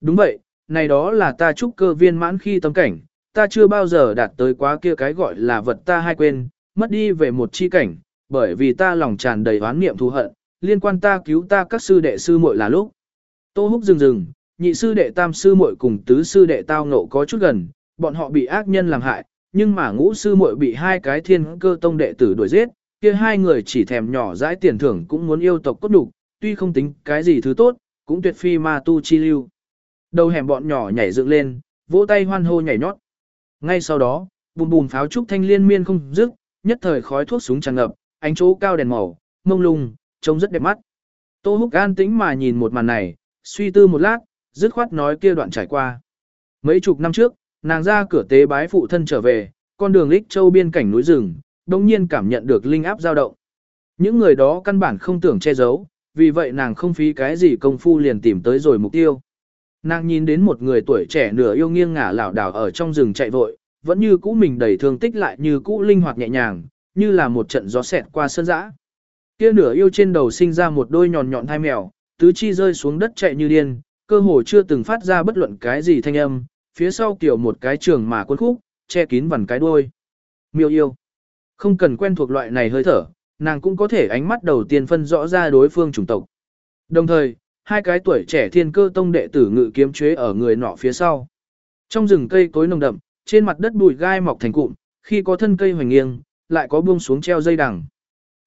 Đúng vậy, này đó là ta trúc cơ viên mãn khi tâm cảnh, ta chưa bao giờ đạt tới quá kia cái gọi là vật ta hay quên, mất đi về một chi cảnh, bởi vì ta lòng tràn đầy oán niệm thù hận, liên quan ta cứu ta các sư đệ sư muội là lúc. Tô húc dừng dừng, nhị sư đệ tam sư muội cùng tứ sư đệ tao ngộ có chút gần, bọn họ bị ác nhân làm hại, nhưng mà ngũ sư muội bị hai cái thiên cơ tông đệ tử đuổi giết, kia hai người chỉ thèm nhỏ dãi tiền thưởng cũng muốn yêu tộc cốt đục, tuy không tính cái gì thứ tốt, cũng tuyệt phi ma tu chi lưu. Đầu hẻm bọn nhỏ nhảy dựng lên, vỗ tay hoan hô nhảy nhót. Ngay sau đó, bùm bùm pháo trúc thanh liên miên không dứt, nhất thời khói thuốc súng tràn ngập, ánh chỗ cao đèn màu, mông lung, trông rất đẹp mắt. Tô Húc an tĩnh mà nhìn một màn này, suy tư một lát, dứt khoát nói kia đoạn trải qua. Mấy chục năm trước, nàng ra cửa tế bái phụ thân trở về, con đường lích châu biên cảnh núi rừng, đồng nhiên cảm nhận được linh áp dao động. Những người đó căn bản không tưởng che giấu, vì vậy nàng không phí cái gì công phu liền tìm tới rồi mục tiêu. Nàng nhìn đến một người tuổi trẻ nửa yêu nghiêng ngả lảo đảo ở trong rừng chạy vội, vẫn như cũ mình đầy thương tích lại như cũ linh hoạt nhẹ nhàng, như là một trận gió xẹt qua sân dã. Kia nửa yêu trên đầu sinh ra một đôi nhọn nhọn hai mèo, tứ chi rơi xuống đất chạy như điên, cơ hồ chưa từng phát ra bất luận cái gì thanh âm, phía sau kiểu một cái trường mà cuốn khúc, che kín vằn cái đuôi. Miêu yêu. Không cần quen thuộc loại này hơi thở, nàng cũng có thể ánh mắt đầu tiên phân rõ ra đối phương chủng tộc. Đồng thời, hai cái tuổi trẻ thiên cơ tông đệ tử ngự kiếm chế ở người nọ phía sau. Trong rừng cây cối nồng đậm, trên mặt đất bụi gai mọc thành cụm, khi có thân cây hoành nghiêng, lại có buông xuống treo dây đằng.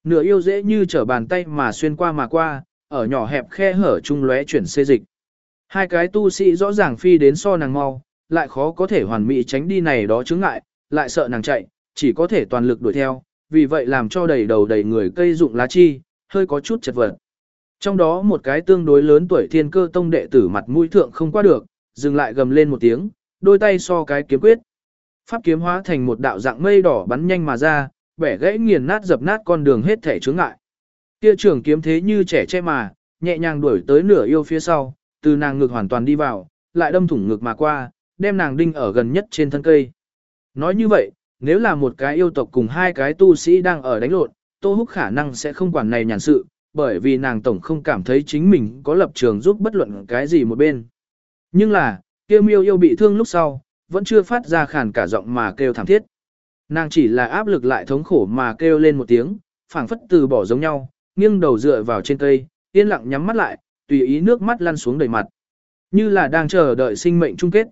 Nửa yêu dễ như trở bàn tay mà xuyên qua mà qua, ở nhỏ hẹp khe hở chung lóe chuyển xê dịch. Hai cái tu sĩ rõ ràng phi đến so nàng mau, lại khó có thể hoàn mỹ tránh đi này đó chướng ngại, lại sợ nàng chạy, chỉ có thể toàn lực đuổi theo, vì vậy làm cho đầy đầu đầy người cây dụng lá chi, hơi có chút chật vật. Trong đó một cái tương đối lớn tuổi thiên cơ tông đệ tử mặt mũi thượng không qua được, dừng lại gầm lên một tiếng, đôi tay so cái kiếm quyết. Pháp kiếm hóa thành một đạo dạng mây đỏ bắn nhanh mà ra, bẻ gãy nghiền nát dập nát con đường hết thể chướng ngại. Kia trường kiếm thế như trẻ che mà, nhẹ nhàng đuổi tới nửa yêu phía sau, từ nàng ngực hoàn toàn đi vào, lại đâm thủng ngực mà qua, đem nàng đinh ở gần nhất trên thân cây. Nói như vậy, nếu là một cái yêu tộc cùng hai cái tu sĩ đang ở đánh lộn, Tô Húc khả năng sẽ không quản này nhàn sự, bởi vì nàng tổng không cảm thấy chính mình có lập trường giúp bất luận cái gì một bên. Nhưng là, kêu miêu yêu bị thương lúc sau, vẫn chưa phát ra khàn cả giọng mà kêu thảm thiết. Nàng chỉ là áp lực lại thống khổ mà kêu lên một tiếng, phảng phất từ bỏ giống nhau, nghiêng đầu dựa vào trên cây, yên lặng nhắm mắt lại, tùy ý nước mắt lăn xuống đầy mặt. Như là đang chờ đợi sinh mệnh chung kết.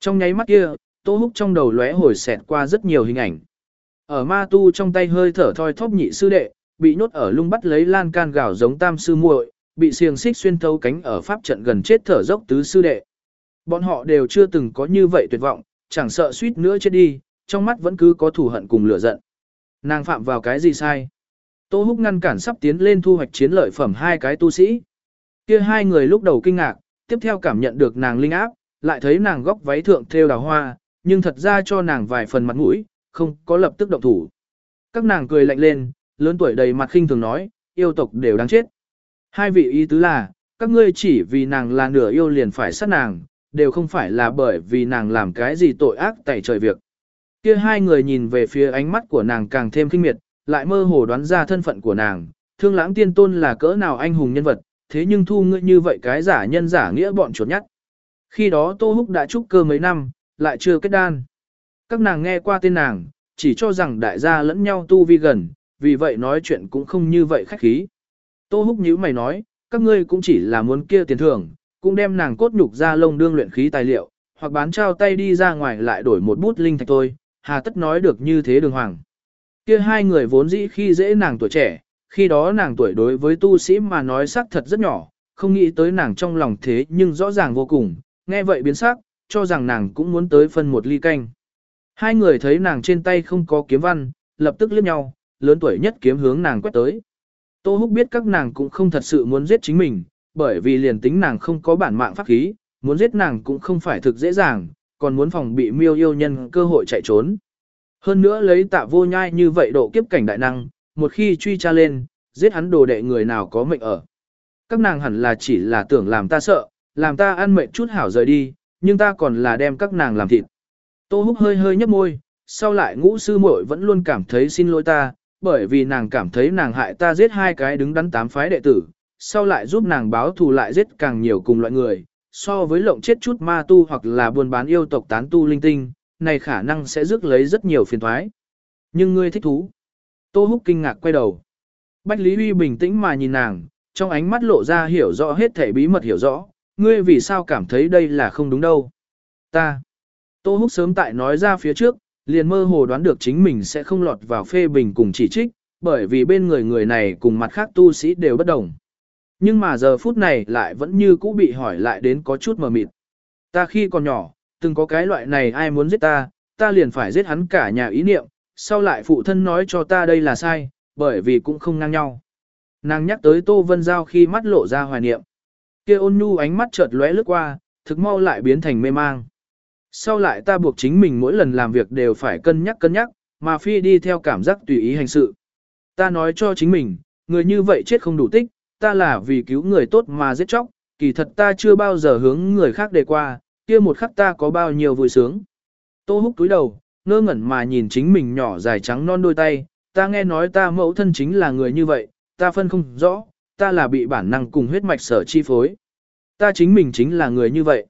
Trong nháy mắt kia, Tô Húc trong đầu lóe hồi xẹt qua rất nhiều hình ảnh. Ở ma tu trong tay hơi thở thoi thóp nhị sư đệ, bị nhốt ở lung bắt lấy lan can gạo giống tam sư muội, bị xiềng xích xuyên thấu cánh ở pháp trận gần chết thở dốc tứ sư đệ. Bọn họ đều chưa từng có như vậy tuyệt vọng, chẳng sợ suýt nữa chết đi, trong mắt vẫn cứ có thù hận cùng lửa giận. Nàng phạm vào cái gì sai? Tô Húc ngăn cản sắp tiến lên thu hoạch chiến lợi phẩm hai cái tu sĩ. Kia hai người lúc đầu kinh ngạc, tiếp theo cảm nhận được nàng linh áp, lại thấy nàng góc váy thượng thêu đào hoa, nhưng thật ra cho nàng vài phần mặt mũi, không có lập tức động thủ. Các nàng cười lạnh lên, lớn tuổi đầy mặt khinh thường nói, yêu tộc đều đáng chết. Hai vị ý tứ là, các ngươi chỉ vì nàng là nửa yêu liền phải sát nàng, đều không phải là bởi vì nàng làm cái gì tội ác tại trời việc. Kia hai người nhìn về phía ánh mắt của nàng càng thêm kinh miệt, lại mơ hồ đoán ra thân phận của nàng, thương lãng tiên tôn là cỡ nào anh hùng nhân vật, thế nhưng thu ngươi như vậy cái giả nhân giả nghĩa bọn chuột nhắt. Khi đó Tô Húc đã trúc cơ mấy năm, lại chưa kết đan. Các nàng nghe qua tên nàng, chỉ cho rằng đại gia lẫn nhau tu vi gần, vì vậy nói chuyện cũng không như vậy khách khí. Tô Húc nhíu mày nói, các ngươi cũng chỉ là muốn kia tiền thưởng, cũng đem nàng cốt nhục ra lông đương luyện khí tài liệu, hoặc bán trao tay đi ra ngoài lại đổi một bút linh thạch thôi, hà tất nói được như thế đường hoàng. Kia hai người vốn dĩ khi dễ nàng tuổi trẻ, khi đó nàng tuổi đối với tu sĩ mà nói xác thật rất nhỏ, không nghĩ tới nàng trong lòng thế nhưng rõ ràng vô cùng, nghe vậy biến sắc, cho rằng nàng cũng muốn tới phân một ly canh. Hai người thấy nàng trên tay không có kiếm văn, lập tức liếc nhau, lớn tuổi nhất kiếm hướng nàng quét tới. Tô Húc biết các nàng cũng không thật sự muốn giết chính mình, bởi vì liền tính nàng không có bản mạng pháp khí, muốn giết nàng cũng không phải thực dễ dàng, còn muốn phòng bị miêu yêu nhân cơ hội chạy trốn. Hơn nữa lấy tạ vô nhai như vậy độ kiếp cảnh đại năng, một khi truy tra lên, giết hắn đồ đệ người nào có mệnh ở. Các nàng hẳn là chỉ là tưởng làm ta sợ, làm ta ăn mệnh chút hảo rời đi, nhưng ta còn là đem các nàng làm thịt. Tô húc hơi hơi nhấp môi, sau lại ngũ sư muội vẫn luôn cảm thấy xin lỗi ta, bởi vì nàng cảm thấy nàng hại ta giết hai cái đứng đắn tám phái đệ tử, sau lại giúp nàng báo thù lại giết càng nhiều cùng loại người, so với lộng chết chút ma tu hoặc là buôn bán yêu tộc tán tu linh tinh, này khả năng sẽ rước lấy rất nhiều phiền thoái. Nhưng ngươi thích thú. Tô Húc kinh ngạc quay đầu. Bách Lý Huy bình tĩnh mà nhìn nàng, trong ánh mắt lộ ra hiểu rõ hết thể bí mật hiểu rõ, ngươi vì sao cảm thấy đây là không đúng đâu. Ta. Tô Húc sớm tại nói ra phía trước, liền mơ hồ đoán được chính mình sẽ không lọt vào phê bình cùng chỉ trích, bởi vì bên người người này cùng mặt khác tu sĩ đều bất đồng. Nhưng mà giờ phút này lại vẫn như cũ bị hỏi lại đến có chút mờ mịt. Ta khi còn nhỏ, từng có cái loại này ai muốn giết ta, ta liền phải giết hắn cả nhà ý niệm, sau lại phụ thân nói cho ta đây là sai, bởi vì cũng không ngang nhau. Nàng nhắc tới Tô Vân Giao khi mắt lộ ra hoài niệm. kia ôn nhu ánh mắt chợt lóe lướt qua, thực mau lại biến thành mê mang. Sau lại ta buộc chính mình mỗi lần làm việc đều phải cân nhắc cân nhắc, mà phi đi theo cảm giác tùy ý hành sự. Ta nói cho chính mình, người như vậy chết không đủ tích, ta là vì cứu người tốt mà giết chóc, kỳ thật ta chưa bao giờ hướng người khác đề qua, kia một khắc ta có bao nhiêu vui sướng. Tô húc túi đầu, ngơ ngẩn mà nhìn chính mình nhỏ dài trắng non đôi tay, ta nghe nói ta mẫu thân chính là người như vậy, ta phân không rõ, ta là bị bản năng cùng huyết mạch sở chi phối. Ta chính mình chính là người như vậy.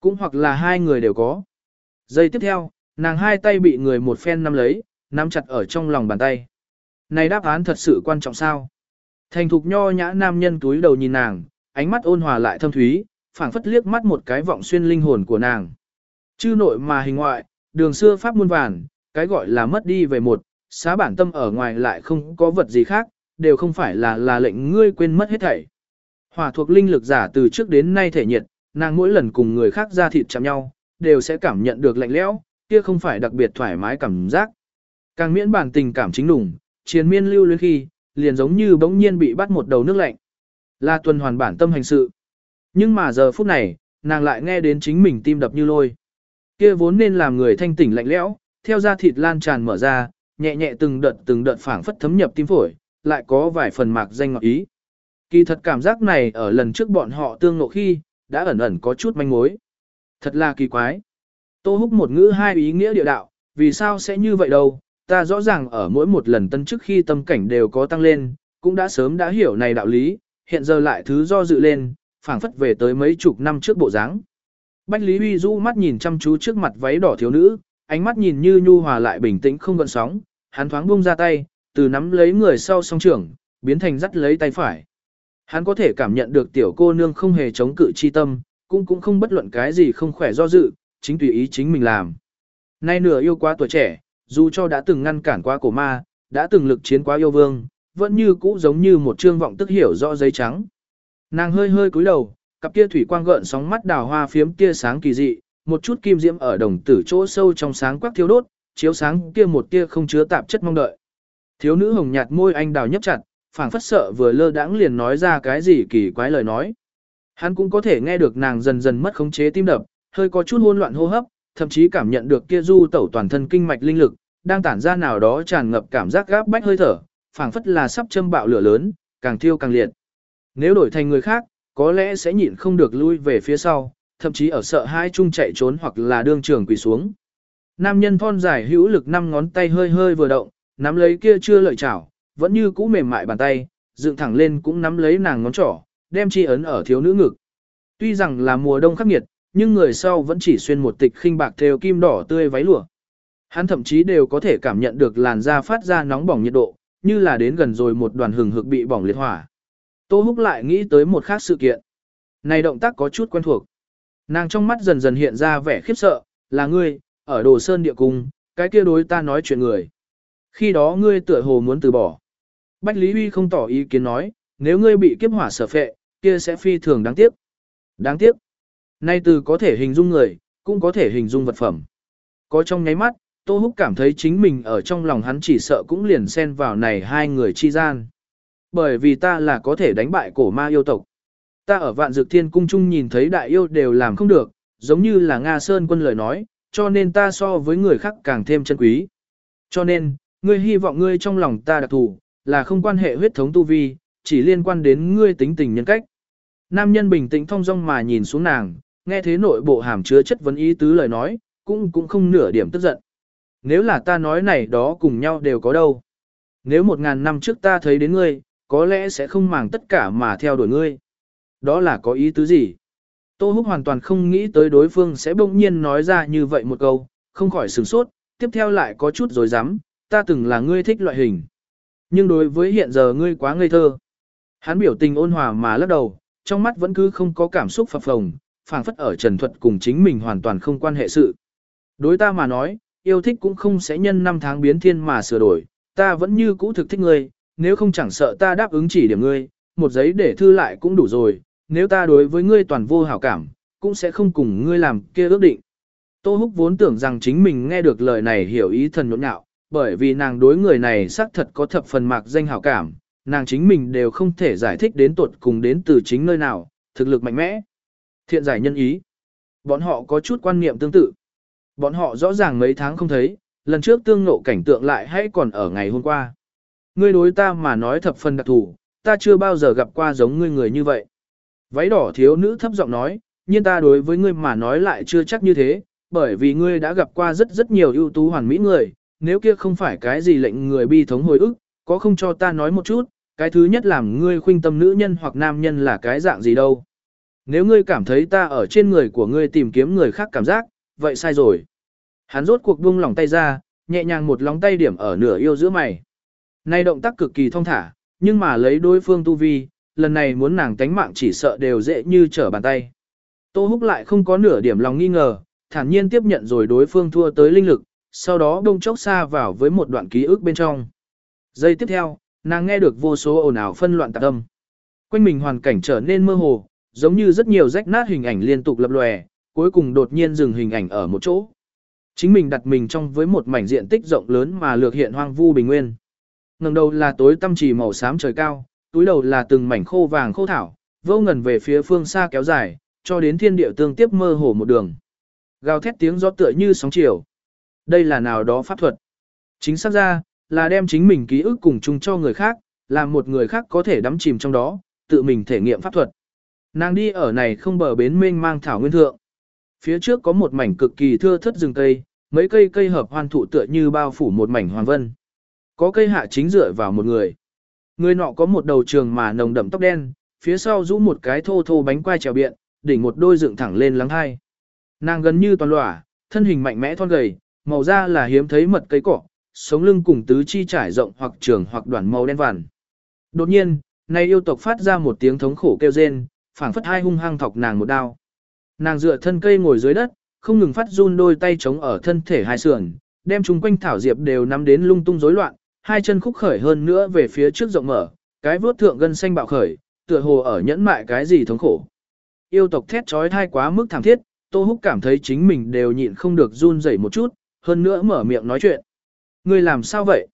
Cũng hoặc là hai người đều có. Giây tiếp theo, nàng hai tay bị người một phen nắm lấy, nắm chặt ở trong lòng bàn tay. Này đáp án thật sự quan trọng sao? Thành thục nho nhã nam nhân túi đầu nhìn nàng, ánh mắt ôn hòa lại thâm thúy, phảng phất liếc mắt một cái vọng xuyên linh hồn của nàng. Chư nội mà hình ngoại, đường xưa pháp muôn vàn, cái gọi là mất đi về một, xá bản tâm ở ngoài lại không có vật gì khác, đều không phải là là lệnh ngươi quên mất hết thảy. Hỏa thuộc linh lực giả từ trước đến nay thể nhiệt, nàng mỗi lần cùng người khác ra thịt chạm nhau, đều sẽ cảm nhận được lạnh lẽo, kia không phải đặc biệt thoải mái cảm giác. Càng miễn bản tình cảm chính đủng, chiến miên lưu luyến khi, liền giống như bỗng nhiên bị bắt một đầu nước lạnh. Là tuần hoàn bản tâm hành sự. Nhưng mà giờ phút này, nàng lại nghe đến chính mình tim đập như lôi. Kia vốn nên làm người thanh tỉnh lạnh lẽo, theo da thịt lan tràn mở ra, nhẹ nhẹ từng đợt từng đợt phảng phất thấm nhập tim phổi, lại có vài phần mạc danh ngọt ý. Kỳ thật cảm giác này ở lần trước bọn họ tương ngộ khi, đã ẩn ẩn có chút manh mối. Thật là kỳ quái. Tô húc một ngữ hai ý nghĩa địa đạo, vì sao sẽ như vậy đâu, ta rõ ràng ở mỗi một lần tân trước khi tâm cảnh đều có tăng lên, cũng đã sớm đã hiểu này đạo lý, hiện giờ lại thứ do dự lên, phảng phất về tới mấy chục năm trước bộ dáng. Bách Lý Huy rũ mắt nhìn chăm chú trước mặt váy đỏ thiếu nữ, ánh mắt nhìn như nhu hòa lại bình tĩnh không gợn sóng, hắn thoáng buông ra tay, từ nắm lấy người sau song trưởng, biến thành dắt lấy tay phải. Hắn có thể cảm nhận được tiểu cô nương không hề chống cự chi tâm, cũng cũng không bất luận cái gì không khỏe do dự, chính tùy ý chính mình làm. Nay nửa yêu quá tuổi trẻ, dù cho đã từng ngăn cản quá cổ ma, đã từng lực chiến quá yêu vương, vẫn như cũ giống như một trương vọng tức hiểu rõ giấy trắng. Nàng hơi hơi cúi đầu, cặp kia thủy quang gợn sóng mắt đào hoa phiếm kia sáng kỳ dị, một chút kim diễm ở đồng tử chỗ sâu trong sáng quắc thiếu đốt, chiếu sáng kia một tia không chứa tạp chất mong đợi. Thiếu nữ hồng nhạt môi anh đào nhấp chặt, phảng phất sợ vừa lơ đãng liền nói ra cái gì kỳ quái lời nói. Hắn cũng có thể nghe được nàng dần dần mất khống chế tim đập, hơi có chút hỗn loạn hô hấp, thậm chí cảm nhận được kia du tẩu toàn thân kinh mạch linh lực, đang tản ra nào đó tràn ngập cảm giác gáp bách hơi thở, phảng phất là sắp châm bạo lửa lớn, càng thiêu càng liệt. Nếu đổi thành người khác, có lẽ sẽ nhịn không được lui về phía sau, thậm chí ở sợ hai chung chạy trốn hoặc là đương trường quỳ xuống. Nam nhân thon dài hữu lực năm ngón tay hơi hơi vừa động, nắm lấy kia chưa lợi chảo, vẫn như cũ mềm mại bàn tay, dựng thẳng lên cũng nắm lấy nàng ngón trỏ, đem chi ấn ở thiếu nữ ngực. Tuy rằng là mùa đông khắc nghiệt, nhưng người sau vẫn chỉ xuyên một tịch khinh bạc thêu kim đỏ tươi váy lụa. Hắn thậm chí đều có thể cảm nhận được làn da phát ra nóng bỏng nhiệt độ, như là đến gần rồi một đoàn hừng hực bị bỏng liệt hỏa. Tô Húc lại nghĩ tới một khác sự kiện. Này động tác có chút quen thuộc. Nàng trong mắt dần dần hiện ra vẻ khiếp sợ, là ngươi, ở đồ sơn địa cung, cái kia đối ta nói chuyện người. Khi đó ngươi tựa hồ muốn từ bỏ. Bách Lý Huy không tỏ ý kiến nói, nếu ngươi bị kiếp hỏa sở phệ, kia sẽ phi thường đáng tiếc. Đáng tiếc. Nay từ có thể hình dung người, cũng có thể hình dung vật phẩm. Có trong nháy mắt, Tô Húc cảm thấy chính mình ở trong lòng hắn chỉ sợ cũng liền xen vào này hai người chi gian. Bởi vì ta là có thể đánh bại cổ ma yêu tộc. Ta ở vạn dược thiên cung chung nhìn thấy đại yêu đều làm không được, giống như là Nga Sơn quân lời nói, cho nên ta so với người khác càng thêm chân quý. Cho nên, ngươi hy vọng ngươi trong lòng ta đặc thù, là không quan hệ huyết thống tu vi, chỉ liên quan đến ngươi tính tình nhân cách. Nam nhân bình tĩnh thong dong mà nhìn xuống nàng, nghe thế nội bộ hàm chứa chất vấn ý tứ lời nói, cũng cũng không nửa điểm tức giận. Nếu là ta nói này đó cùng nhau đều có đâu. Nếu một ngàn năm trước ta thấy đến ngươi, có lẽ sẽ không màng tất cả mà theo đuổi ngươi. Đó là có ý tứ gì? Tô Húc hoàn toàn không nghĩ tới đối phương sẽ bỗng nhiên nói ra như vậy một câu, không khỏi sửng sốt, tiếp theo lại có chút rồi dám. ta từng là ngươi thích loại hình. Nhưng đối với hiện giờ ngươi quá ngây thơ. Hắn biểu tình ôn hòa mà lắc đầu, trong mắt vẫn cứ không có cảm xúc phập phồng, phảng phất ở trần thuật cùng chính mình hoàn toàn không quan hệ sự. Đối ta mà nói, yêu thích cũng không sẽ nhân năm tháng biến thiên mà sửa đổi, ta vẫn như cũ thực thích ngươi, nếu không chẳng sợ ta đáp ứng chỉ điểm ngươi, một giấy để thư lại cũng đủ rồi, nếu ta đối với ngươi toàn vô hảo cảm, cũng sẽ không cùng ngươi làm kia ước định. Tô Húc vốn tưởng rằng chính mình nghe được lời này hiểu ý thần nhộn nhạo, bởi vì nàng đối người này xác thật có thập phần mạc danh hảo cảm, nàng chính mình đều không thể giải thích đến tuột cùng đến từ chính nơi nào, thực lực mạnh mẽ. Thiện giải nhân ý. Bọn họ có chút quan niệm tương tự. Bọn họ rõ ràng mấy tháng không thấy, lần trước tương nộ cảnh tượng lại hay còn ở ngày hôm qua. Ngươi đối ta mà nói thập phần đặc thù, ta chưa bao giờ gặp qua giống ngươi người như vậy. Váy đỏ thiếu nữ thấp giọng nói, nhưng ta đối với ngươi mà nói lại chưa chắc như thế, bởi vì ngươi đã gặp qua rất rất nhiều ưu tú hoàn mỹ người, nếu kia không phải cái gì lệnh người bi thống hồi ức, có không cho ta nói một chút, cái thứ nhất làm ngươi khuynh tâm nữ nhân hoặc nam nhân là cái dạng gì đâu. Nếu ngươi cảm thấy ta ở trên người của ngươi tìm kiếm người khác cảm giác, vậy sai rồi. Hắn rốt cuộc buông lỏng tay ra, nhẹ nhàng một lóng tay điểm ở nửa yêu giữa mày. Nay động tác cực kỳ thông thả, nhưng mà lấy đối phương tu vi, lần này muốn nàng tánh mạng chỉ sợ đều dễ như trở bàn tay. Tô Húc lại không có nửa điểm lòng nghi ngờ, thản nhiên tiếp nhận rồi đối phương thua tới linh lực, sau đó đông chốc xa vào với một đoạn ký ức bên trong. Giây tiếp theo, nàng nghe được vô số ồn ào phân loạn tạc âm. Quanh mình hoàn cảnh trở nên mơ hồ, giống như rất nhiều rách nát hình ảnh liên tục lập lòe, cuối cùng đột nhiên dừng hình ảnh ở một chỗ. Chính mình đặt mình trong với một mảnh diện tích rộng lớn mà lược hiện hoang vu bình nguyên. Ngẩng đầu là tối tăm chỉ màu xám trời cao, túi đầu là từng mảnh khô vàng khô thảo, vô ngần về phía phương xa kéo dài, cho đến thiên địa tương tiếp mơ hồ một đường. Gào thét tiếng gió tựa như sóng chiều. Đây là nào đó pháp thuật. Chính xác ra, là đem chính mình ký ức cùng chung cho người khác, làm một người khác có thể đắm chìm trong đó, tự mình thể nghiệm pháp thuật. Nàng đi ở này không bờ bến mênh mang thảo nguyên thượng. Phía trước có một mảnh cực kỳ thưa thất rừng cây, mấy cây cây hợp hoan thụ tựa như bao phủ một mảnh hoàng vân. Có cây hạ chính dựa vào một người. Người nọ có một đầu trường mà nồng đậm tóc đen, phía sau rũ một cái thô thô bánh quai trèo biện, đỉnh một đôi dựng thẳng lên lắng hai. Nàng gần như toàn lỏa, thân hình mạnh mẽ thon gầy, màu da là hiếm thấy mật cây cỏ, sống lưng cùng tứ chi trải rộng hoặc trường hoặc đoạn màu đen vằn. Đột nhiên, này yêu tộc phát ra một tiếng thống khổ kêu rên, phảng phất hai hung hăng thọc nàng một đao. Nàng dựa thân cây ngồi dưới đất, không ngừng phát run đôi tay chống ở thân thể hai sườn, đem chúng quanh thảo diệp đều nắm đến lung tung rối loạn, hai chân khúc khởi hơn nữa về phía trước rộng mở, cái vướt thượng gân xanh bạo khởi, tựa hồ ở nhẫn mại cái gì thống khổ. Yêu tộc thét chói thai quá mức thảm thiết, Tô Húc cảm thấy chính mình đều nhịn không được run rẩy một chút, hơn nữa mở miệng nói chuyện. Ngươi làm sao vậy?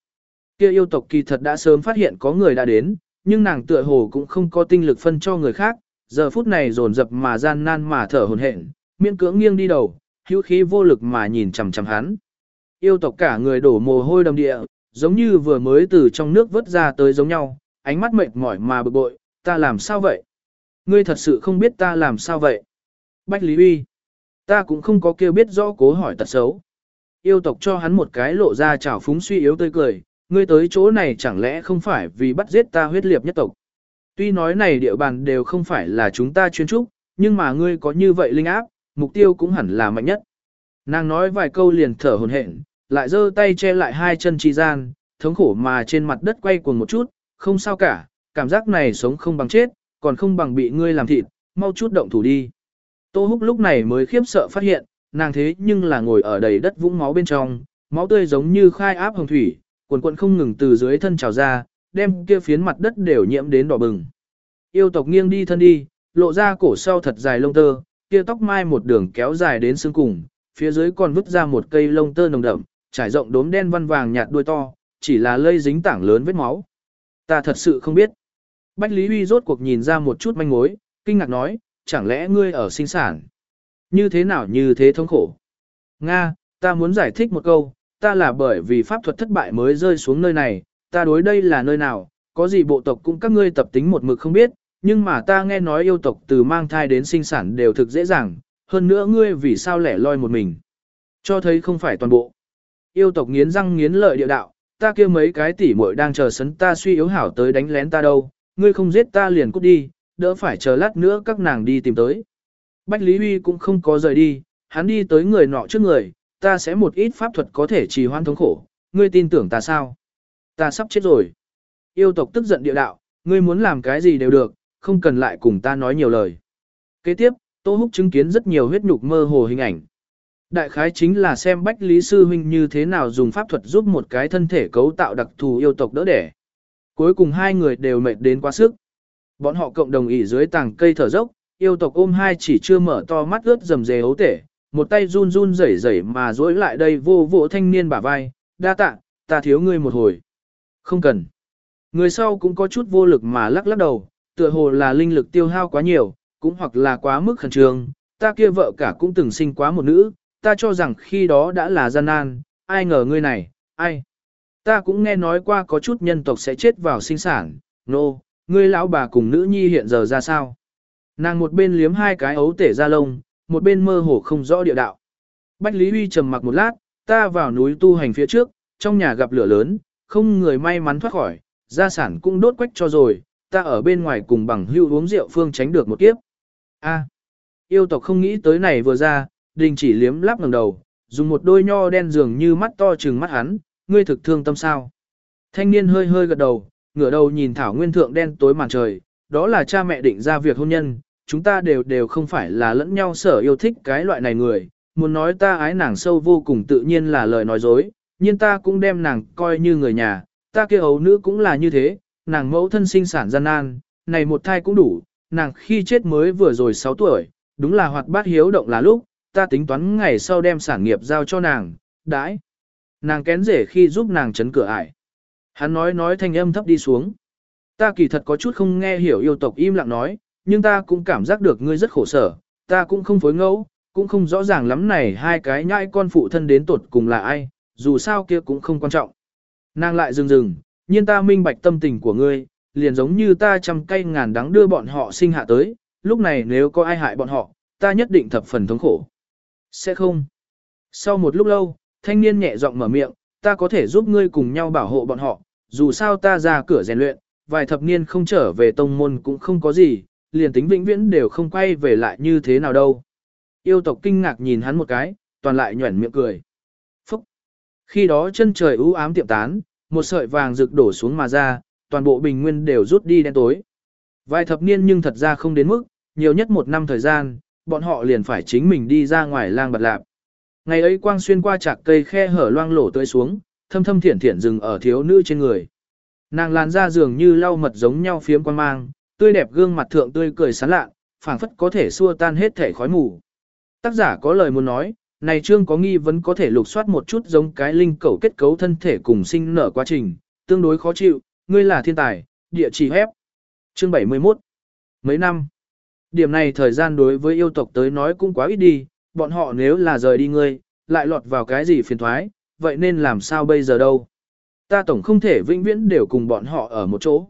Kia yêu tộc kỳ thật đã sớm phát hiện có người đã đến, nhưng nàng tựa hồ cũng không có tinh lực phân cho người khác, giờ phút này dồn dập mà gian nan mà thở hổn hển, miễn cưỡng nghiêng đi đầu, hữu khí vô lực mà nhìn chằm chằm hắn. Yêu tộc cả người đổ mồ hôi đầm địa, giống như vừa mới từ trong nước vớt ra tới giống nhau, ánh mắt mệt mỏi mà bực bội, ta làm sao vậy? Ngươi thật sự không biết ta làm sao vậy? Bách Lý Uy, ta cũng không có kêu biết rõ cố hỏi tật xấu. Yêu tộc cho hắn một cái lộ ra trào phúng suy yếu tươi cười, ngươi tới chỗ này chẳng lẽ không phải vì bắt giết ta huyết liệt nhất tộc. Tuy nói này địa bàn đều không phải là chúng ta chuyên trúc, nhưng mà ngươi có như vậy linh áp, mục tiêu cũng hẳn là mạnh nhất. Nàng nói vài câu liền thở hồn hển, lại giơ tay che lại hai chân chi gian, thống khổ mà trên mặt đất quay cuồng một chút, không sao cả, cảm giác này sống không bằng chết, còn không bằng bị ngươi làm thịt, mau chút động thủ đi. Tô Húc lúc này mới khiếp sợ phát hiện, nàng thế nhưng là ngồi ở đầy đất vũng máu bên trong, máu tươi giống như khai áp hồng thủy, quần quần không ngừng từ dưới thân trào ra, đem kia phiến mặt đất đều nhiễm đến đỏ bừng. Yêu tộc nghiêng đi thân đi, lộ ra cổ sau thật dài lông tơ, kia tóc mai một đường kéo dài đến xương cùng, phía dưới còn vứt ra một cây lông tơ nồng đậm, trải rộng đốm đen văn vàng nhạt đuôi to, chỉ là lây dính tảng lớn vết máu. Ta thật sự không biết. Bách Lý Huy rốt cuộc nhìn ra một chút manh mối, kinh ngạc nói, chẳng lẽ ngươi ở sinh sản? Như thế nào như thế thống khổ? Nga, ta muốn giải thích một câu, ta là bởi vì pháp thuật thất bại mới rơi xuống nơi này, ta đối đây là nơi nào, có gì bộ tộc cũng các ngươi tập tính một mực không biết, nhưng mà ta nghe nói yêu tộc từ mang thai đến sinh sản đều thực dễ dàng, hơn nữa ngươi vì sao lẻ loi một mình. Cho thấy không phải toàn bộ. Yêu tộc nghiến răng nghiến lợi địa đạo, ta kia mấy cái tỉ muội đang chờ sấn ta suy yếu hảo tới đánh lén ta đâu, ngươi không giết ta liền cút đi, đỡ phải chờ lát nữa các nàng đi tìm tới. Bách Lý Huy cũng không có rời đi, hắn đi tới người nọ trước người, ta sẽ một ít pháp thuật có thể trì hoãn thống khổ, ngươi tin tưởng ta sao? Ta sắp chết rồi. Yêu tộc tức giận địa đạo, ngươi muốn làm cái gì đều được, không cần lại cùng ta nói nhiều lời. Kế tiếp, Tô Húc chứng kiến rất nhiều huyết nhục mơ hồ hình ảnh. Đại khái chính là xem Bách Lý Sư Huynh như thế nào dùng pháp thuật giúp một cái thân thể cấu tạo đặc thù yêu tộc đỡ đẻ. Cuối cùng hai người đều mệt đến quá sức. Bọn họ cộng đồng ỉ dưới tàng cây thở dốc, yêu tộc ôm hai chỉ chưa mở to mắt ướt rầm rề ấu tể, một tay run run rẩy rẩy mà dối lại đây vô vỗ thanh niên bả vai, đa tạ, ta thiếu ngươi một hồi. Không cần. Người sau cũng có chút vô lực mà lắc lắc đầu, tựa hồ là linh lực tiêu hao quá nhiều, cũng hoặc là quá mức khẩn trương, ta kia vợ cả cũng từng sinh quá một nữ, ta cho rằng khi đó đã là gian nan, ai ngờ ngươi này, ai. Ta cũng nghe nói qua có chút nhân tộc sẽ chết vào sinh sản, nô, no, ngươi lão bà cùng nữ nhi hiện giờ ra sao. Nàng một bên liếm hai cái ấu tể ra lông, một bên mơ hồ không rõ địa đạo. Bách Lý Huy trầm mặc một lát, ta vào núi tu hành phía trước, trong nhà gặp lửa lớn, không người may mắn thoát khỏi, gia sản cũng đốt quách cho rồi, ta ở bên ngoài cùng bằng hưu uống rượu phương tránh được một kiếp. A, yêu tộc không nghĩ tới này vừa ra, đình chỉ liếm láp ngẩng đầu, dùng một đôi nho đen dường như mắt to trừng mắt hắn, ngươi thực thương tâm sao. Thanh niên hơi hơi gật đầu, ngửa đầu nhìn thảo nguyên thượng đen tối màn trời, đó là cha mẹ định ra việc hôn nhân, chúng ta đều đều không phải là lẫn nhau sở yêu thích cái loại này người, muốn nói ta ái nàng sâu vô cùng tự nhiên là lời nói dối, nhưng ta cũng đem nàng coi như người nhà, ta kia ấu nữ cũng là như thế, nàng mẫu thân sinh sản gian nan, này một thai cũng đủ, nàng khi chết mới vừa rồi 6 tuổi, đúng là hoạt bát hiếu động là lúc, ta tính toán ngày sau đem sản nghiệp giao cho nàng, đãi. Nàng kén rể khi giúp nàng chấn cửa ải. Hắn nói nói thanh âm thấp đi xuống. Ta kỳ thật có chút không nghe hiểu yêu tộc im lặng nói, nhưng ta cũng cảm giác được ngươi rất khổ sở, ta cũng không phối ngẫu, cũng không rõ ràng lắm này hai cái nhãi con phụ thân đến tột cùng là ai, dù sao kia cũng không quan trọng. Nàng lại dừng dừng, nhiên ta minh bạch tâm tình của ngươi, liền giống như ta trăm cây ngàn đắng đưa bọn họ sinh hạ tới, lúc này nếu có ai hại bọn họ, ta nhất định thập phần thống khổ. Sẽ không. Sau một lúc lâu, thanh niên nhẹ giọng mở miệng, ta có thể giúp ngươi cùng nhau bảo hộ bọn họ, dù sao ta ra cửa rèn luyện, vài thập niên không trở về tông môn cũng không có gì, liền tính vĩnh viễn đều không quay về lại như thế nào đâu. Yêu tộc kinh ngạc nhìn hắn một cái, toàn lại nhuẩn miệng cười. Phúc! Khi đó chân trời u ám tiệm tán, một sợi vàng rực đổ xuống mà ra, toàn bộ bình nguyên đều rút đi đen tối. Vài thập niên nhưng thật ra không đến mức, nhiều nhất một năm thời gian, bọn họ liền phải chính mình đi ra ngoài lang bật lạp. Ngày ấy quang xuyên qua chạc cây khe hở loang lổ tươi xuống, thâm thâm thiển thiển dừng ở thiếu nữ trên người. Nàng làn da dường như lau mật giống nhau phiếm quan mang, tươi đẹp gương mặt thượng tươi cười sán lạ, phảng phất có thể xua tan hết thể khói mù. Tác giả có lời muốn nói, này chương có nghi vấn có thể lục soát một chút giống cái linh cầu kết cấu thân thể cùng sinh nở quá trình, tương đối khó chịu, ngươi là thiên tài, địa chỉ hép. Chương 71 Mấy năm Điểm này thời gian đối với yêu tộc tới nói cũng quá ít đi, bọn họ nếu là rời đi ngươi, lại lọt vào cái gì phiền thoái, vậy nên làm sao bây giờ đâu. Ta tổng không thể vĩnh viễn đều cùng bọn họ ở một chỗ.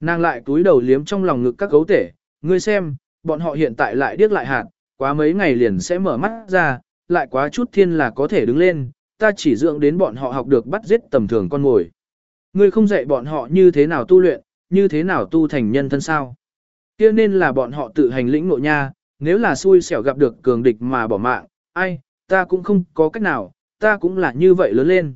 Nàng lại túi đầu liếm trong lòng ngực các gấu tể, ngươi xem, bọn họ hiện tại lại điếc lại hạt, quá mấy ngày liền sẽ mở mắt ra, lại quá chút thiên là có thể đứng lên, ta chỉ dưỡng đến bọn họ học được bắt giết tầm thường con mồi. Ngươi không dạy bọn họ như thế nào tu luyện, như thế nào tu thành nhân thân sao. kia nên là bọn họ tự hành lĩnh nội nha, nếu là xui xẻo gặp được cường địch mà bỏ mạng, ai, ta cũng không có cách nào, ta cũng là như vậy lớn lên.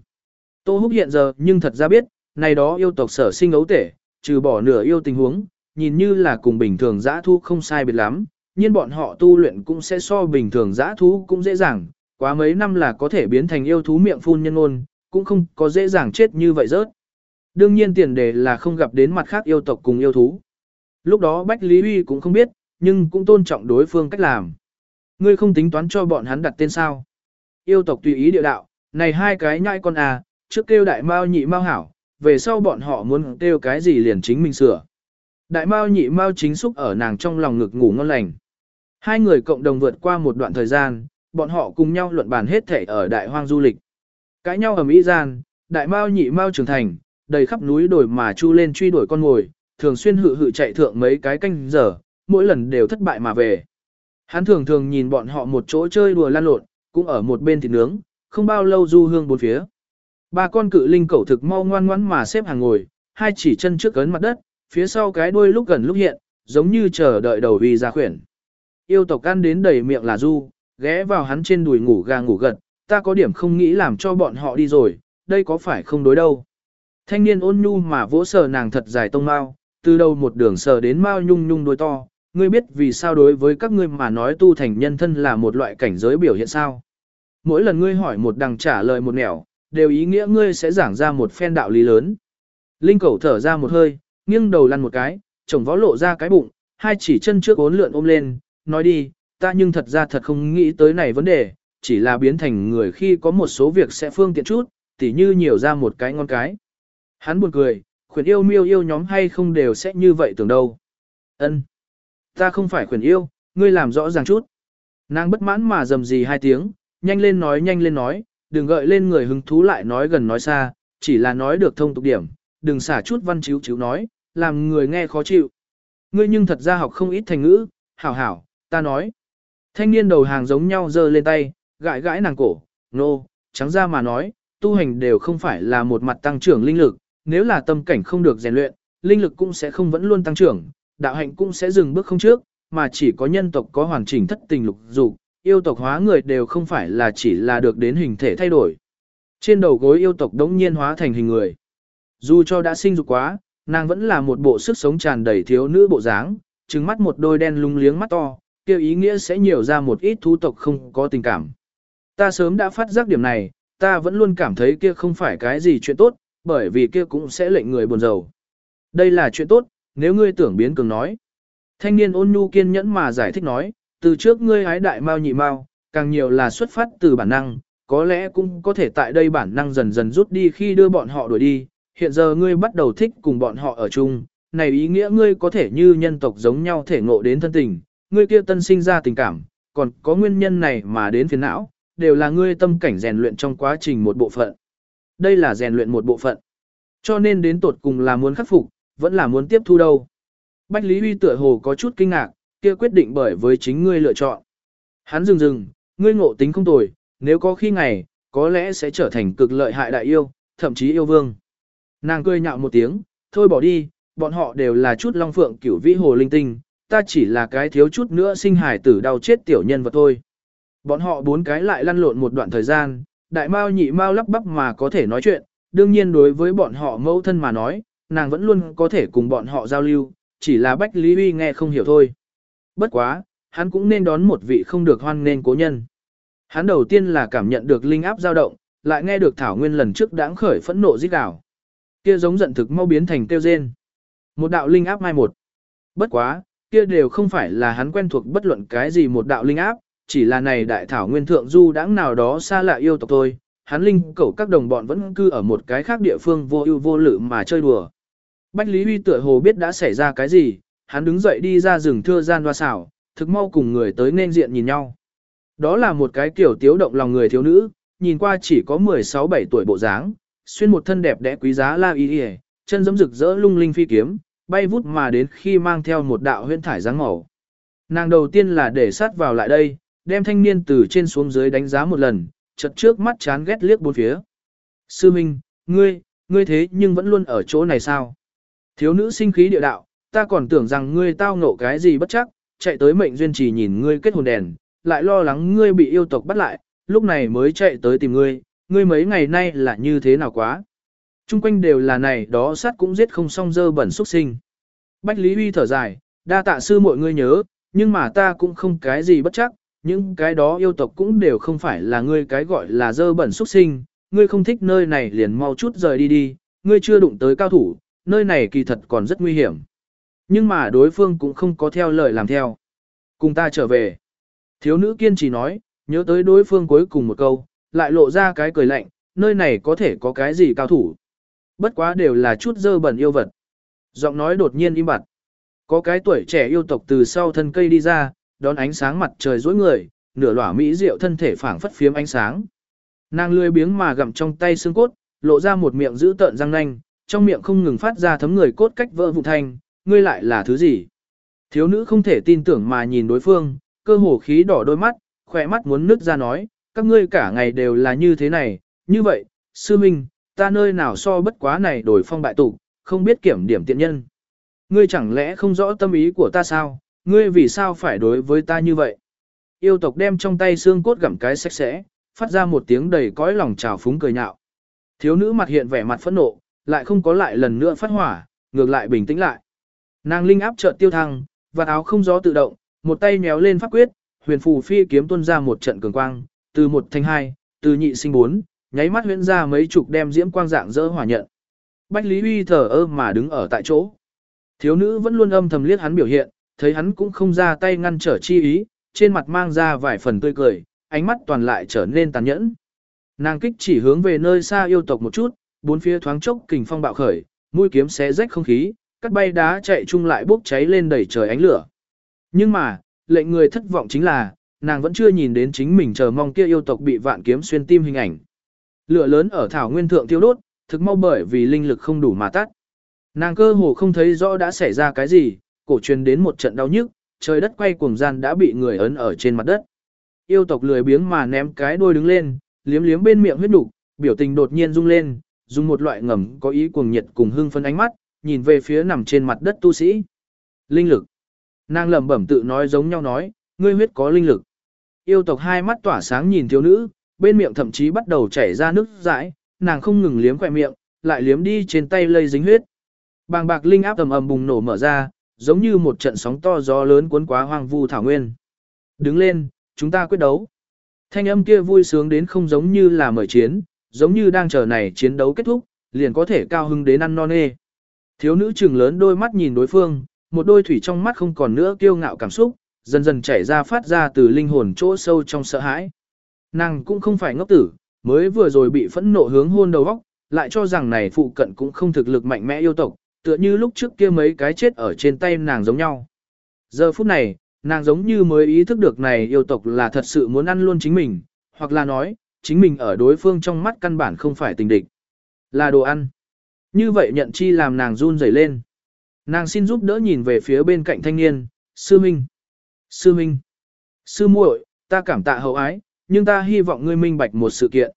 Tô Húc hiện giờ nhưng thật ra biết, này đó yêu tộc sở sinh ấu tể, trừ bỏ nửa yêu tình huống, nhìn như là cùng bình thường giã thu không sai biệt lắm, nhưng bọn họ tu luyện cũng sẽ so bình thường giã thú cũng dễ dàng, quá mấy năm là có thể biến thành yêu thú miệng phun nhân ôn, cũng không có dễ dàng chết như vậy rớt. Đương nhiên tiền đề là không gặp đến mặt khác yêu tộc cùng yêu thú. Lúc đó Bách Lý Huy cũng không biết, nhưng cũng tôn trọng đối phương cách làm. Ngươi không tính toán cho bọn hắn đặt tên sao. Yêu tộc tùy ý địa đạo, này hai cái nhai con à, trước kêu đại mao nhị mao hảo, về sau bọn họ muốn kêu cái gì liền chính mình sửa. Đại mao nhị mao chính xúc ở nàng trong lòng ngực ngủ ngon lành. Hai người cộng đồng vượt qua một đoạn thời gian, bọn họ cùng nhau luận bàn hết thể ở đại hoang du lịch. Cãi nhau ở Mỹ gian, đại mao nhị mao trưởng thành, đầy khắp núi đồi mà chu lên truy đuổi con ngồi, thường xuyên hự hự chạy thượng mấy cái canh giờ, mỗi lần đều thất bại mà về. Hắn thường thường nhìn bọn họ một chỗ chơi đùa lan lộn, cũng ở một bên thịt nướng, không bao lâu du hương bốn phía. Ba con cự linh cẩu thực mau ngoan ngoãn mà xếp hàng ngồi, hai chỉ chân trước cấn mặt đất, phía sau cái đuôi lúc gần lúc hiện, giống như chờ đợi đầu vì ra khuyển. yêu tộc ăn đến đầy miệng là du, ghé vào hắn trên đùi ngủ gà ngủ gật, ta có điểm không nghĩ làm cho bọn họ đi rồi, đây có phải không đối đâu. Thanh niên ôn nhu mà vỗ sờ nàng thật dài tông mao, từ đầu một đường sờ đến mao nhung nhung đôi to, ngươi biết vì sao đối với các ngươi mà nói tu thành nhân thân là một loại cảnh giới biểu hiện sao. Mỗi lần ngươi hỏi một đằng trả lời một nẻo, đều ý nghĩa ngươi sẽ giảng ra một phen đạo lý lớn. Linh cầu thở ra một hơi, nghiêng đầu lăn một cái, chồng võ lộ ra cái bụng, hai chỉ chân trước ốn lượn ôm lên, nói đi, ta nhưng thật ra thật không nghĩ tới này vấn đề, chỉ là biến thành người khi có một số việc sẽ phương tiện chút, tỉ như nhiều ra một cái ngon cái. Hắn buồn cười, khuyển yêu miêu yêu nhóm hay không đều sẽ như vậy tưởng đâu. Ân, Ta không phải khuyển yêu, ngươi làm rõ ràng chút. Nàng bất mãn mà dầm gì hai tiếng, nhanh lên nói nhanh lên nói, đừng gợi lên người hứng thú lại nói gần nói xa, chỉ là nói được thông tục điểm, đừng xả chút văn chiếu chiếu nói, làm người nghe khó chịu. Ngươi nhưng thật ra học không ít thành ngữ, hảo hảo, ta nói. Thanh niên đầu hàng giống nhau giơ lên tay, gãi gãi nàng cổ, nô, no, trắng ra mà nói, tu hành đều không phải là một mặt tăng trưởng linh lực, nếu là tâm cảnh không được rèn luyện, linh lực cũng sẽ không vẫn luôn tăng trưởng, đạo hạnh cũng sẽ dừng bước không trước, mà chỉ có nhân tộc có hoàn chỉnh thất tình lục dục, yêu tộc hóa người đều không phải là chỉ là được đến hình thể thay đổi. Trên đầu gối yêu tộc đống nhiên hóa thành hình người. Dù cho đã sinh dục quá, nàng vẫn là một bộ sức sống tràn đầy thiếu nữ bộ dáng, trừng mắt một đôi đen lung liếng mắt to, kêu ý nghĩa sẽ nhiều ra một ít thú tộc không có tình cảm. Ta sớm đã phát giác điểm này, ta vẫn luôn cảm thấy kia không phải cái gì chuyện tốt, bởi vì kia cũng sẽ lệnh người buồn rầu. Đây là chuyện tốt, nếu ngươi tưởng biến cường nói. Thanh niên ôn nhu kiên nhẫn mà giải thích nói, từ trước ngươi hái đại mao nhị mao, càng nhiều là xuất phát từ bản năng, có lẽ cũng có thể tại đây bản năng dần dần rút đi khi đưa bọn họ đuổi đi, hiện giờ ngươi bắt đầu thích cùng bọn họ ở chung, này ý nghĩa ngươi có thể như nhân tộc giống nhau thể ngộ đến thân tình, ngươi kia tân sinh ra tình cảm, còn có nguyên nhân này mà đến phiền não, đều là ngươi tâm cảnh rèn luyện trong quá trình một bộ phận. Đây là rèn luyện một bộ phận. Cho nên đến tột cùng là muốn khắc phục, vẫn là muốn tiếp thu đâu. Bách Lý Huy tựa hồ có chút kinh ngạc, kia quyết định bởi với chính ngươi lựa chọn. Hắn dừng dừng, ngươi ngộ tính không tồi, nếu có khi ngày, có lẽ sẽ trở thành cực lợi hại đại yêu, thậm chí yêu vương. Nàng cười nhạo một tiếng, thôi bỏ đi, bọn họ đều là chút long phượng cửu vĩ hồ linh tinh, ta chỉ là cái thiếu chút nữa sinh hải tử đau chết tiểu nhân vật thôi. Bọn họ bốn cái lại lăn lộn một đoạn thời gian, đại mao nhị mao lắp bắp mà có thể nói chuyện, đương nhiên đối với bọn họ mẫu thân mà nói, nàng vẫn luôn có thể cùng bọn họ giao lưu, chỉ là Bách Lý Uy nghe không hiểu thôi. Bất quá, hắn cũng nên đón một vị không được hoan nên cố nhân. Hắn đầu tiên là cảm nhận được linh áp dao động, lại nghe được Thảo Nguyên lần trước đãng khởi phẫn nộ giết đảo. Kia giống giận thực mau biến thành tiêu rên. Một đạo linh áp mai một. Bất quá, kia đều không phải là hắn quen thuộc bất luận cái gì một đạo linh áp, chỉ là này đại thảo nguyên thượng du đãng nào đó xa lạ yêu tộc thôi. Hắn linh cẩu các đồng bọn vẫn cư ở một cái khác địa phương vô ưu vô lự mà chơi đùa. Bách Lý Huy tựa hồ biết đã xảy ra cái gì, hắn đứng dậy đi ra rừng thưa gian hoa xảo, thực mau cùng người tới nên diện nhìn nhau. Đó là một cái kiểu tiếu động lòng người thiếu nữ, nhìn qua chỉ có 16-17 tuổi bộ dáng, xuyên một thân đẹp đẽ quý giá la y y, chân giẫm rực rỡ lung linh phi kiếm, bay vút mà đến khi mang theo một đạo huyễn thải dáng màu. Nàng đầu tiên là để sát vào lại đây, đem thanh niên từ trên xuống dưới đánh giá một lần, chật trước mắt chán ghét liếc bốn phía. Sư Minh, ngươi, ngươi thế nhưng vẫn luôn ở chỗ này sao? Thiếu nữ sinh khí địa đạo, ta còn tưởng rằng ngươi tao ngộ cái gì bất chắc, chạy tới mệnh duyên chỉ nhìn ngươi kết hồn đèn, lại lo lắng ngươi bị yêu tộc bắt lại, lúc này mới chạy tới tìm ngươi, ngươi mấy ngày nay là như thế nào quá. Trung quanh đều là này đó sát cũng giết không xong dơ bẩn xuất sinh. Bách Lý Huy thở dài, đa tạ sư mọi ngươi nhớ, nhưng mà ta cũng không cái gì bất chắc, những cái đó yêu tộc cũng đều không phải là ngươi cái gọi là dơ bẩn xuất sinh, ngươi không thích nơi này liền mau chút rời đi đi, ngươi chưa đụng tới cao thủ, nơi này kỳ thật còn rất nguy hiểm. Nhưng mà đối phương cũng không có theo lời làm theo. Cùng ta trở về. Thiếu nữ kiên trì nói, nhớ tới đối phương cuối cùng một câu, lại lộ ra cái cười lạnh, nơi này có thể có cái gì cao thủ. Bất quá đều là chút dơ bẩn yêu vật. Giọng nói đột nhiên im bặt. Có cái tuổi trẻ yêu tộc từ sau thân cây đi ra, đón ánh sáng mặt trời dối người, nửa lỏa mỹ rượu thân thể phảng phất phiếm ánh sáng. Nàng lười biếng mà gặm trong tay xương cốt, lộ ra một miệng giữ tợn răng nanh, trong miệng không ngừng phát ra thấm người cốt cách vỡ vụ thanh, ngươi lại là thứ gì? Thiếu nữ không thể tin tưởng mà nhìn đối phương, cơ hồ khí đỏ đôi mắt, khỏe mắt muốn nứt ra nói, các ngươi cả ngày đều là như thế này, như vậy, sư minh, ta nơi nào so bất quá này đổi phong bại tụ, không biết kiểm điểm tiện nhân. Ngươi chẳng lẽ không rõ tâm ý của ta sao, ngươi vì sao phải đối với ta như vậy? Yêu tộc đem trong tay xương cốt gặm cái sạch sẽ, phát ra một tiếng đầy cõi lòng trào phúng cười nhạo. Thiếu nữ mặt hiện vẻ mặt phẫn nộ, lại không có lại lần nữa phát hỏa, ngược lại bình tĩnh lại. Nàng linh áp chợt tiêu thăng, và áo không gió tự động, một tay méo lên pháp quyết, huyền phù phi kiếm tuôn ra một trận cường quang, từ một thành hai, từ nhị sinh bốn, nháy mắt huyễn ra mấy chục đem diễm quang dạng dỡ hỏa nhận. Bách Lý Huy thở ơ mà đứng ở tại chỗ. Thiếu nữ vẫn luôn âm thầm liếc hắn biểu hiện, thấy hắn cũng không ra tay ngăn trở chi ý, trên mặt mang ra vài phần tươi cười, ánh mắt toàn lại trở nên tàn nhẫn. Nàng kích chỉ hướng về nơi xa yêu tộc một chút, bốn phía thoáng chốc kình phong bạo khởi, mũi kiếm xé rách không khí, cắt bay đá chạy chung lại bốc cháy lên đầy trời ánh lửa. Nhưng mà, lệnh người thất vọng chính là, nàng vẫn chưa nhìn đến chính mình chờ mong kia yêu tộc bị vạn kiếm xuyên tim hình ảnh. Lửa lớn ở thảo nguyên thượng tiêu đốt, thực mau bởi vì linh lực không đủ mà tắt. Nàng cơ hồ không thấy rõ đã xảy ra cái gì, cổ truyền đến một trận đau nhức, trời đất quay cuồng gian đã bị người ấn ở trên mặt đất. Yêu tộc lười biếng mà ném cái đuôi đứng lên, liếm liếm bên miệng huyết đủ, biểu tình đột nhiên rung lên, dùng một loại ngầm có ý cuồng nhiệt cùng hưng phấn ánh mắt, nhìn về phía nằm trên mặt đất tu sĩ. Linh lực. Nàng lẩm bẩm tự nói giống nhau nói, ngươi huyết có linh lực. Yêu tộc hai mắt tỏa sáng nhìn thiếu nữ, bên miệng thậm chí bắt đầu chảy ra nước dãi, nàng không ngừng liếm khỏe miệng, lại liếm đi trên tay lây dính huyết. Bàng bạc linh áp tầm ầm bùng nổ mở ra, giống như một trận sóng to gió lớn cuốn quá hoang vu thảo nguyên. Đứng lên, chúng ta quyết đấu. Thanh âm kia vui sướng đến không giống như là mời chiến, giống như đang chờ này chiến đấu kết thúc, liền có thể cao hưng đến ăn non nê. Thiếu nữ trừng lớn đôi mắt nhìn đối phương, một đôi thủy trong mắt không còn nữa kiêu ngạo cảm xúc, dần dần chảy ra phát ra từ linh hồn chỗ sâu trong sợ hãi. Nàng cũng không phải ngốc tử, mới vừa rồi bị phẫn nộ hướng hôn đầu óc, lại cho rằng này phụ cận cũng không thực lực mạnh mẽ yêu tộc, tựa như lúc trước kia mấy cái chết ở trên tay nàng giống nhau. Giờ phút này, nàng giống như mới ý thức được này yêu tộc là thật sự muốn ăn luôn chính mình, hoặc là nói, chính mình ở đối phương trong mắt căn bản không phải tình địch, là đồ ăn. Như vậy nhận chi làm nàng run rẩy lên. Nàng xin giúp đỡ nhìn về phía bên cạnh thanh niên, sư minh. Sư minh. Sư muội, ta cảm tạ hậu ái, nhưng ta hy vọng ngươi minh bạch một sự kiện.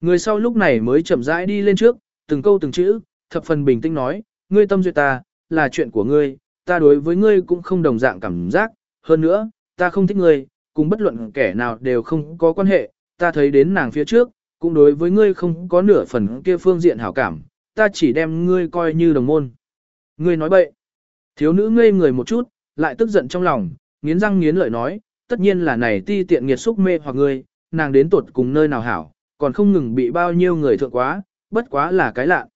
Người sau lúc này mới chậm rãi đi lên trước, từng câu từng chữ, thập phần bình tĩnh nói, ngươi tâm duyệt ta, là chuyện của ngươi, ta đối với ngươi cũng không đồng dạng cảm giác, hơn nữa, ta không thích ngươi, cùng bất luận kẻ nào đều không có quan hệ, ta thấy đến nàng phía trước, cũng đối với ngươi không có nửa phần kia phương diện hảo cảm, ta chỉ đem ngươi coi như đồng môn. Ngươi nói bậy. Thiếu nữ ngây người một chút, lại tức giận trong lòng, nghiến răng nghiến lợi nói, tất nhiên là này ti tiện nghiệt xúc mê hoặc ngươi, nàng đến tuột cùng nơi nào hảo, còn không ngừng bị bao nhiêu người thượng quá, bất quá là cái lạ.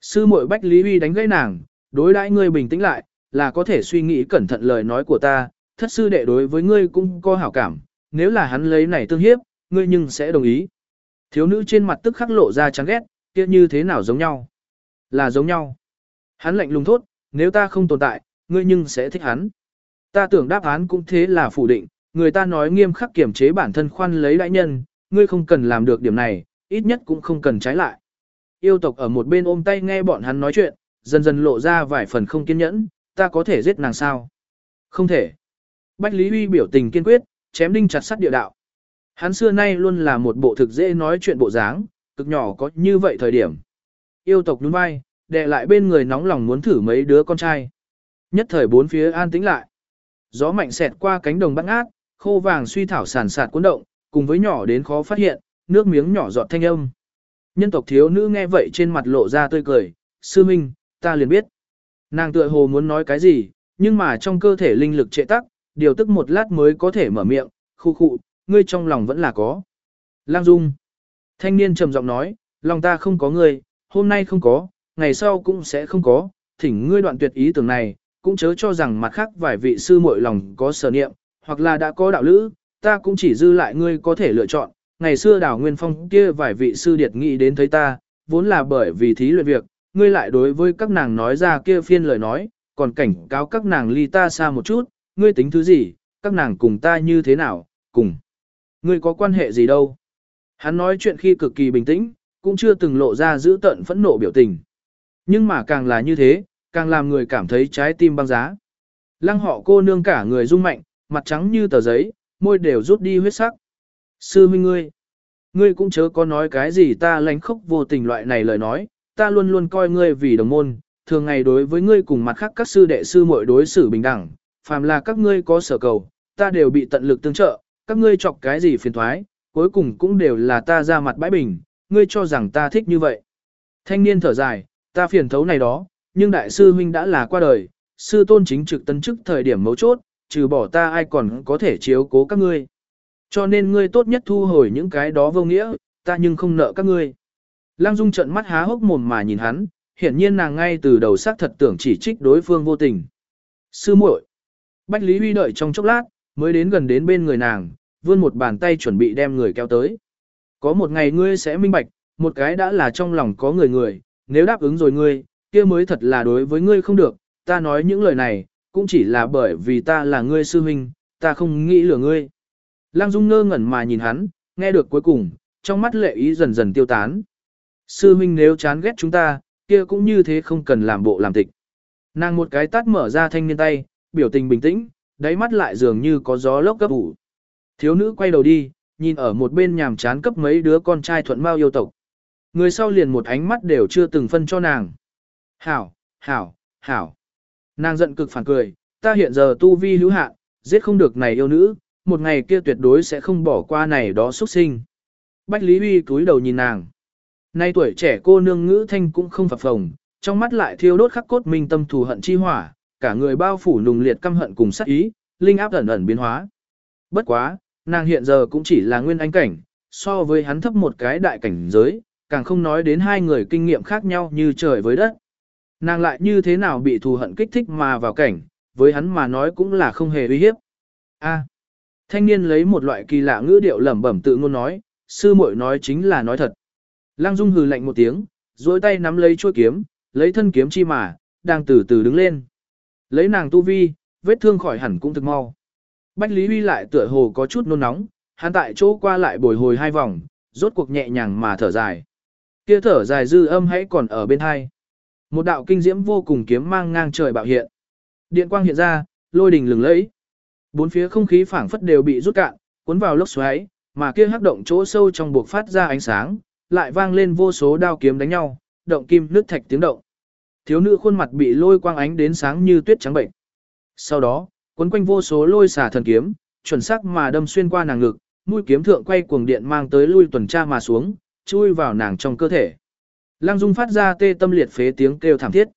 Sư muội Bách Lý Huy đánh gãy nàng, đối đãi ngươi bình tĩnh lại, là có thể suy nghĩ cẩn thận lời nói của ta, thất sư đệ đối với ngươi cũng có hảo cảm, nếu là hắn lấy này tương hiếp, ngươi nhưng sẽ đồng ý. Thiếu nữ trên mặt tức khắc lộ ra chán ghét, kia như thế nào giống nhau? Là giống nhau. Hắn lạnh lùng thốt, nếu ta không tồn tại, ngươi nhưng sẽ thích hắn. Ta tưởng đáp án cũng thế là phủ định, người ta nói nghiêm khắc kiểm chế bản thân khoan lấy đại nhân, ngươi không cần làm được điểm này, ít nhất cũng không cần trái lại. Yêu tộc ở một bên ôm tay nghe bọn hắn nói chuyện, dần dần lộ ra vài phần không kiên nhẫn, ta có thể giết nàng sao? Không thể. Bách Lý Huy biểu tình kiên quyết, chém đinh chặt sắt địa đạo. Hắn xưa nay luôn là một bộ thực dễ nói chuyện bộ dáng, cực nhỏ có như vậy thời điểm. Yêu tộc nhún vai, đè lại bên người nóng lòng muốn thử mấy đứa con trai. Nhất thời bốn phía an tĩnh lại. Gió mạnh xẹt qua cánh đồng băng ác, khô vàng suy thảo sản sạt cuốn động, cùng với nhỏ đến khó phát hiện, nước miếng nhỏ giọt thanh âm. Nhân tộc thiếu nữ nghe vậy trên mặt lộ ra tươi cười, sư minh, ta liền biết. Nàng tựa hồ muốn nói cái gì, nhưng mà trong cơ thể linh lực trệ tắc, điều tức một lát mới có thể mở miệng, khu khụ, ngươi trong lòng vẫn là có. Lang Dung. Thanh niên trầm giọng nói, lòng ta không có ngươi, hôm nay không có, ngày sau cũng sẽ không có, thỉnh ngươi đoạn tuyệt ý tưởng này, cũng chớ cho rằng mặt khác vài vị sư muội lòng có sở niệm, hoặc là đã có đạo lữ, ta cũng chỉ dư lại ngươi có thể lựa chọn. Ngày xưa đảo Nguyên Phong kia vài vị sư điệt nghĩ đến thấy ta, vốn là bởi vì thí luyện việc, ngươi lại đối với các nàng nói ra kia phiên lời nói, còn cảnh cáo các nàng ly ta xa một chút, ngươi tính thứ gì, các nàng cùng ta như thế nào, cùng. Ngươi có quan hệ gì đâu. Hắn nói chuyện khi cực kỳ bình tĩnh, cũng chưa từng lộ ra giữ tận phẫn nộ biểu tình. Nhưng mà càng là như thế, càng làm người cảm thấy trái tim băng giá. Lăng họ cô nương cả người rung mạnh, mặt trắng như tờ giấy, môi đều rút đi huyết sắc. Sư huynh ngươi, ngươi cũng chớ có nói cái gì ta lánh khóc vô tình loại này lời nói, ta luôn luôn coi ngươi vì đồng môn, thường ngày đối với ngươi cùng mặt khác các sư đệ sư muội đối xử bình đẳng, phàm là các ngươi có sở cầu, ta đều bị tận lực tương trợ, các ngươi chọc cái gì phiền thoái, cuối cùng cũng đều là ta ra mặt bãi bình, ngươi cho rằng ta thích như vậy. Thanh niên thở dài, ta phiền thấu này đó, nhưng đại sư huynh đã là qua đời, sư tôn chính trực tân chức thời điểm mấu chốt, trừ bỏ ta ai còn có thể chiếu cố các ngươi. Cho nên ngươi tốt nhất thu hồi những cái đó vô nghĩa, ta nhưng không nợ các ngươi. Lăng Dung trận mắt há hốc mồm mà nhìn hắn, hiển nhiên nàng ngay từ đầu xác thật tưởng chỉ trích đối phương vô tình. Sư muội. Bách Lý Huy đợi trong chốc lát, mới đến gần đến bên người nàng, vươn một bàn tay chuẩn bị đem người kéo tới. Có một ngày ngươi sẽ minh bạch, một cái đã là trong lòng có người người, nếu đáp ứng rồi ngươi, kia mới thật là đối với ngươi không được, ta nói những lời này, cũng chỉ là bởi vì ta là ngươi sư huynh, ta không nghĩ lừa ngươi. Lăng Dung ngơ ngẩn mà nhìn hắn, nghe được cuối cùng, trong mắt lệ ý dần dần tiêu tán. Sư huynh nếu chán ghét chúng ta, kia cũng như thế không cần làm bộ làm tịch. Nàng một cái tắt mở ra thanh niên tay, biểu tình bình tĩnh, đáy mắt lại dường như có gió lốc gấp ủ. Thiếu nữ quay đầu đi, nhìn ở một bên nhàm chán cấp mấy đứa con trai thuận mau yêu tộc. Người sau liền một ánh mắt đều chưa từng phân cho nàng. Hảo, hảo, hảo. Nàng giận cực phản cười, ta hiện giờ tu vi hữu hạn, giết không được này yêu nữ, một ngày kia tuyệt đối sẽ không bỏ qua này đó xuất sinh. Bách Lý Huy cúi đầu nhìn nàng. Nay tuổi trẻ cô nương ngữ thanh cũng không phập phồng, trong mắt lại thiêu đốt khắc cốt minh tâm thù hận chi hỏa, cả người bao phủ nùng liệt căm hận cùng sát ý, linh áp ẩn ẩn biến hóa. Bất quá, nàng hiện giờ cũng chỉ là nguyên anh cảnh, so với hắn thấp một cái đại cảnh giới, càng không nói đến hai người kinh nghiệm khác nhau như trời với đất. Nàng lại như thế nào bị thù hận kích thích mà vào cảnh, với hắn mà nói cũng là không hề uy hiếp. A. thanh niên lấy một loại kỳ lạ ngữ điệu lẩm bẩm tự ngôn nói, sư muội nói chính là nói thật. Lăng Dung hừ lạnh một tiếng, duỗi tay nắm lấy chuôi kiếm, lấy thân kiếm chi mà, đang từ từ đứng lên. Lấy nàng tu vi, vết thương khỏi hẳn cũng thực mau. Bách Lý Huy lại tựa hồ có chút nôn nóng, hắn tại chỗ qua lại bồi hồi hai vòng, rốt cuộc nhẹ nhàng mà thở dài. Kia thở dài dư âm hãy còn ở bên hai. Một đạo kinh diễm vô cùng kiếm mang ngang trời bạo hiện. Điện quang hiện ra, lôi đình lừng lẫy. Bốn phía không khí phảng phất đều bị rút cạn, cuốn vào lốc xoáy, mà kia hắc động chỗ sâu trong buộc phát ra ánh sáng, lại vang lên vô số đao kiếm đánh nhau, động kim nước thạch tiếng động. Thiếu nữ khuôn mặt bị lôi quang ánh đến sáng như tuyết trắng bệnh. Sau đó, cuốn quanh vô số lôi xả thần kiếm, chuẩn xác mà đâm xuyên qua nàng ngực, mũi kiếm thượng quay cuồng điện mang tới lui tuần tra mà xuống, chui vào nàng trong cơ thể. Lăng Dung phát ra tê tâm liệt phế tiếng kêu thảm thiết.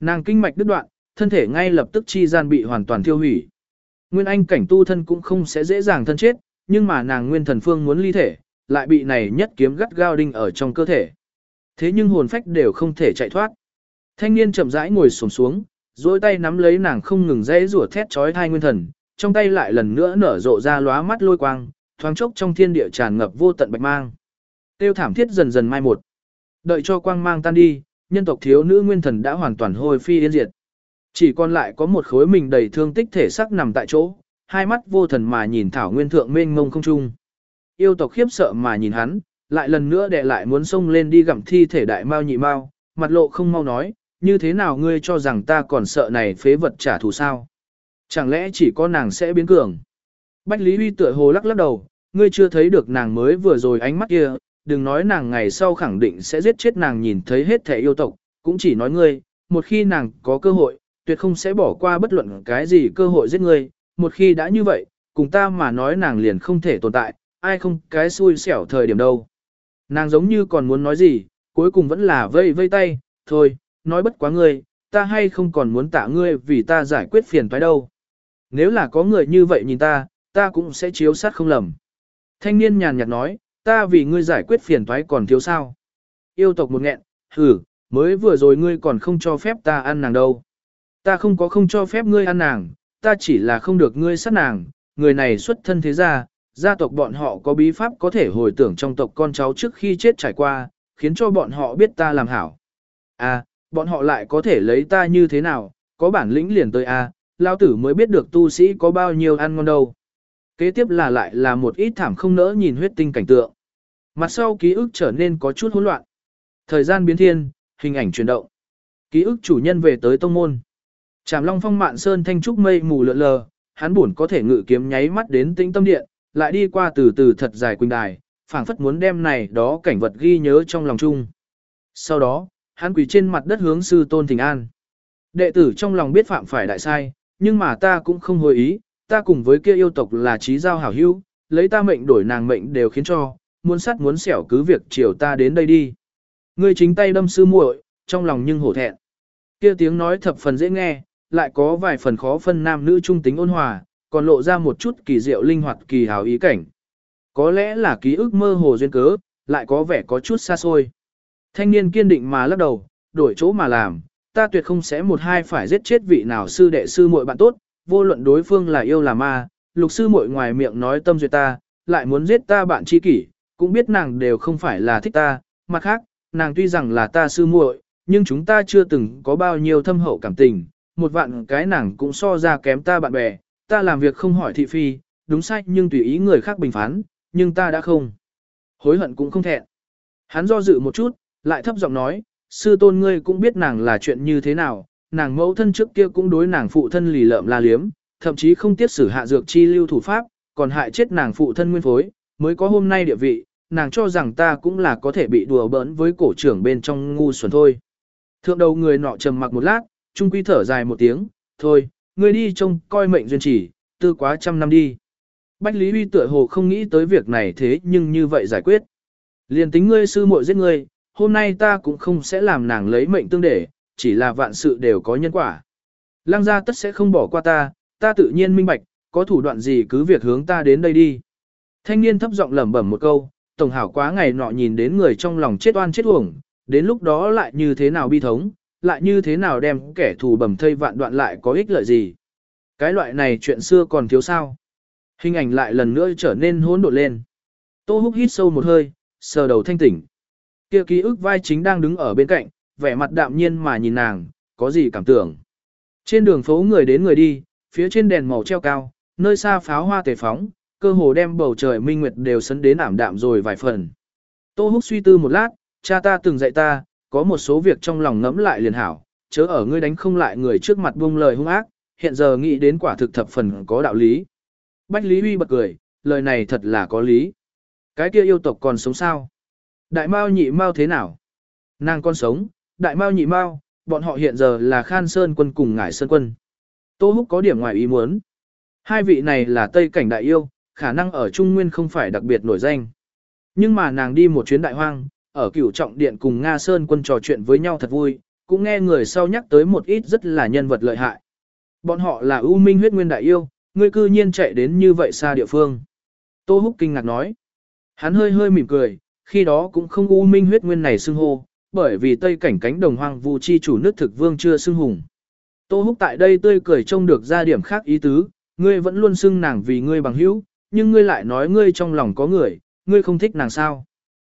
Nàng kinh mạch đứt đoạn, thân thể ngay lập tức chi gian bị hoàn toàn tiêu hủy. Nguyên anh cảnh tu thân cũng không sẽ dễ dàng thân chết, nhưng mà nàng nguyên thần phương muốn ly thể, lại bị này nhất kiếm gắt gao đinh ở trong cơ thể. Thế nhưng hồn phách đều không thể chạy thoát. Thanh niên chậm rãi ngồi xổm xuống, dôi tay nắm lấy nàng không ngừng dãy rủa thét chói thai nguyên thần, trong tay lại lần nữa nở rộ ra lóa mắt lôi quang, thoáng chốc trong thiên địa tràn ngập vô tận bạch mang. Tiêu thảm thiết dần dần mai một. Đợi cho quang mang tan đi, nhân tộc thiếu nữ nguyên thần đã hoàn toàn hôi phi yên diệt. Chỉ còn lại có một khối mình đầy thương tích thể sắc nằm tại chỗ, hai mắt vô thần mà nhìn thảo nguyên thượng mênh mông không trung. Yêu tộc khiếp sợ mà nhìn hắn, lại lần nữa để lại muốn xông lên đi gặm thi thể đại mao nhị mao, mặt lộ không mau nói, như thế nào ngươi cho rằng ta còn sợ này phế vật trả thù sao? Chẳng lẽ chỉ có nàng sẽ biến cường? Bách Lý Huy tựa hồ lắc lắc đầu, ngươi chưa thấy được nàng mới vừa rồi ánh mắt kia, đừng nói nàng ngày sau khẳng định sẽ giết chết nàng nhìn thấy hết thể yêu tộc, cũng chỉ nói ngươi, một khi nàng có cơ hội, tuyệt không sẽ bỏ qua bất luận cái gì cơ hội giết ngươi, một khi đã như vậy, cùng ta mà nói nàng liền không thể tồn tại, ai không cái xui xẻo thời điểm đâu. Nàng giống như còn muốn nói gì, cuối cùng vẫn là vây vây tay, thôi, nói bất quá ngươi, ta hay không còn muốn tạ ngươi vì ta giải quyết phiền toái đâu. Nếu là có người như vậy nhìn ta, ta cũng sẽ chiếu sát không lầm. Thanh niên nhàn nhạt nói, ta vì ngươi giải quyết phiền toái còn thiếu sao. Yêu tộc một nghẹn, hử, mới vừa rồi ngươi còn không cho phép ta ăn nàng đâu. Ta không có không cho phép ngươi ăn nàng, ta chỉ là không được ngươi sát nàng, người này xuất thân thế gia, gia tộc bọn họ có bí pháp có thể hồi tưởng trong tộc con cháu trước khi chết trải qua, khiến cho bọn họ biết ta làm hảo. À, bọn họ lại có thể lấy ta như thế nào, có bản lĩnh liền tới a, à, lao tử mới biết được tu sĩ có bao nhiêu ăn ngon đâu. Kế tiếp là lại là một ít thảm không nỡ nhìn huyết tinh cảnh tượng. Mặt sau ký ức trở nên có chút hỗn loạn. Thời gian biến thiên, hình ảnh chuyển động. Ký ức chủ nhân về tới tông môn. Trảm Long Phong Mạn Sơn thanh trúc mây mù lượn lờ, hắn buồn có thể ngự kiếm nháy mắt đến tĩnh tâm điện, lại đi qua từ từ thật dài quỳnh đài, phảng phất muốn đem này đó cảnh vật ghi nhớ trong lòng chung. Sau đó, hắn quỳ trên mặt đất hướng sư tôn thỉnh an. Đệ tử trong lòng biết phạm phải đại sai, nhưng mà ta cũng không hồi ý, ta cùng với kia yêu tộc là trí giao hảo hữu, lấy ta mệnh đổi nàng mệnh đều khiến cho, muốn sắt muốn xẻo cứ việc chiều ta đến đây đi. Ngươi chính tay đâm sư muội, trong lòng nhưng hổ thẹn. Kia tiếng nói thập phần dễ nghe, lại có vài phần khó phân nam nữ trung tính ôn hòa, còn lộ ra một chút kỳ diệu linh hoạt kỳ hào ý cảnh. Có lẽ là ký ức mơ hồ duyên cớ, lại có vẻ có chút xa xôi. Thanh niên kiên định mà lắc đầu, đổi chỗ mà làm, ta tuyệt không sẽ một hai phải giết chết vị nào sư đệ sư muội bạn tốt, vô luận đối phương là yêu là ma, lục sư muội ngoài miệng nói tâm duyệt ta, lại muốn giết ta bạn tri kỷ, cũng biết nàng đều không phải là thích ta, mặt khác, nàng tuy rằng là ta sư muội, nhưng chúng ta chưa từng có bao nhiêu thâm hậu cảm tình, một vạn cái nàng cũng so ra kém ta bạn bè, ta làm việc không hỏi thị phi, đúng sai nhưng tùy ý người khác bình phán, nhưng ta đã không. Hối hận cũng không thẹn. Hắn do dự một chút, lại thấp giọng nói, sư tôn ngươi cũng biết nàng là chuyện như thế nào, nàng mẫu thân trước kia cũng đối nàng phụ thân lì lợm la liếm, thậm chí không tiết xử hạ dược chi lưu thủ pháp, còn hại chết nàng phụ thân nguyên phối, mới có hôm nay địa vị, nàng cho rằng ta cũng là có thể bị đùa bỡn với cổ trưởng bên trong ngu xuẩn thôi. Thượng đầu người nọ trầm mặc một lát, trung quy thở dài một tiếng, thôi, ngươi đi trông coi mệnh duyên chỉ, tư quá trăm năm đi. Bách Lý Huy tựa hồ không nghĩ tới việc này thế nhưng như vậy giải quyết. Liền tính ngươi sư muội giết ngươi, hôm nay ta cũng không sẽ làm nàng lấy mệnh tương để, chỉ là vạn sự đều có nhân quả. Lăng gia tất sẽ không bỏ qua ta, ta tự nhiên minh bạch, có thủ đoạn gì cứ việc hướng ta đến đây đi. Thanh niên thấp giọng lẩm bẩm một câu, tổng hảo quá ngày nọ nhìn đến người trong lòng chết oan chết uổng, đến lúc đó lại như thế nào bi thống, lại như thế nào đem kẻ thù bầm thây vạn đoạn lại có ích lợi gì. Cái loại này chuyện xưa còn thiếu sao. Hình ảnh lại lần nữa trở nên hỗn độn lên. Tô húc hít sâu một hơi, sờ đầu thanh tỉnh. Kia ký ức vai chính đang đứng ở bên cạnh, vẻ mặt đạm nhiên mà nhìn nàng, có gì cảm tưởng. Trên đường phố người đến người đi, phía trên đèn màu treo cao, nơi xa pháo hoa tề phóng, cơ hồ đem bầu trời minh nguyệt đều sấn đến ảm đạm rồi vài phần. Tô Húc suy tư một lát, cha ta từng dạy ta, có một số việc trong lòng ngẫm lại liền hảo, chớ ở ngươi đánh không lại người trước mặt buông lời hung ác, hiện giờ nghĩ đến quả thực thập phần có đạo lý. Bách Lý Huy bật cười, lời này thật là có lý. Cái kia yêu tộc còn sống sao? Đại Mao nhị Mao thế nào? Nàng con sống, Đại Mao nhị Mao, bọn họ hiện giờ là Khan Sơn quân cùng Ngải Sơn quân. Tô Húc có điểm ngoài ý muốn. Hai vị này là Tây cảnh đại yêu, khả năng ở Trung Nguyên không phải đặc biệt nổi danh. Nhưng mà nàng đi một chuyến đại hoang, ở cửu trọng điện cùng Nga Sơn quân trò chuyện với nhau thật vui, cũng nghe người sau nhắc tới một ít rất là nhân vật lợi hại. Bọn họ là U Minh huyết nguyên đại yêu, ngươi cư nhiên chạy đến như vậy xa địa phương. Tô Húc kinh ngạc nói. Hắn hơi hơi mỉm cười, khi đó cũng không U Minh huyết nguyên này xưng hô, bởi vì tây cảnh cánh đồng hoang vu chi chủ nước thực vương chưa xưng hùng. Tô Húc tại đây tươi cười trông được ra điểm khác ý tứ, ngươi vẫn luôn xưng nàng vì ngươi bằng hữu, nhưng ngươi lại nói ngươi trong lòng có người, ngươi không thích nàng sao.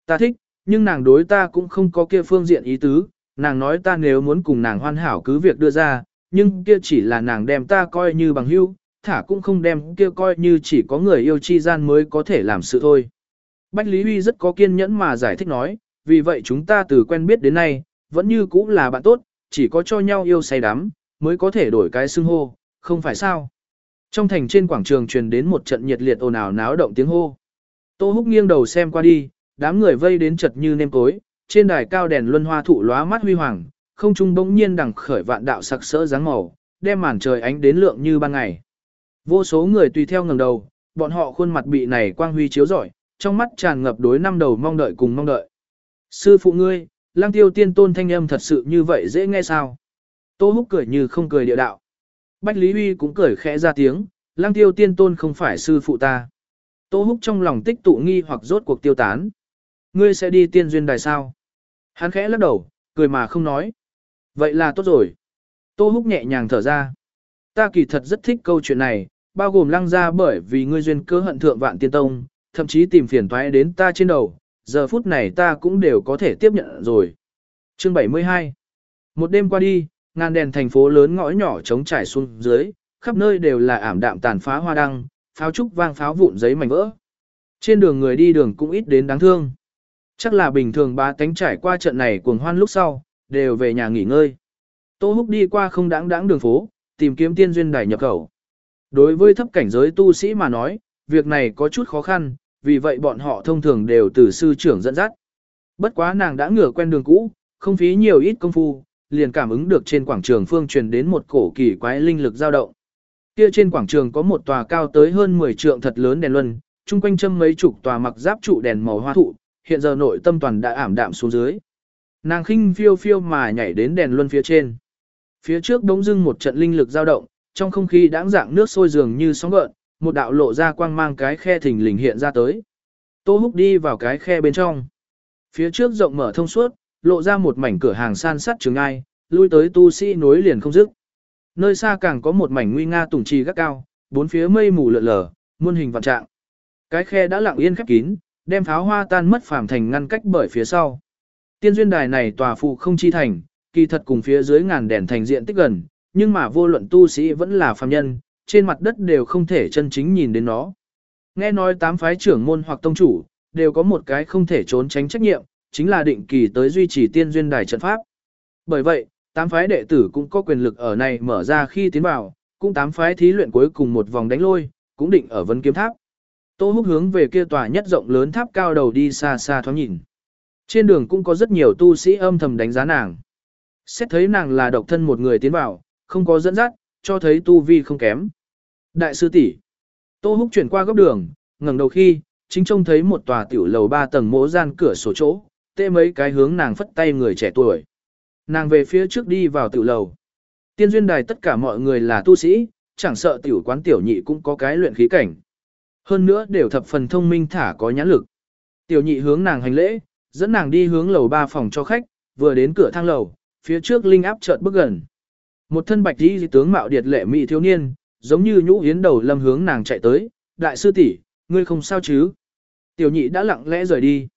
Ta thích, nhưng nàng đối ta cũng không có kia phương diện ý tứ, nàng nói ta nếu muốn cùng nàng hoàn hảo cứ việc đưa ra, nhưng kia chỉ là nàng đem ta coi như bằng hữu, thả cũng không đem kia coi như chỉ có người yêu chi gian mới có thể làm sự thôi. Bách Lý Huy rất có kiên nhẫn mà giải thích nói, vì vậy chúng ta từ quen biết đến nay, vẫn như cũ là bạn tốt, chỉ có cho nhau yêu say đắm, mới có thể đổi cái xưng hô, không phải sao. Trong thành trên quảng trường truyền đến một trận nhiệt liệt ồn ào náo động tiếng hô. Tô Húc nghiêng đầu xem qua đi, đám người vây đến chật như nêm tối, trên đài cao đèn luân hoa thụ lóa mắt huy hoàng, không trung bỗng nhiên đằng khởi vạn đạo sặc sỡ dáng màu, đem màn trời ánh đến lượng như ban ngày. Vô số người tùy theo ngẩng đầu, bọn họ khuôn mặt bị này quang huy chiếu rọi, trong mắt tràn ngập đối năm đầu mong đợi cùng mong đợi. Sư phụ ngươi, lang tiêu tiên tôn thanh âm thật sự như vậy dễ nghe sao? Tô húc cười như không cười địa đạo. Bách Lý Huy cũng cười khẽ ra tiếng, lang tiêu tiên tôn không phải sư phụ ta. Tô húc trong lòng tích tụ nghi hoặc rốt cuộc tiêu tán. Ngươi sẽ đi tiên duyên đài sao? Hắn khẽ lắc đầu, cười mà không nói. Vậy là tốt rồi. Tô húc nhẹ nhàng thở ra. Ta kỳ thật rất thích câu chuyện này, bao gồm lăng ra bởi vì ngươi duyên cơ hận thượng vạn tiên tông, thậm chí tìm phiền toái đến ta trên đầu, giờ phút này ta cũng đều có thể tiếp nhận rồi. Chương 72 Một đêm qua đi, ngàn đèn thành phố lớn ngõ nhỏ trống trải xuống dưới, khắp nơi đều là ảm đạm tàn phá hoa đăng, pháo trúc vang pháo vụn giấy mảnh vỡ. Trên đường người đi đường cũng ít đến đáng thương. Chắc là bình thường ba tánh trải qua trận này cuồng hoan lúc sau, đều về nhà nghỉ ngơi. Tô Húc đi qua không đáng đáng đường phố, tìm kiếm tiên duyên đài nhập khẩu. Đối với thấp cảnh giới tu sĩ mà nói, việc này có chút khó khăn, vì vậy bọn họ thông thường đều từ sư trưởng dẫn dắt. Bất quá nàng đã ngửa quen đường cũ, không phí nhiều ít công phu, liền cảm ứng được trên quảng trường phương truyền đến một cổ kỳ quái linh lực dao động. Kia trên quảng trường có một tòa cao tới hơn 10 trượng thật lớn đèn luân, chung quanh châm mấy chục tòa mặc giáp trụ đèn màu hoa thụ, hiện giờ nội tâm toàn đã ảm đạm xuống dưới. Nàng khinh phiêu phiêu mà nhảy đến đèn luân phía trên. Phía trước đống dưng một trận linh lực dao động, trong không khí đãng dạng nước sôi dường như sóng gợn, một đạo lộ ra quang mang cái khe thình lình hiện ra tới. Tô Húc đi vào cái khe bên trong. Phía trước rộng mở thông suốt, lộ ra một mảnh cửa hàng san sắt trường ai, lui tới tu sĩ nối liền không dứt. Nơi xa càng có một mảnh nguy nga tùng trì gác cao, bốn phía mây mù lượn lờ, muôn hình vạn trạng. Cái khe đã lặng yên khép kín, đem pháo hoa tan mất phàm thành ngăn cách bởi phía sau. Tiên duyên đài này tòa phụ không chi thành, kỳ thật cùng phía dưới ngàn đèn thành diện tích gần, nhưng mà vô luận tu sĩ vẫn là phàm nhân, trên mặt đất đều không thể chân chính nhìn đến nó. Nghe nói tám phái trưởng môn hoặc tông chủ, đều có một cái không thể trốn tránh trách nhiệm, chính là định kỳ tới duy trì tiên duyên đài trận pháp. Bởi vậy, tám phái đệ tử cũng có quyền lực ở này mở ra khi tiến vào, cũng tám phái thí luyện cuối cùng một vòng đánh lôi, cũng định ở vấn kiếm tháp. Tô Húc hướng về kia tòa nhất rộng lớn tháp cao đầu đi xa xa thoáng nhìn. Trên đường cũng có rất nhiều tu sĩ âm thầm đánh giá nàng. Xét thấy nàng là độc thân một người tiến vào, không có dẫn dắt, cho thấy tu vi không kém. Đại sư tỷ, Tô Húc chuyển qua góc đường, ngẩng đầu khi, chính trông thấy một tòa tiểu lầu ba tầng mỗ gian cửa sổ chỗ, tê mấy cái hướng nàng phất tay người trẻ tuổi. Nàng về phía trước đi vào tiểu lầu. Tiên duyên đài tất cả mọi người là tu sĩ, chẳng sợ tiểu quán tiểu nhị cũng có cái luyện khí cảnh. Hơn nữa đều thập phần thông minh thả có nhãn lực. Tiểu nhị hướng nàng hành lễ, dẫn nàng đi hướng lầu ba phòng cho khách, vừa đến cửa thang lầu, phía trước linh áp chợt bước gần. Một thân bạch y tướng mạo điệt lệ mỹ thiếu niên, giống như nhũ yến đầu lâm hướng nàng chạy tới, đại sư tỷ, ngươi không sao chứ? Tiểu nhị đã lặng lẽ rời đi.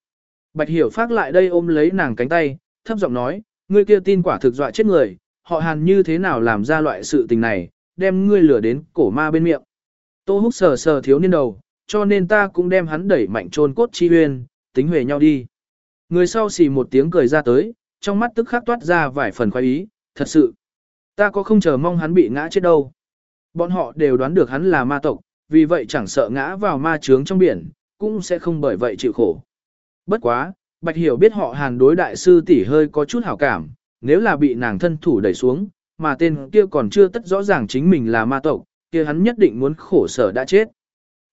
Bạch hiểu phát lại đây ôm lấy nàng cánh tay, thấp giọng nói, ngươi kia tin quả thực dọa chết người, họ hàn như thế nào làm ra loại sự tình này, đem ngươi lửa đến cổ ma bên miệng. Tô húc sờ sờ thiếu niên đầu, cho nên ta cũng đem hắn đẩy mạnh trôn cốt chi huyên, tính huề nhau đi. Người sau xì một tiếng cười ra tới, trong mắt tức khắc toát ra vài phần khoái ý, thật sự. Ta có không chờ mong hắn bị ngã chết đâu. Bọn họ đều đoán được hắn là ma tộc, vì vậy chẳng sợ ngã vào ma trướng trong biển, cũng sẽ không bởi vậy chịu khổ. Bất quá, Bạch Hiểu biết họ hàn đối đại sư tỷ hơi có chút hảo cảm, nếu là bị nàng thân thủ đẩy xuống, mà tên kia còn chưa tất rõ ràng chính mình là ma tộc, kia hắn nhất định muốn khổ sở đã chết.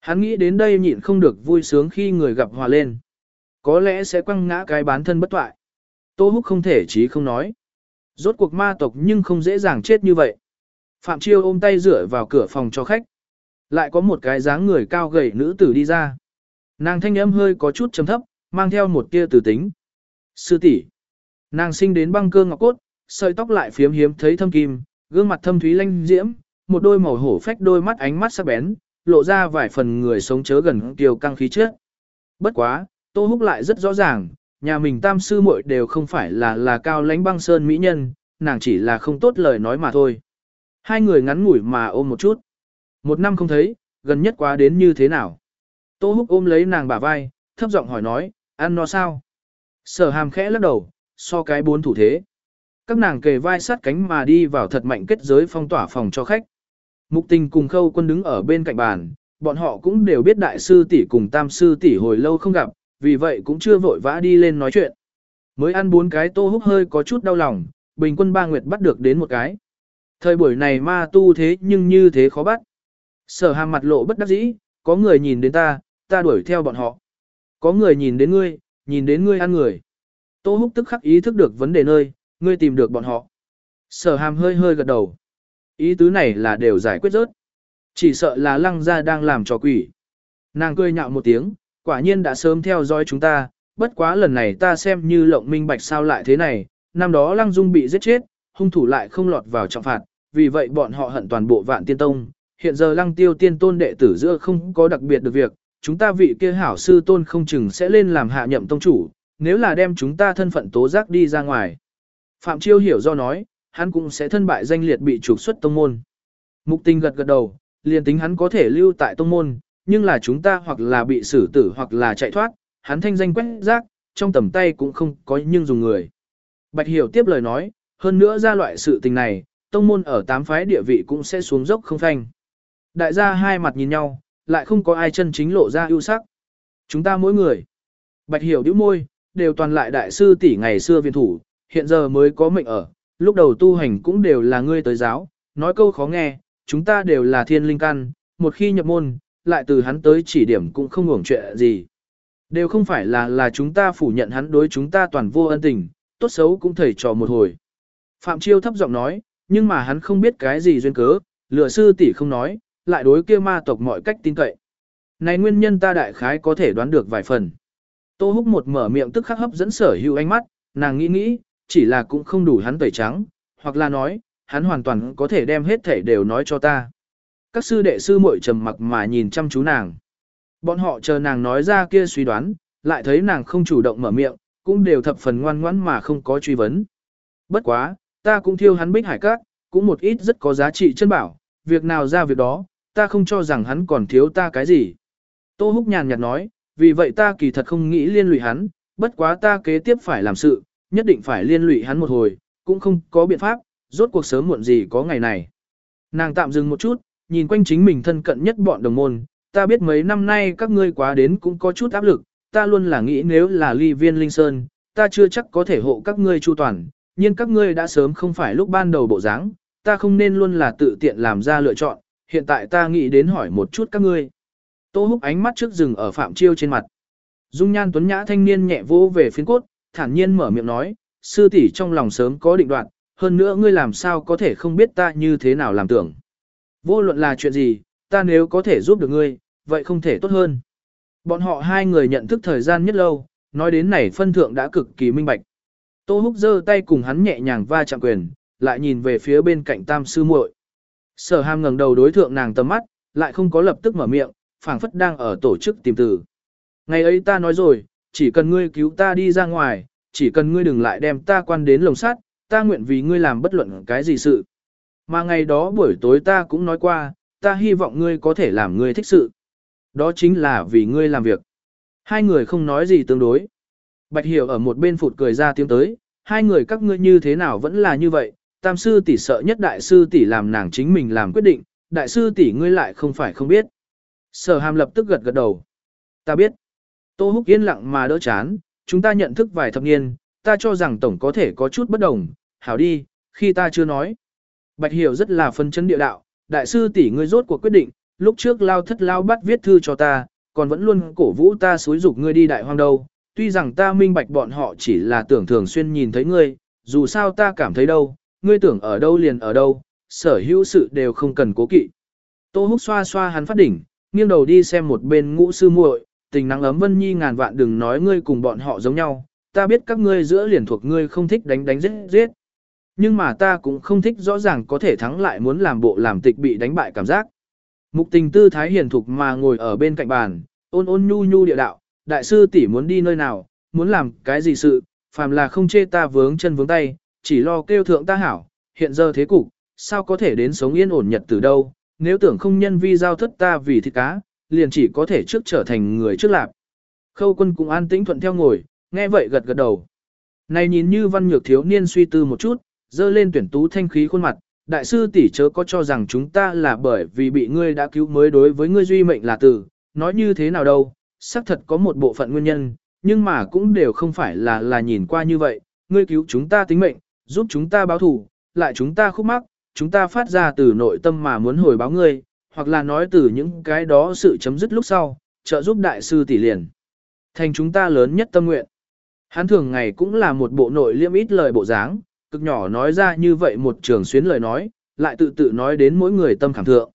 Hắn nghĩ đến đây nhịn không được vui sướng khi người gặp hòa lên. Có lẽ sẽ quăng ngã cái bán thân bất toại. Tô Húc không thể chí không nói. Rốt cuộc ma tộc nhưng không dễ dàng chết như vậy. Phạm Chiêu ôm tay rửa vào cửa phòng cho khách. Lại có một cái dáng người cao gầy nữ tử đi ra. Nàng thanh âm hơi có chút trầm thấp, mang theo một tia tử tính. Sư tỷ, Nàng sinh đến băng cơ ngọc cốt, sợi tóc lại phiếm hiếm thấy thâm kim, gương mặt thâm thúy lanh diễm, một đôi màu hổ phách đôi mắt ánh mắt sắc bén, lộ ra vài phần người sống chớ gần kiều căng khí trước. Bất quá, Tô Húc lại rất rõ ràng, nhà mình tam sư muội đều không phải là là cao lãnh băng sơn mỹ nhân, nàng chỉ là không tốt lời nói mà thôi. Hai người ngắn ngủi mà ôm một chút. Một năm không thấy, gần nhất quá đến như thế nào. Tô Húc ôm lấy nàng bả vai, thấp giọng hỏi nói, ăn no sao? Sở hàm khẽ lắc đầu, so cái bốn thủ thế. Các nàng kề vai sát cánh mà đi vào thật mạnh kết giới phong tỏa phòng cho khách. Mục tình cùng khâu quân đứng ở bên cạnh bàn, bọn họ cũng đều biết đại sư tỷ cùng tam sư tỷ hồi lâu không gặp, vì vậy cũng chưa vội vã đi lên nói chuyện. Mới ăn bốn cái tô húc hơi có chút đau lòng, bình quân ba nguyệt bắt được đến một cái. Thời buổi này ma tu thế nhưng như thế khó bắt. Sở hàm mặt lộ bất đắc dĩ, có người nhìn đến ta, ta đuổi theo bọn họ. Có người nhìn đến ngươi, nhìn đến ngươi ăn người. Tô húc tức khắc ý thức được vấn đề nơi, ngươi tìm được bọn họ. Sở hàm hơi hơi gật đầu. Ý tứ này là đều giải quyết rớt. Chỉ sợ là lăng gia đang làm trò quỷ. Nàng cười nhạo một tiếng, quả nhiên đã sớm theo dõi chúng ta, bất quá lần này ta xem như lộng minh bạch sao lại thế này, năm đó lăng dung bị giết chết, hung thủ lại không lọt vào trọng phạt, vì vậy bọn họ hận toàn bộ vạn tiên tông. Hiện giờ lăng tiêu tiên tôn đệ tử giữa không có đặc biệt được việc, chúng ta vị kia hảo sư tôn không chừng sẽ lên làm hạ nhậm tông chủ, nếu là đem chúng ta thân phận tố giác đi ra ngoài. Phạm Chiêu hiểu do nói, hắn cũng sẽ thân bại danh liệt bị trục xuất tông môn. Mục tình gật gật đầu, liền tính hắn có thể lưu tại tông môn, nhưng là chúng ta hoặc là bị xử tử hoặc là chạy thoát, hắn thanh danh quét rác, trong tầm tay cũng không có nhưng dùng người. Bạch Hiểu tiếp lời nói, hơn nữa ra loại sự tình này, tông môn ở tám phái địa vị cũng sẽ xuống dốc không phanh. Đại gia hai mặt nhìn nhau, lại không có ai chân chính lộ ra ưu sắc. Chúng ta mỗi người. Bạch Hiểu điếu môi, đều toàn lại đại sư tỷ ngày xưa viên thủ, hiện giờ mới có mệnh ở, lúc đầu tu hành cũng đều là ngươi tới giáo, nói câu khó nghe, chúng ta đều là thiên linh căn, một khi nhập môn, lại từ hắn tới chỉ điểm cũng không hưởng chuyện gì. Đều không phải là là chúng ta phủ nhận hắn đối chúng ta toàn vô ân tình, tốt xấu cũng thầy trò một hồi. Phạm Chiêu thấp giọng nói, nhưng mà hắn không biết cái gì duyên cớ, lựa sư tỷ không nói, lại đối kia ma tộc mọi cách tin cậy. Này nguyên nhân ta đại khái có thể đoán được vài phần. Tô húc một mở miệng tức khắc hấp dẫn sở hữu ánh mắt, nàng nghĩ nghĩ, chỉ là cũng không đủ hắn tẩy trắng, hoặc là nói, hắn hoàn toàn có thể đem hết thể đều nói cho ta. Các sư đệ sư muội trầm mặc mà nhìn chăm chú nàng. Bọn họ chờ nàng nói ra kia suy đoán, lại thấy nàng không chủ động mở miệng, cũng đều thập phần ngoan ngoãn mà không có truy vấn. Bất quá, ta cũng thiêu hắn bích hải các, cũng một ít rất có giá trị chân bảo, việc nào ra việc đó, ta không cho rằng hắn còn thiếu ta cái gì. Tô Húc nhàn nhạt nói, vì vậy ta kỳ thật không nghĩ liên lụy hắn, bất quá ta kế tiếp phải làm sự, nhất định phải liên lụy hắn một hồi, cũng không có biện pháp, rốt cuộc sớm muộn gì có ngày này. Nàng tạm dừng một chút, nhìn quanh chính mình thân cận nhất bọn đồng môn, ta biết mấy năm nay các ngươi quá đến cũng có chút áp lực, ta luôn là nghĩ nếu là ly viên linh sơn, ta chưa chắc có thể hộ các ngươi chu toàn, nhưng các ngươi đã sớm không phải lúc ban đầu bộ dáng, ta không nên luôn là tự tiện làm ra lựa chọn, hiện tại ta nghĩ đến hỏi một chút các ngươi. Tô húc ánh mắt trước rừng ở phạm chiêu trên mặt. Dung nhan tuấn nhã thanh niên nhẹ vô về phiến cốt, thản nhiên mở miệng nói, sư tỷ trong lòng sớm có định đoạn, hơn nữa ngươi làm sao có thể không biết ta như thế nào làm tưởng. Vô luận là chuyện gì, ta nếu có thể giúp được ngươi, vậy không thể tốt hơn. Bọn họ hai người nhận thức thời gian nhất lâu, nói đến này phân thượng đã cực kỳ minh bạch. Tô Húc giơ tay cùng hắn nhẹ nhàng va chạm quyền, lại nhìn về phía bên cạnh tam sư muội. Sở hàm ngẩng đầu đối thượng nàng tầm mắt, lại không có lập tức mở miệng, phảng phất đang ở tổ chức tìm từ. Ngày ấy ta nói rồi, chỉ cần ngươi cứu ta đi ra ngoài, chỉ cần ngươi đừng lại đem ta quan đến lồng sắt, ta nguyện vì ngươi làm bất luận cái gì sự. Mà ngày đó buổi tối ta cũng nói qua, ta hy vọng ngươi có thể làm ngươi thích sự. Đó chính là vì ngươi làm việc. Hai người không nói gì tương đối. Bạch Hiểu ở một bên phụt cười ra tiếng tới, hai người các ngươi như thế nào vẫn là như vậy, tam sư tỷ sợ nhất đại sư tỷ làm nàng chính mình làm quyết định, đại sư tỷ ngươi lại không phải không biết. Sở hàm lập tức gật gật đầu. Ta biết. Tô Húc yên lặng mà đỡ chán, chúng ta nhận thức vài thập niên, ta cho rằng tổng có thể có chút bất đồng, hảo đi, khi ta chưa nói. Bạch Hiểu rất là phân chân địa đạo, đại sư tỷ ngươi rốt cuộc quyết định, lúc trước lao thất lao bắt viết thư cho ta, còn vẫn luôn cổ vũ ta xúi dục ngươi đi đại hoang đâu, tuy rằng ta minh bạch bọn họ chỉ là tưởng thường xuyên nhìn thấy ngươi, dù sao ta cảm thấy đâu, ngươi tưởng ở đâu liền ở đâu, sở hữu sự đều không cần cố kỵ. Tô húc xoa xoa hắn phát đỉnh, nghiêng đầu đi xem một bên ngũ sư muội, tình nắng ấm vân nhi ngàn vạn đừng nói ngươi cùng bọn họ giống nhau, ta biết các ngươi giữa liền thuộc ngươi không thích đánh đánh giết giết. Nhưng mà ta cũng không thích rõ ràng có thể thắng lại muốn làm bộ làm tịch bị đánh bại cảm giác. Mục tình tư thái hiền thục mà ngồi ở bên cạnh bàn, ôn ôn nhu nhu địa đạo, đại sư tỷ muốn đi nơi nào, muốn làm cái gì sự, phàm là không chê ta vướng chân vướng tay, chỉ lo kêu thượng ta hảo, hiện giờ thế cục, sao có thể đến sống yên ổn nhật từ đâu, nếu tưởng không nhân vi giao thất ta vì thịt cá, liền chỉ có thể trước trở thành người trước lạc. Khâu quân cũng an tĩnh thuận theo ngồi, nghe vậy gật gật đầu. Này nhìn như văn nhược thiếu niên suy tư một chút, dơ lên tuyển tú thanh khí khuôn mặt, đại sư tỷ chớ có cho rằng chúng ta là bởi vì bị ngươi đã cứu mới đối với ngươi duy mệnh là tử, nói như thế nào đâu, xác thật có một bộ phận nguyên nhân, nhưng mà cũng đều không phải là là nhìn qua như vậy, ngươi cứu chúng ta tính mệnh, giúp chúng ta báo thù, lại chúng ta khúc mắc, chúng ta phát ra từ nội tâm mà muốn hồi báo ngươi, hoặc là nói từ những cái đó sự chấm dứt lúc sau, trợ giúp đại sư tỷ liền. Thành chúng ta lớn nhất tâm nguyện. Hắn thường ngày cũng là một bộ nội liêm ít lời bộ dáng, cực nhỏ nói ra như vậy một trường xuyến lời nói, lại tự tự nói đến mỗi người tâm khảm thượng.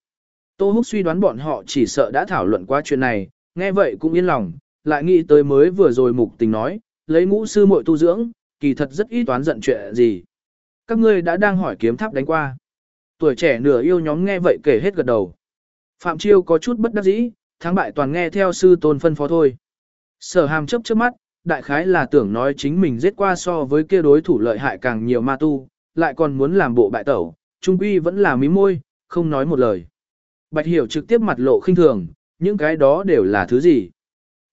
Tô Húc suy đoán bọn họ chỉ sợ đã thảo luận qua chuyện này, nghe vậy cũng yên lòng, lại nghĩ tới mới vừa rồi mục tình nói, lấy ngũ sư muội tu dưỡng, kỳ thật rất ít toán giận chuyện gì. Các ngươi đã đang hỏi kiếm tháp đánh qua. Tuổi trẻ nửa yêu nhóm nghe vậy kể hết gật đầu. Phạm Chiêu có chút bất đắc dĩ, thắng bại toàn nghe theo sư tôn phân phó thôi. Sở hàm chấp trước mắt, đại khái là tưởng nói chính mình giết qua so với kia đối thủ lợi hại càng nhiều ma tu, lại còn muốn làm bộ bại tẩu, trung quy vẫn là mí môi, không nói một lời. Bạch hiểu trực tiếp mặt lộ khinh thường, những cái đó đều là thứ gì.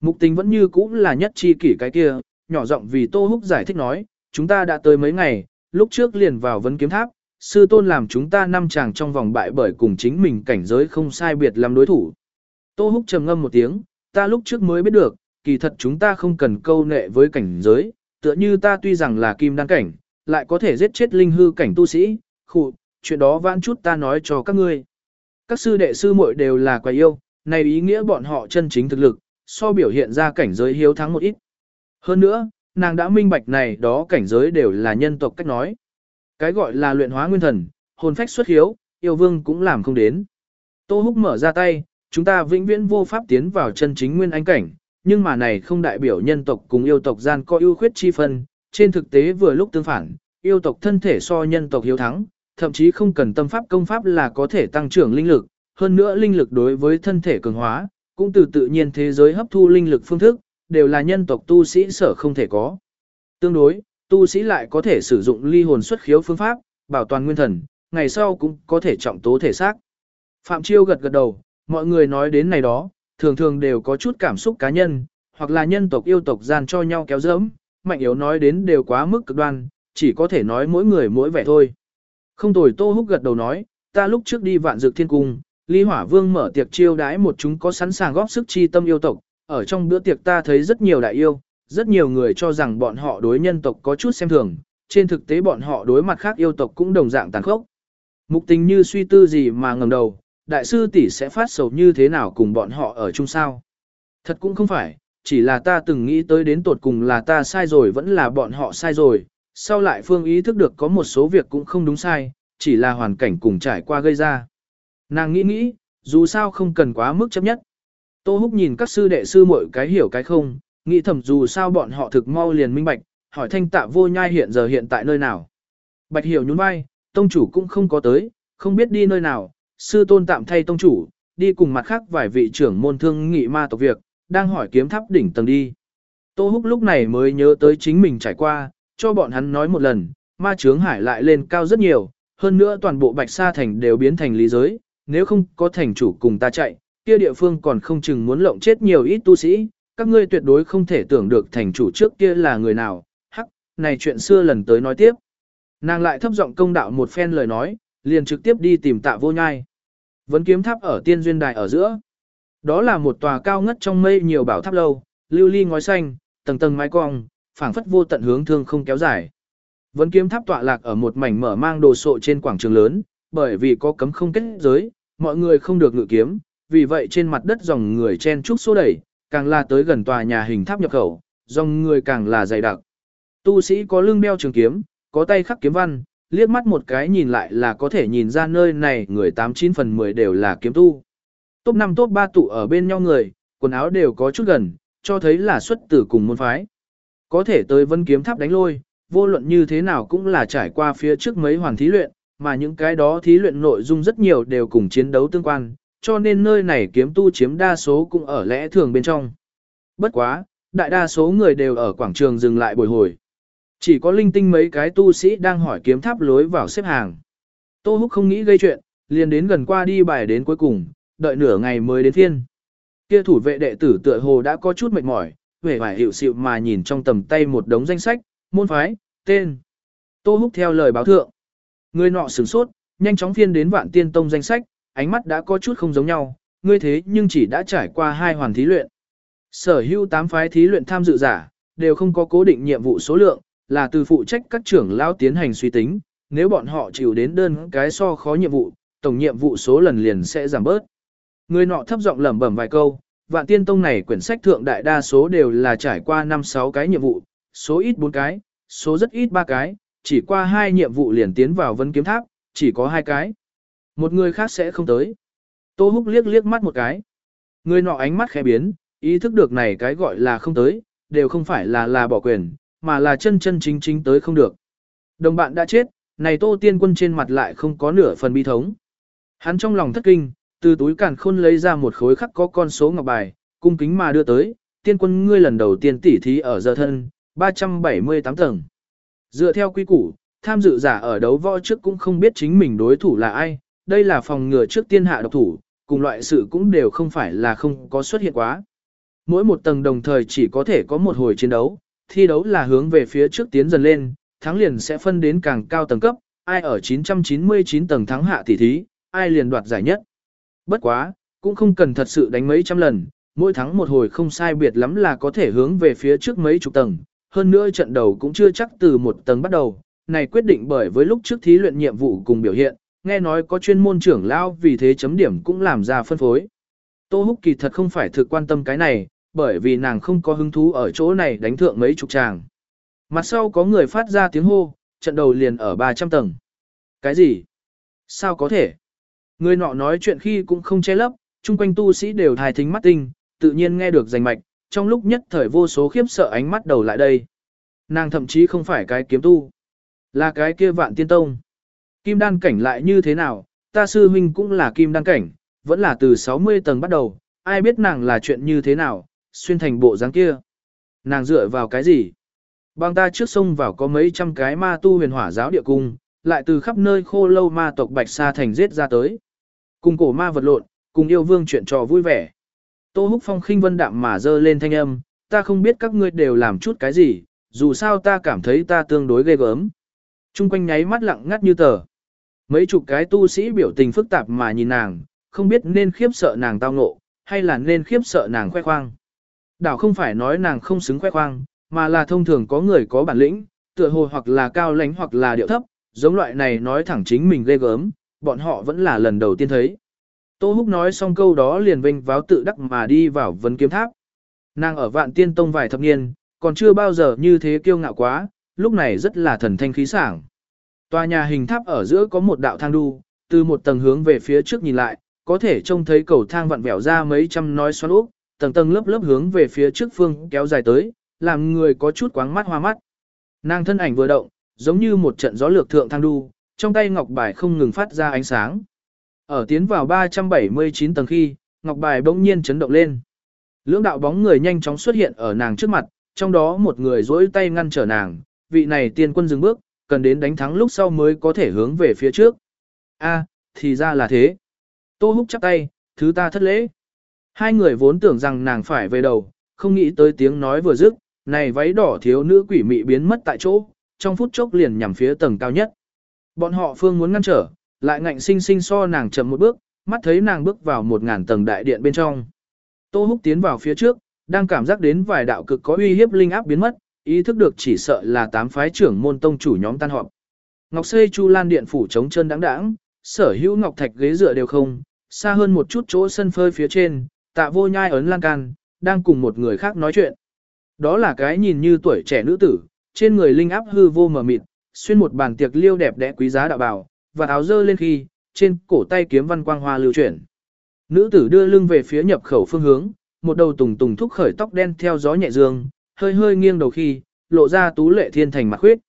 Mục tình vẫn như cũ là nhất chi kỷ cái kia, nhỏ giọng vì Tô Húc giải thích nói, chúng ta đã tới mấy ngày, lúc trước liền vào vấn kiếm tháp, sư tôn làm chúng ta năm chàng trong vòng bại bởi cùng chính mình cảnh giới không sai biệt làm đối thủ. Tô Húc trầm ngâm một tiếng, ta lúc trước mới biết được, kỳ thật chúng ta không cần câu nệ với cảnh giới, tựa như ta tuy rằng là kim đan cảnh, lại có thể giết chết linh hư cảnh tu sĩ, khụ, chuyện đó vãn chút ta nói cho các ngươi. các sư đệ sư muội đều là quái yêu, này ý nghĩa bọn họ chân chính thực lực, so biểu hiện ra cảnh giới hiếu thắng một ít. Hơn nữa, nàng đã minh bạch này đó cảnh giới đều là nhân tộc cách nói. Cái gọi là luyện hóa nguyên thần, hồn phách xuất hiếu, yêu vương cũng làm không đến. Tô Húc mở ra tay, chúng ta vĩnh viễn vô pháp tiến vào chân chính nguyên anh cảnh, nhưng mà này không đại biểu nhân tộc cùng yêu tộc gian có ưu khuyết chi phân, trên thực tế vừa lúc tương phản, yêu tộc thân thể so nhân tộc hiếu thắng, thậm chí không cần tâm pháp công pháp là có thể tăng trưởng linh lực, hơn nữa linh lực đối với thân thể cường hóa, cũng từ tự nhiên thế giới hấp thu linh lực phương thức, đều là nhân tộc tu sĩ sở không thể có. Tương đối, tu sĩ lại có thể sử dụng ly hồn xuất khiếu phương pháp, bảo toàn nguyên thần, ngày sau cũng có thể trọng tố thể xác. Phạm Chiêu gật gật đầu, mọi người nói đến này đó, thường thường đều có chút cảm xúc cá nhân, hoặc là nhân tộc yêu tộc gian cho nhau kéo dẫm, mạnh yếu nói đến đều quá mức cực đoan, chỉ có thể nói mỗi người mỗi vẻ thôi. Không tồi Tô Húc gật đầu nói, ta lúc trước đi vạn dược thiên cung, lý Hỏa Vương mở tiệc chiêu đãi một chúng có sẵn sàng góp sức chi tâm yêu tộc, ở trong bữa tiệc ta thấy rất nhiều đại yêu, rất nhiều người cho rằng bọn họ đối nhân tộc có chút xem thường, trên thực tế bọn họ đối mặt khác yêu tộc cũng đồng dạng tàn khốc. Mục tình như suy tư gì mà ngầm đầu, đại sư tỷ sẽ phát sầu như thế nào cùng bọn họ ở chung sao. Thật cũng không phải, chỉ là ta từng nghĩ tới đến tột cùng là ta sai rồi vẫn là bọn họ sai rồi, sau lại phương ý thức được có một số việc cũng không đúng sai, chỉ là hoàn cảnh cùng trải qua gây ra. Nàng nghĩ nghĩ, dù sao không cần quá mức chấp nhất. Tô Húc nhìn các sư đệ sư mọi cái hiểu cái không, nghĩ thầm dù sao bọn họ thực mau liền minh bạch, hỏi thanh tạ vô nhai hiện giờ hiện tại nơi nào. Bạch hiểu nhún vai, tông chủ cũng không có tới, không biết đi nơi nào, sư tôn tạm thay tông chủ, đi cùng mặt khác vài vị trưởng môn thương nghị ma tộc việc, đang hỏi kiếm tháp đỉnh tầng đi. Tô Húc lúc này mới nhớ tới chính mình trải qua, cho bọn hắn nói một lần, ma trướng hải lại lên cao rất nhiều, hơn nữa toàn bộ bạch sa thành đều biến thành lý giới, nếu không có thành chủ cùng ta chạy, kia địa phương còn không chừng muốn lộng chết nhiều ít tu sĩ, các ngươi tuyệt đối không thể tưởng được thành chủ trước kia là người nào, hắc, này chuyện xưa lần tới nói tiếp. Nàng lại thấp giọng công đạo một phen lời nói, liền trực tiếp đi tìm tạ vô nhai. Vấn kiếm tháp ở tiên duyên đài ở giữa. Đó là một tòa cao ngất trong mây nhiều bảo tháp lâu, lưu ly ngói xanh, tầng tầng mái cong, phảng phất vô tận hướng thương không kéo dài. Vấn kiếm tháp tọa lạc ở một mảnh mở mang đồ sộ trên quảng trường lớn, bởi vì có cấm không kết giới, mọi người không được ngự kiếm, vì vậy trên mặt đất dòng người chen trúc xô đẩy, càng là tới gần tòa nhà hình tháp nhập khẩu, dòng người càng là dày đặc. Tu sĩ có lưng đeo trường kiếm, có tay khắc kiếm văn, liếc mắt một cái nhìn lại là có thể nhìn ra nơi này người 89 phần 10 đều là kiếm tu. Top 5 top 3 tụ ở bên nhau người, quần áo đều có chút gần, cho thấy là xuất tử cùng môn phái. Có thể tới vân kiếm tháp đánh lôi, vô luận như thế nào cũng là trải qua phía trước mấy hoàn thí luyện, mà những cái đó thí luyện nội dung rất nhiều đều cùng chiến đấu tương quan, cho nên nơi này kiếm tu chiếm đa số cũng ở lẽ thường bên trong. Bất quá, đại đa số người đều ở quảng trường dừng lại bồi hồi. Chỉ có linh tinh mấy cái tu sĩ đang hỏi kiếm tháp lối vào xếp hàng. Tô Húc không nghĩ gây chuyện, liền đến gần qua đi bài đến cuối cùng, đợi nửa ngày mới đến phiên. Kia thủ vệ đệ tử tựa hồ đã có chút mệt mỏi, vẻ vải hiệu xịu mà nhìn trong tầm tay một đống danh sách, môn phái, tên. Tô Húc theo lời báo thượng. Người nọ sửng sốt, nhanh chóng phiên đến vạn tiên tông danh sách, ánh mắt đã có chút không giống nhau, ngươi thế nhưng chỉ đã trải qua hai hoàn thí luyện. Sở hữu tám phái thí luyện tham dự giả, đều không có cố định nhiệm vụ số lượng, là từ phụ trách các trưởng lao tiến hành suy tính, nếu bọn họ chịu đến đơn cái so khó nhiệm vụ, tổng nhiệm vụ số lần liền sẽ giảm bớt. Người nọ thấp giọng lẩm bẩm vài câu, vạn tiên tông này quyển sách thượng đại đa số đều là trải qua 5-6 cái nhiệm vụ, số ít 4 cái, số rất ít 3 cái, chỉ qua hai nhiệm vụ liền tiến vào vân kiếm tháp, chỉ có hai cái. Một người khác sẽ không tới. Tô Húc liếc liếc mắt một cái. Người nọ ánh mắt khẽ biến, ý thức được này cái gọi là không tới, đều không phải là là bỏ quyền, mà là chân chân chính chính tới không được. Đồng bạn đã chết, này Tô Tiên Quân trên mặt lại không có nửa phần bi thống. Hắn trong lòng thất kinh, từ túi càn khôn lấy ra một khối khắc có con số ngọc bài, cung kính mà đưa tới, tiên quân ngươi lần đầu tiên tỉ thí ở giờ thân, 378 tầng. Dựa theo quy củ, tham dự giả ở đấu võ trước cũng không biết chính mình đối thủ là ai, đây là phòng ngừa trước tiên hạ độc thủ, cùng loại sự cũng đều không phải là không có xuất hiện quá. Mỗi một tầng đồng thời chỉ có thể có một hồi chiến đấu, thi đấu là hướng về phía trước tiến dần lên, thắng liền sẽ phân đến càng cao tầng cấp, ai ở 999 tầng thắng hạ tỷ thí, ai liền đoạt giải nhất. Bất quá, cũng không cần thật sự đánh mấy trăm lần, mỗi thắng một hồi không sai biệt lắm là có thể hướng về phía trước mấy chục tầng, hơn nữa trận đầu cũng chưa chắc từ một tầng bắt đầu, này quyết định bởi với lúc trước thí luyện nhiệm vụ cùng biểu hiện, nghe nói có chuyên môn trưởng lao vì thế chấm điểm cũng làm ra phân phối. Tô Húc kỳ thật không phải thực quan tâm cái này, bởi vì nàng không có hứng thú ở chỗ này đánh thượng mấy chục tràng. Mặt sau có người phát ra tiếng hô, trận đầu liền ở 300 tầng. Cái gì? Sao có thể? Người nọ nói chuyện khi cũng không che lấp, chung quanh tu sĩ đều thai thính mắt tinh, tự nhiên nghe được rành mạch, trong lúc nhất thời vô số khiếp sợ ánh mắt đầu lại đây. Nàng thậm chí không phải cái kiếm tu, là cái kia vạn tiên tông. Kim đan cảnh lại như thế nào, ta sư huynh cũng là kim đan cảnh, vẫn là từ 60 tầng bắt đầu, ai biết nàng là chuyện như thế nào, xuyên thành bộ dáng kia. Nàng dựa vào cái gì? Bang ta trước sông vào có mấy trăm cái ma tu huyền hỏa giáo địa cung, lại từ khắp nơi khô lâu ma tộc bạch sa thành giết ra tới. Cùng cổ ma vật lộn, cùng yêu vương chuyện trò vui vẻ. Tô Húc Phong khinh vân đạm mà dơ lên thanh âm, ta không biết các ngươi đều làm chút cái gì, dù sao ta cảm thấy ta tương đối ghê gớm. Trung quanh nháy mắt lặng ngắt như tờ. Mấy chục cái tu sĩ biểu tình phức tạp mà nhìn nàng, không biết nên khiếp sợ nàng tao ngộ, hay là nên khiếp sợ nàng khoe khoang. Đảo không phải nói nàng không xứng khoe khoang, mà là thông thường có người có bản lĩnh, tựa hồ hoặc là cao lãnh hoặc là điệu thấp, giống loại này nói thẳng chính mình ghê gớm, bọn họ vẫn là lần đầu tiên thấy. Tô Húc nói xong câu đó liền vinh váo tự đắc mà đi vào vấn kiếm tháp. Nàng ở vạn tiên tông vài thập niên, còn chưa bao giờ như thế kiêu ngạo quá, lúc này rất là thần thanh khí sảng. Tòa nhà hình tháp ở giữa có một đạo thang đu, từ một tầng hướng về phía trước nhìn lại, có thể trông thấy cầu thang vặn vẹo ra mấy trăm nói xoắn ốc tầng tầng lớp lớp hướng về phía trước phương kéo dài tới, làm người có chút quáng mắt hoa mắt. Nàng thân ảnh vừa động, giống như một trận gió lược thượng thang đu, trong tay ngọc bài không ngừng phát ra ánh sáng. Ở tiến vào 379 tầng khi, ngọc bài bỗng nhiên chấn động lên. Lưỡng đạo bóng người nhanh chóng xuất hiện ở nàng trước mặt, trong đó một người duỗi tay ngăn trở nàng, vị này tiên quân dừng bước, cần đến đánh thắng lúc sau mới có thể hướng về phía trước. A, thì ra là thế. Tô Húc chắp tay, thứ ta thất lễ. Hai người vốn tưởng rằng nàng phải về đầu, không nghĩ tới tiếng nói vừa dứt, này váy đỏ thiếu nữ quỷ mị biến mất tại chỗ, trong phút chốc liền nhằm phía tầng cao nhất. Bọn họ phương muốn ngăn trở, lại ngạnh sinh sinh so nàng chậm một bước, mắt thấy nàng bước vào một ngàn tầng đại điện bên trong. Tô Húc tiến vào phía trước, đang cảm giác đến vài đạo cực có uy hiếp linh áp biến mất, ý thức được chỉ sợ là tám phái trưởng môn tông chủ nhóm tan họp. Ngọc Xê Chu Lan điện phủ chống chân đáng đáng, sở hữu ngọc thạch ghế dựa đều không, xa hơn một chút chỗ sân phơi phía trên, tạ vô nhai ấn lan can, đang cùng một người khác nói chuyện. Đó là cái nhìn như tuổi trẻ nữ tử, trên người linh áp hư vô mờ mịt, xuyên một bàn tiệc liêu đẹp đẽ quý giá đạo bào, và áo dơ lên khi, trên cổ tay kiếm văn quang hoa lưu chuyển. Nữ tử đưa lưng về phía nhập khẩu phương hướng, một đầu tùng tùng thúc khởi tóc đen theo gió nhẹ dương, hơi hơi nghiêng đầu khi, lộ ra tú lệ thiên thành mặt khuyết.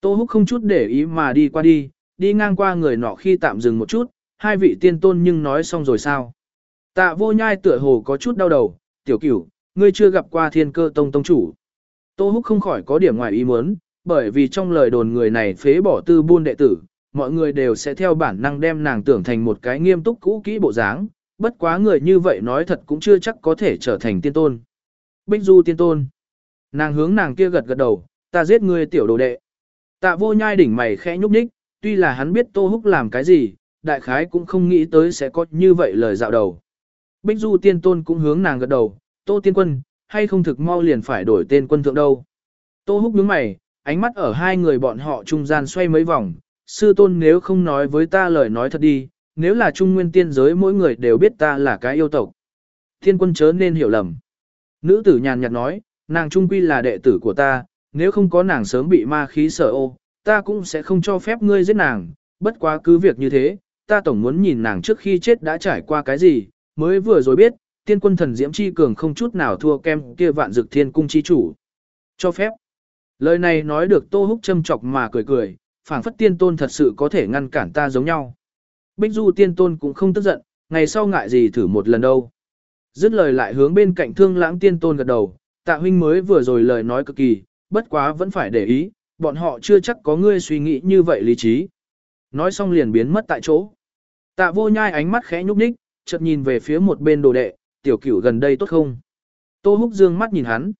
Tô Húc không chút để ý mà đi qua đi, đi ngang qua người nọ khi tạm dừng một chút, hai vị tiên tôn nhưng nói xong rồi sao. Tạ vô nhai tựa hồ có chút đau đầu, tiểu cửu, ngươi chưa gặp qua thiên cơ tông tông chủ. Tô Húc không khỏi có điểm ngoài ý muốn, bởi vì trong lời đồn người này phế bỏ tư buôn đệ tử, mọi người đều sẽ theo bản năng đem nàng tưởng thành một cái nghiêm túc cũ kỹ bộ dáng, bất quá người như vậy nói thật cũng chưa chắc có thể trở thành tiên tôn. Bích Du tiên tôn. Nàng hướng nàng kia gật gật đầu, ta giết ngươi tiểu đồ đệ. Tạ vô nhai đỉnh mày khẽ nhúc nhích, tuy là hắn biết Tô Húc làm cái gì, đại khái cũng không nghĩ tới sẽ có như vậy lời dạo đầu. Bích Du tiên tôn cũng hướng nàng gật đầu, Tô tiên quân, hay không thực mau liền phải đổi tên quân thượng đâu. Tô Húc nhướng mày, ánh mắt ở hai người bọn họ trung gian xoay mấy vòng, sư tôn nếu không nói với ta lời nói thật đi, nếu là trung nguyên tiên giới mỗi người đều biết ta là cái yêu tộc. Thiên quân chớ nên hiểu lầm. Nữ tử nhàn nhạt nói, nàng trung quy là đệ tử của ta, nếu không có nàng sớm bị ma khí sở ô, ta cũng sẽ không cho phép ngươi giết nàng, bất quá cứ việc như thế, ta tổng muốn nhìn nàng trước khi chết đã trải qua cái gì, mới vừa rồi biết, tiên quân thần diễm chi cường không chút nào thua kem kia vạn dực thiên cung chi chủ. Cho phép. Lời này nói được tô húc châm chọc mà cười cười, phảng phất tiên tôn thật sự có thể ngăn cản ta giống nhau. Bích du tiên tôn cũng không tức giận, ngày sau ngại gì thử một lần đâu. Dứt lời lại hướng bên cạnh thương lãng tiên tôn gật đầu, tạ huynh mới vừa rồi lời nói cực kỳ, bất quá vẫn phải để ý, bọn họ chưa chắc có ngươi suy nghĩ như vậy lý trí. Nói xong liền biến mất tại chỗ. Tạ vô nhai ánh mắt khẽ nhúc nhích, chợt nhìn về phía một bên đồ đệ, tiểu cửu gần đây tốt không? Tô húc dương mắt nhìn hắn.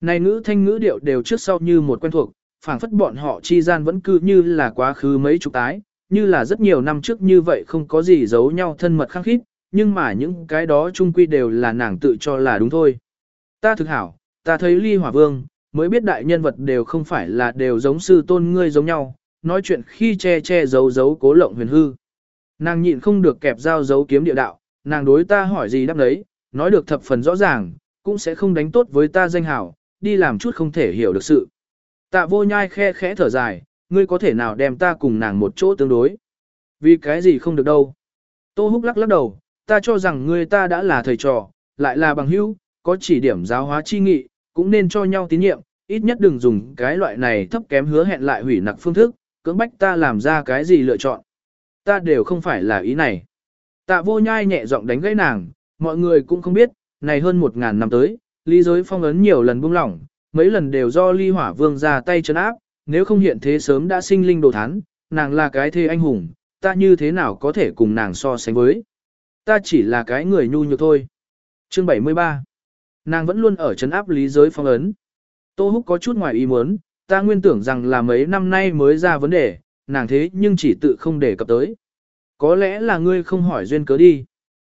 Này ngữ thanh ngữ điệu đều trước sau như một quen thuộc, phảng phất bọn họ chi gian vẫn cứ như là quá khứ mấy chục tái, như là rất nhiều năm trước như vậy không có gì giấu nhau thân mật khăng khít, nhưng mà những cái đó chung quy đều là nàng tự cho là đúng thôi. Ta thực hảo, ta thấy ly hỏa vương, mới biết đại nhân vật đều không phải là đều giống sư tôn ngươi giống nhau, nói chuyện khi che che giấu giấu cố lộng huyền hư. Nàng nhịn không được kẹp dao giấu kiếm địa đạo, nàng đối ta hỏi gì đáp đấy, nói được thập phần rõ ràng, cũng sẽ không đánh tốt với ta danh hảo, đi làm chút không thể hiểu được sự. Tạ vô nhai khe khẽ thở dài, ngươi có thể nào đem ta cùng nàng một chỗ tương đối. Vì cái gì không được đâu. Tô húc lắc lắc đầu, ta cho rằng ngươi ta đã là thầy trò, lại là bằng hữu, có chỉ điểm giáo hóa chi nghị, cũng nên cho nhau tín nhiệm, ít nhất đừng dùng cái loại này thấp kém hứa hẹn lại hủy nặc phương thức, cưỡng bách ta làm ra cái gì lựa chọn. Ta đều không phải là ý này. Tạ vô nhai nhẹ giọng đánh gãy nàng, mọi người cũng không biết, này hơn một ngàn năm tới, ly giới phong ấn nhiều lần buông lỏng, mấy lần đều do ly hỏa vương ra tay chấn áp, nếu không hiện thế sớm đã sinh linh đồ thán, nàng là cái thê anh hùng, ta như thế nào có thể cùng nàng so sánh với. Ta chỉ là cái người nhu nhược thôi. Chương 73 Nàng vẫn luôn ở chấn áp lý giới phong ấn. Tô Húc có chút ngoài ý muốn, ta nguyên tưởng rằng là mấy năm nay mới ra vấn đề, nàng thế nhưng chỉ tự không đề cập tới. Có lẽ là ngươi không hỏi duyên cớ đi.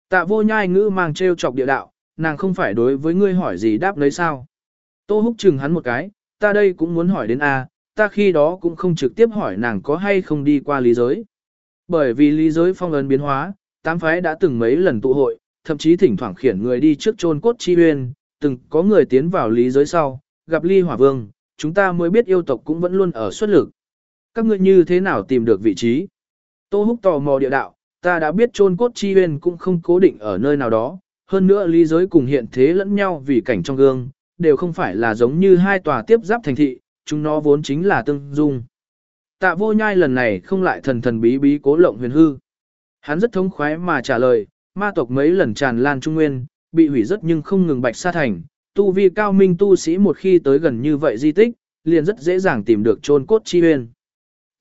Tạ vô nhai ngữ mang treo chọc địa đạo, nàng không phải đối với ngươi hỏi gì đáp lấy sao. Tô húc chừng hắn một cái, ta đây cũng muốn hỏi đến A, ta khi đó cũng không trực tiếp hỏi nàng có hay không đi qua lý giới. Bởi vì lý giới phong ấn biến hóa, tám phái đã từng mấy lần tụ hội, thậm chí thỉnh thoảng khiển người đi trước chôn cốt chi huyên, từng có người tiến vào lý giới sau, gặp ly hỏa vương, chúng ta mới biết yêu tộc cũng vẫn luôn ở xuất lực. Các ngươi như thế nào tìm được vị trí? Tô húc tò mò địa đạo, ta đã biết chôn cốt chi huyền cũng không cố định ở nơi nào đó, hơn nữa lý giới cùng hiện thế lẫn nhau vì cảnh trong gương, đều không phải là giống như hai tòa tiếp giáp thành thị, chúng nó vốn chính là tương dung. Tạ vô nhai lần này không lại thần thần bí bí cố lộng huyền hư. Hắn rất thống khoái mà trả lời, ma tộc mấy lần tràn lan trung nguyên, bị hủy rất nhưng không ngừng bạch sa thành, tu vi cao minh tu sĩ một khi tới gần như vậy di tích, liền rất dễ dàng tìm được chôn cốt chi huyền.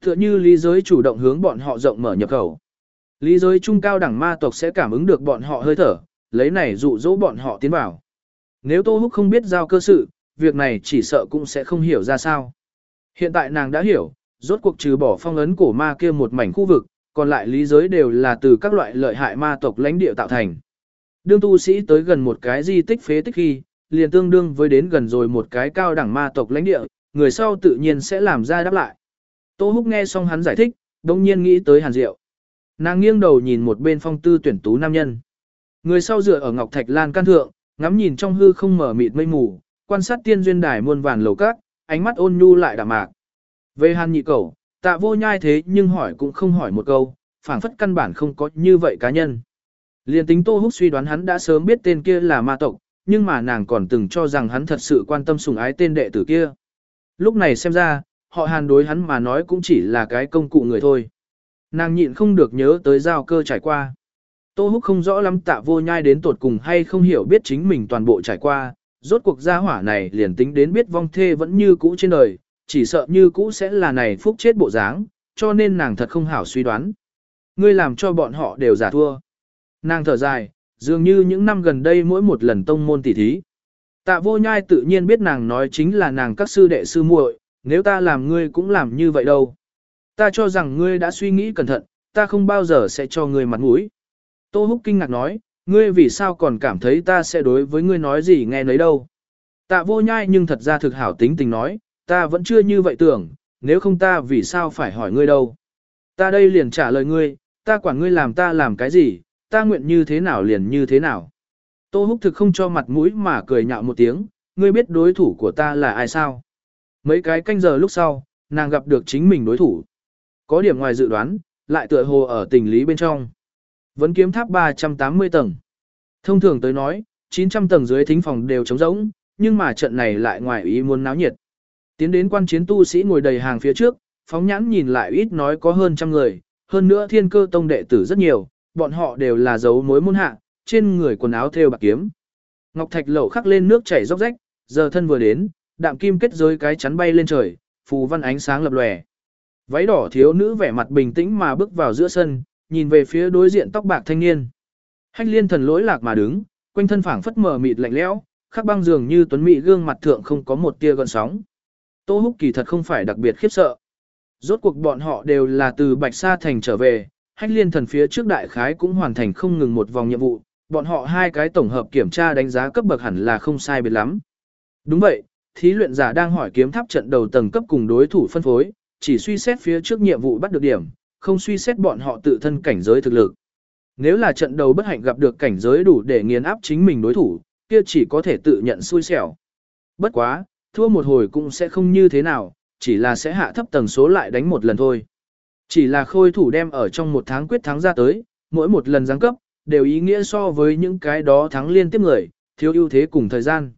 Tựa như lý giới chủ động hướng bọn họ rộng mở nhập khẩu. Lý giới trung cao đẳng ma tộc sẽ cảm ứng được bọn họ hơi thở, lấy này dụ dỗ bọn họ tiến vào. Nếu Tô Húc không biết giao cơ sự, việc này chỉ sợ cũng sẽ không hiểu ra sao. Hiện tại nàng đã hiểu, rốt cuộc trừ bỏ phong ấn cổ ma kia một mảnh khu vực, còn lại lý giới đều là từ các loại lợi hại ma tộc lãnh địa tạo thành. Đương tu sĩ tới gần một cái di tích phế tích khi, liền tương đương với đến gần rồi một cái cao đẳng ma tộc lãnh địa, người sau tự nhiên sẽ làm ra đáp lại. Tô Húc nghe xong hắn giải thích, đồng nhiên nghĩ tới Hàn Diệu. Nàng nghiêng đầu nhìn một bên phong tư tuyển tú nam nhân. Người sau dựa ở Ngọc Thạch Lan can thượng, ngắm nhìn trong hư không mở mịt mây mù, quan sát tiên duyên đài muôn vàn lầu cát, ánh mắt ôn nhu lại đạm mạc. Về Hàn nhị cầu, tạ vô nhai thế nhưng hỏi cũng không hỏi một câu, phảng phất căn bản không có như vậy cá nhân. Liên tính Tô Húc suy đoán hắn đã sớm biết tên kia là ma tộc, nhưng mà nàng còn từng cho rằng hắn thật sự quan tâm sùng ái tên đệ tử kia. Lúc này xem ra, họ hàn đối hắn mà nói cũng chỉ là cái công cụ người thôi. Nàng nhịn không được nhớ tới giao cơ trải qua. Tô Húc không rõ lắm tạ vô nhai đến tột cùng hay không hiểu biết chính mình toàn bộ trải qua, rốt cuộc gia hỏa này liền tính đến biết vong thê vẫn như cũ trên đời, chỉ sợ như cũ sẽ là này phúc chết bộ dáng, cho nên nàng thật không hảo suy đoán. Ngươi làm cho bọn họ đều giả thua. Nàng thở dài, dường như những năm gần đây mỗi một lần tông môn tỉ thí. Tạ vô nhai tự nhiên biết nàng nói chính là nàng các sư đệ sư muội, nếu ta làm ngươi cũng làm như vậy đâu. Ta cho rằng ngươi đã suy nghĩ cẩn thận, ta không bao giờ sẽ cho ngươi mặt mũi. Tô Húc kinh ngạc nói, ngươi vì sao còn cảm thấy ta sẽ đối với ngươi nói gì nghe nấy đâu. Tạ vô nhai nhưng thật ra thực hảo tính tình nói, ta vẫn chưa như vậy tưởng, nếu không ta vì sao phải hỏi ngươi đâu. Ta đây liền trả lời ngươi, ta quản ngươi làm ta làm cái gì, ta nguyện như thế nào liền như thế nào. Tô Húc thực không cho mặt mũi mà cười nhạo một tiếng, ngươi biết đối thủ của ta là ai sao. Mấy cái canh giờ lúc sau, nàng gặp được chính mình đối thủ. Có điểm ngoài dự đoán, lại tựa hồ ở tình lý bên trong. Vấn kiếm tháp 380 tầng. Thông thường tới nói, 900 tầng dưới thính phòng đều trống rỗng, nhưng mà trận này lại ngoài ý muốn náo nhiệt. Tiến đến quan chiến tu sĩ ngồi đầy hàng phía trước, phóng nhãn nhìn lại ít nói có hơn trăm người, hơn nữa thiên cơ tông đệ tử rất nhiều, bọn họ đều là dấu mối môn hạ, trên người quần áo thêu bạc kiếm. Ngọc thạch lẩu khắc lên nước chảy róc rách, giờ thân vừa đến, đạm kim kết giới cái chắn bay lên trời, phù văn ánh sáng lập lòe. Váy đỏ thiếu nữ vẻ mặt bình tĩnh mà bước vào giữa sân, nhìn về phía đối diện tóc bạc thanh niên. Hách liên thần lỗi lạc mà đứng, quanh thân phảng phất mờ mịt lạnh lẽo, khắc băng dường như tuấn mỹ gương mặt thượng không có một tia gợn sóng. Tô Húc kỳ thật không phải đặc biệt khiếp sợ. Rốt cuộc bọn họ đều là từ Bạch Sa Thành trở về, hách liên thần phía trước đại khái cũng hoàn thành không ngừng một vòng nhiệm vụ, bọn họ hai cái tổng hợp kiểm tra đánh giá cấp bậc hẳn là không sai biệt lắm. Đúng vậy, thí luyện giả đang hỏi kiếm tháp trận đầu tầng cấp cùng đối thủ phân phối, chỉ suy xét phía trước nhiệm vụ bắt được điểm, không suy xét bọn họ tự thân cảnh giới thực lực. Nếu là trận đầu bất hạnh gặp được cảnh giới đủ để nghiền áp chính mình đối thủ, kia chỉ có thể tự nhận xui xẻo. Bất quá, thua một hồi cũng sẽ không như thế nào, chỉ là sẽ hạ thấp tầng số lại đánh một lần thôi. Chỉ là khôi thủ đem ở trong một tháng quyết thắng ra tới, mỗi một lần giáng cấp, đều ý nghĩa so với những cái đó thắng liên tiếp người, thiếu ưu thế cùng thời gian.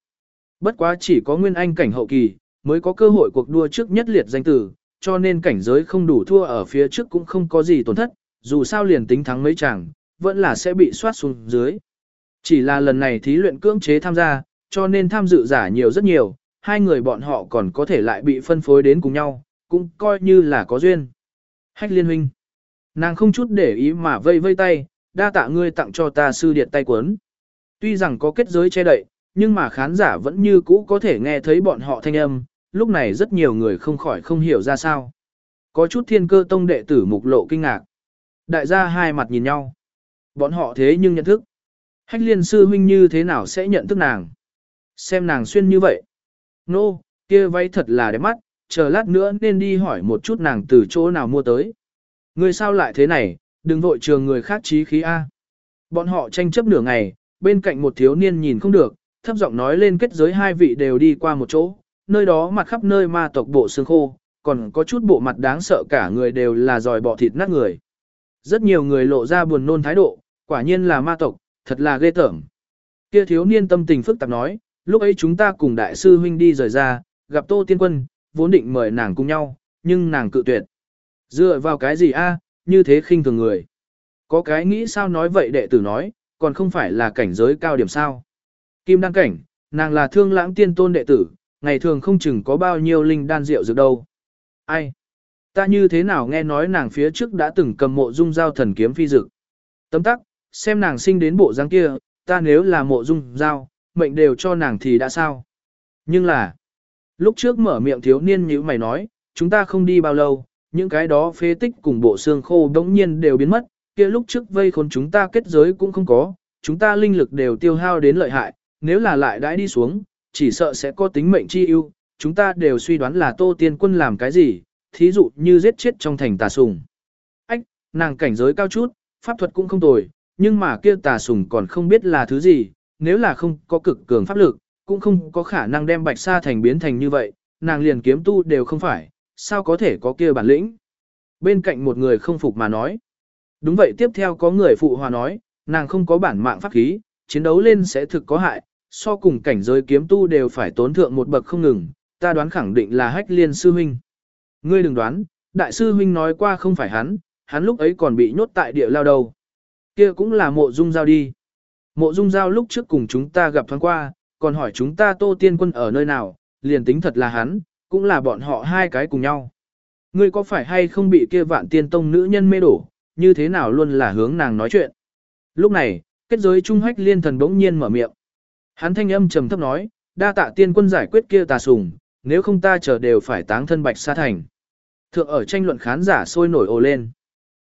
Bất quá chỉ có nguyên anh cảnh hậu kỳ, mới có cơ hội cuộc đua trước nhất liệt danh tử, cho nên cảnh giới không đủ thua ở phía trước cũng không có gì tổn thất, dù sao liền tính thắng mấy chàng, vẫn là sẽ bị soát xuống dưới. Chỉ là lần này thí luyện cưỡng chế tham gia, cho nên tham dự giả nhiều rất nhiều, hai người bọn họ còn có thể lại bị phân phối đến cùng nhau, cũng coi như là có duyên. Hách liên huynh. Nàng không chút để ý mà vây vây tay, đa tạ ngươi tặng cho ta sư điện tay cuốn. Tuy rằng có kết giới che đậy, nhưng mà khán giả vẫn như cũ có thể nghe thấy bọn họ thanh âm, lúc này rất nhiều người không khỏi không hiểu ra sao. Có chút thiên cơ tông đệ tử mục lộ kinh ngạc. Đại gia hai mặt nhìn nhau. Bọn họ thế nhưng nhận thức. Hách liên sư huynh như thế nào sẽ nhận thức nàng? Xem nàng xuyên như vậy. Nô, no, kia váy thật là đẹp mắt, chờ lát nữa nên đi hỏi một chút nàng từ chỗ nào mua tới. Người sao lại thế này, đừng vội trường người khác trí khí A. Bọn họ tranh chấp nửa ngày, bên cạnh một thiếu niên nhìn không được, thấp giọng nói lên kết giới hai vị đều đi qua một chỗ, nơi đó mặt khắp nơi ma tộc bộ xương khô, còn có chút bộ mặt đáng sợ cả người đều là dòi bọ thịt nát người. Rất nhiều người lộ ra buồn nôn thái độ, quả nhiên là ma tộc, thật là ghê tởm. Kia thiếu niên tâm tình phức tạp nói, lúc ấy chúng ta cùng đại sư huynh đi rời ra, gặp Tô Tiên Quân, vốn định mời nàng cùng nhau, nhưng nàng cự tuyệt. Dựa vào cái gì a, như thế khinh thường người. Có cái nghĩ sao nói vậy đệ tử nói, còn không phải là cảnh giới cao điểm sao. Kim đăng cảnh, nàng là thương lãng tiên tôn đệ tử, ngày thường không chừng có bao nhiêu linh đan rượu dược đâu. Ai? Ta như thế nào nghe nói nàng phía trước đã từng cầm mộ dung giao thần kiếm phi dực. Tấm tắc, xem nàng sinh đến bộ dáng kia, ta nếu là mộ dung giao, mệnh đều cho nàng thì đã sao. Nhưng là, lúc trước mở miệng thiếu niên như mày nói, chúng ta không đi bao lâu, những cái đó phế tích cùng bộ xương khô đống nhiên đều biến mất, kia lúc trước vây khốn chúng ta kết giới cũng không có, chúng ta linh lực đều tiêu hao đến lợi hại, nếu là lại đãi đi xuống, chỉ sợ sẽ có tính mệnh chi ưu, chúng ta đều suy đoán là Tô Tiên Quân làm cái gì, thí dụ như giết chết trong thành tà sùng. Ách, nàng cảnh giới cao chút, pháp thuật cũng không tồi, nhưng mà kia tà sùng còn không biết là thứ gì, nếu là không có cực cường pháp lực, cũng không có khả năng đem bạch sa thành biến thành như vậy, nàng liền kiếm tu đều không phải, sao có thể có kia bản lĩnh. Bên cạnh một người không phục mà nói. Đúng vậy tiếp theo có người phụ hòa nói, nàng không có bản mạng pháp khí, chiến đấu lên sẽ thực có hại, so cùng cảnh giới kiếm tu đều phải tốn thượng một bậc không ngừng, ta đoán khẳng định là hách liên sư huynh. Ngươi đừng đoán, đại sư huynh nói qua không phải hắn, hắn lúc ấy còn bị nhốt tại địa lao đầu. Kia cũng là mộ dung giao đi. Mộ dung giao lúc trước cùng chúng ta gặp thoáng qua, còn hỏi chúng ta tô tiên quân ở nơi nào, liền tính thật là hắn, cũng là bọn họ hai cái cùng nhau. Ngươi có phải hay không bị kia vạn tiên tông nữ nhân mê đổ, như thế nào luôn là hướng nàng nói chuyện. Lúc này, kết giới trung hách liên thần bỗng nhiên mở miệng. Hắn thanh âm trầm thấp nói, đa tạ tiên quân giải quyết kia tà sùng, nếu không ta chờ đều phải táng thân bạch sa thành. Thượng ở tranh luận khán giả sôi nổi ồ lên.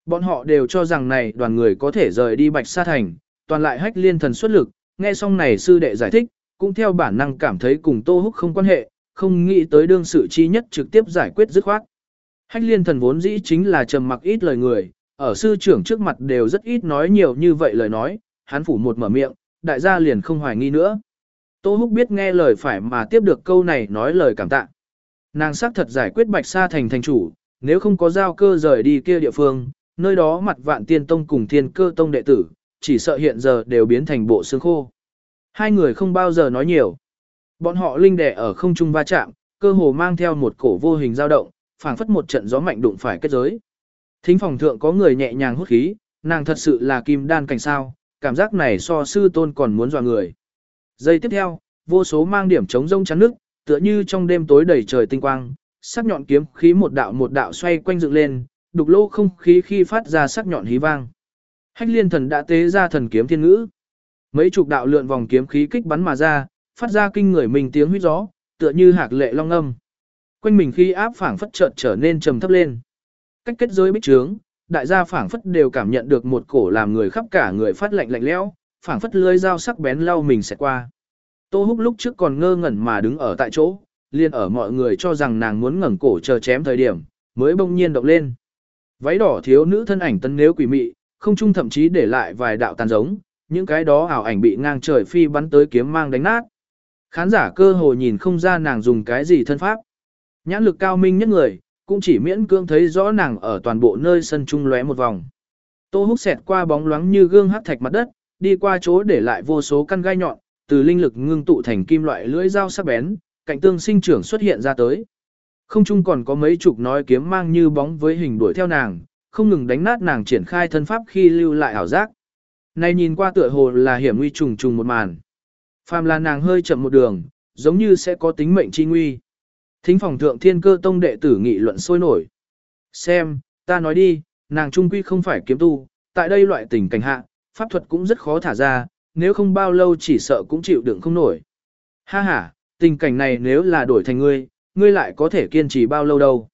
Bọn họ đều cho rằng này đoàn người có thể rời đi bạch sa thành, toàn lại hách liên thần xuất lực, nghe xong này sư đệ giải thích, cũng theo bản năng cảm thấy cùng Tô Húc không quan hệ, không nghĩ tới đương sự chi nhất trực tiếp giải quyết dứt khoát. Hách liên thần vốn dĩ chính là trầm mặc ít lời người, ở sư trưởng trước mặt đều rất ít nói nhiều như vậy lời nói, hắn phủ một mở miệng, đại gia liền không hoài nghi nữa. Tô Húc biết nghe lời phải mà tiếp được câu này nói lời cảm tạ. Nàng xác thật giải quyết Bạch Sa thành thành chủ, nếu không có giao cơ rời đi kia địa phương, nơi đó mặt vạn tiên tông cùng thiên cơ tông đệ tử, chỉ sợ hiện giờ đều biến thành bộ xương khô. Hai người không bao giờ nói nhiều. Bọn họ linh đẻ ở không trung va chạm, cơ hồ mang theo một cổ vô hình dao động, phảng phất một trận gió mạnh đụng phải kết giới. Thính phòng thượng có người nhẹ nhàng hút khí, nàng thật sự là kim đan cảnh sao, cảm giác này so sư tôn còn muốn dọa người. Giây tiếp theo, vô số mang điểm chống rông chắn nước, tựa như trong đêm tối đầy trời tinh quang, sắc nhọn kiếm khí một đạo một đạo xoay quanh dựng lên, đục lô không khí khi phát ra sắc nhọn hí vang. Hách liên thần đã tế ra thần kiếm thiên ngữ. Mấy chục đạo lượn vòng kiếm khí kích bắn mà ra, phát ra kinh người mình tiếng huyết gió, tựa như hạc lệ long âm. Quanh mình khi áp phảng phất chợt trở nên trầm thấp lên. Cách kết giới bích trướng, đại gia phảng phất đều cảm nhận được một cổ làm người khắp cả người phát lạnh lạnh lẽo, phảng phất lưỡi dao sắc bén lau mình sẽ qua. Tô Húc lúc trước còn ngơ ngẩn mà đứng ở tại chỗ, liền ở mọi người cho rằng nàng muốn ngẩng cổ chờ chém thời điểm, mới bỗng nhiên động lên. Váy đỏ thiếu nữ thân ảnh tân nếu quỷ mị, không trung thậm chí để lại vài đạo tàn giống, những cái đó ảo ảnh bị ngang trời phi bắn tới kiếm mang đánh nát. Khán giả cơ hồ nhìn không ra nàng dùng cái gì thân pháp. Nhãn lực cao minh nhất người, cũng chỉ miễn cưỡng thấy rõ nàng ở toàn bộ nơi sân trung lóe một vòng. Tô húc xẹt qua bóng loáng như gương hắc thạch mặt đất, đi qua chỗ để lại vô số căn gai nhọn, từ linh lực ngưng tụ thành kim loại lưỡi dao sắc bén, cạnh tương sinh trưởng xuất hiện ra tới. Không chung còn có mấy chục nói kiếm mang như bóng với hình đuổi theo nàng, không ngừng đánh nát nàng triển khai thân pháp khi lưu lại ảo giác. Này nhìn qua tựa hồ là hiểm nguy trùng trùng một màn. Phàm là nàng hơi chậm một đường, giống như sẽ có tính mệnh chi nguy. Thính phòng thượng thiên cơ tông đệ tử nghị luận sôi nổi. Xem, ta nói đi, nàng trung quy không phải kiếm tu, tại đây loại tình cảnh hạ, pháp thuật cũng rất khó thả ra, nếu không bao lâu chỉ sợ cũng chịu đựng không nổi. Ha ha, tình cảnh này nếu là đổi thành ngươi, ngươi lại có thể kiên trì bao lâu đâu.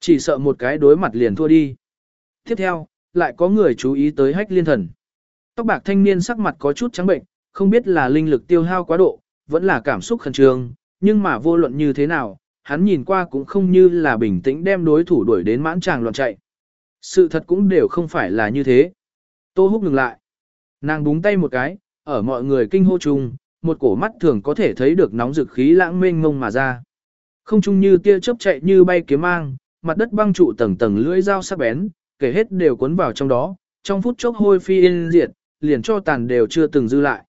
Chỉ sợ một cái đối mặt liền thua đi. Tiếp theo, lại có người chú ý tới hách liên thần. Tóc bạc thanh niên sắc mặt có chút trắng bệnh, không biết là linh lực tiêu hao quá độ, vẫn là cảm xúc khẩn trương, nhưng mà vô luận như thế nào, hắn nhìn qua cũng không như là bình tĩnh đem đối thủ đuổi đến mãn tràng loạn chạy. Sự thật cũng đều không phải là như thế. Tô húc ngừng lại. Nàng búng tay một cái, ở mọi người kinh hô chung, một cổ mắt thường có thể thấy được nóng dực khí lãng mênh ngông mà ra. Không chung như tia chớp chạy như bay kiếm mang, mặt đất băng trụ tầng tầng lưỡi dao sắc bén, kể hết đều cuốn vào trong đó, trong phút chốc hôi phi yên diệt, liền cho tàn đều chưa từng dư lại.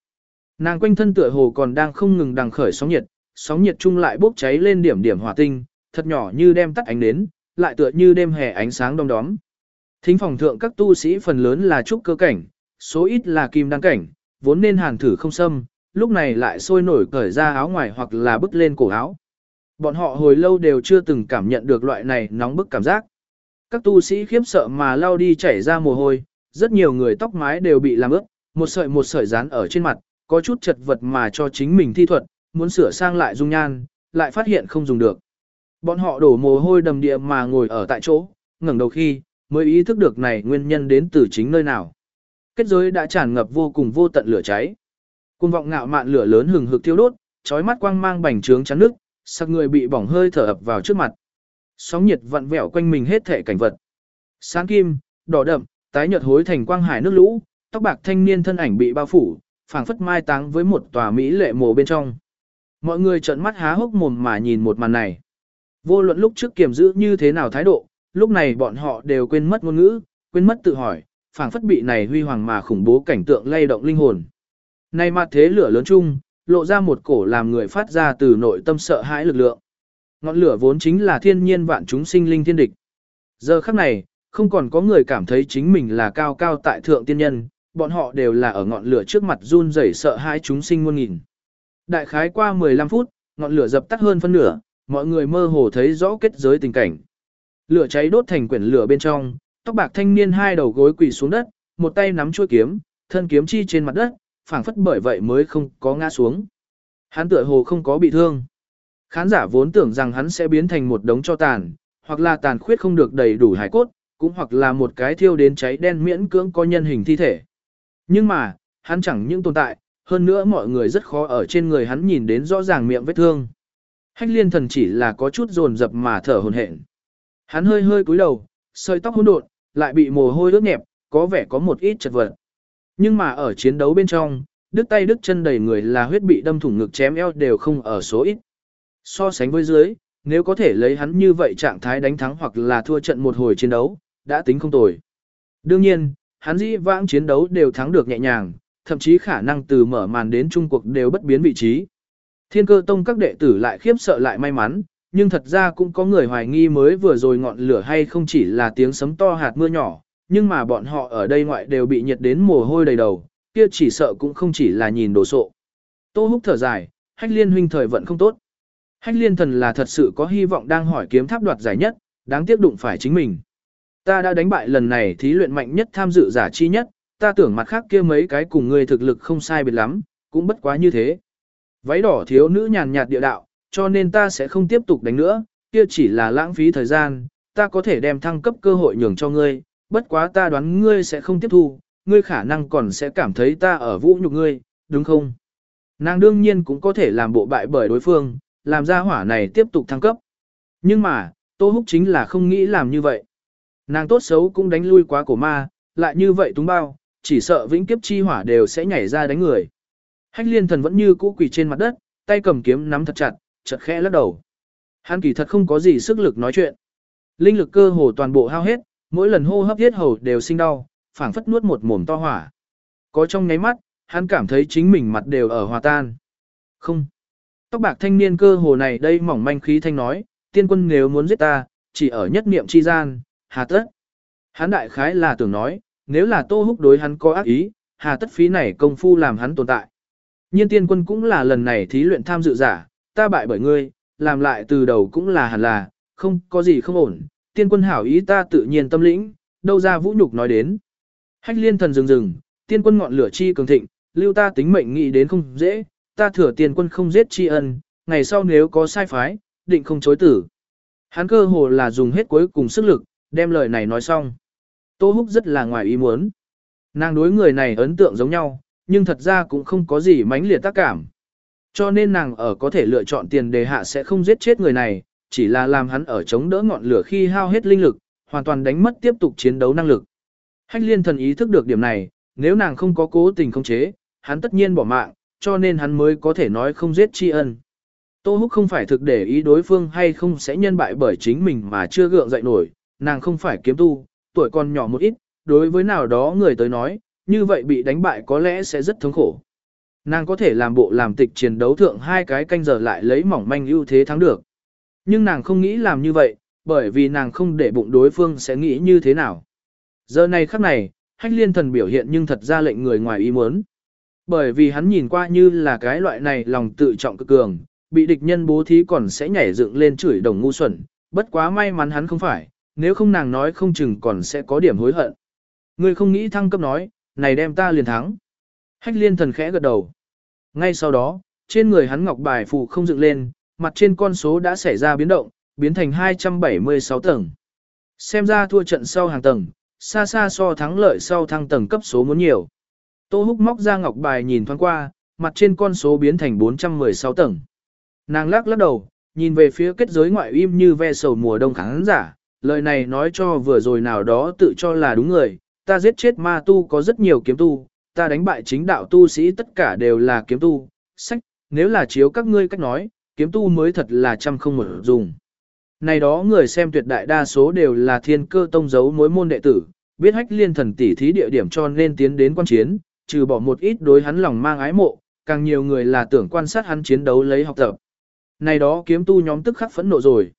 Nàng quanh thân tựa hồ còn đang không ngừng đằng khởi sóng nhiệt, sóng nhiệt chung lại bốc cháy lên điểm điểm hỏa tinh, thật nhỏ như đem tắt ánh nến, lại tựa như đêm hè ánh sáng đông đóm. Thính phòng thượng các tu sĩ phần lớn là trúc cơ cảnh, số ít là kim đăng cảnh, vốn nên hàng thử không xâm, lúc này lại sôi nổi cởi ra áo ngoài hoặc là bứt lên cổ áo. Bọn họ hồi lâu đều chưa từng cảm nhận được loại này nóng bức cảm giác. Các tu sĩ khiếp sợ mà lao đi chảy ra mồ hôi, rất nhiều người tóc mái đều bị làm ướt, một sợi một sợi dán ở trên mặt, có chút chật vật mà cho chính mình thi thuật, muốn sửa sang lại dung nhan, lại phát hiện không dùng được. Bọn họ đổ mồ hôi đầm địa mà ngồi ở tại chỗ, ngẩng đầu khi, mới ý thức được này nguyên nhân đến từ chính nơi nào. Kết giới đã tràn ngập vô cùng vô tận lửa cháy. cuồng vọng ngạo mạn lửa lớn hừng hực thiêu đốt, chói mắt quang mang bành trướng chắn nước, sắc người bị bỏng hơi thở ập vào trước mặt. Sóng nhiệt vặn vẹo quanh mình hết thể cảnh vật. Sáng kim, đỏ đậm, tái nhợt hối thành quang hải nước lũ, tóc bạc thanh niên thân ảnh bị bao phủ, phảng phất mai táng với một tòa mỹ lệ mồ bên trong. Mọi người trợn mắt há hốc mồm mà nhìn một màn này. Vô luận lúc trước kiềm giữ như thế nào thái độ, lúc này bọn họ đều quên mất ngôn ngữ, quên mất tự hỏi, phảng phất bị này huy hoàng mà khủng bố cảnh tượng lay động linh hồn. Nay mặt thế lửa lớn chung, lộ ra một cổ làm người phát ra từ nội tâm sợ hãi lực lượng. Ngọn lửa vốn chính là thiên nhiên vạn chúng sinh linh thiên địch. Giờ khắc này, không còn có người cảm thấy chính mình là cao cao tại thượng tiên nhân, bọn họ đều là ở ngọn lửa trước mặt run rẩy sợ hãi chúng sinh muôn nghìn. Đại khái qua 15 phút, ngọn lửa dập tắt hơn phân nửa, mọi người mơ hồ thấy rõ kết giới tình cảnh. Lửa cháy đốt thành quyển lửa bên trong, tóc bạc thanh niên hai đầu gối quỳ xuống đất, một tay nắm chuôi kiếm, thân kiếm chi trên mặt đất, phảng phất bởi vậy mới không có ngã xuống. Hắn tựa hồ không có bị thương. Khán giả vốn tưởng rằng hắn sẽ biến thành một đống cho tàn, hoặc là tàn khuyết không được đầy đủ hải cốt, cũng hoặc là một cái thiêu đến cháy đen miễn cưỡng có nhân hình thi thể. Nhưng mà, hắn chẳng những tồn tại, hơn nữa mọi người rất khó ở trên người hắn nhìn đến rõ ràng miệng vết thương. Hách liên thần chỉ là có chút dồn dập mà thở hồn hển. Hắn hơi hơi cúi đầu, sợi tóc hỗn độn, lại bị mồ hôi ướt nhẹp, có vẻ có một ít chật vật. Nhưng mà ở chiến đấu bên trong, đứt tay đứt chân đầy người là huyết bị đâm thủng ngực chém eo đều không ở số ít. So sánh với dưới, nếu có thể lấy hắn như vậy trạng thái đánh thắng hoặc là thua trận một hồi chiến đấu, đã tính không tồi. Đương nhiên, hắn dĩ vãng chiến đấu đều thắng được nhẹ nhàng, thậm chí khả năng từ mở màn đến trung cuộc đều bất biến vị trí. Thiên cơ tông các đệ tử lại khiếp sợ lại may mắn, nhưng thật ra cũng có người hoài nghi mới vừa rồi ngọn lửa hay không chỉ là tiếng sấm to hạt mưa nhỏ, nhưng mà bọn họ ở đây ngoại đều bị nhiệt đến mồ hôi đầy đầu, kia chỉ sợ cũng không chỉ là nhìn đồ sộ. Tô húc thở dài, hách liên huynh thời vận không tốt. Hách liên thần là thật sự có hy vọng đang hỏi kiếm tháp đoạt giải nhất, đáng tiếc đụng phải chính mình. Ta đã đánh bại lần này thí luyện mạnh nhất tham dự giả chi nhất, ta tưởng mặt khác kia mấy cái cùng ngươi thực lực không sai biệt lắm, cũng bất quá như thế. Váy đỏ thiếu nữ nhàn nhạt địa đạo, cho nên ta sẽ không tiếp tục đánh nữa, kia chỉ là lãng phí thời gian, ta có thể đem thăng cấp cơ hội nhường cho ngươi, bất quá ta đoán ngươi sẽ không tiếp thu, ngươi khả năng còn sẽ cảm thấy ta ở vũ nhục ngươi, đúng không? Nàng đương nhiên cũng có thể làm bộ bại bởi đối phương, làm ra hỏa này tiếp tục thăng cấp. Nhưng mà, Tô Húc chính là không nghĩ làm như vậy. Nàng tốt xấu cũng đánh lui quá cổ ma, lại như vậy túng bao, chỉ sợ vĩnh kiếp chi hỏa đều sẽ nhảy ra đánh người. Hách liên thần vẫn như cũ quỳ trên mặt đất, tay cầm kiếm nắm thật chặt, chật khẽ lắc đầu. Hắn kỳ thật không có gì sức lực nói chuyện. Linh lực cơ hồ toàn bộ hao hết, mỗi lần hô hấp thiết hầu đều sinh đau, phảng phất nuốt một mồm to hỏa. Có trong nháy mắt, hắn cảm thấy chính mình mặt đều ở hòa tan. Không. Tóc bạc thanh niên cơ hồ này đây mỏng manh khí thanh nói, tiên quân nếu muốn giết ta, chỉ ở nhất niệm chi gian, hà tất. Hắn đại khái là tưởng nói, nếu là tô húc đối hắn có ác ý, hà tất phí này công phu làm hắn tồn tại. Nhiên tiên quân cũng là lần này thí luyện tham dự giả, ta bại bởi ngươi, làm lại từ đầu cũng là hẳn là, không có gì không ổn, tiên quân hảo ý ta tự nhiên tâm lĩnh, đâu ra vũ nhục nói đến. Hách liên thần dừng dừng, tiên quân ngọn lửa chi cường thịnh, lưu ta tính mệnh nghĩ đến không dễ, ta thừa tiên quân không giết tri ân, ngày sau nếu có sai phái, định không chối tử. Hắn cơ hồ là dùng hết cuối cùng sức lực, đem lời này nói xong. Tô Húc rất là ngoài ý muốn. Nàng đối người này ấn tượng giống nhau, nhưng thật ra cũng không có gì mãnh liệt tác cảm. Cho nên nàng ở có thể lựa chọn tiền đề hạ sẽ không giết chết người này, chỉ là làm hắn ở chống đỡ ngọn lửa khi hao hết linh lực, hoàn toàn đánh mất tiếp tục chiến đấu năng lực. Hách liên thần ý thức được điểm này, nếu nàng không có cố tình không chế, hắn tất nhiên bỏ mạng, cho nên hắn mới có thể nói không giết tri ân. Tô Húc không phải thực để ý đối phương hay không sẽ nhân bại bởi chính mình mà chưa gượng dậy nổi, nàng không phải kiếm tu, tuổi còn nhỏ một ít, đối với nào đó người tới nói, như vậy bị đánh bại có lẽ sẽ rất thống khổ. Nàng có thể làm bộ làm tịch chiến đấu thượng hai cái canh giờ lại lấy mỏng manh ưu thế thắng được. Nhưng nàng không nghĩ làm như vậy, bởi vì nàng không để bụng đối phương sẽ nghĩ như thế nào. Giờ này khắc này, hách liên thần biểu hiện nhưng thật ra lệnh người ngoài ý muốn. Bởi vì hắn nhìn qua như là cái loại này lòng tự trọng cực cường, bị địch nhân bố thí còn sẽ nhảy dựng lên chửi đồng ngu xuẩn, bất quá may mắn hắn không phải, nếu không nàng nói không chừng còn sẽ có điểm hối hận. Ngươi không nghĩ thăng cấp nói, này đem ta liền thắng. Hách liên thần khẽ gật đầu. Ngay sau đó, trên người hắn ngọc bài phù không dựng lên, mặt trên con số đã xảy ra biến động, biến thành 276 tầng. Xem ra thua trận sau hàng tầng, xa xa so thắng lợi sau thăng tầng cấp số muốn nhiều. Tô Húc móc ra ngọc bài nhìn thoáng qua, mặt trên con số biến thành 416 tầng. Nàng lắc lắc đầu, nhìn về phía kết giới ngoại im như ve sầu mùa đông khán giả, lời này nói cho vừa rồi nào đó tự cho là đúng người, ta giết chết ma tu có rất nhiều kiếm tu, ta đánh bại chính đạo tu sĩ tất cả đều là kiếm tu, sách, nếu là chiếu các ngươi cách nói, kiếm tu mới thật là trăm không một dùng. Này đó người xem tuyệt đại đa số đều là thiên cơ tông giấu mối môn đệ tử, biết hách liên thần tỷ thí địa điểm cho nên tiến đến quan chiến, trừ bỏ một ít đối hắn lòng mang ái mộ, càng nhiều người là tưởng quan sát hắn chiến đấu lấy học tập. Này đó kiếm tu nhóm tức khắc phẫn nộ rồi.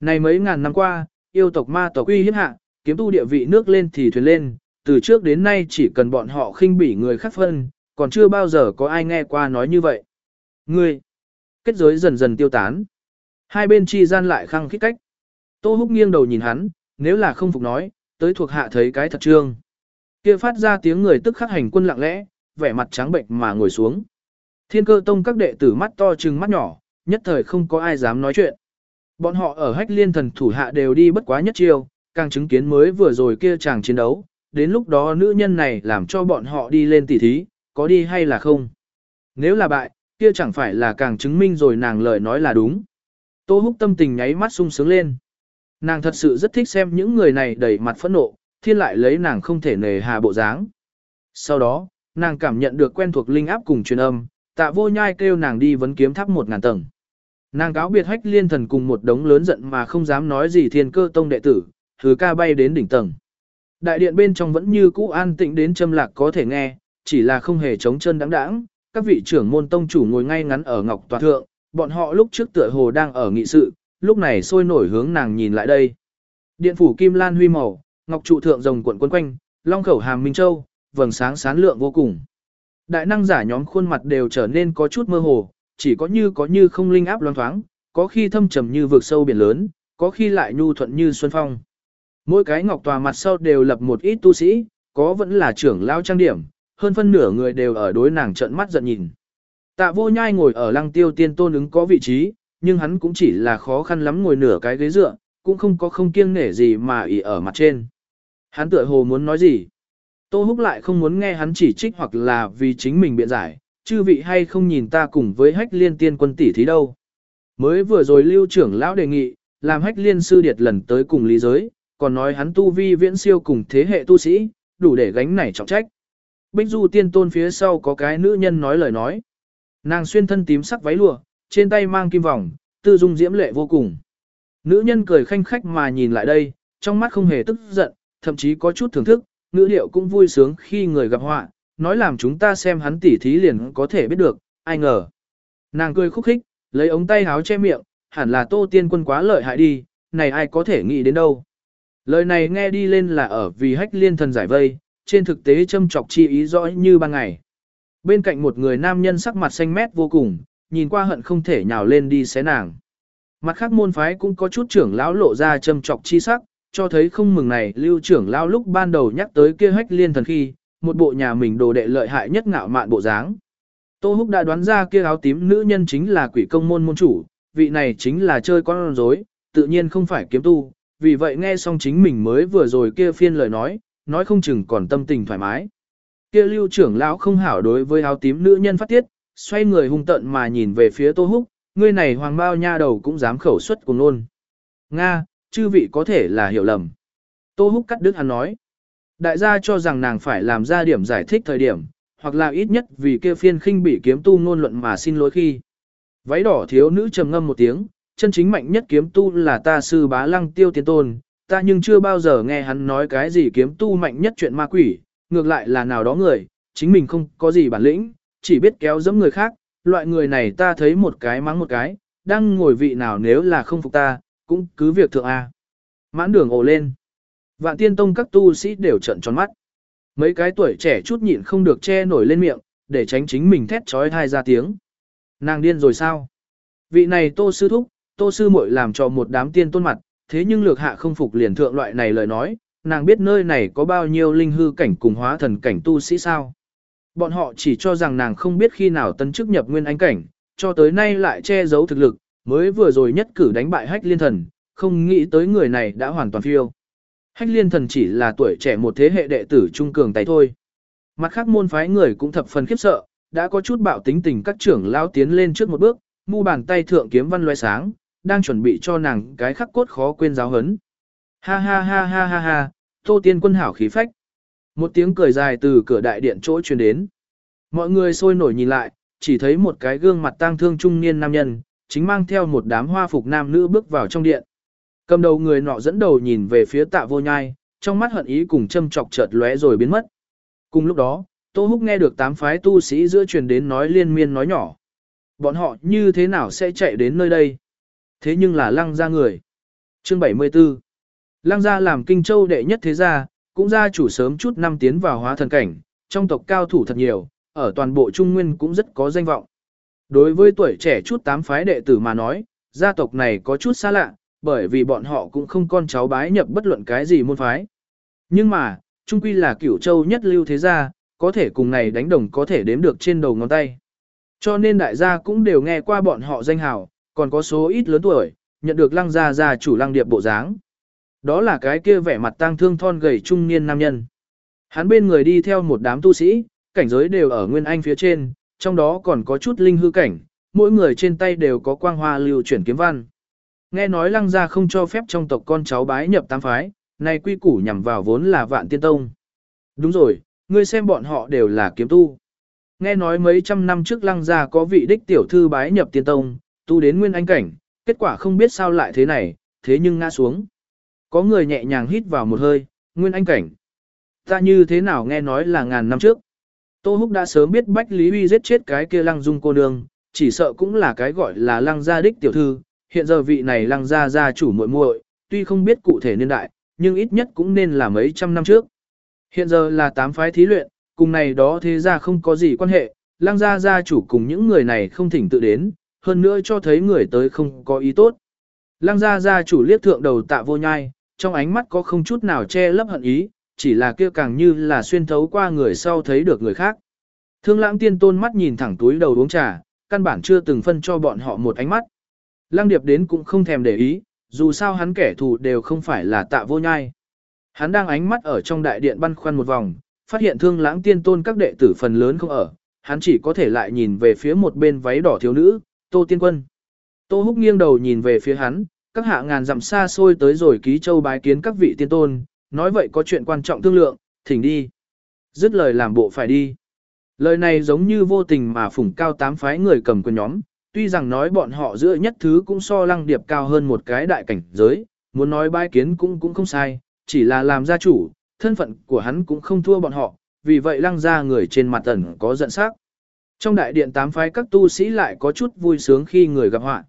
Này mấy ngàn năm qua, yêu tộc ma tộc uy hiếp hạ, kiếm tu địa vị nước lên thì thuyền lên, từ trước đến nay chỉ cần bọn họ khinh bỉ người khác phân, còn chưa bao giờ có ai nghe qua nói như vậy. Ngươi, kết giới dần dần tiêu tán. Hai bên chi gian lại khăng khít cách. Tô húc nghiêng đầu nhìn hắn, nếu là không phục nói, tới thuộc hạ thấy cái thật trương. kia phát ra tiếng người tức khắc hành quân lặng lẽ, vẻ mặt trắng bệnh mà ngồi xuống. Thiên cơ tông các đệ tử mắt to trừng mắt nhỏ, nhất thời không có ai dám nói chuyện. Bọn họ ở hách liên thần thủ hạ đều đi bất quá nhất chiêu, càng chứng kiến mới vừa rồi kia chàng chiến đấu, đến lúc đó nữ nhân này làm cho bọn họ đi lên tỉ thí, có đi hay là không. Nếu là bại, kia chẳng phải là càng chứng minh rồi nàng lời nói là đúng. Tô húc tâm tình nháy mắt sung sướng lên. Nàng thật sự rất thích xem những người này đầy mặt phẫn nộ, thiên lại lấy nàng không thể nề hà bộ dáng. Sau đó, nàng cảm nhận được quen thuộc linh áp cùng truyền âm, tạ vô nhai kêu nàng đi vấn kiếm tháp một ngàn tầng. Nàng cáo biệt hách liên thần cùng một đống lớn giận mà không dám nói gì thiên cơ tông đệ tử, thứ ca bay đến đỉnh tầng. Đại điện bên trong vẫn như cũ an tĩnh đến châm lạc có thể nghe, chỉ là không hề chống chân đáng đáng, các vị trưởng môn tông chủ ngồi ngay ngắn ở ngọc tòa thượng, bọn họ lúc trước tựa hồ đang ở nghị sự, lúc này sôi nổi hướng nàng nhìn lại đây. Điện phủ kim lan huy màu, ngọc trụ thượng rồng cuộn quấn quanh, long khẩu hàm minh châu, vầng sáng sán lượng vô cùng. Đại năng giả nhóm khuôn mặt đều trở nên có chút mơ hồ, chỉ có như có như không linh áp loan thoáng, có khi thâm trầm như vực sâu biển lớn, có khi lại nhu thuận như xuân phong. Mỗi cái ngọc tòa mặt sau đều lập một ít tu sĩ, có vẫn là trưởng lao trang điểm, hơn phân nửa người đều ở đối nàng trận mắt giận nhìn. Tạ vô nhai ngồi ở lăng tiêu tiên tôn ứng có vị trí, nhưng hắn cũng chỉ là khó khăn lắm ngồi nửa cái ghế dựa, cũng không có không kiêng nể gì mà ỉ ở mặt trên. Hắn tựa hồ muốn nói gì. Tô húc lại không muốn nghe hắn chỉ trích hoặc là vì chính mình biện giải, chư vị hay không nhìn ta cùng với hách liên tiên quân tỷ thí đâu. Mới vừa rồi lưu trưởng lão đề nghị, làm hách liên sư điệt lần tới cùng lý giới, còn nói hắn tu vi viễn siêu cùng thế hệ tu sĩ, đủ để gánh này trọng trách. Bích Du tiên tôn phía sau có cái nữ nhân nói lời nói. Nàng xuyên thân tím sắc váy lụa, trên tay mang kim vòng, tư dung diễm lệ vô cùng. Nữ nhân cười khanh khách mà nhìn lại đây, trong mắt không hề tức giận, thậm chí có chút thưởng thức, ngữ điệu cũng vui sướng khi người gặp họa, nói làm chúng ta xem hắn tỉ thí liền có thể biết được, ai ngờ. Nàng cười khúc khích, lấy ống tay háo che miệng, hẳn là tô tiên quân quá lợi hại đi, này ai có thể nghĩ đến đâu. Lời này nghe đi lên là ở vì hách liên thần giải vây, trên thực tế châm chọc chi ý rõ như ban ngày. Bên cạnh một người nam nhân sắc mặt xanh mét vô cùng, nhìn qua hận không thể nhào lên đi xé nàng. Mặt khác môn phái cũng có chút trưởng lão lộ ra châm chọc chi sắc, cho thấy không mừng này lưu trưởng lão lúc ban đầu nhắc tới kia hách liên thần khi, một bộ nhà mình đồ đệ lợi hại nhất ngạo mạn bộ dáng. Tô Húc đã đoán ra kia áo tím nữ nhân chính là quỷ công môn môn chủ, vị này chính là chơi con rối, tự nhiên không phải kiếm tu, vì vậy nghe xong chính mình mới vừa rồi kia phiên lời nói, nói không chừng còn tâm tình thoải mái. Kia lưu trưởng lão không hảo đối với áo tím nữ nhân phát tiết, xoay người hung tận mà nhìn về phía Tô Húc, ngươi này hoàng bao nha đầu cũng dám khẩu xuất cùng luôn. Nga, chư vị có thể là hiểu lầm. Tô Húc cắt đứt hắn nói. Đại gia cho rằng nàng phải làm ra điểm giải thích thời điểm, hoặc là ít nhất vì kia phiên khinh bị kiếm tu ngôn luận mà xin lỗi khi. Váy đỏ thiếu nữ trầm ngâm một tiếng, chân chính mạnh nhất kiếm tu là ta sư bá lăng tiêu tiên tôn, ta nhưng chưa bao giờ nghe hắn nói cái gì kiếm tu mạnh nhất chuyện ma quỷ, ngược lại là nào đó người, chính mình không có gì bản lĩnh, chỉ biết kéo dẫm người khác, loại người này ta thấy một cái mắng một cái, đang ngồi vị nào nếu là không phục ta, cũng cứ việc thượng A. Mãn đường ồ lên. Vạn tiên tông các tu sĩ đều trận tròn mắt. Mấy cái tuổi trẻ chút nhịn không được che nổi lên miệng, để tránh chính mình thét trói thai ra tiếng. Nàng điên rồi sao? Vị này tô sư thúc, tô sư muội làm cho một đám tiên tôn mặt, thế nhưng lược hạ không phục liền thượng loại này lời nói, nàng biết nơi này có bao nhiêu linh hư cảnh cùng hóa thần cảnh tu sĩ sao. Bọn họ chỉ cho rằng nàng không biết khi nào tân chức nhập nguyên ánh cảnh, cho tới nay lại che giấu thực lực, mới vừa rồi nhất cử đánh bại hách liên thần, không nghĩ tới người này đã hoàn toàn phiêu. Hách liên thần chỉ là tuổi trẻ một thế hệ đệ tử trung cường tay thôi. Mặt khác môn phái người cũng thập phần khiếp sợ, đã có chút bạo tính tình các trưởng lao tiến lên trước một bước, mu bàn tay thượng kiếm văn loe sáng, đang chuẩn bị cho nàng cái khắc cốt khó quên giáo hấn. Ha ha ha ha ha ha, tô tiên quân hảo khí phách. Một tiếng cười dài từ cửa đại điện chỗ truyền đến. Mọi người sôi nổi nhìn lại, chỉ thấy một cái gương mặt tang thương trung niên nam nhân, chính mang theo một đám hoa phục nam nữ bước vào trong điện. Cầm đầu người nọ dẫn đầu nhìn về phía tạ vô nhai, trong mắt hận ý cùng châm chọc chợt lóe rồi biến mất. Cùng lúc đó, Tô Húc nghe được tám phái tu sĩ giữa truyền đến nói liên miên nói nhỏ. Bọn họ như thế nào sẽ chạy đến nơi đây? Thế nhưng là lăng ra người. Chương 74 Lăng gia làm kinh châu đệ nhất thế gia, cũng gia chủ sớm chút năm tiến vào hóa thần cảnh, trong tộc cao thủ thật nhiều, ở toàn bộ Trung Nguyên cũng rất có danh vọng. Đối với tuổi trẻ chút tám phái đệ tử mà nói, gia tộc này có chút xa lạ, bởi vì bọn họ cũng không con cháu bái nhập bất luận cái gì môn phái. Nhưng mà, trung quy là cửu châu nhất lưu thế gia, có thể cùng này đánh đồng có thể đếm được trên đầu ngón tay. Cho nên đại gia cũng đều nghe qua bọn họ danh hào, còn có số ít lớn tuổi, nhận được lăng gia gia chủ lăng điệp bộ dáng. Đó là cái kia vẻ mặt tang thương thon gầy trung niên nam nhân. Hắn bên người đi theo một đám tu sĩ, cảnh giới đều ở Nguyên Anh phía trên, trong đó còn có chút linh hư cảnh, mỗi người trên tay đều có quang hoa lưu chuyển kiếm văn. Nghe nói lăng gia không cho phép trong tộc con cháu bái nhập tam phái, này quy củ nhằm vào vốn là vạn tiên tông. Đúng rồi, ngươi xem bọn họ đều là kiếm tu. Nghe nói mấy trăm năm trước lăng gia có vị đích tiểu thư bái nhập tiên tông, tu đến nguyên anh cảnh, kết quả không biết sao lại thế này, thế nhưng ngã xuống. Có người nhẹ nhàng hít vào một hơi, nguyên anh cảnh. Ta như thế nào nghe nói là ngàn năm trước. Tô Húc đã sớm biết Bách Lý Huy giết chết cái kia lăng dung cô nương, chỉ sợ cũng là cái gọi là lăng gia đích tiểu thư. Hiện giờ vị này lăng gia gia chủ muội muội, tuy không biết cụ thể niên đại, nhưng ít nhất cũng nên là mấy trăm năm trước. Hiện giờ là tám phái thí luyện, cùng này đó thế ra không có gì quan hệ, lăng gia gia chủ cùng những người này không thỉnh tự đến, hơn nữa cho thấy người tới không có ý tốt. Lăng gia gia chủ liếc thượng đầu tạ vô nhai, trong ánh mắt có không chút nào che lấp hận ý, chỉ là kia càng như là xuyên thấu qua người sau thấy được người khác. Thương lãng tiên tôn mắt nhìn thẳng túi đầu uống trà, căn bản chưa từng phân cho bọn họ một ánh mắt. Lăng điệp đến cũng không thèm để ý, dù sao hắn kẻ thù đều không phải là tạ vô nhai. Hắn đang ánh mắt ở trong đại điện băn khoăn một vòng, phát hiện thương lãng tiên tôn các đệ tử phần lớn không ở, hắn chỉ có thể lại nhìn về phía một bên váy đỏ thiếu nữ, Tô Tiên Quân. Tô Húc nghiêng đầu nhìn về phía hắn, Các hạ ngàn dặm xa xôi tới rồi ký châu bái kiến các vị tiên tôn, nói vậy có chuyện quan trọng thương lượng, thỉnh đi. Dứt lời làm bộ phải đi. Lời này giống như vô tình mà phủng cao tám phái người cầm quyền nhóm, tuy rằng nói bọn họ giữa nhất thứ cũng so lăng điệp cao hơn một cái đại cảnh giới, muốn nói bái kiến cũng cũng không sai, chỉ là làm gia chủ, thân phận của hắn cũng không thua bọn họ, vì vậy lăng ra người trên mặt ẩn có giận sắc. Trong đại điện tám phái các tu sĩ lại có chút vui sướng khi người gặp họa.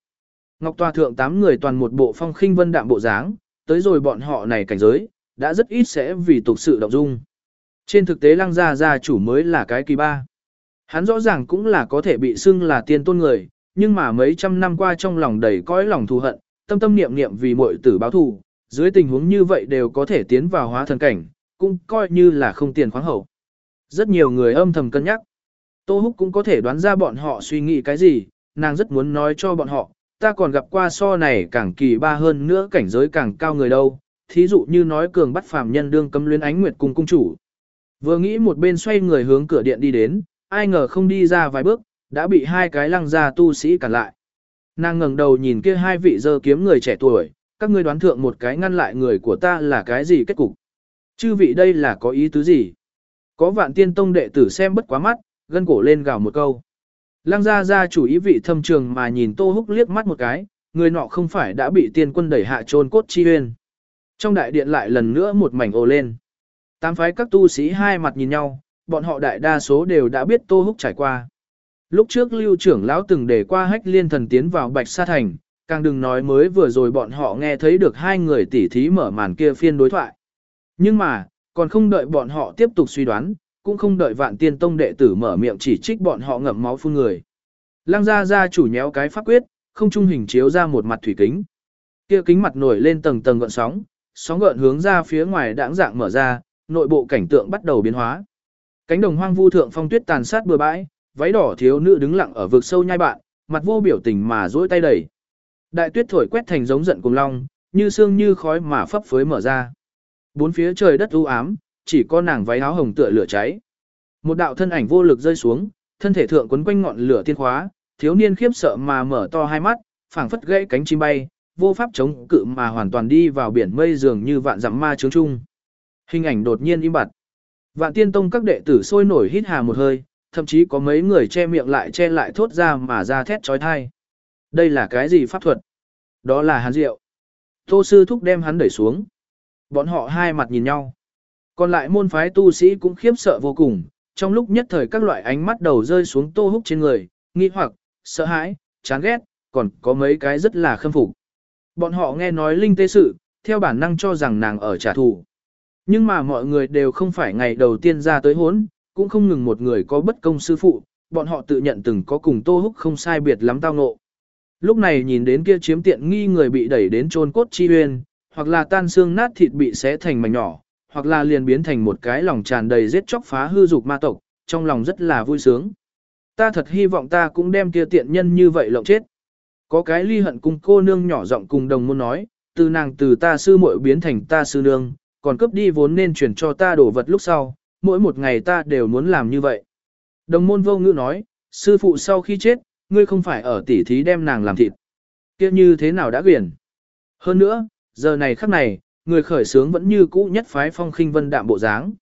Ngọc Tòa Thượng tám người toàn một bộ phong khinh vân đạm bộ dáng, tới rồi bọn họ này cảnh giới, đã rất ít sẽ vì tục sự động dung. Trên thực tế lăng gia gia chủ mới là cái kỳ ba. Hắn rõ ràng cũng là có thể bị xưng là tiên tôn người, nhưng mà mấy trăm năm qua trong lòng đầy cõi lòng thù hận, tâm tâm niệm niệm vì muội tử báo thù, dưới tình huống như vậy đều có thể tiến vào hóa thần cảnh, cũng coi như là không tiền khoáng hậu. Rất nhiều người âm thầm cân nhắc. Tô Húc cũng có thể đoán ra bọn họ suy nghĩ cái gì, nàng rất muốn nói cho bọn họ, ta còn gặp qua so này càng kỳ ba hơn nữa cảnh giới càng cao người đâu, thí dụ như nói cường bắt phàm nhân đương cấm luyến ánh nguyệt cùng cung chủ. Vừa nghĩ một bên xoay người hướng cửa điện đi đến, ai ngờ không đi ra vài bước, đã bị hai cái lăng gia tu sĩ cản lại. Nàng ngẩng đầu nhìn kia hai vị dơ kiếm người trẻ tuổi, các ngươi đoán thượng một cái ngăn lại người của ta là cái gì kết cục. Chư vị đây là có ý tứ gì? Có vạn tiên tông đệ tử xem bất quá mắt, gân cổ lên gào một câu. Lăng gia gia chủ ý vị thâm trường mà nhìn Tô Húc liếc mắt một cái, người nọ không phải đã bị tiên quân đẩy hạ trôn cốt chi huyên. Trong đại điện lại lần nữa một mảnh ồ lên. Tám phái các tu sĩ hai mặt nhìn nhau, bọn họ đại đa số đều đã biết Tô Húc trải qua. Lúc trước lưu trưởng lão từng để qua hách liên thần tiến vào Bạch Sa Thành, càng đừng nói mới vừa rồi bọn họ nghe thấy được hai người tỉ thí mở màn kia phiên đối thoại. Nhưng mà, còn không đợi bọn họ tiếp tục suy đoán, cũng không đợi vạn tiên tông đệ tử mở miệng chỉ trích bọn họ ngậm máu phun người. Lăng gia gia chủ nhéo cái pháp quyết, không trung hình chiếu ra một mặt thủy kính. Kia kính mặt nổi lên tầng tầng gợn sóng, sóng gợn hướng ra phía ngoài đãng dạng mở ra, nội bộ cảnh tượng bắt đầu biến hóa. Cánh đồng hoang vu thượng phong tuyết tàn sát bừa bãi, váy đỏ thiếu nữ đứng lặng ở vực sâu nhai bạn, mặt vô biểu tình mà duỗi tay đẩy. Đại tuyết thổi quét thành giống giận cùng long, như xương như khói mà phấp phới mở ra. Bốn phía trời đất u ám, chỉ có nàng váy áo hồng tựa lửa cháy. Một đạo thân ảnh vô lực rơi xuống, thân thể thượng quấn quanh ngọn lửa thiên khóa, thiếu niên khiếp sợ mà mở to hai mắt, phảng phất gãy cánh chim bay, vô pháp chống cự mà hoàn toàn đi vào biển mây dường như vạn dặm ma chướng chung. Hình ảnh đột nhiên im bặt. Vạn tiên tông các đệ tử sôi nổi hít hà một hơi, thậm chí có mấy người che miệng lại che lại thốt ra mà ra thét trói thai. Đây là cái gì pháp thuật? Đó là hàn rượu. Tô sư thúc đem hắn đẩy xuống. Bọn họ hai mặt nhìn nhau. Còn lại môn phái tu sĩ cũng khiếp sợ vô cùng, trong lúc nhất thời các loại ánh mắt đầu rơi xuống tô húc trên người, nghi hoặc, sợ hãi, chán ghét, còn có mấy cái rất là khâm phục. Bọn họ nghe nói linh tê sự, theo bản năng cho rằng nàng ở trả thù. Nhưng mà mọi người đều không phải ngày đầu tiên ra tới hốn, cũng không ngừng một người có bất công sư phụ, bọn họ tự nhận từng có cùng Tô Húc không sai biệt lắm tao ngộ. Lúc này nhìn đến kia chiếm tiện nghi người bị đẩy đến chôn cốt chi huyên, hoặc là tan xương nát thịt bị xé thành mảnh nhỏ, hoặc là liền biến thành một cái lòng tràn đầy giết chóc phá hư dục ma tộc, trong lòng rất là vui sướng. Ta thật hy vọng ta cũng đem kia tiện nhân như vậy lộng chết. Có cái ly hận cùng cô nương nhỏ giọng cùng đồng môn nói, từ nàng từ ta sư muội biến thành ta sư nương, còn cướp đi vốn nên chuyển cho ta đổ vật lúc sau, mỗi một ngày ta đều muốn làm như vậy. Đồng môn vô ngữ nói, sư phụ sau khi chết, ngươi không phải ở tỉ thí đem nàng làm thịt. kia như thế nào đã quyển. Hơn nữa, giờ này khắc này, người khởi sướng vẫn như cũ nhất phái phong khinh vân đạm bộ dáng.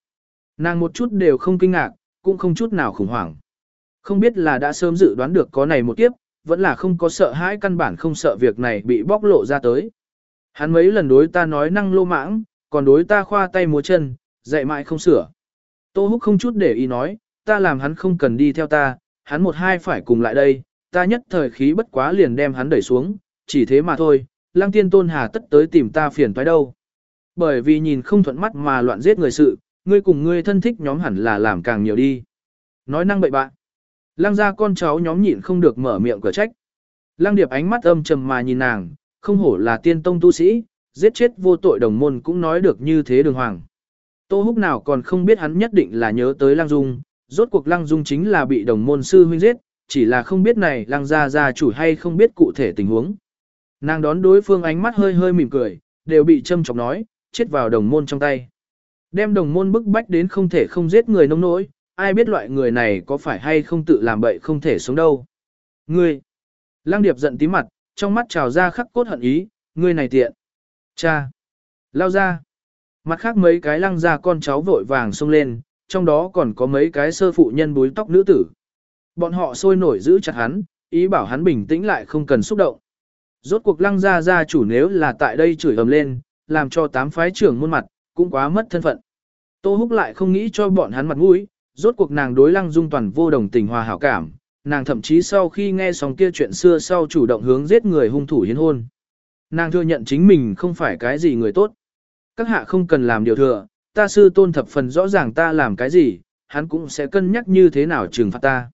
Nàng một chút đều không kinh ngạc, cũng không chút nào khủng hoảng. Không biết là đã sớm dự đoán được có này một kiếp, vẫn là không có sợ hãi căn bản không sợ việc này bị bóc lộ ra tới. Hắn mấy lần đối ta nói năng lô mãng, còn đối ta khoa tay múa chân, dạy mãi không sửa. Tô Húc không chút để ý nói, ta làm hắn không cần đi theo ta, hắn một hai phải cùng lại đây, ta nhất thời khí bất quá liền đem hắn đẩy xuống, chỉ thế mà thôi, lăng tiên tôn hà tất tới tìm ta phiền toái đâu. Bởi vì nhìn không thuận mắt mà loạn giết người sự, ngươi cùng ngươi thân thích nhóm hẳn là làm càng nhiều đi. Nói năng bậy bạn. Lăng ra con cháu nhóm nhịn không được mở miệng cửa trách. Lăng điệp ánh mắt âm trầm mà nhìn nàng, không hổ là tiên tông tu sĩ, giết chết vô tội đồng môn cũng nói được như thế đường hoàng. Tô húc nào còn không biết hắn nhất định là nhớ tới Lăng Dung, rốt cuộc Lăng Dung chính là bị đồng môn sư huynh giết, chỉ là không biết này Lăng gia gia chủ hay không biết cụ thể tình huống. Nàng đón đối phương ánh mắt hơi hơi mỉm cười, đều bị châm chọc nói, chết vào đồng môn trong tay. Đem đồng môn bức bách đến không thể không giết người nông nỗi, ai biết loại người này có phải hay không tự làm bậy không thể sống đâu. Ngươi! Lăng Điệp giận tí mặt, trong mắt trào ra khắc cốt hận ý, Ngươi này tiện. Cha. Lao ra. Mặt khác mấy cái lăng ra con cháu vội vàng xông lên, trong đó còn có mấy cái sơ phụ nhân búi tóc nữ tử. Bọn họ sôi nổi giữ chặt hắn, ý bảo hắn bình tĩnh lại không cần xúc động. Rốt cuộc lăng ra gia chủ nếu là tại đây chửi ầm lên, làm cho tám phái trưởng muôn mặt, cũng quá mất thân phận. Tô Húc lại không nghĩ cho bọn hắn mặt mũi, rốt cuộc nàng đối lăng dung toàn vô đồng tình hòa hảo cảm, nàng thậm chí sau khi nghe xong kia chuyện xưa sau chủ động hướng giết người hung thủ hiến hôn. Nàng thừa nhận chính mình không phải cái gì người tốt. Các hạ không cần làm điều thừa, ta sư tôn thập phần rõ ràng ta làm cái gì, hắn cũng sẽ cân nhắc như thế nào trừng phạt ta.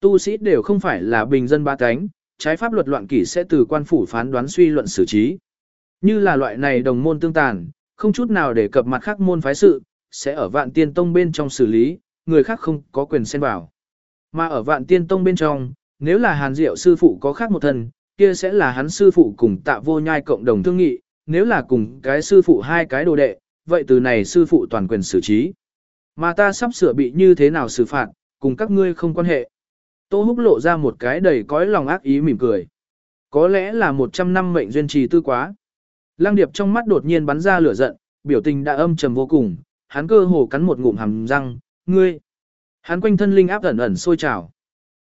Tu sĩ đều không phải là bình dân ba cánh, trái pháp luật loạn kỷ sẽ từ quan phủ phán đoán suy luận xử trí. Như là loại này đồng môn tương tàn, không chút nào để cập mặt khác môn phái sự, sẽ ở vạn tiên tông bên trong xử lý, người khác không có quyền xen vào. Mà ở vạn tiên tông bên trong, nếu là hàn diệu sư phụ có khác một thân, kia sẽ là hắn sư phụ cùng tạ vô nhai cộng đồng thương nghị, nếu là cùng cái sư phụ hai cái đồ đệ, vậy từ này sư phụ toàn quyền xử trí. Mà ta sắp sửa bị như thế nào xử phạt, cùng các ngươi không quan hệ. Tô Húc lộ ra một cái đầy cõi lòng ác ý mỉm cười. Có lẽ là một trăm năm mệnh duyên trì tư quá. Lăng Điệp trong mắt đột nhiên bắn ra lửa giận, biểu tình đã âm trầm vô cùng, hắn cơ hồ cắn một ngụm hàm răng, ngươi. Hắn quanh thân linh áp ẩn ẩn sôi trào.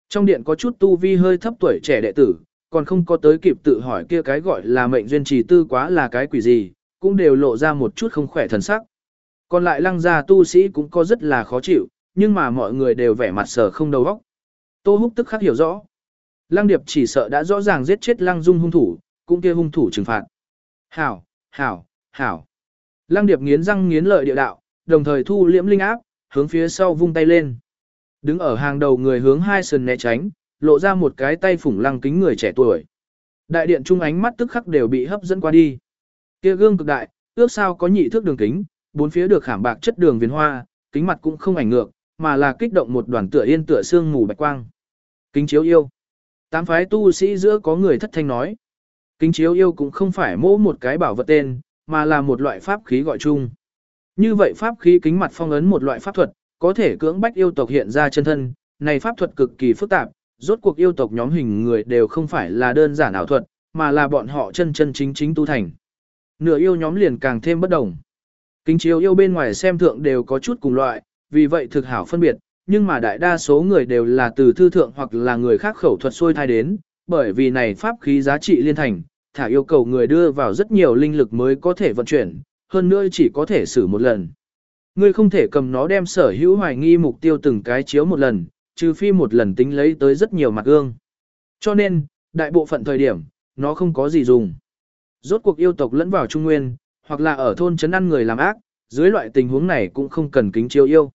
Trong điện có chút tu vi hơi thấp tuổi trẻ đệ tử, còn không có tới kịp tự hỏi kia cái gọi là mệnh duyên trì tư quá là cái quỷ gì, cũng đều lộ ra một chút không khỏe thần sắc. Còn lại lăng gia tu sĩ cũng có rất là khó chịu, nhưng mà mọi người đều vẻ mặt sở không đầu óc. Tô Húc tức khắc hiểu rõ. Lăng Điệp chỉ sợ đã rõ ràng giết chết Lăng Dung hung thủ, cũng kia hung thủ trừng phạt. Hảo, hảo, hảo. Lăng Điệp nghiến răng nghiến lợi địa đạo, đồng thời thu liễm linh áp, hướng phía sau vung tay lên. Đứng ở hàng đầu người hướng hai sườn né tránh, lộ ra một cái tay phủng lăng kính người trẻ tuổi. Đại điện trung ánh mắt tức khắc đều bị hấp dẫn qua đi. Kia gương cực đại, ước sao có nhị thước đường kính, bốn phía được khảm bạc chất đường viền hoa, kính mặt cũng không ảnh ngược, mà là kích động một đoàn tựa yên tựa xương mù bạch quang. Kính chiếu yêu. Tám phái tu sĩ giữa có người thất thanh nói. Kính chiếu yêu cũng không phải mỗ một cái bảo vật tên, mà là một loại pháp khí gọi chung. Như vậy pháp khí kính mặt phong ấn một loại pháp thuật, có thể cưỡng bách yêu tộc hiện ra chân thân, này pháp thuật cực kỳ phức tạp, rốt cuộc yêu tộc nhóm hình người đều không phải là đơn giản ảo thuật, mà là bọn họ chân chân chính chính tu thành. Nửa yêu nhóm liền càng thêm bất đồng. Kính chiếu yêu bên ngoài xem thượng đều có chút cùng loại, vì vậy thực hảo phân biệt, nhưng mà đại đa số người đều là từ thư thượng hoặc là người khác khẩu thuật xuôi thai đến, bởi vì này pháp khí giá trị liên thành, thả yêu cầu người đưa vào rất nhiều linh lực mới có thể vận chuyển, hơn nữa chỉ có thể xử một lần. Ngươi không thể cầm nó đem sở hữu hoài nghi mục tiêu từng cái chiếu một lần, trừ phi một lần tính lấy tới rất nhiều mặt gương. Cho nên, đại bộ phận thời điểm, nó không có gì dùng. Rốt cuộc yêu tộc lẫn vào Trung Nguyên, hoặc là ở thôn chấn ăn người làm ác, dưới loại tình huống này cũng không cần kính chiếu yêu.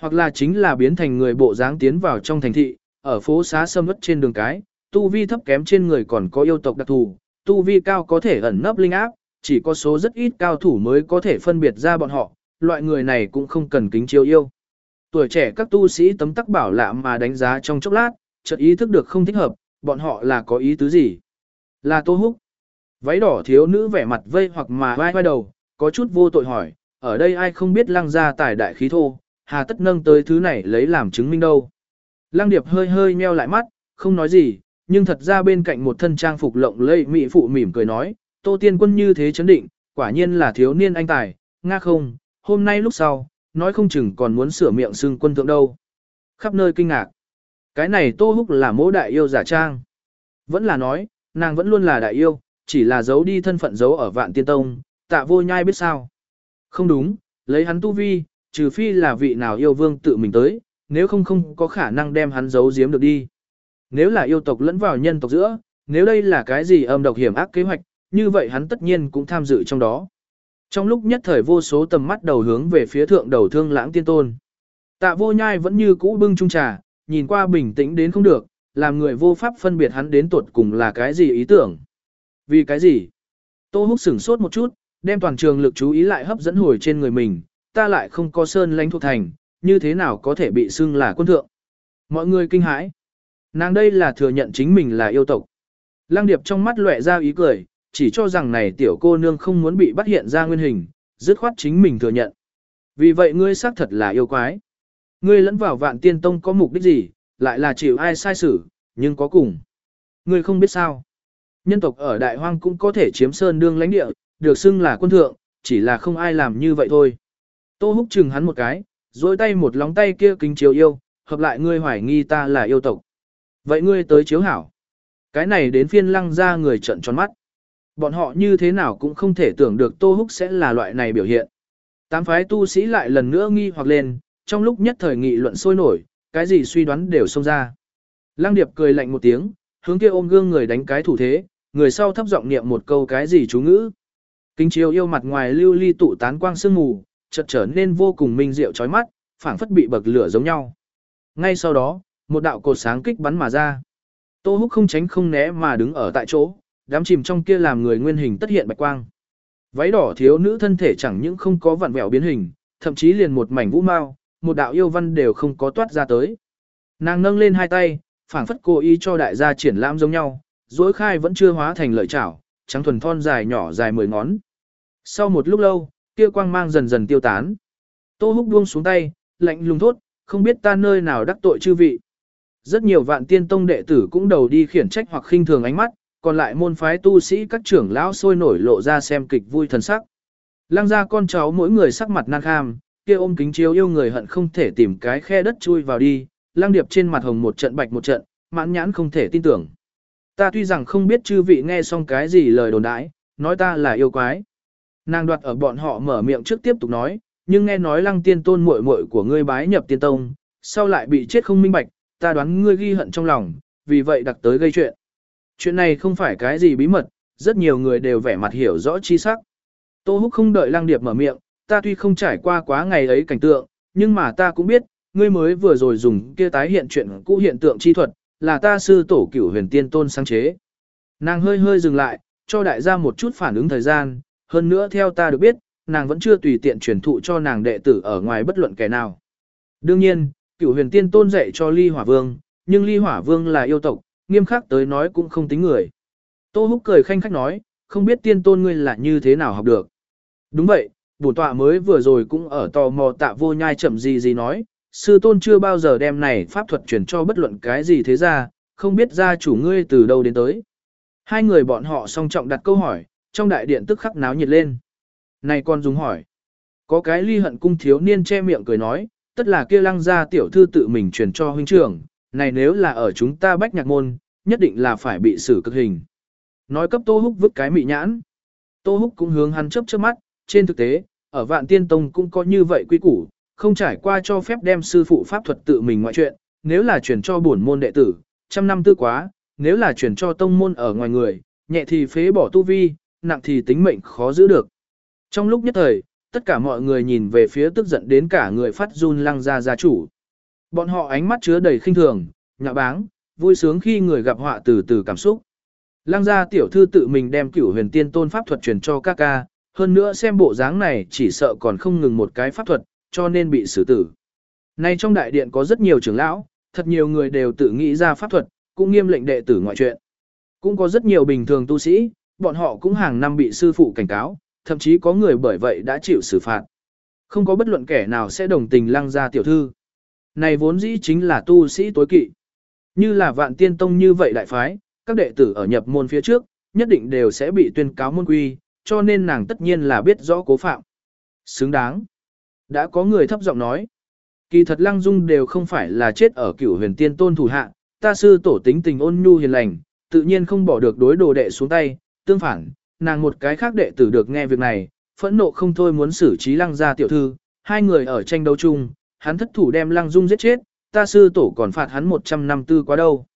Hoặc là chính là biến thành người bộ dáng tiến vào trong thành thị, ở phố xá sâm ướt trên đường cái, tu vi thấp kém trên người còn có yêu tộc đặc thù, tu vi cao có thể ẩn nấp linh áp, chỉ có số rất ít cao thủ mới có thể phân biệt ra bọn họ, loại người này cũng không cần kính chiếu yêu. Tuổi trẻ các tu sĩ tấm tắc bảo lạ mà đánh giá trong chốc lát, chợt ý thức được không thích hợp, bọn họ là có ý tứ gì? Là Tô Húc. Váy đỏ thiếu nữ vẻ mặt vây hoặc mà vai vai đầu, có chút vô tội hỏi, ở đây ai không biết lăng ra tài đại khí thô, hà tất nâng tới thứ này lấy làm chứng minh đâu. Lăng điệp hơi hơi nheo lại mắt, không nói gì, nhưng thật ra bên cạnh một thân trang phục lộng lẫy mỹ phụ mỉm cười nói, tô tiên quân như thế chấn định, quả nhiên là thiếu niên anh tài, nga không, hôm nay lúc sau, nói không chừng còn muốn sửa miệng xưng quân thượng đâu. Khắp nơi kinh ngạc. Cái này tô húc là mỗ đại yêu giả trang. Vẫn là nói, nàng vẫn luôn là đại yêu, chỉ là giấu đi thân phận giấu ở vạn tiên tông, tạ vô nhai biết sao. Không đúng, lấy hắn tu vi, trừ phi là vị nào yêu vương tự mình tới, nếu không không có khả năng đem hắn giấu giếm được đi. Nếu là yêu tộc lẫn vào nhân tộc giữa, nếu đây là cái gì âm độc hiểm ác kế hoạch, như vậy hắn tất nhiên cũng tham dự trong đó. Trong lúc nhất thời vô số tầm mắt đầu hướng về phía thượng đầu thương lãng tiên tôn. Tạ vô nhai vẫn như cũ bưng chung trà, nhìn qua bình tĩnh đến không được, làm người vô pháp phân biệt hắn đến tuột cùng là cái gì ý tưởng. Vì cái gì? Tô húc sửng sốt một chút, đem toàn trường lực chú ý lại hấp dẫn hồi trên người mình, ta lại không có sơn lãnh thuộc thành, như thế nào có thể bị xưng là quân thượng. Mọi người kinh hãi. Nàng đây là thừa nhận chính mình là yêu tộc. Lăng điệp trong mắt lóe ra ý cười, chỉ cho rằng này tiểu cô nương không muốn bị bắt hiện ra nguyên hình, dứt khoát chính mình thừa nhận. Vì vậy ngươi xác thật là yêu quái. Ngươi lẫn vào vạn tiên tông có mục đích gì, lại là chịu ai sai xử, nhưng có cùng. Ngươi không biết sao. Nhân tộc ở đại hoang cũng có thể chiếm sơn đương lãnh địa, được xưng là quân thượng, chỉ là không ai làm như vậy thôi. Tô húc chừng hắn một cái, dối tay một lóng tay kia kính chiếu yêu, hợp lại ngươi hoài nghi ta là yêu tộc. Vậy ngươi tới chiếu hảo. Cái này đến phiên lăng ra người trận tròn mắt. Bọn họ như thế nào cũng không thể tưởng được Tô Húc sẽ là loại này biểu hiện. Tám phái tu sĩ lại lần nữa nghi hoặc lên, trong lúc nhất thời nghị luận sôi nổi, cái gì suy đoán đều xông ra. Lăng Điệp cười lạnh một tiếng, hướng kia ôm gương người đánh cái thủ thế, người sau thấp giọng niệm một câu cái gì chú ngữ. Kinh chiếu yêu mặt ngoài lưu ly tụ tán quang sương mù, chợt trở nên vô cùng minh diệu chói mắt, phảng phất bị bậc lửa giống nhau. Ngay sau đó, một đạo cột sáng kích bắn mà ra. Tô Húc không tránh không né mà đứng ở tại chỗ, đám chìm trong kia làm người nguyên hình tất hiện bạch quang. Váy đỏ thiếu nữ thân thể chẳng những không có vặn vẹo biến hình, thậm chí liền một mảnh vũ mao, một đạo yêu văn đều không có toát ra tới. Nàng nâng lên hai tay, phảng phất cố ý cho đại gia triển lãm giống nhau, dối khai vẫn chưa hóa thành lợi chảo, trắng thuần thon dài nhỏ dài mười ngón. Sau một lúc lâu, kia quang mang dần dần tiêu tán. Tô húc buông xuống tay, lạnh lùng thốt, không biết ta nơi nào đắc tội chư vị. Rất nhiều vạn tiên tông đệ tử cũng đầu đi khiển trách hoặc khinh thường ánh mắt, còn lại môn phái tu sĩ các trưởng lão sôi nổi lộ ra xem kịch vui thần sắc. Lăng ra con cháu mỗi người sắc mặt nan kham, kia ôm kính chiếu yêu người hận không thể tìm cái khe đất chui vào đi, lăng điệp trên mặt hồng một trận bạch một trận, mãn nhãn không thể tin tưởng. Ta tuy rằng không biết chư vị nghe xong cái gì lời đồn đãi, nói ta là yêu quái. Nàng đoạt ở bọn họ mở miệng trước tiếp tục nói, nhưng nghe nói lăng tiên tôn muội muội của ngươi bái nhập tiên tông, sau lại bị chết không minh bạch, ta đoán ngươi ghi hận trong lòng, vì vậy đặc tới gây chuyện. Chuyện này không phải cái gì bí mật, rất nhiều người đều vẻ mặt hiểu rõ chi sắc. Tô Húc không đợi Lăng Điệp mở miệng, ta tuy không trải qua quá ngày ấy cảnh tượng, nhưng mà ta cũng biết, ngươi mới vừa rồi dùng kia tái hiện chuyện cũ hiện tượng chi thuật, là ta sư tổ cửu huyền tiên tôn sáng chế. Nàng hơi hơi dừng lại, cho đại gia một chút phản ứng thời gian, hơn nữa theo ta được biết, nàng vẫn chưa tùy tiện truyền thụ cho nàng đệ tử ở ngoài bất luận kẻ nào. Đương nhiên, cửu huyền tiên tôn dạy cho ly hỏa vương, nhưng ly hỏa vương là yêu tộc, nghiêm khắc tới nói cũng không tính người. Tô Húc cười khanh khách nói, không biết tiên tôn ngươi là như thế nào học được. Đúng vậy, bổn tọa mới vừa rồi cũng ở tò mò tạ vô nhai chậm gì gì nói, sư tôn chưa bao giờ đem này pháp thuật truyền cho bất luận cái gì thế ra, không biết gia chủ ngươi từ đâu đến tới. Hai người bọn họ song trọng đặt câu hỏi, trong đại điện tức khắc náo nhiệt lên. Này con dùng hỏi. Có cái ly hận cung thiếu niên che miệng cười nói, tất là kia lăng gia tiểu thư tự mình truyền cho huynh trưởng, này nếu là ở chúng ta bách nhạc môn, nhất định là phải bị xử cực hình. Nói cấp Tô Húc vứt cái mị nhãn. Tô Húc cũng hướng hắn chớp chớp mắt, trên thực tế, ở vạn tiên tông cũng có như vậy quy củ, không trải qua cho phép đem sư phụ pháp thuật tự mình ngoại chuyện, nếu là chuyển cho bổn môn đệ tử, trăm năm tư quá, nếu là chuyển cho tông môn ở ngoài người, nhẹ thì phế bỏ tu vi, nặng thì tính mệnh khó giữ được. Trong lúc nhất thời, tất cả mọi người nhìn về phía tức giận đến cả người phát run lăng ra gia chủ. Bọn họ ánh mắt chứa đầy khinh thường, nhạ báng, vui sướng khi người gặp họa từ từ cảm xúc. Lăng gia tiểu thư tự mình đem cửu huyền tiên tôn pháp thuật truyền cho ca ca, hơn nữa xem bộ dáng này chỉ sợ còn không ngừng một cái pháp thuật, cho nên bị xử tử. Nay trong đại điện có rất nhiều trưởng lão, thật nhiều người đều tự nghĩ ra pháp thuật, cũng nghiêm lệnh đệ tử ngoại chuyện. Cũng có rất nhiều bình thường tu sĩ, bọn họ cũng hàng năm bị sư phụ cảnh cáo, thậm chí có người bởi vậy đã chịu xử phạt. Không có bất luận kẻ nào sẽ đồng tình lăng gia tiểu thư. Này vốn dĩ chính là tu sĩ tối kỵ. Như là vạn tiên tông như vậy đại phái, các đệ tử ở nhập môn phía trước, nhất định đều sẽ bị tuyên cáo môn quy, cho nên nàng tất nhiên là biết rõ cố phạm. Xứng đáng. Đã có người thấp giọng nói. Kỳ thật lăng dung đều không phải là chết ở cửu huyền tiên tôn thủ hạ, ta sư tổ tính tình ôn nhu hiền lành, tự nhiên không bỏ được đối đồ đệ xuống tay, tương phản, nàng một cái khác đệ tử được nghe việc này, phẫn nộ không thôi muốn xử trí lăng gia tiểu thư, hai người ở tranh đấu chung, hắn thất thủ đem lăng dung giết chết, ta sư tổ còn phạt hắn 100 năm tư quá đâu.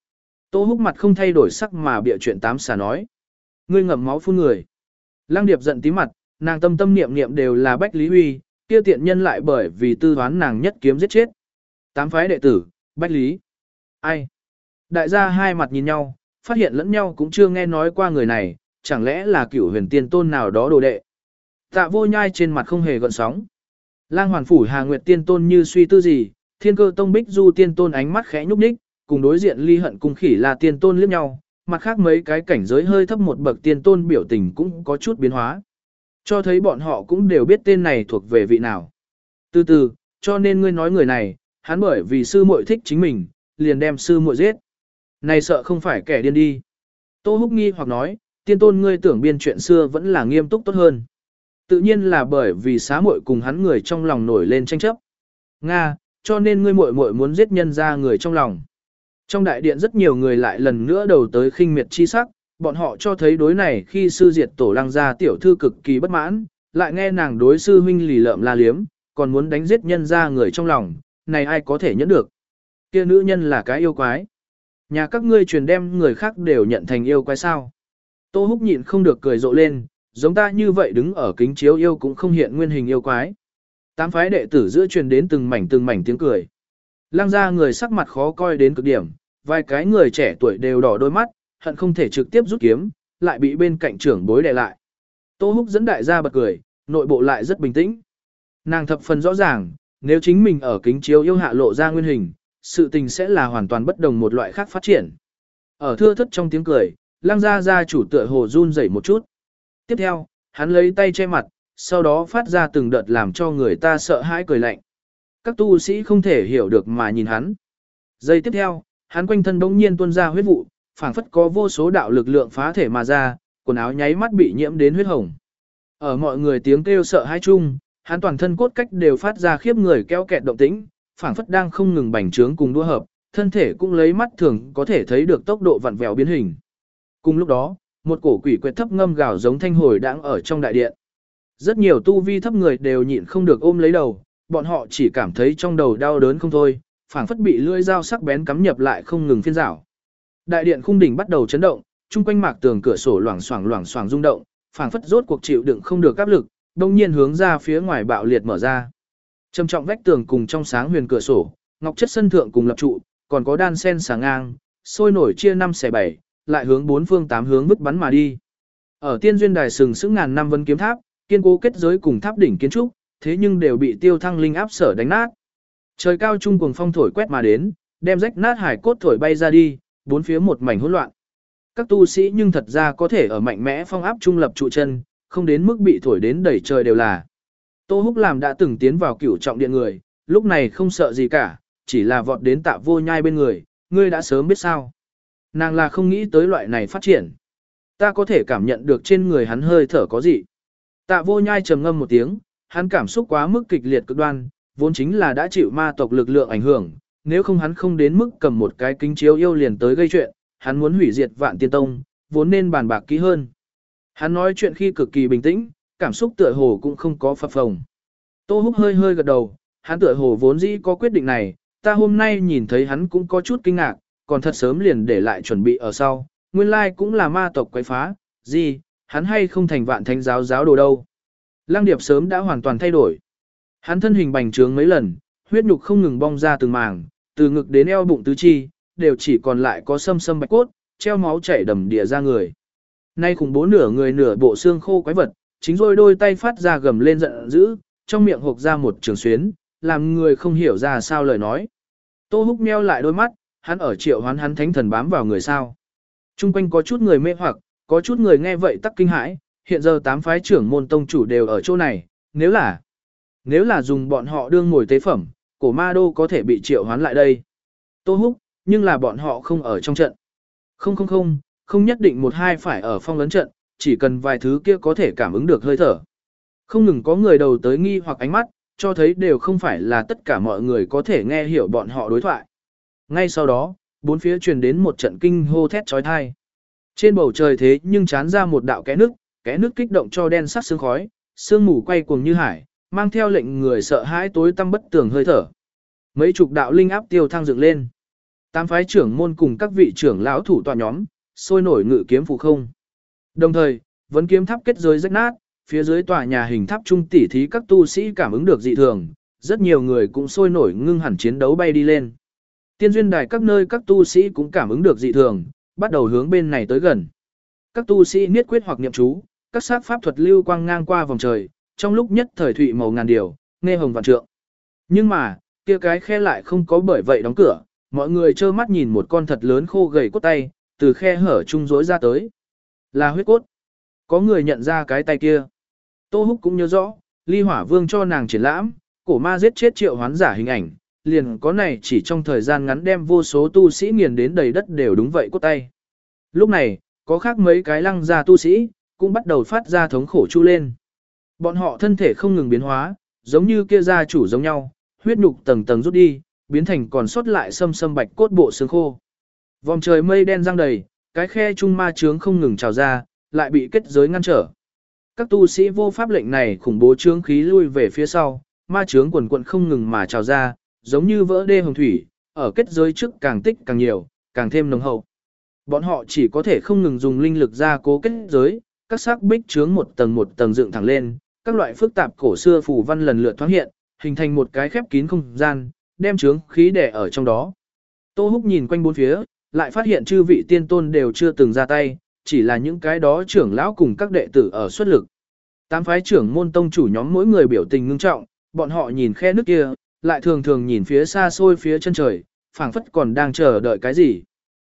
Tô húc mặt không thay đổi sắc mà bịa chuyện tám xà nói. Ngươi ngậm máu phun người. Lăng điệp giận tí mặt, nàng tâm tâm niệm niệm đều là Bách Lý Huy, kia tiện nhân lại bởi vì tư toán nàng nhất kiếm giết chết. Tám phái đệ tử, Bách Lý. Ai? Đại gia hai mặt nhìn nhau, phát hiện lẫn nhau cũng chưa nghe nói qua người này, chẳng lẽ là cửu huyền tiên tôn nào đó đồ đệ. Tạ vô nhai trên mặt không hề gợn sóng. Lang hoàn phủ Hà Nguyệt tiên tôn như suy tư gì, thiên cơ tông bích du tiên tôn ánh mắt khẽ nhúc nhích, cùng đối diện ly hận cung khỉ là tiên tôn liếc nhau, mặt khác mấy cái cảnh giới hơi thấp một bậc tiên tôn biểu tình cũng có chút biến hóa. Cho thấy bọn họ cũng đều biết tên này thuộc về vị nào. Từ từ, cho nên ngươi nói người này, hắn bởi vì sư muội thích chính mình, liền đem sư muội giết. Này sợ không phải kẻ điên đi. Tô Húc nghi hoặc nói, tiên tôn ngươi tưởng biên chuyện xưa vẫn là nghiêm túc tốt hơn. Tự nhiên là bởi vì xá muội cùng hắn người trong lòng nổi lên tranh chấp. Nga, cho nên ngươi muội muội muốn giết nhân ra người trong lòng. Trong đại điện rất nhiều người lại lần nữa đầu tới khinh miệt chi sắc, bọn họ cho thấy đối này khi sư diệt tổ lăng gia tiểu thư cực kỳ bất mãn, lại nghe nàng đối sư huynh lì lợm la liếm, còn muốn đánh giết nhân ra người trong lòng, này ai có thể nhẫn được. Kia nữ nhân là cái yêu quái. Nhà các ngươi truyền đem người khác đều nhận thành yêu quái sao. Tô húc nhịn không được cười rộ lên, giống ta như vậy đứng ở kính chiếu yêu cũng không hiện nguyên hình yêu quái. Tám phái đệ tử giữa truyền đến từng mảnh từng mảnh tiếng cười. Lăng ra người sắc mặt khó coi đến cực điểm, vài cái người trẻ tuổi đều đỏ đôi mắt, hận không thể trực tiếp rút kiếm, lại bị bên cạnh trưởng bối đè lại. Tô Húc dẫn đại gia bật cười, nội bộ lại rất bình tĩnh. Nàng thập phần rõ ràng, nếu chính mình ở kính chiếu yêu hạ lộ ra nguyên hình, sự tình sẽ là hoàn toàn bất đồng một loại khác phát triển. Ở thưa thất trong tiếng cười, lăng gia gia chủ tựa hồ run rẩy một chút. Tiếp theo, hắn lấy tay che mặt, sau đó phát ra từng đợt làm cho người ta sợ hãi cười lạnh. Các tu sĩ không thể hiểu được mà nhìn hắn. Giây tiếp theo, hắn quanh thân bỗng nhiên tuôn ra huyết vụ, phảng phất có vô số đạo lực lượng phá thể mà ra, quần áo nháy mắt bị nhiễm đến huyết hồng. Ở mọi người tiếng kêu sợ hãi chung, hắn toàn thân cốt cách đều phát ra khiếp người kéo kẹt động tĩnh, phảng phất đang không ngừng bành trướng cùng đua hợp, thân thể cũng lấy mắt thường có thể thấy được tốc độ vặn vẹo biến hình. Cùng lúc đó, một cổ quỷ quyệt thấp ngâm gào giống thanh hồi đang ở trong đại điện. Rất nhiều tu vi thấp người đều nhịn không được ôm lấy đầu, bọn họ chỉ cảm thấy trong đầu đau đớn không thôi, phảng phất bị lưỡi dao sắc bén cắm nhập lại không ngừng phiên rảo. Đại điện khung đỉnh bắt đầu chấn động, chung quanh mạc tường cửa sổ loảng xoảng loảng xoảng rung động, phảng phất rốt cuộc chịu đựng không được áp lực, đông nhiên hướng ra phía ngoài bạo liệt mở ra. Trầm trọng vách tường cùng trong sáng huyền cửa sổ, ngọc chất sân thượng cùng lập trụ, còn có đan sen sáng ngang, sôi nổi chia năm xẻ bảy, lại hướng bốn phương tám hướng vứt bắn mà đi. Ở tiên duyên đài sừng sững ngàn năm vân kiếm tháp, kiên cố kết giới cùng tháp đỉnh kiến trúc, thế nhưng đều bị tiêu thăng linh áp sở đánh nát. Trời cao trung cuồng phong thổi quét mà đến, đem rách nát hải cốt thổi bay ra đi, bốn phía một mảnh hỗn loạn. Các tu sĩ nhưng thật ra có thể ở mạnh mẽ phong áp trung lập trụ chân, không đến mức bị thổi đến đầy trời đều là. Tô Húc làm đã từng tiến vào cửu trọng điện người, lúc này không sợ gì cả, chỉ là vọt đến tạ vô nhai bên người, ngươi đã sớm biết sao. Nàng là không nghĩ tới loại này phát triển. Ta có thể cảm nhận được trên người hắn hơi thở có gì. Tạ vô nhai trầm ngâm một tiếng, hắn cảm xúc quá mức kịch liệt cực đoan, vốn chính là đã chịu ma tộc lực lượng ảnh hưởng, nếu không hắn không đến mức cầm một cái kính chiếu yêu liền tới gây chuyện, hắn muốn hủy diệt vạn tiên tông, vốn nên bàn bạc kỹ hơn. Hắn nói chuyện khi cực kỳ bình tĩnh, cảm xúc tựa hồ cũng không có phập phồng. Tô Húc hơi hơi gật đầu, hắn tựa hồ vốn dĩ có quyết định này, ta hôm nay nhìn thấy hắn cũng có chút kinh ngạc, còn thật sớm liền để lại chuẩn bị ở sau, nguyên lai cũng là ma tộc quấy phá, gì, hắn hay không thành vạn thánh giáo giáo đồ đâu. Lăng Điệp sớm đã hoàn toàn thay đổi. Hắn thân hình bành trướng mấy lần, huyết nhục không ngừng bong ra từng màng, từ ngực đến eo bụng tứ chi, đều chỉ còn lại có sâm sâm bạch cốt, treo máu chảy đầm địa ra người. Nay khủng bố nửa người nửa bộ xương khô quái vật, chính rồi đôi tay phát ra gầm lên giận dữ, trong miệng hộc ra một trường xuyến, làm người không hiểu ra sao lời nói. Tô húc meo lại đôi mắt, hắn ở triệu hoán hắn thánh thần bám vào người sao. Trung quanh có chút người mê hoặc, có chút người nghe vậy tắc kinh hãi, hiện giờ tám phái trưởng môn tông chủ đều ở chỗ này, nếu là, nếu là dùng bọn họ đương ngồi tế phẩm, cổ ma đô có thể bị triệu hoán lại đây. Tô húc, nhưng là bọn họ không ở trong trận. Không không không, không nhất định một hai phải ở phong lấn trận, chỉ cần vài thứ kia có thể cảm ứng được hơi thở. Không ngừng có người đầu tới nghi hoặc ánh mắt, cho thấy đều không phải là tất cả mọi người có thể nghe hiểu bọn họ đối thoại. Ngay sau đó, bốn phía truyền đến một trận kinh hô thét trói thai. Trên bầu trời thế nhưng chán ra một đạo kẽ nước, kẽ nước kích động cho đen sắc sương khói, sương mù quay cuồng như hải, mang theo lệnh người sợ hãi tối tăm bất tường hơi thở. Mấy chục đạo linh áp tiêu thăng dựng lên. Tám phái trưởng môn cùng các vị trưởng lão thủ tọa nhóm, sôi nổi ngự kiếm phù không. Đồng thời, vấn kiếm tháp kết giới rách nát, phía dưới tòa nhà hình tháp trung tỉ thí các tu sĩ cảm ứng được dị thường, rất nhiều người cũng sôi nổi ngưng hẳn chiến đấu bay đi lên. Tiên duyên đài các nơi các tu sĩ cũng cảm ứng được dị thường, bắt đầu hướng bên này tới gần. Các tu sĩ niết quyết hoặc niệm chú, các sát pháp thuật lưu quang ngang qua vòng trời, trong lúc nhất thời thủy màu ngàn điều, nghe hồng vạn trượng. Nhưng mà, kia cái khe lại không có bởi vậy đóng cửa, mọi người trơ mắt nhìn một con thật lớn khô gầy cốt tay, từ khe hở trung rối ra tới. Là huyết cốt. Có người nhận ra cái tay kia. Tô Húc cũng nhớ rõ, ly hỏa vương cho nàng triển lãm, cổ ma giết chết triệu hoán giả hình ảnh, liền có này chỉ trong thời gian ngắn đem vô số tu sĩ nghiền đến đầy đất đều đúng vậy cốt tay. Lúc này, có khác mấy cái lăng ra tu sĩ, cũng bắt đầu phát ra thống khổ chu lên. Bọn họ thân thể không ngừng biến hóa, giống như kia gia chủ giống nhau, huyết nhục tầng tầng rút đi, biến thành còn sót lại sâm sâm bạch cốt bộ xương khô. Vòng trời mây đen răng đầy, cái khe trung ma trướng không ngừng trào ra, lại bị kết giới ngăn trở. Các tu sĩ vô pháp lệnh này khủng bố trướng khí lui về phía sau, ma trướng quần quận không ngừng mà trào ra, giống như vỡ đê hồng thủy, ở kết giới trước càng tích càng nhiều, càng thêm nồng hậu. Bọn họ chỉ có thể không ngừng dùng linh lực ra cố kết giới, các xác bích trướng một tầng một tầng dựng thẳng lên, các loại phức tạp cổ xưa phù văn lần lượt thoáng hiện, hình thành một cái khép kín không gian, đem trướng khí đè ở trong đó. Tô Húc nhìn quanh bốn phía, lại phát hiện chư vị tiên tôn đều chưa từng ra tay, chỉ là những cái đó trưởng lão cùng các đệ tử ở xuất lực. Tám phái trưởng môn tông chủ nhóm mỗi người biểu tình ngưng trọng, bọn họ nhìn khe nước kia, lại thường thường nhìn phía xa xôi phía chân trời, phảng phất còn đang chờ đợi cái gì.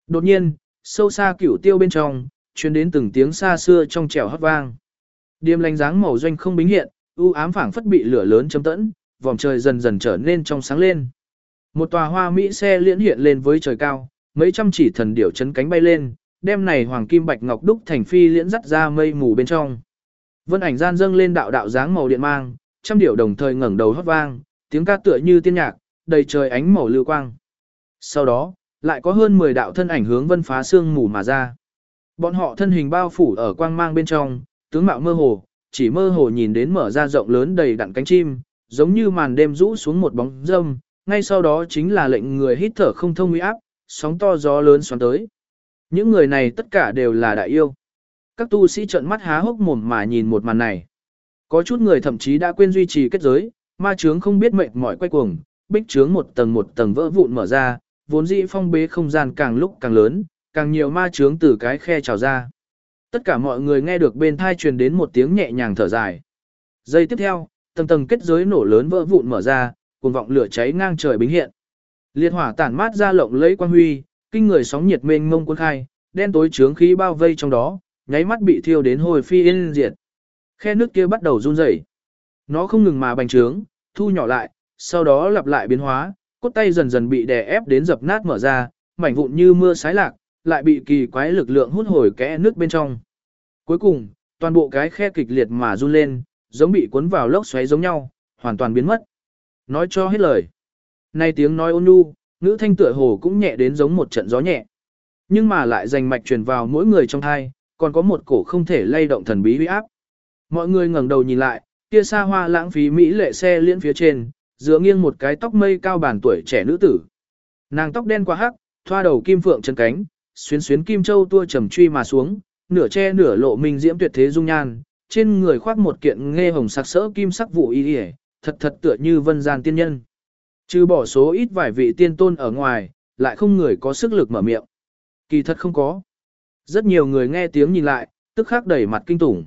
Đột nhiên, sâu xa cửu tiêu bên trong, truyền đến từng tiếng xa xưa trong trẻo hót vang. Điềm lánh dáng màu doanh không bính hiện, u ám phảng phất bị lửa lớn chấm tẫn, vòng trời dần dần trở nên trong sáng lên. Một tòa hoa mỹ xe liễn hiện lên với trời cao, mấy trăm chỉ thần điểu chấn cánh bay lên, đem này hoàng kim bạch ngọc đúc thành phi liễn dắt ra mây mù bên trong. Vân ảnh gian dâng lên đạo đạo dáng màu điện mang, trăm điểu đồng thời ngẩng đầu hót vang, tiếng ca tựa như tiên nhạc, đầy trời ánh màu lưu quang. Sau đó, lại có hơn 10 đạo thân ảnh hướng vân phá xương mù mà ra. Bọn họ thân hình bao phủ ở quang mang bên trong, tướng mạo mơ hồ, chỉ mơ hồ nhìn đến mở ra rộng lớn đầy đặn cánh chim, giống như màn đêm rũ xuống một bóng râm, ngay sau đó chính là lệnh người hít thở không thông uy áp, sóng to gió lớn xoắn tới. Những người này tất cả đều là đại yêu. Các tu sĩ trợn mắt há hốc mồm mà nhìn một màn này. Có chút người thậm chí đã quên duy trì kết giới, ma trướng không biết mệt mỏi quay cuồng, bích trướng một tầng một tầng vỡ vụn mở ra, vốn dĩ phong bế không gian càng lúc càng lớn, càng nhiều ma trướng từ cái khe trào ra. Tất cả mọi người nghe được bên thai truyền đến một tiếng nhẹ nhàng thở dài. Giây tiếp theo, tầng tầng kết giới nổ lớn vỡ vụn mở ra, cuồng vọng lửa cháy ngang trời bính hiện. Liệt hỏa tản mát ra lộng lẫy quang huy, kinh người sóng nhiệt mênh mông cuốn khai, đen tối trướng khí bao vây trong đó, nháy mắt bị thiêu đến hồi phi yên diệt. Khe nước kia bắt đầu run rẩy. Nó không ngừng mà bành trướng, thu nhỏ lại, sau đó lặp lại biến hóa, cốt tay dần dần bị đè ép đến dập nát mở ra, mảnh vụn như mưa sái lạc, lại bị kỳ quái lực lượng hút hồi kẽ nước bên trong. Cuối cùng, toàn bộ cái khe kịch liệt mà run lên, giống bị cuốn vào lốc xoáy giống nhau, hoàn toàn biến mất. Nói cho hết lời. Nay tiếng nói ôn nhu, ngữ thanh tựa hồ cũng nhẹ đến giống một trận gió nhẹ. Nhưng mà lại dành mạch truyền vào mỗi người trong thai, còn có một cổ không thể lay động thần bí uy áp. Mọi người ngẩng đầu nhìn lại, kia xa hoa lãng phí mỹ lệ xe liễn phía trên, dựa nghiêng một cái tóc mây cao bản tuổi trẻ nữ tử. Nàng tóc đen quá hắc, thoa đầu kim phượng chân cánh, xuyến xuyến kim châu tua trầm truy mà xuống, nửa che nửa lộ minh diễm tuyệt thế dung nhan, trên người khoác một kiện nghe hồng sặc sỡ kim sắc vụ y y, thật thật tựa như vân gian tiên nhân. Trừ bỏ số ít vài vị tiên tôn ở ngoài, lại không người có sức lực mở miệng. Kỳ thật không có. Rất nhiều người nghe tiếng nhìn lại, tức khắc đẩy mặt kinh tủng.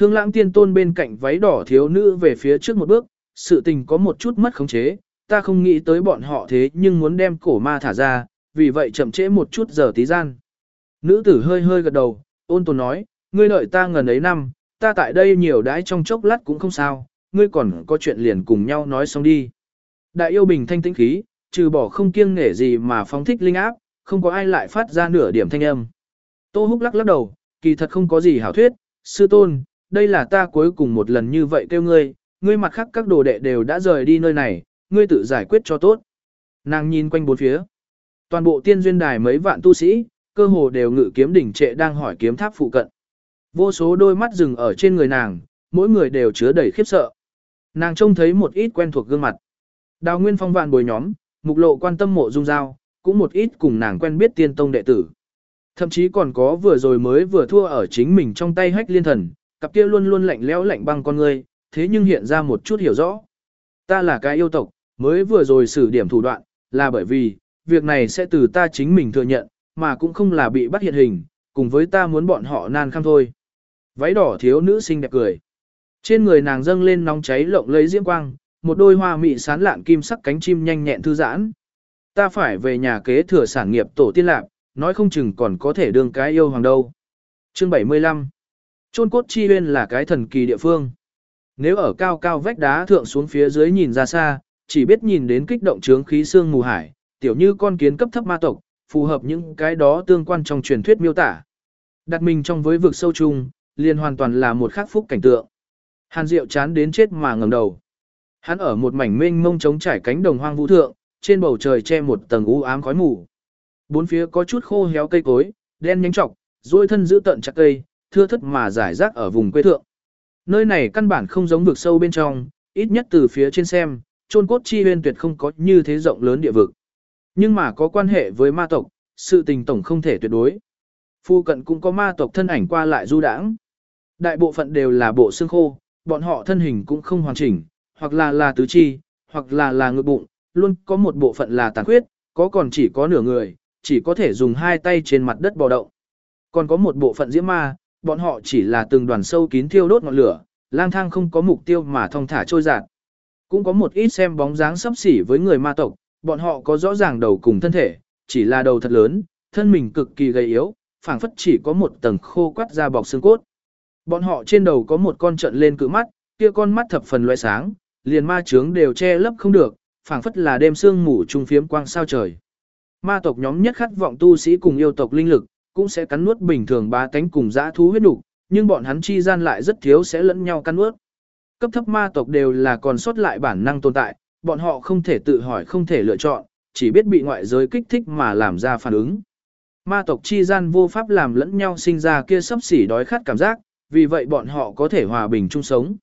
Thương lãng tiên tôn bên cạnh váy đỏ thiếu nữ về phía trước một bước, sự tình có một chút mất khống chế, ta không nghĩ tới bọn họ thế nhưng muốn đem cổ ma thả ra, vì vậy chậm trễ một chút giờ tí gian. Nữ tử hơi hơi gật đầu, ôn tồn nói, ngươi đợi ta ngần ấy năm, ta tại đây nhiều đãi trong chốc lát cũng không sao, ngươi còn có chuyện liền cùng nhau nói xong đi. Đại yêu bình thanh tĩnh khí, trừ bỏ không kiêng nể gì mà phóng thích linh áp, không có ai lại phát ra nửa điểm thanh âm. Tô húc lắc lắc đầu, kỳ thật không có gì hảo thuyết, sư tôn, đây là ta cuối cùng một lần như vậy kêu ngươi, ngươi mặt khác các đồ đệ đều đã rời đi nơi này, ngươi tự giải quyết cho tốt. Nàng nhìn quanh bốn phía. Toàn bộ tiên duyên đài mấy vạn tu sĩ, cơ hồ đều ngự kiếm đỉnh trệ đang hỏi kiếm tháp phụ cận. Vô số đôi mắt dừng ở trên người nàng, mỗi người đều chứa đầy khiếp sợ. Nàng trông thấy một ít quen thuộc gương mặt. Đào Nguyên Phong vạn bồi nhóm, mục lộ quan tâm mộ dung giao, cũng một ít cùng nàng quen biết tiên tông đệ tử. Thậm chí còn có vừa rồi mới vừa thua ở chính mình trong tay hách liên thần, cặp kia luôn luôn lạnh lẽo lạnh băng con người, thế nhưng hiện ra một chút hiểu rõ. Ta là cái yêu tộc, mới vừa rồi xử điểm thủ đoạn, là bởi vì, việc này sẽ từ ta chính mình thừa nhận, mà cũng không là bị bắt hiện hình, cùng với ta muốn bọn họ nan khăm thôi. Váy đỏ thiếu nữ xinh đẹp cười. Trên người nàng dâng lên nóng cháy lộng lấy diễm quang, một đôi hoa mị sán lạn kim sắc cánh chim nhanh nhẹn thư giãn. Ta phải về nhà kế thừa sản nghiệp tổ tiên lạc, nói không chừng còn có thể đương cái yêu hoàng đâu. Chương 75 Trôn cốt chi huyên là cái thần kỳ địa phương. Nếu ở cao cao vách đá thượng xuống phía dưới nhìn ra xa, chỉ biết nhìn đến kích động trướng khí xương mù hải, tiểu như con kiến cấp thấp ma tộc, phù hợp những cái đó tương quan trong truyền thuyết miêu tả. Đặt mình trong với vực sâu chung, liền hoàn toàn là một khắc phúc cảnh tượng. Hàn Diệu chán đến chết mà ngẩng đầu. Hắn ở một mảnh mênh mông trống trải cánh đồng hoang vũ thượng, trên bầu trời che một tầng u ám khói mù. Bốn phía có chút khô héo cây cối, đen nhánh trọc, duỗi thân giữ tận chặt cây, thưa thất mà giải rác ở vùng quê thượng. Nơi này căn bản không giống vực sâu bên trong, ít nhất từ phía trên xem, trôn cốt chi huyên tuyệt không có như thế rộng lớn địa vực. Nhưng mà có quan hệ với ma tộc, sự tình tổng không thể tuyệt đối. Phu cận cũng có ma tộc thân ảnh qua lại du đãng. Đại bộ phận đều là bộ xương khô, bọn họ thân hình cũng không hoàn chỉnh, hoặc là là tứ chi, hoặc là là ngực bụng, luôn có một bộ phận là tàn khuyết, có còn chỉ có nửa người, chỉ có thể dùng hai tay trên mặt đất bò động. Còn có một bộ phận diễm ma, bọn họ chỉ là từng đoàn sâu kín thiêu đốt ngọn lửa, lang thang không có mục tiêu mà thong thả trôi dạt. Cũng có một ít xem bóng dáng sắp xỉ với người ma tộc, bọn họ có rõ ràng đầu cùng thân thể, chỉ là đầu thật lớn, thân mình cực kỳ gầy yếu, phảng phất chỉ có một tầng khô quắt da bọc xương cốt. Bọn họ trên đầu có một con trận lên cự mắt, kia con mắt thập phần loại sáng, liền ma trướng đều che lấp không được, phảng phất là đêm sương mù trung phiếm quang sao trời. Ma tộc nhóm nhất khát vọng tu sĩ cùng yêu tộc linh lực, cũng sẽ cắn nuốt bình thường ba tánh cùng dã thú huyết đủ, nhưng bọn hắn chi gian lại rất thiếu sẽ lẫn nhau cắn nuốt. Cấp thấp ma tộc đều là còn sót lại bản năng tồn tại, bọn họ không thể tự hỏi không thể lựa chọn, chỉ biết bị ngoại giới kích thích mà làm ra phản ứng. Ma tộc chi gian vô pháp làm lẫn nhau sinh ra kia sắp xỉ đói khát cảm giác, vì vậy bọn họ có thể hòa bình chung sống.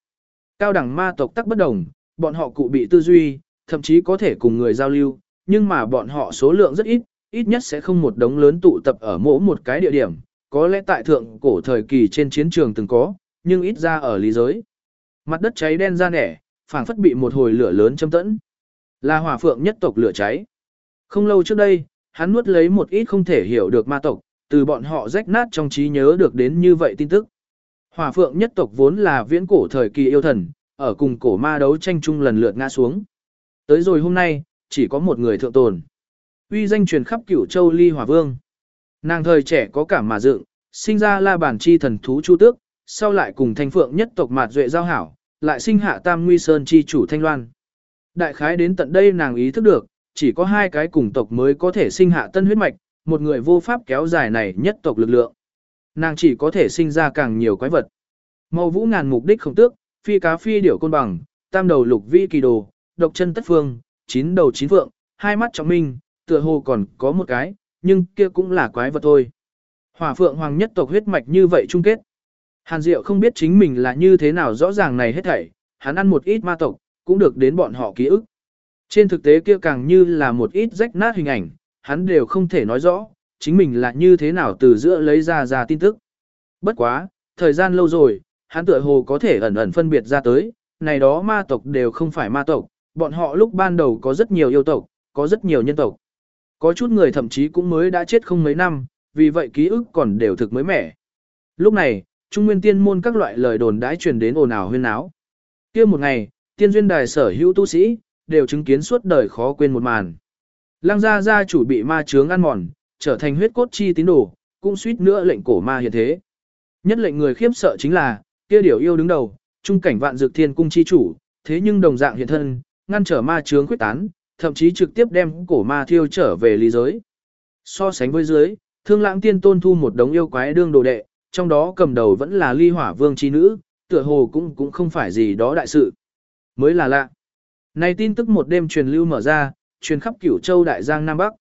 Cao đẳng ma tộc tắc bất đồng, bọn họ cụ bị tư duy, thậm chí có thể cùng người giao lưu, nhưng mà bọn họ số lượng rất ít, ít nhất sẽ không một đống lớn tụ tập ở mỗi một cái địa điểm, có lẽ tại thượng cổ thời kỳ trên chiến trường từng có, nhưng ít ra ở lý giới. Mặt đất cháy đen ra nẻ, phảng phất bị một hồi lửa lớn châm tẫn. Là hỏa phượng nhất tộc lửa cháy. Không lâu trước đây, hắn nuốt lấy một ít không thể hiểu được ma tộc, từ bọn họ rách nát trong trí nhớ được đến như vậy tin tức. Hỏa phượng nhất tộc vốn là viễn cổ thời kỳ yêu thần, ở cùng cổ ma đấu tranh chung lần lượt ngã xuống. Tới rồi hôm nay, chỉ có một người thượng tồn. Uy danh truyền khắp cửu châu ly hỏa vương. Nàng thời trẻ có cảm mà dựng, sinh ra la bản chi thần thú chu tước, sau lại cùng thanh phượng nhất tộc mạt duệ giao hảo, lại sinh hạ tam nguy sơn chi chủ thanh loan. Đại khái đến tận đây nàng ý thức được, chỉ có hai cái cùng tộc mới có thể sinh hạ tân huyết mạch, một người vô pháp kéo dài này nhất tộc lực lượng. Nàng chỉ có thể sinh ra càng nhiều quái vật. Màu vũ ngàn mục đích không tước, phi cá phi điểu côn bằng, tam đầu lục vi kỳ đồ, độc chân tất phương, chín đầu chín phượng, hai mắt trọng minh, tựa hồ còn có một cái, nhưng kia cũng là quái vật thôi. Hỏa phượng hoàng nhất tộc huyết mạch như vậy chung kết. Hàn Diệu không biết chính mình là như thế nào rõ ràng này hết thảy, hắn ăn một ít ma tộc, cũng được đến bọn họ ký ức. Trên thực tế kia càng như là một ít rách nát hình ảnh, hắn đều không thể nói rõ, chính mình là như thế nào từ giữa lấy ra ra tin tức. Bất quá, thời gian lâu rồi, hắn tựa hồ có thể ẩn ẩn phân biệt ra tới, này đó ma tộc đều không phải ma tộc, bọn họ lúc ban đầu có rất nhiều yêu tộc, có rất nhiều nhân tộc. Có chút người thậm chí cũng mới đã chết không mấy năm, vì vậy ký ức còn đều thực mới mẻ. Lúc này, Trung Nguyên Tiên môn các loại lời đồn đãi truyền đến ồn ào huyên náo. Kia một ngày, tiên duyên đài sở hữu tu sĩ, đều chứng kiến suốt đời khó quên một màn. Lăng gia gia chủ bị ma chướng ăn mòn, trở thành huyết cốt chi tín đồ, cũng suýt nữa lệnh cổ ma hiện thế. Nhất lệnh người khiếp sợ chính là, kia điều yêu đứng đầu, trung cảnh vạn dược thiên cung chi chủ, thế nhưng đồng dạng hiện thân, ngăn trở ma chướng quyết tán, thậm chí trực tiếp đem cổ ma thiêu trở về lý giới. So sánh với dưới, thương lãng tiên tôn thu một đống yêu quái đương đồ đệ, trong đó cầm đầu vẫn là ly hỏa vương chi nữ, tựa hồ cũng cũng không phải gì đó đại sự. Mới là lạ. Này tin tức một đêm truyền lưu mở ra, truyền khắp cửu châu đại giang Nam Bắc.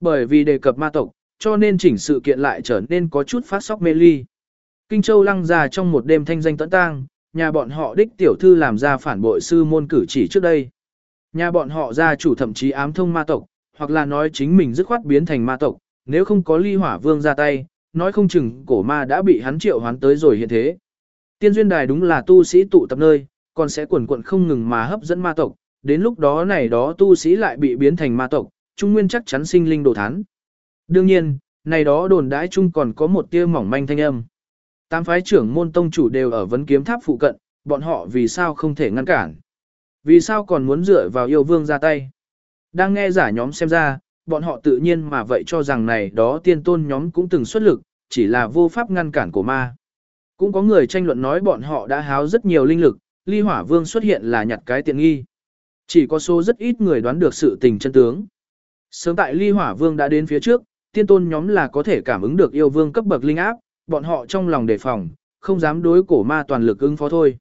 Bởi vì đề cập ma tộc, cho nên chỉnh sự kiện lại trở nên có chút phát sóc mê ly. Kinh Châu lăng già trong một đêm thanh danh tẫn tang, nhà bọn họ đích tiểu thư làm ra phản bội sư môn cử chỉ trước đây. Nhà bọn họ gia chủ thậm chí ám thông ma tộc, hoặc là nói chính mình dứt khoát biến thành ma tộc, nếu không có ly hỏa vương ra tay, nói không chừng cổ ma đã bị hắn triệu hoán tới rồi hiện thế. Tiên duyên đài đúng là tu sĩ tụ tập nơi, còn sẽ quần quận không ngừng mà hấp dẫn ma tộc, đến lúc đó này đó tu sĩ lại bị biến thành ma tộc, trung nguyên chắc chắn sinh linh đồ thán. Đương nhiên, này đó đồn đãi chung còn có một tia mỏng manh thanh âm. Tám phái trưởng môn tông chủ đều ở vấn kiếm tháp phụ cận, bọn họ vì sao không thể ngăn cản. Vì sao còn muốn dựa vào yêu vương ra tay. Đang nghe giả nhóm xem ra, bọn họ tự nhiên mà vậy cho rằng này đó tiên tôn nhóm cũng từng xuất lực, chỉ là vô pháp ngăn cản của ma. Cũng có người tranh luận nói bọn họ đã háo rất nhiều linh lực, ly hỏa vương xuất hiện là nhặt cái tiện nghi. Chỉ có số rất ít người đoán được sự tình chân tướng. Sớm tại ly hỏa vương đã đến phía trước, tiên tôn nhóm là có thể cảm ứng được yêu vương cấp bậc linh áp, bọn họ trong lòng đề phòng, không dám đối cổ ma toàn lực ứng phó thôi.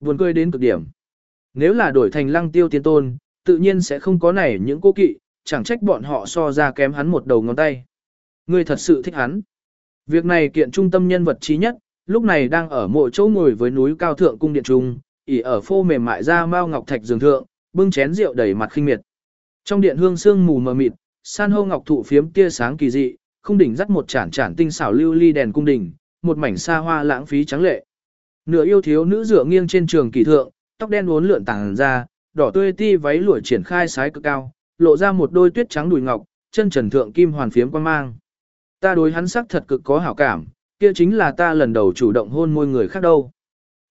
Buồn cười đến cực điểm. Nếu là đổi thành lăng tiêu tiên tôn, tự nhiên sẽ không có này những cố kỵ, chẳng trách bọn họ so ra kém hắn một đầu ngón tay. Ngươi thật sự thích hắn. Việc này kiện trung tâm nhân vật trí nhất, lúc này đang ở mộ chỗ ngồi với núi cao thượng cung điện trung, ỉ ở phô mềm mại ra mao ngọc thạch giường thượng, bưng chén rượu đầy mặt khinh miệt. Trong điện hương sương mù mờ mịt, san hô ngọc thụ phiếm tia sáng kỳ dị, không đỉnh dắt một chản chản tinh xảo lưu ly đèn cung đỉnh, một mảnh xa hoa lãng phí trắng lệ. Nửa yêu thiếu nữ dựa nghiêng trên trường kỳ thượng, tóc đen uốn lượn tàng ra, đỏ tươi ti váy lụa triển khai sái cực cao, lộ ra một đôi tuyết trắng đùi ngọc, chân trần thượng kim hoàn phiếm quan mang. Ta đối hắn sắc thật cực có hảo cảm, kia chính là ta lần đầu chủ động hôn môi người khác đâu.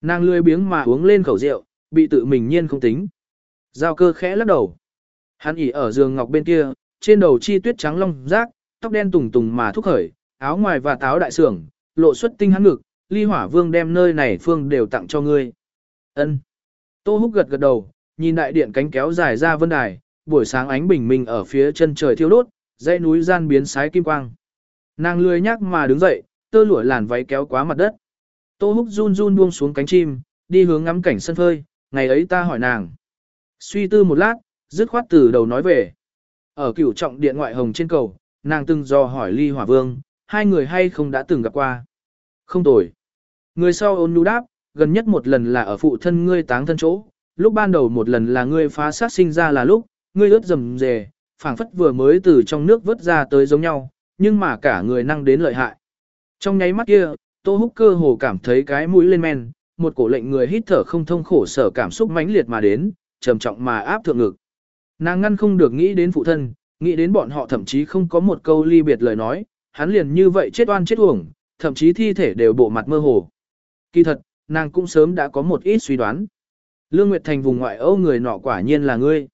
Nàng lười biếng mà uống lên khẩu rượu, bị tự mình nhiên không tính. Giao cơ khẽ lắc đầu. Hắn ỉ ở giường ngọc bên kia, trên đầu chi tuyết trắng long rác, tóc đen tùng tùng mà thúc khởi, áo ngoài và táo đại sưởng, lộ xuất tinh hắn ngực, ly hỏa vương đem nơi này phương đều tặng cho ngươi. Ân. Tô húc gật gật đầu, nhìn đại điện cánh kéo dài ra vân đài, buổi sáng ánh bình minh ở phía chân trời thiêu đốt, dãy núi gian biến sái kim quang. Nàng lười nhác mà đứng dậy, tơ lụa làn váy kéo quá mặt đất. Tô húc run run buông xuống cánh chim, đi hướng ngắm cảnh sân phơi, ngày ấy ta hỏi nàng. Suy tư một lát, dứt khoát từ đầu nói về. Ở cửu trọng điện ngoại hồng trên cầu, nàng từng dò hỏi ly hỏa vương, hai người hay không đã từng gặp qua. Không tồi. Người sau ôn nhu đáp, gần nhất một lần là ở phụ thân ngươi táng thân chỗ, lúc ban đầu một lần là ngươi phá sát sinh ra là lúc, ngươi ướt rầm rề, phảng phất vừa mới từ trong nước vớt ra tới giống nhau, nhưng mà cả người năng đến lợi hại. Trong nháy mắt kia, Tô Húc cơ hồ cảm thấy cái mũi lên men, một cổ lệnh người hít thở không thông khổ sở cảm xúc mãnh liệt mà đến, trầm trọng mà áp thượng ngực. Nàng ngăn không được nghĩ đến phụ thân, nghĩ đến bọn họ thậm chí không có một câu ly biệt lời nói, hắn liền như vậy chết oan chết uổng, thậm chí thi thể đều bộ mặt mơ hồ. Kỳ thật, nàng cũng sớm đã có một ít suy đoán. Lương Nguyệt Thành vùng ngoại Âu người nọ quả nhiên là ngươi.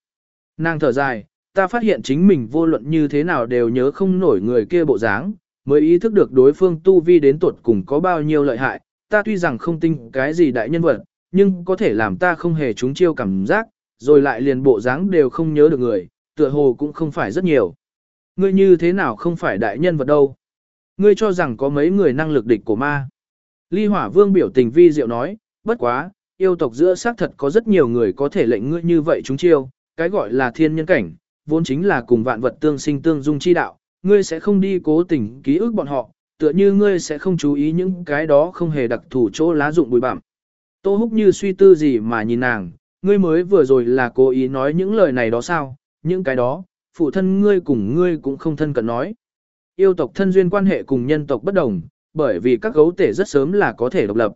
Nàng thở dài, ta phát hiện chính mình vô luận như thế nào đều nhớ không nổi người kia bộ dáng, mới ý thức được đối phương tu vi đến tuột cùng có bao nhiêu lợi hại, ta tuy rằng không tin cái gì đại nhân vật, nhưng có thể làm ta không hề trúng chiêu cảm giác, rồi lại liền bộ dáng đều không nhớ được người, tựa hồ cũng không phải rất nhiều. Ngươi như thế nào không phải đại nhân vật đâu? Ngươi cho rằng có mấy người năng lực địch của ma. Ly Hỏa Vương biểu tình vi diệu nói, bất quá, yêu tộc giữa xác thật có rất nhiều người có thể lệnh ngươi như vậy chúng chiêu, cái gọi là thiên nhân cảnh, vốn chính là cùng vạn vật tương sinh tương dung chi đạo, ngươi sẽ không đi cố tình ký ức bọn họ, tựa như ngươi sẽ không chú ý những cái đó không hề đặc thủ chỗ lá dụng bụi bặm. Tô Húc như suy tư gì mà nhìn nàng, ngươi mới vừa rồi là cố ý nói những lời này đó sao, những cái đó, phụ thân ngươi cùng ngươi cũng không thân cận nói. Yêu tộc thân duyên quan hệ cùng nhân tộc bất đồng, bởi vì các gấu tể rất sớm là có thể độc lập.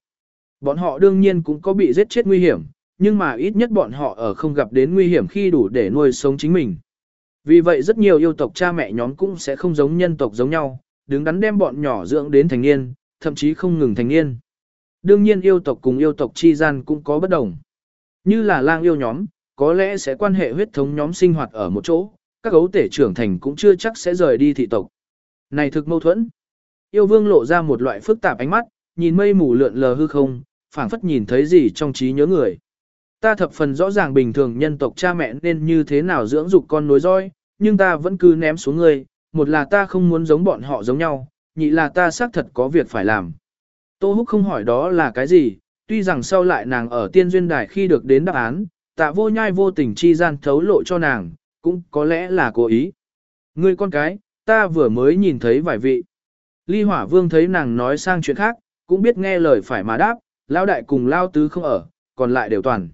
Bọn họ đương nhiên cũng có bị giết chết nguy hiểm, nhưng mà ít nhất bọn họ ở không gặp đến nguy hiểm khi đủ để nuôi sống chính mình. Vì vậy rất nhiều yêu tộc cha mẹ nhóm cũng sẽ không giống nhân tộc giống nhau, đứng đắn đem bọn nhỏ dưỡng đến thành niên, thậm chí không ngừng thành niên. Đương nhiên yêu tộc cùng yêu tộc chi gian cũng có bất đồng. Như là lang yêu nhóm, có lẽ sẽ quan hệ huyết thống nhóm sinh hoạt ở một chỗ, các gấu tể trưởng thành cũng chưa chắc sẽ rời đi thị tộc. Này thực mâu thuẫn. Yêu vương lộ ra một loại phức tạp ánh mắt, nhìn mây mù lượn lờ hư không, phảng phất nhìn thấy gì trong trí nhớ người. Ta thập phần rõ ràng bình thường nhân tộc cha mẹ nên như thế nào dưỡng dục con nối roi, nhưng ta vẫn cứ ném xuống người, một là ta không muốn giống bọn họ giống nhau, nhị là ta xác thật có việc phải làm. Tô Húc không hỏi đó là cái gì, tuy rằng sau lại nàng ở tiên duyên đài khi được đến đáp án, tạ vô nhai vô tình chi gian thấu lộ cho nàng, cũng có lẽ là cố ý. Ngươi con cái, ta vừa mới nhìn thấy vài vị. Ly hỏa vương thấy nàng nói sang chuyện khác, cũng biết nghe lời phải mà đáp, lao đại cùng lao tứ không ở, còn lại đều toàn.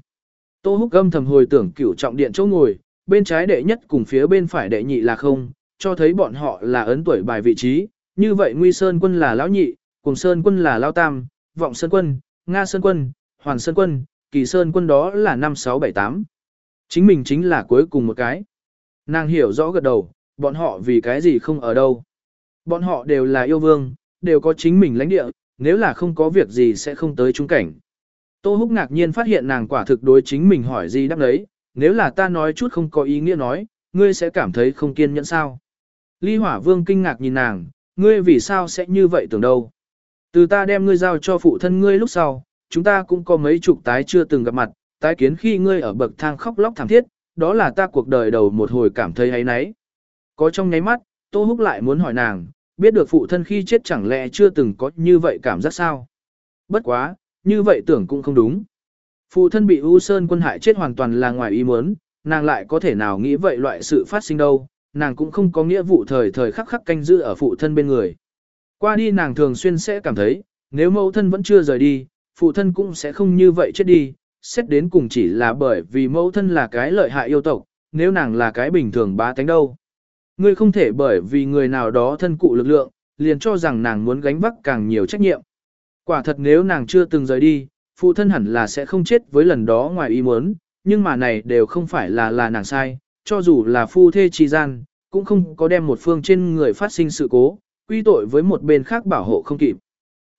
Tô húc âm thầm hồi tưởng cửu trọng điện chỗ ngồi, bên trái đệ nhất cùng phía bên phải đệ nhị là không, cho thấy bọn họ là ấn tuổi bài vị trí, như vậy Nguy Sơn quân là lão nhị, Cùng Sơn quân là lão tam, Vọng Sơn quân, Nga Sơn quân, Hoàn Sơn quân, Kỳ Sơn quân đó là 5678. Chính mình chính là cuối cùng một cái. Nàng hiểu rõ gật đầu, bọn họ vì cái gì không ở đâu. Bọn họ đều là yêu vương, đều có chính mình lãnh địa, nếu là không có việc gì sẽ không tới trung cảnh. Tô Húc ngạc nhiên phát hiện nàng quả thực đối chính mình hỏi gì đáp đấy, nếu là ta nói chút không có ý nghĩa nói, ngươi sẽ cảm thấy không kiên nhẫn sao. Ly Hỏa Vương kinh ngạc nhìn nàng, ngươi vì sao sẽ như vậy tưởng đâu. Từ ta đem ngươi giao cho phụ thân ngươi lúc sau, chúng ta cũng có mấy chục tái chưa từng gặp mặt, tái kiến khi ngươi ở bậc thang khóc lóc thảm thiết, đó là ta cuộc đời đầu một hồi cảm thấy ấy nấy. Có trong nháy mắt, Tô Húc lại muốn hỏi nàng, biết được phụ thân khi chết chẳng lẽ chưa từng có như vậy cảm giác sao. Bất quá, như vậy tưởng cũng không đúng. Phụ thân bị U Sơn quân hại chết hoàn toàn là ngoài ý muốn, nàng lại có thể nào nghĩ vậy loại sự phát sinh đâu, nàng cũng không có nghĩa vụ thời thời khắc khắc canh giữ ở phụ thân bên người. Qua đi nàng thường xuyên sẽ cảm thấy, nếu mẫu thân vẫn chưa rời đi, phụ thân cũng sẽ không như vậy chết đi, xét đến cùng chỉ là bởi vì mẫu thân là cái lợi hại yêu tộc, nếu nàng là cái bình thường bá tánh đâu. Ngươi không thể bởi vì người nào đó thân cụ lực lượng, liền cho rằng nàng muốn gánh vác càng nhiều trách nhiệm. Quả thật nếu nàng chưa từng rời đi, phụ thân hẳn là sẽ không chết với lần đó ngoài ý muốn, nhưng mà này đều không phải là là nàng sai, cho dù là phu thê chi gian, cũng không có đem một phương trên người phát sinh sự cố, quy tội với một bên khác bảo hộ không kịp.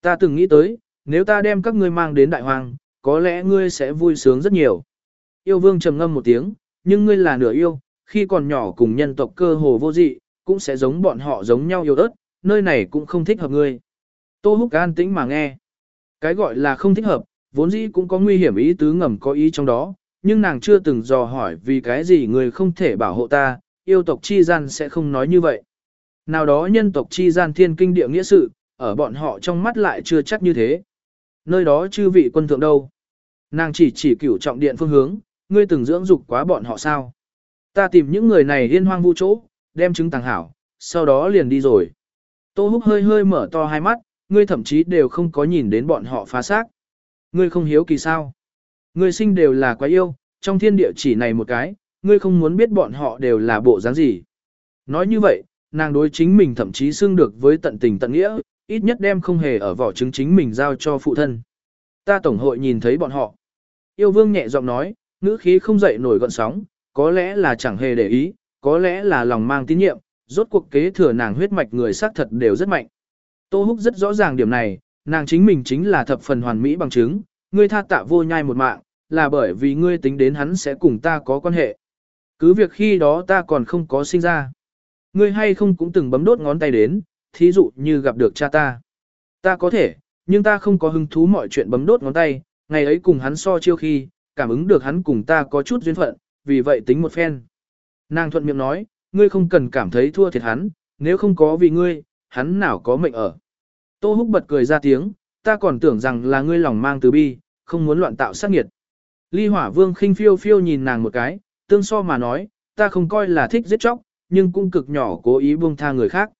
Ta từng nghĩ tới, nếu ta đem các ngươi mang đến đại hoàng, có lẽ ngươi sẽ vui sướng rất nhiều. Yêu vương trầm ngâm một tiếng, nhưng ngươi là nửa yêu, khi còn nhỏ cùng nhân tộc cơ hồ vô dị, cũng sẽ giống bọn họ giống nhau yêu ớt, nơi này cũng không thích hợp ngươi. Tô húc an tĩnh mà nghe. Cái gọi là không thích hợp, vốn dĩ cũng có nguy hiểm ý tứ ngầm có ý trong đó, nhưng nàng chưa từng dò hỏi vì cái gì người không thể bảo hộ ta, yêu tộc chi gian sẽ không nói như vậy. Nào đó nhân tộc chi gian thiên kinh địa nghĩa sự, ở bọn họ trong mắt lại chưa chắc như thế. Nơi đó chư vị quân thượng đâu? Nàng chỉ chỉ cửu trọng điện phương hướng, ngươi từng dưỡng dục quá bọn họ sao? Ta tìm những người này liên hoang vu chỗ, đem chứng tàng hảo, sau đó liền đi rồi. Tô húc hơi hơi mở to hai mắt, ngươi thậm chí đều không có nhìn đến bọn họ phá xác. Ngươi không hiếu kỳ sao? Ngươi sinh đều là quá yêu, trong thiên địa chỉ này một cái, ngươi không muốn biết bọn họ đều là bộ dáng gì. Nói như vậy, nàng đối chính mình thậm chí xưng được với tận tình tận nghĩa, ít nhất đem không hề ở vỏ trứng chính mình giao cho phụ thân. Ta tổng hội nhìn thấy bọn họ. Yêu vương nhẹ giọng nói, ngữ khí không dậy nổi gọn sóng, có lẽ là chẳng hề để ý, có lẽ là lòng mang tín nhiệm, rốt cuộc kế thừa nàng huyết mạch người xác thật đều rất mạnh. Tô Húc rất rõ ràng điểm này, nàng chính mình chính là thập phần hoàn mỹ bằng chứng, ngươi tha tạ vô nhai một mạng, là bởi vì ngươi tính đến hắn sẽ cùng ta có quan hệ. Cứ việc khi đó ta còn không có sinh ra. Ngươi hay không cũng từng bấm đốt ngón tay đến, thí dụ như gặp được cha ta. Ta có thể, nhưng ta không có hứng thú mọi chuyện bấm đốt ngón tay, ngày ấy cùng hắn so chiêu khi, cảm ứng được hắn cùng ta có chút duyên phận, vì vậy tính một phen. Nàng thuận miệng nói, ngươi không cần cảm thấy thua thiệt hắn, nếu không có vì ngươi, hắn nào có mệnh ở. Tô Húc bật cười ra tiếng, ta còn tưởng rằng là ngươi lòng mang từ bi, không muốn loạn tạo sát nghiệt. Ly Hỏa Vương khinh phiêu phiêu nhìn nàng một cái, tương so mà nói, ta không coi là thích giết chóc, nhưng cũng cực nhỏ cố ý buông tha người khác.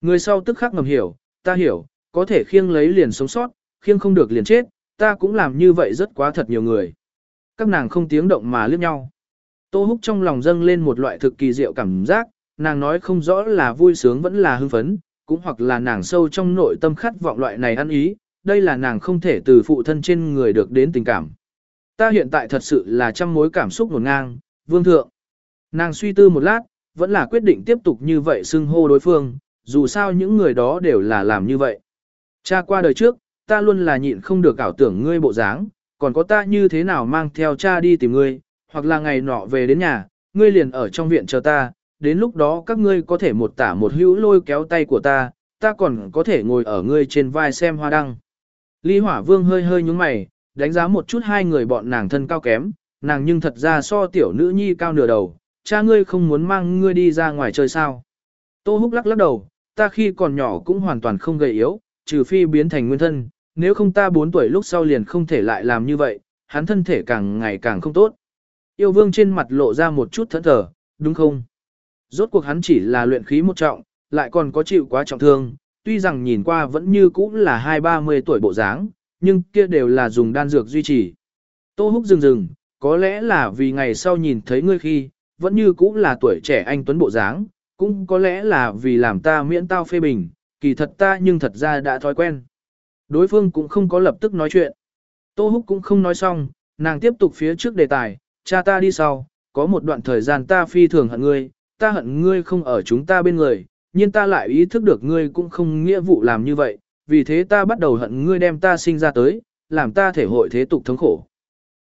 Người sau tức khắc ngầm hiểu, ta hiểu, có thể khiêng lấy liền sống sót, khiêng không được liền chết, ta cũng làm như vậy rất quá thật nhiều người. Các nàng không tiếng động mà liếc nhau. Tô Húc trong lòng dâng lên một loại thực kỳ diệu cảm giác, nàng nói không rõ là vui sướng vẫn là hưng phấn, cũng hoặc là nàng sâu trong nội tâm khát vọng loại này ăn ý, đây là nàng không thể từ phụ thân trên người được đến tình cảm. Ta hiện tại thật sự là trăm mối cảm xúc ngổn ngang, vương thượng. Nàng suy tư một lát, vẫn là quyết định tiếp tục như vậy xưng hô đối phương, dù sao những người đó đều là làm như vậy. Cha qua đời trước, ta luôn là nhịn không được ảo tưởng ngươi bộ dáng, còn có ta như thế nào mang theo cha đi tìm ngươi, hoặc là ngày nọ về đến nhà, ngươi liền ở trong viện chờ ta, đến lúc đó các ngươi có thể một tả một hữu lôi kéo tay của ta, ta còn có thể ngồi ở ngươi trên vai xem hoa đăng. Lý Hỏa Vương hơi hơi nhúng mày, đánh giá một chút hai người bọn nàng thân cao kém, nàng nhưng thật ra so tiểu nữ nhi cao nửa đầu, cha ngươi không muốn mang ngươi đi ra ngoài chơi sao. Tô Húc lắc lắc đầu, ta khi còn nhỏ cũng hoàn toàn không gầy yếu, trừ phi biến thành nguyên thân, nếu không ta 4 tuổi lúc sau liền không thể lại làm như vậy, hắn thân thể càng ngày càng không tốt. Yêu vương trên mặt lộ ra một chút thẫn thờ, đúng không? Rốt cuộc hắn chỉ là luyện khí một trọng, lại còn có chịu quá trọng thương, tuy rằng nhìn qua vẫn như cũ là hai ba mươi tuổi bộ dáng, nhưng kia đều là dùng đan dược duy trì. Tô húc dừng dừng, có lẽ là vì ngày sau nhìn thấy ngươi khi, vẫn như cũ là tuổi trẻ anh tuấn bộ dáng, cũng có lẽ là vì làm ta miễn tao phê bình, kỳ thật ta nhưng thật ra đã thói quen. Đối phương cũng không có lập tức nói chuyện. Tô Húc cũng không nói xong, nàng tiếp tục phía trước đề tài, cha ta đi sau, có một đoạn thời gian ta phi thường hận ngươi, ta hận ngươi không ở chúng ta bên người, nhưng ta lại ý thức được ngươi cũng không nghĩa vụ làm như vậy, vì thế ta bắt đầu hận ngươi đem ta sinh ra tới, làm ta thể hội thế tục thống khổ.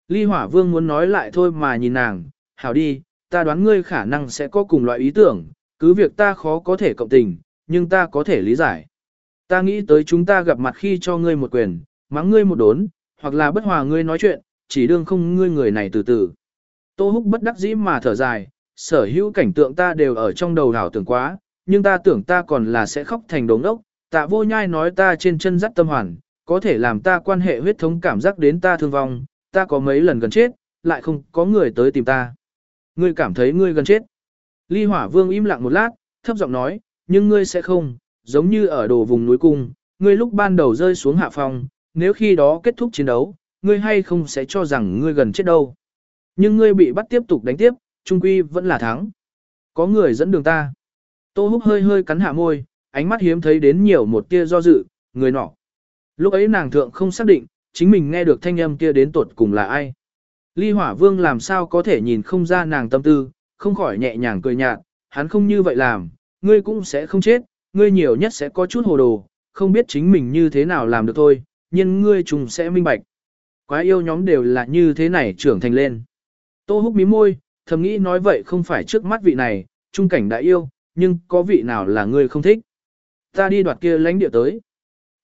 Ly Hỏa Vương muốn nói lại thôi mà nhìn nàng, hảo đi, ta đoán ngươi khả năng sẽ có cùng loại ý tưởng, cứ việc ta khó có thể cộng tình, nhưng ta có thể lý giải. Ta nghĩ tới chúng ta gặp mặt khi cho ngươi một quyền, mắng ngươi một đốn, hoặc là bất hòa ngươi nói chuyện, chỉ đương không ngươi người này từ từ. Tô Húc bất đắc dĩ mà thở dài, sở hữu cảnh tượng ta đều ở trong đầu đảo tưởng quá, nhưng ta tưởng ta còn là sẽ khóc thành đống ốc, tạ vô nhai nói ta trên chân dắt tâm hoàn, có thể làm ta quan hệ huyết thống cảm giác đến ta thương vong, ta có mấy lần gần chết, lại không có người tới tìm ta. Ngươi cảm thấy ngươi gần chết. Ly hỏa vương im lặng một lát, thấp giọng nói, nhưng ngươi sẽ không, giống như ở đồ vùng núi cung, ngươi lúc ban đầu rơi xuống hạ phòng, nếu khi đó kết thúc chiến đấu, ngươi hay không sẽ cho rằng ngươi gần chết đâu. Nhưng ngươi bị bắt tiếp tục đánh tiếp, trung quy vẫn là thắng. Có người dẫn đường ta. Tô húc hơi hơi cắn hạ môi, ánh mắt hiếm thấy đến nhiều một tia do dự, người nọ. Lúc ấy nàng thượng không xác định, chính mình nghe được thanh âm kia đến tuột cùng là ai. Ly hỏa vương làm sao có thể nhìn không ra nàng tâm tư, không khỏi nhẹ nhàng cười nhạt, hắn không như vậy làm, ngươi cũng sẽ không chết, ngươi nhiều nhất sẽ có chút hồ đồ, không biết chính mình như thế nào làm được thôi, nhưng ngươi trùng sẽ minh bạch. Quá yêu nhóm đều là như thế này trưởng thành lên. Tô húc mí môi, thầm nghĩ nói vậy không phải trước mắt vị này, trung cảnh đã yêu, nhưng có vị nào là ngươi không thích. Ta đi đoạt kia lãnh địa tới.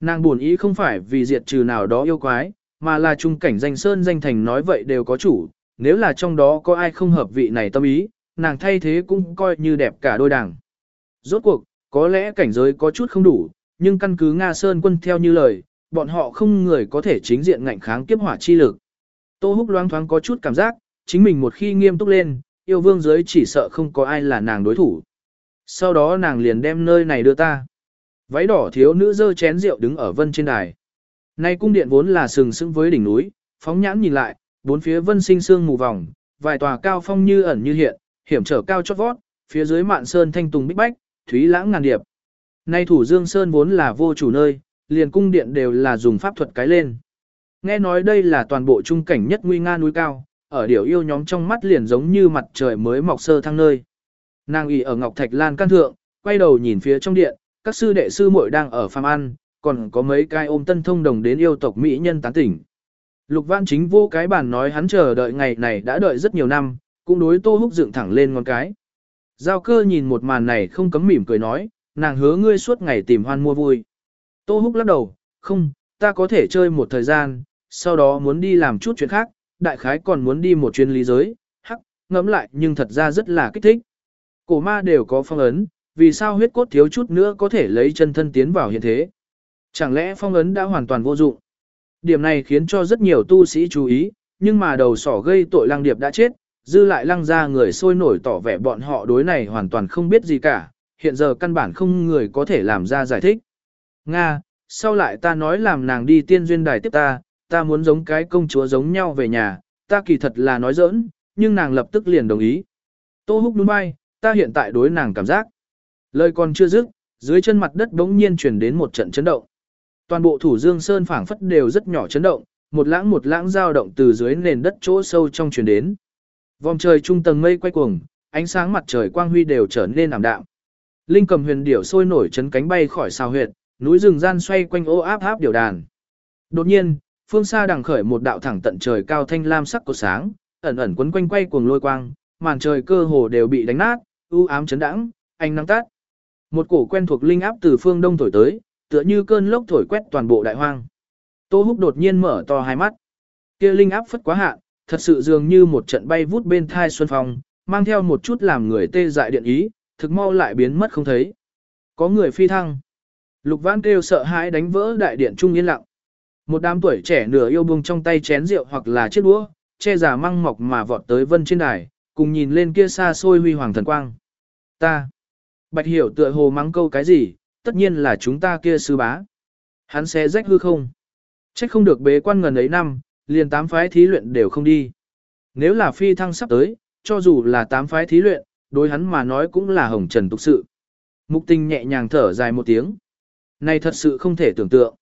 Nàng buồn ý không phải vì diệt trừ nào đó yêu quái, mà là trung cảnh danh sơn danh thành nói vậy đều có chủ, nếu là trong đó có ai không hợp vị này tâm ý, nàng thay thế cũng coi như đẹp cả đôi đảng. Rốt cuộc, có lẽ cảnh giới có chút không đủ, nhưng căn cứ Nga Sơn quân theo như lời, bọn họ không người có thể chính diện ngạnh kháng kiếp hỏa chi lực. Tô Húc loáng thoáng có chút cảm giác, chính mình một khi nghiêm túc lên, yêu vương giới chỉ sợ không có ai là nàng đối thủ. Sau đó nàng liền đem nơi này đưa ta. Váy đỏ thiếu nữ dơ chén rượu đứng ở vân trên đài. Nay cung điện vốn là sừng sững với đỉnh núi, phóng nhãn nhìn lại, bốn phía vân sinh sương mù vòng, vài tòa cao phong như ẩn như hiện, hiểm trở cao chót vót, phía dưới mạn sơn thanh tùng bích bách, thúy lãng ngàn điệp. Nay thủ dương sơn vốn là vô chủ nơi, liền cung điện đều là dùng pháp thuật cái lên. Nghe nói đây là toàn bộ trung cảnh nhất nguy nga núi cao, ở điều yêu nhóm trong mắt liền giống như mặt trời mới mọc sơ thăng nơi. Nàng ủy ở Ngọc Thạch Lan căn thượng, quay đầu nhìn phía trong điện, các sư đệ sư muội đang ở phàm ăn, còn có mấy cái ôm tân thông đồng đến yêu tộc mỹ nhân tán tỉnh. Lục Văn chính vô cái bản nói hắn chờ đợi ngày này đã đợi rất nhiều năm, cũng đối Tô Húc dựng thẳng lên ngón cái. Giao cơ nhìn một màn này không cấm mỉm cười nói, nàng hứa ngươi suốt ngày tìm hoan mua vui. Tô Húc lắc đầu, không, ta có thể chơi một thời gian, sau đó muốn đi làm chút chuyện khác, đại khái còn muốn đi một chuyến lý giới, hắc, ngẫm lại nhưng thật ra rất là kích thích. Cổ ma đều có phong ấn, vì sao huyết cốt thiếu chút nữa có thể lấy chân thân tiến vào hiện thế. Chẳng lẽ phong ấn đã hoàn toàn vô dụng? Điểm này khiến cho rất nhiều tu sĩ chú ý, nhưng mà đầu sỏ gây tội lăng điệp đã chết, dư lại lăng ra người sôi nổi tỏ vẻ bọn họ đối này hoàn toàn không biết gì cả, hiện giờ căn bản không người có thể làm ra giải thích. Nga, sau lại ta nói làm nàng đi tiên duyên đài tiếp ta, ta muốn giống cái công chúa giống nhau về nhà, ta kỳ thật là nói giỡn, nhưng nàng lập tức liền đồng ý. Tô húc đúng bay, ta hiện tại đối nàng cảm giác. Lời còn chưa dứt, dưới chân mặt đất bỗng nhiên chuyển đến một trận chấn động. Toàn bộ thủ dương sơn phảng phất đều rất nhỏ chấn động, một lãng một lãng dao động từ dưới nền đất chỗ sâu trong chuyển đến. Vòng trời trung tầng mây quay cuồng, ánh sáng mặt trời quang huy đều trở nên ảm đạm. Linh cầm huyền điểu sôi nổi chấn cánh bay khỏi sao huyệt, núi rừng gian xoay quanh ô áp áp điều đàn. Đột nhiên, phương xa đằng khởi một đạo thẳng tận trời cao thanh lam sắc của sáng, ẩn ẩn quấn quanh quay cuồng lôi quang, màn trời cơ hồ đều bị đánh nát, u ám chấn đãng, ánh nắng tắt. Một cổ quen thuộc linh áp từ phương đông thổi tới, tựa như cơn lốc thổi quét toàn bộ đại hoang. Tô Húc đột nhiên mở to hai mắt. Kia linh áp phất quá hạn, thật sự dường như một trận bay vút bên thai xuân phong, mang theo một chút làm người tê dại điện ý, thực mau lại biến mất không thấy. Có người phi thăng. Lục Văn kêu sợ hãi đánh vỡ đại điện trung yên lặng. Một đám tuổi trẻ nửa yêu buông trong tay chén rượu hoặc là chiếc đũa, che giả măng mọc mà vọt tới vân trên đài, cùng nhìn lên kia xa xôi huy hoàng thần quang. Ta. Bạch hiểu tựa hồ mắng câu cái gì, tất nhiên là chúng ta kia sư bá. Hắn sẽ rách hư không. Trách không được bế quan ngần ấy năm, liền tám phái thí luyện đều không đi. Nếu là phi thăng sắp tới, cho dù là tám phái thí luyện, đối hắn mà nói cũng là hồng trần tục sự. Mục tinh nhẹ nhàng thở dài một tiếng. Này thật sự không thể tưởng tượng.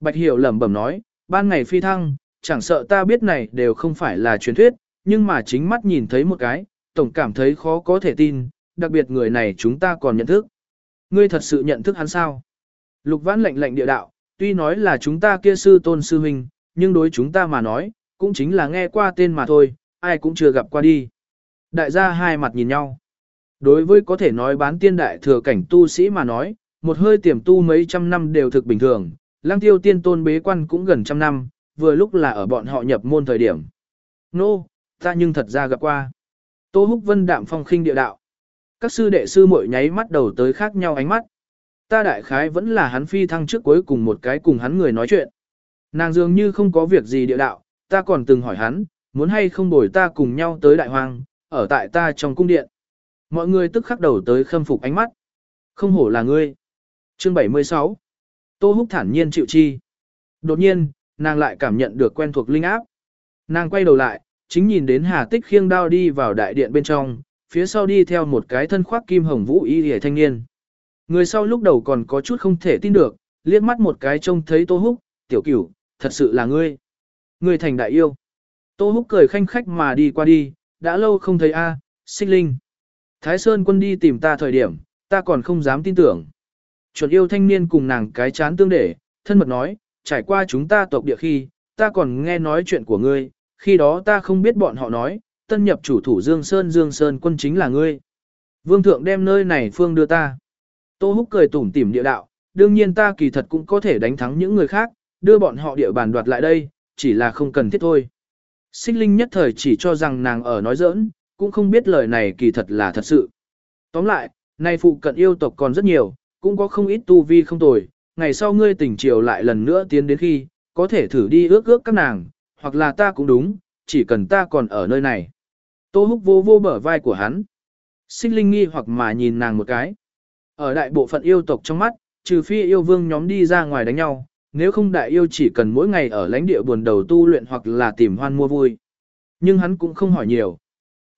Bạch Hiểu lẩm bẩm nói, ban ngày phi thăng, chẳng sợ ta biết này đều không phải là truyền thuyết, nhưng mà chính mắt nhìn thấy một cái, tổng cảm thấy khó có thể tin, đặc biệt người này chúng ta còn nhận thức. Ngươi thật sự nhận thức hắn sao? Lục vãn lạnh lạnh địa đạo, tuy nói là chúng ta kia sư tôn sư huynh, nhưng đối chúng ta mà nói, cũng chính là nghe qua tên mà thôi, ai cũng chưa gặp qua đi. Đại gia hai mặt nhìn nhau. Đối với có thể nói bán tiên đại thừa cảnh tu sĩ mà nói, một hơi tiềm tu mấy trăm năm đều thực bình thường, lang tiêu tiên tôn bế quan cũng gần trăm năm, vừa lúc là ở bọn họ nhập môn thời điểm. Nô, no, ta nhưng thật ra gặp qua. Tô Húc Vân đạm phong khinh địa đạo. Các sư đệ sư muội nháy mắt đầu tới khác nhau ánh mắt. Ta đại khái vẫn là hắn phi thăng trước cuối cùng một cái cùng hắn người nói chuyện. Nàng dường như không có việc gì địa đạo, ta còn từng hỏi hắn, muốn hay không bồi ta cùng nhau tới đại hoang, ở tại ta trong cung điện. Mọi người tức khắc đầu tới khâm phục ánh mắt. Không hổ là ngươi. Chương 76 Tô Húc thản nhiên chịu chi. Đột nhiên, nàng lại cảm nhận được quen thuộc linh áp. Nàng quay đầu lại, chính nhìn đến Hà Tích khiêng đao đi vào đại điện bên trong, phía sau đi theo một cái thân khoác kim hồng vũ y hề thanh niên. Người sau lúc đầu còn có chút không thể tin được, liếc mắt một cái trông thấy Tô Húc, tiểu cửu, thật sự là ngươi. Ngươi thành đại yêu. Tô Húc cười khanh khách mà đi qua đi, đã lâu không thấy a, à, xích linh. Thái Sơn quân đi tìm ta thời điểm, ta còn không dám tin tưởng. Chuẩn yêu thanh niên cùng nàng cái chán tương để, thân mật nói, trải qua chúng ta tộc địa khi, ta còn nghe nói chuyện của ngươi, khi đó ta không biết bọn họ nói, tân nhập chủ thủ Dương Sơn Dương Sơn quân chính là ngươi. Vương thượng đem nơi này phương đưa ta. Tô Húc cười tủm tỉm địa đạo, đương nhiên ta kỳ thật cũng có thể đánh thắng những người khác, đưa bọn họ địa bàn đoạt lại đây, chỉ là không cần thiết thôi. Xích Linh nhất thời chỉ cho rằng nàng ở nói giỡn, cũng không biết lời này kỳ thật là thật sự. Tóm lại, nay phụ cận yêu tộc còn rất nhiều, cũng có không ít tu vi không tồi, ngày sau ngươi tỉnh chiều lại lần nữa tiến đến khi, có thể thử đi ước ước các nàng, hoặc là ta cũng đúng, chỉ cần ta còn ở nơi này. Tô húc vô vô bở vai của hắn. Xích linh nghi hoặc mà nhìn nàng một cái. Ở đại bộ phận yêu tộc trong mắt, trừ phi yêu vương nhóm đi ra ngoài đánh nhau, nếu không đại yêu chỉ cần mỗi ngày ở lãnh địa buồn đầu tu luyện hoặc là tìm hoan mua vui. Nhưng hắn cũng không hỏi nhiều.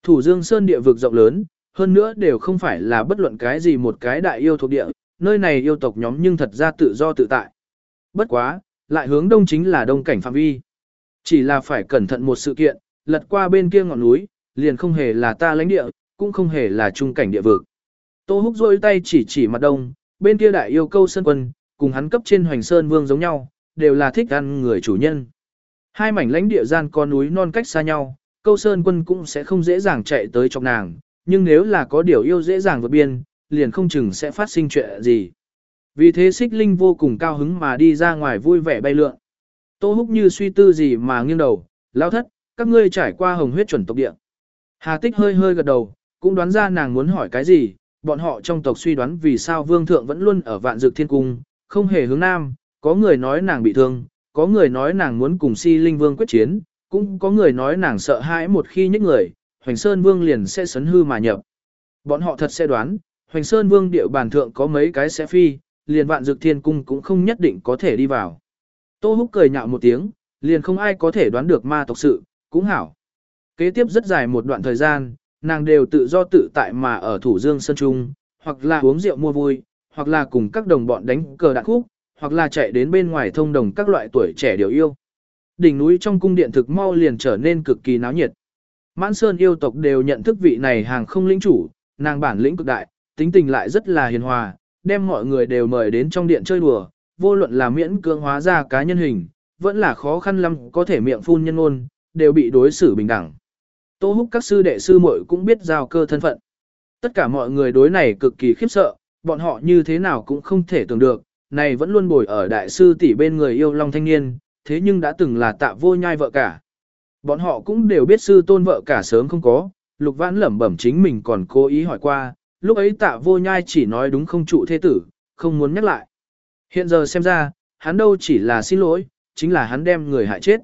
Thủ Dương Sơn địa vực rộng lớn, hơn nữa đều không phải là bất luận cái gì một cái đại yêu thuộc địa, nơi này yêu tộc nhóm nhưng thật ra tự do tự tại. Bất quá, lại hướng đông chính là đông cảnh phạm vi. Chỉ là phải cẩn thận một sự kiện, lật qua bên kia ngọn núi, liền không hề là ta lãnh địa, cũng không hề là trung cảnh địa vực. Tô Húc rôi tay chỉ chỉ mặt đông, bên kia đại yêu câu sơn quân, cùng hắn cấp trên hoành sơn vương giống nhau, đều là thích ăn người chủ nhân. Hai mảnh lãnh địa gian có núi non cách xa nhau, câu sơn quân cũng sẽ không dễ dàng chạy tới trong nàng, nhưng nếu là có điều yêu dễ dàng vượt biên, liền không chừng sẽ phát sinh chuyện gì. Vì thế xích linh vô cùng cao hứng mà đi ra ngoài vui vẻ bay lượn. Tô húc như suy tư gì mà nghiêng đầu, lao thất, các ngươi trải qua hồng huyết chuẩn tộc địa. Hà tích hơi hơi gật đầu, cũng đoán ra nàng muốn hỏi cái gì, bọn họ trong tộc suy đoán vì sao vương thượng vẫn luôn ở vạn dược thiên cung, không hề hướng nam, có người nói nàng bị thương, có người nói nàng muốn cùng si linh vương quyết chiến, cũng có người nói nàng sợ hãi một khi nhích người, Hoành Sơn Vương liền sẽ sấn hư mà nhập. Bọn họ thật sẽ đoán, Hoành Sơn Vương địa bàn thượng có mấy cái sẽ phi, liền vạn dược thiên cung cũng không nhất định có thể đi vào. Tô Húc cười nhạo một tiếng, liền không ai có thể đoán được ma tộc sự, cũng hảo. Kế tiếp rất dài một đoạn thời gian, nàng đều tự do tự tại mà ở Thủ Dương Sơn Trung, hoặc là uống rượu mua vui, hoặc là cùng các đồng bọn đánh cờ đạn khúc, hoặc là chạy đến bên ngoài thông đồng các loại tuổi trẻ điều yêu. Đỉnh núi trong cung điện thực mau liền trở nên cực kỳ náo nhiệt. Mãn Sơn yêu tộc đều nhận thức vị này hàng không lĩnh chủ, nàng bản lĩnh cực đại, tính tình lại rất là hiền hòa, đem mọi người đều mời đến trong điện chơi đùa, vô luận là miễn cưỡng hóa ra cá nhân hình, vẫn là khó khăn lắm có thể miệng phun nhân ngôn, đều bị đối xử bình đẳng. Tô húc các sư đệ sư muội cũng biết giao cơ thân phận. Tất cả mọi người đối này cực kỳ khiếp sợ, bọn họ như thế nào cũng không thể tưởng được, này vẫn luôn bồi ở đại sư tỷ bên người yêu long thanh niên, thế nhưng đã từng là tạ vô nhai vợ cả. Bọn họ cũng đều biết sư tôn vợ cả sớm không có, lục vãn lẩm bẩm chính mình còn cố ý hỏi qua, lúc ấy tạ vô nhai chỉ nói đúng không trụ thế tử, không muốn nhắc lại. Hiện giờ xem ra, hắn đâu chỉ là xin lỗi, chính là hắn đem người hại chết.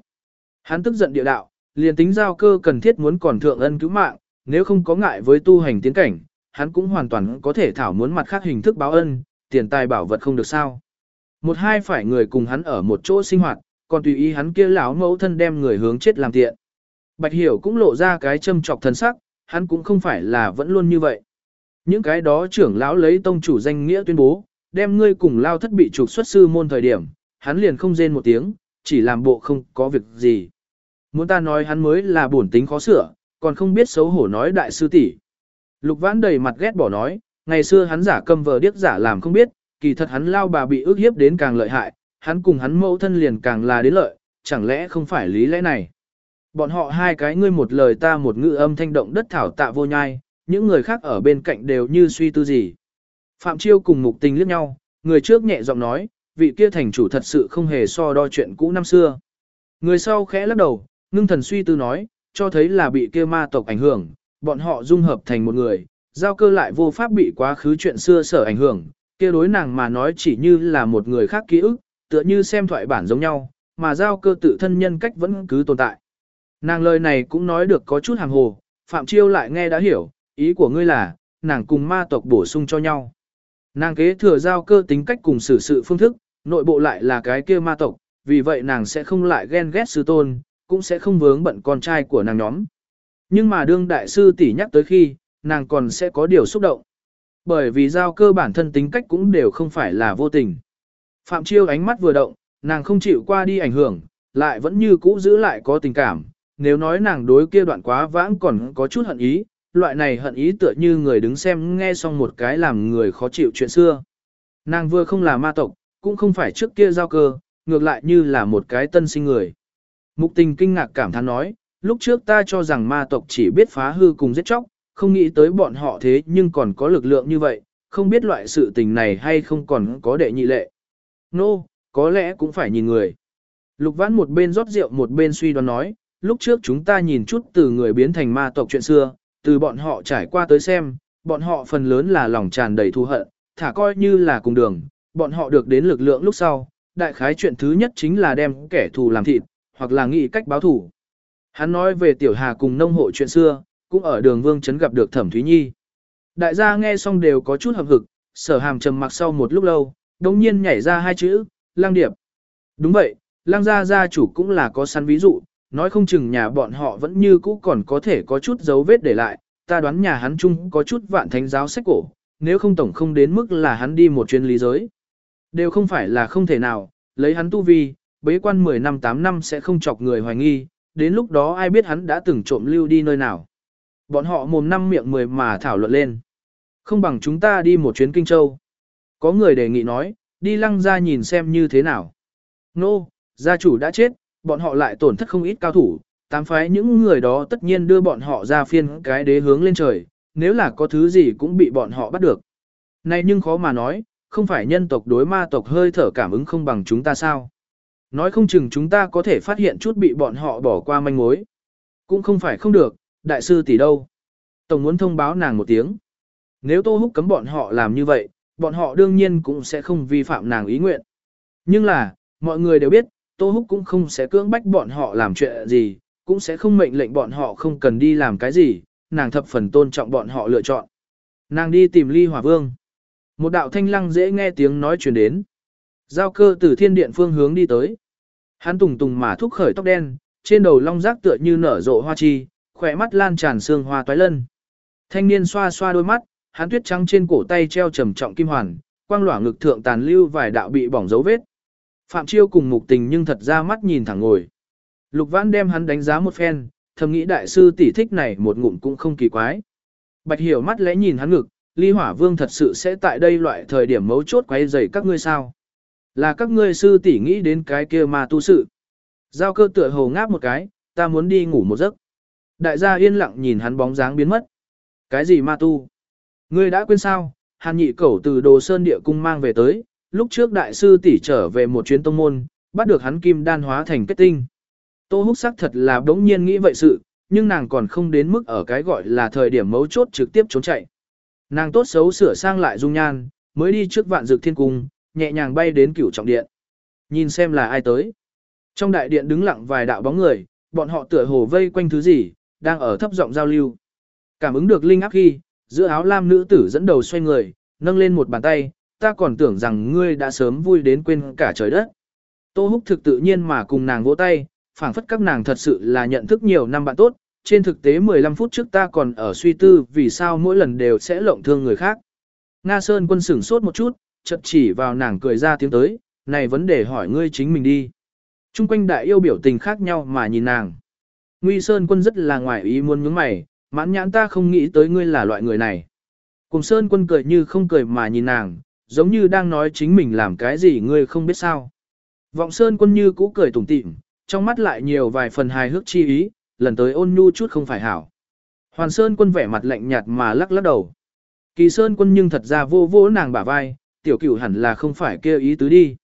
Hắn tức giận địa đạo, liền tính giao cơ cần thiết muốn còn thượng ân cứu mạng, nếu không có ngại với tu hành tiến cảnh, hắn cũng hoàn toàn có thể thảo muốn mặt khác hình thức báo ân, tiền tài bảo vật không được sao. Một hai phải người cùng hắn ở một chỗ sinh hoạt, còn tùy ý hắn kia lão mẫu thân đem người hướng chết làm tiện. Bạch Hiểu cũng lộ ra cái châm trọc thần sắc, hắn cũng không phải là vẫn luôn như vậy. Những cái đó trưởng lão lấy tông chủ danh nghĩa tuyên bố, đem ngươi cùng lao thất bị trục xuất sư môn thời điểm, hắn liền không rên một tiếng, chỉ làm bộ không có việc gì. Muốn ta nói hắn mới là bổn tính khó sửa, còn không biết xấu hổ nói đại sư tỷ. Lục vãn đầy mặt ghét bỏ nói, ngày xưa hắn giả cầm vờ điếc giả làm không biết, kỳ thật hắn lao bà bị ức hiếp đến càng lợi hại, hắn cùng hắn mẫu thân liền càng là đến lợi, chẳng lẽ không phải lý lẽ này. Bọn họ hai cái ngươi một lời ta một ngữ âm thanh động đất thảo tạ vô nhai, những người khác ở bên cạnh đều như suy tư gì. Phạm Chiêu cùng mục tình liếc nhau, người trước nhẹ giọng nói, vị kia thành chủ thật sự không hề so đo chuyện cũ năm xưa. Người sau khẽ lắc đầu, ngưng thần suy tư nói, cho thấy là bị kia ma tộc ảnh hưởng, bọn họ dung hợp thành một người, giao cơ lại vô pháp bị quá khứ chuyện xưa sở ảnh hưởng, kia đối nàng mà nói chỉ như là một người khác ký ức, tựa như xem thoại bản giống nhau, mà giao cơ tự thân nhân cách vẫn cứ tồn tại. Nàng lời này cũng nói được có chút hàng hồ, Phạm Chiêu lại nghe đã hiểu, ý của ngươi là, nàng cùng ma tộc bổ sung cho nhau. Nàng kế thừa giao cơ tính cách cùng xử sự phương thức, nội bộ lại là cái kia ma tộc, vì vậy nàng sẽ không lại ghen ghét sư tôn, cũng sẽ không vướng bận con trai của nàng nhóm. Nhưng mà đương đại sư tỷ nhắc tới khi, nàng còn sẽ có điều xúc động. Bởi vì giao cơ bản thân tính cách cũng đều không phải là vô tình. Phạm Chiêu ánh mắt vừa động, nàng không chịu qua đi ảnh hưởng, lại vẫn như cũ giữ lại có tình cảm. Nếu nói nàng đối kia đoạn quá vãng còn có chút hận ý, loại này hận ý tựa như người đứng xem nghe xong một cái làm người khó chịu chuyện xưa. Nàng vừa không là ma tộc, cũng không phải trước kia giao cơ, ngược lại như là một cái tân sinh người. Mục tình kinh ngạc cảm thán nói, lúc trước ta cho rằng ma tộc chỉ biết phá hư cùng giết chóc, không nghĩ tới bọn họ thế nhưng còn có lực lượng như vậy, không biết loại sự tình này hay không còn có đệ nhị lệ. Nô, no, có lẽ cũng phải nhìn người. Lục vãn một bên rót rượu một bên suy đoán nói, lúc trước chúng ta nhìn chút từ người biến thành ma tộc chuyện xưa, từ bọn họ trải qua tới xem, bọn họ phần lớn là lòng tràn đầy thù hận, thả coi như là cùng đường, bọn họ được đến lực lượng lúc sau, đại khái chuyện thứ nhất chính là đem kẻ thù làm thịt, hoặc là nghĩ cách báo thù. Hắn nói về tiểu hà cùng nông hộ chuyện xưa, cũng ở đường vương trấn gặp được thẩm Thúy Nhi. Đại gia nghe xong đều có chút hợp hực, sở hàm trầm mặc sau một lúc lâu, đồng nhiên nhảy ra hai chữ, lang điệp. Đúng vậy, lang gia gia chủ cũng là có săn ví dụ, nói không chừng nhà bọn họ vẫn như cũ còn có thể có chút dấu vết để lại, ta đoán nhà hắn chung có chút vạn thánh giáo sách cổ, nếu không tổng không đến mức là hắn đi một chuyến lý giới. Đều không phải là không thể nào, lấy hắn tu vi, bế quan 10 năm 8 năm sẽ không chọc người hoài nghi, đến lúc đó ai biết hắn đã từng trộm lưu đi nơi nào. Bọn họ mồm năm miệng mười mà thảo luận lên. Không bằng chúng ta đi một chuyến Kinh Châu. Có người đề nghị nói, đi lăng ra nhìn xem như thế nào. Nô, no, gia chủ đã chết, bọn họ lại tổn thất không ít cao thủ, tám phái những người đó tất nhiên đưa bọn họ ra phiên cái đế hướng lên trời, nếu là có thứ gì cũng bị bọn họ bắt được. Này nhưng khó mà nói, không phải nhân tộc đối ma tộc hơi thở cảm ứng không bằng chúng ta sao. Nói không chừng chúng ta có thể phát hiện chút bị bọn họ bỏ qua manh mối. Cũng không phải không được, đại sư tỷ đâu. Tổng muốn thông báo nàng một tiếng. Nếu Tô Húc cấm bọn họ làm như vậy, bọn họ đương nhiên cũng sẽ không vi phạm nàng ý nguyện. Nhưng là, mọi người đều biết, Tô Húc cũng không sẽ cưỡng bách bọn họ làm chuyện gì, cũng sẽ không mệnh lệnh bọn họ không cần đi làm cái gì, nàng thập phần tôn trọng bọn họ lựa chọn. Nàng đi tìm ly hỏa vương. Một đạo thanh lăng dễ nghe tiếng nói truyền đến. Giao cơ từ thiên điện phương hướng đi tới. Hắn tùng tùng mà thúc khởi tóc đen, trên đầu long rác tựa như nở rộ hoa chi, khỏe mắt lan tràn sương hoa toái lân. Thanh niên xoa xoa đôi mắt, hắn tuyết trắng trên cổ tay treo trầm trọng kim hoàn, quang lỏa ngực thượng tàn lưu vài đạo bị bỏng dấu vết. Phạm Chiêu cùng mục tình nhưng thật ra mắt nhìn thẳng ngồi. Lục Vãn đem hắn đánh giá một phen, thầm nghĩ đại sư tỷ thích này một ngụm cũng không kỳ quái. Bạch hiểu mắt lẽ nhìn hắn ngực, ly hỏa vương thật sự sẽ tại đây loại thời điểm mấu chốt quay rầy các ngươi sao. Là các ngươi sư tỷ nghĩ đến cái kia mà tu sự. Giao cơ tựa hồ ngáp một cái, ta muốn đi ngủ một giấc. Đại gia yên lặng nhìn hắn bóng dáng biến mất. Cái gì ma tu? Ngươi đã quên sao? Hàn nhị cẩu từ đồ sơn địa cung mang về tới, lúc trước đại sư tỷ trở về một chuyến tông môn, bắt được hắn kim đan hóa thành kết tinh. Tô húc sắc thật là đống nhiên nghĩ vậy sự, nhưng nàng còn không đến mức ở cái gọi là thời điểm mấu chốt trực tiếp trốn chạy. Nàng tốt xấu sửa sang lại dung nhan, mới đi trước vạn dược thiên cung, nhẹ nhàng bay đến cửu trọng điện. Nhìn xem là ai tới. Trong đại điện đứng lặng vài đạo bóng người, bọn họ tựa hồ vây quanh thứ gì, đang ở thấp giọng giao lưu. Cảm ứng được linh áp khi, giữa áo lam nữ tử dẫn đầu xoay người, nâng lên một bàn tay, ta còn tưởng rằng ngươi đã sớm vui đến quên cả trời đất. Tô Húc thực tự nhiên mà cùng nàng vỗ tay, phảng phất các nàng thật sự là nhận thức nhiều năm bạn tốt, trên thực tế 15 phút trước ta còn ở suy tư vì sao mỗi lần đều sẽ lộng thương người khác. Nga Sơn quân sửng sốt một chút, chợt chỉ vào nàng cười ra tiếng tới, này vấn đề hỏi ngươi chính mình đi. Trung quanh đại yêu biểu tình khác nhau mà nhìn nàng. Nguy Sơn quân rất là ngoài ý muốn nhướng mày, mãn nhãn ta không nghĩ tới ngươi là loại người này. Cùng Sơn quân cười như không cười mà nhìn nàng, giống như đang nói chính mình làm cái gì ngươi không biết sao. Vọng Sơn quân như cũ cười tủm tỉm, trong mắt lại nhiều vài phần hài hước chi ý, lần tới ôn nhu chút không phải hảo. Hoàn Sơn quân vẻ mặt lạnh nhạt mà lắc lắc đầu. Kỳ Sơn quân nhưng thật ra vô vô nàng bả vai, tiểu cửu hẳn là không phải kêu ý tứ đi.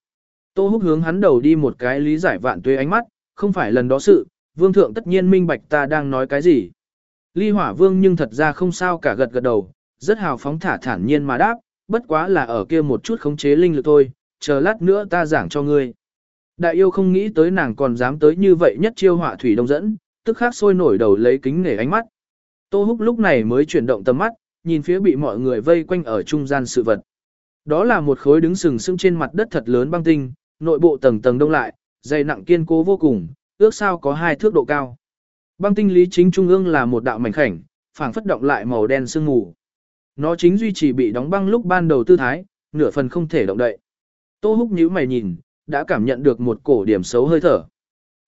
Tô húc hướng hắn đầu đi một cái lý giải vạn tuế ánh mắt, không phải lần đó sự, vương thượng tất nhiên minh bạch ta đang nói cái gì. Ly hỏa vương nhưng thật ra không sao cả gật gật đầu, rất hào phóng thả thản nhiên mà đáp, bất quá là ở kia một chút khống chế linh lực thôi, chờ lát nữa ta giảng cho ngươi. Đại yêu không nghĩ tới nàng còn dám tới như vậy nhất chiêu họa thủy đông dẫn, tức khắc sôi nổi đầu lấy kính nể ánh mắt. Tô Húc lúc này mới chuyển động tầm mắt, nhìn phía bị mọi người vây quanh ở trung gian sự vật. Đó là một khối đứng sừng sững trên mặt đất thật lớn băng tinh, nội bộ tầng tầng đông lại, dày nặng kiên cố vô cùng, ước sao có hai thước độ cao. Băng tinh lý chính trung ương là một đạo mảnh khảnh, phảng phất động lại màu đen sương mù. Nó chính duy trì bị đóng băng lúc ban đầu tư thái, nửa phần không thể động đậy. Tô Húc nhíu mày nhìn, đã cảm nhận được một cổ điểm xấu hơi thở.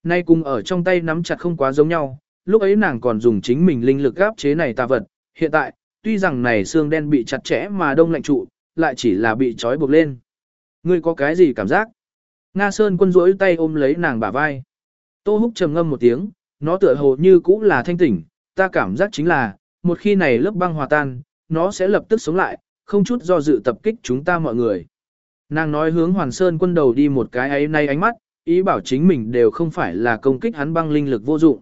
Nay cùng ở trong tay nắm chặt không quá giống nhau, lúc ấy nàng còn dùng chính mình linh lực gáp chế này tà vật, hiện tại, tuy rằng này xương đen bị chặt chẽ mà đông lạnh trụ, lại chỉ là bị trói buộc lên. Ngươi có cái gì cảm giác? Nga Sơn quân rỗi tay ôm lấy nàng bả vai. Tô Húc trầm ngâm một tiếng, nó tựa hồ như cũ là thanh tỉnh, ta cảm giác chính là, một khi này lớp băng hòa tan, nó sẽ lập tức sống lại, không chút do dự tập kích chúng ta mọi người. Nàng nói hướng Hoàn Sơn quân đầu đi một cái ấy nay ánh mắt, ý bảo chính mình đều không phải là công kích hắn băng linh lực vô dụng.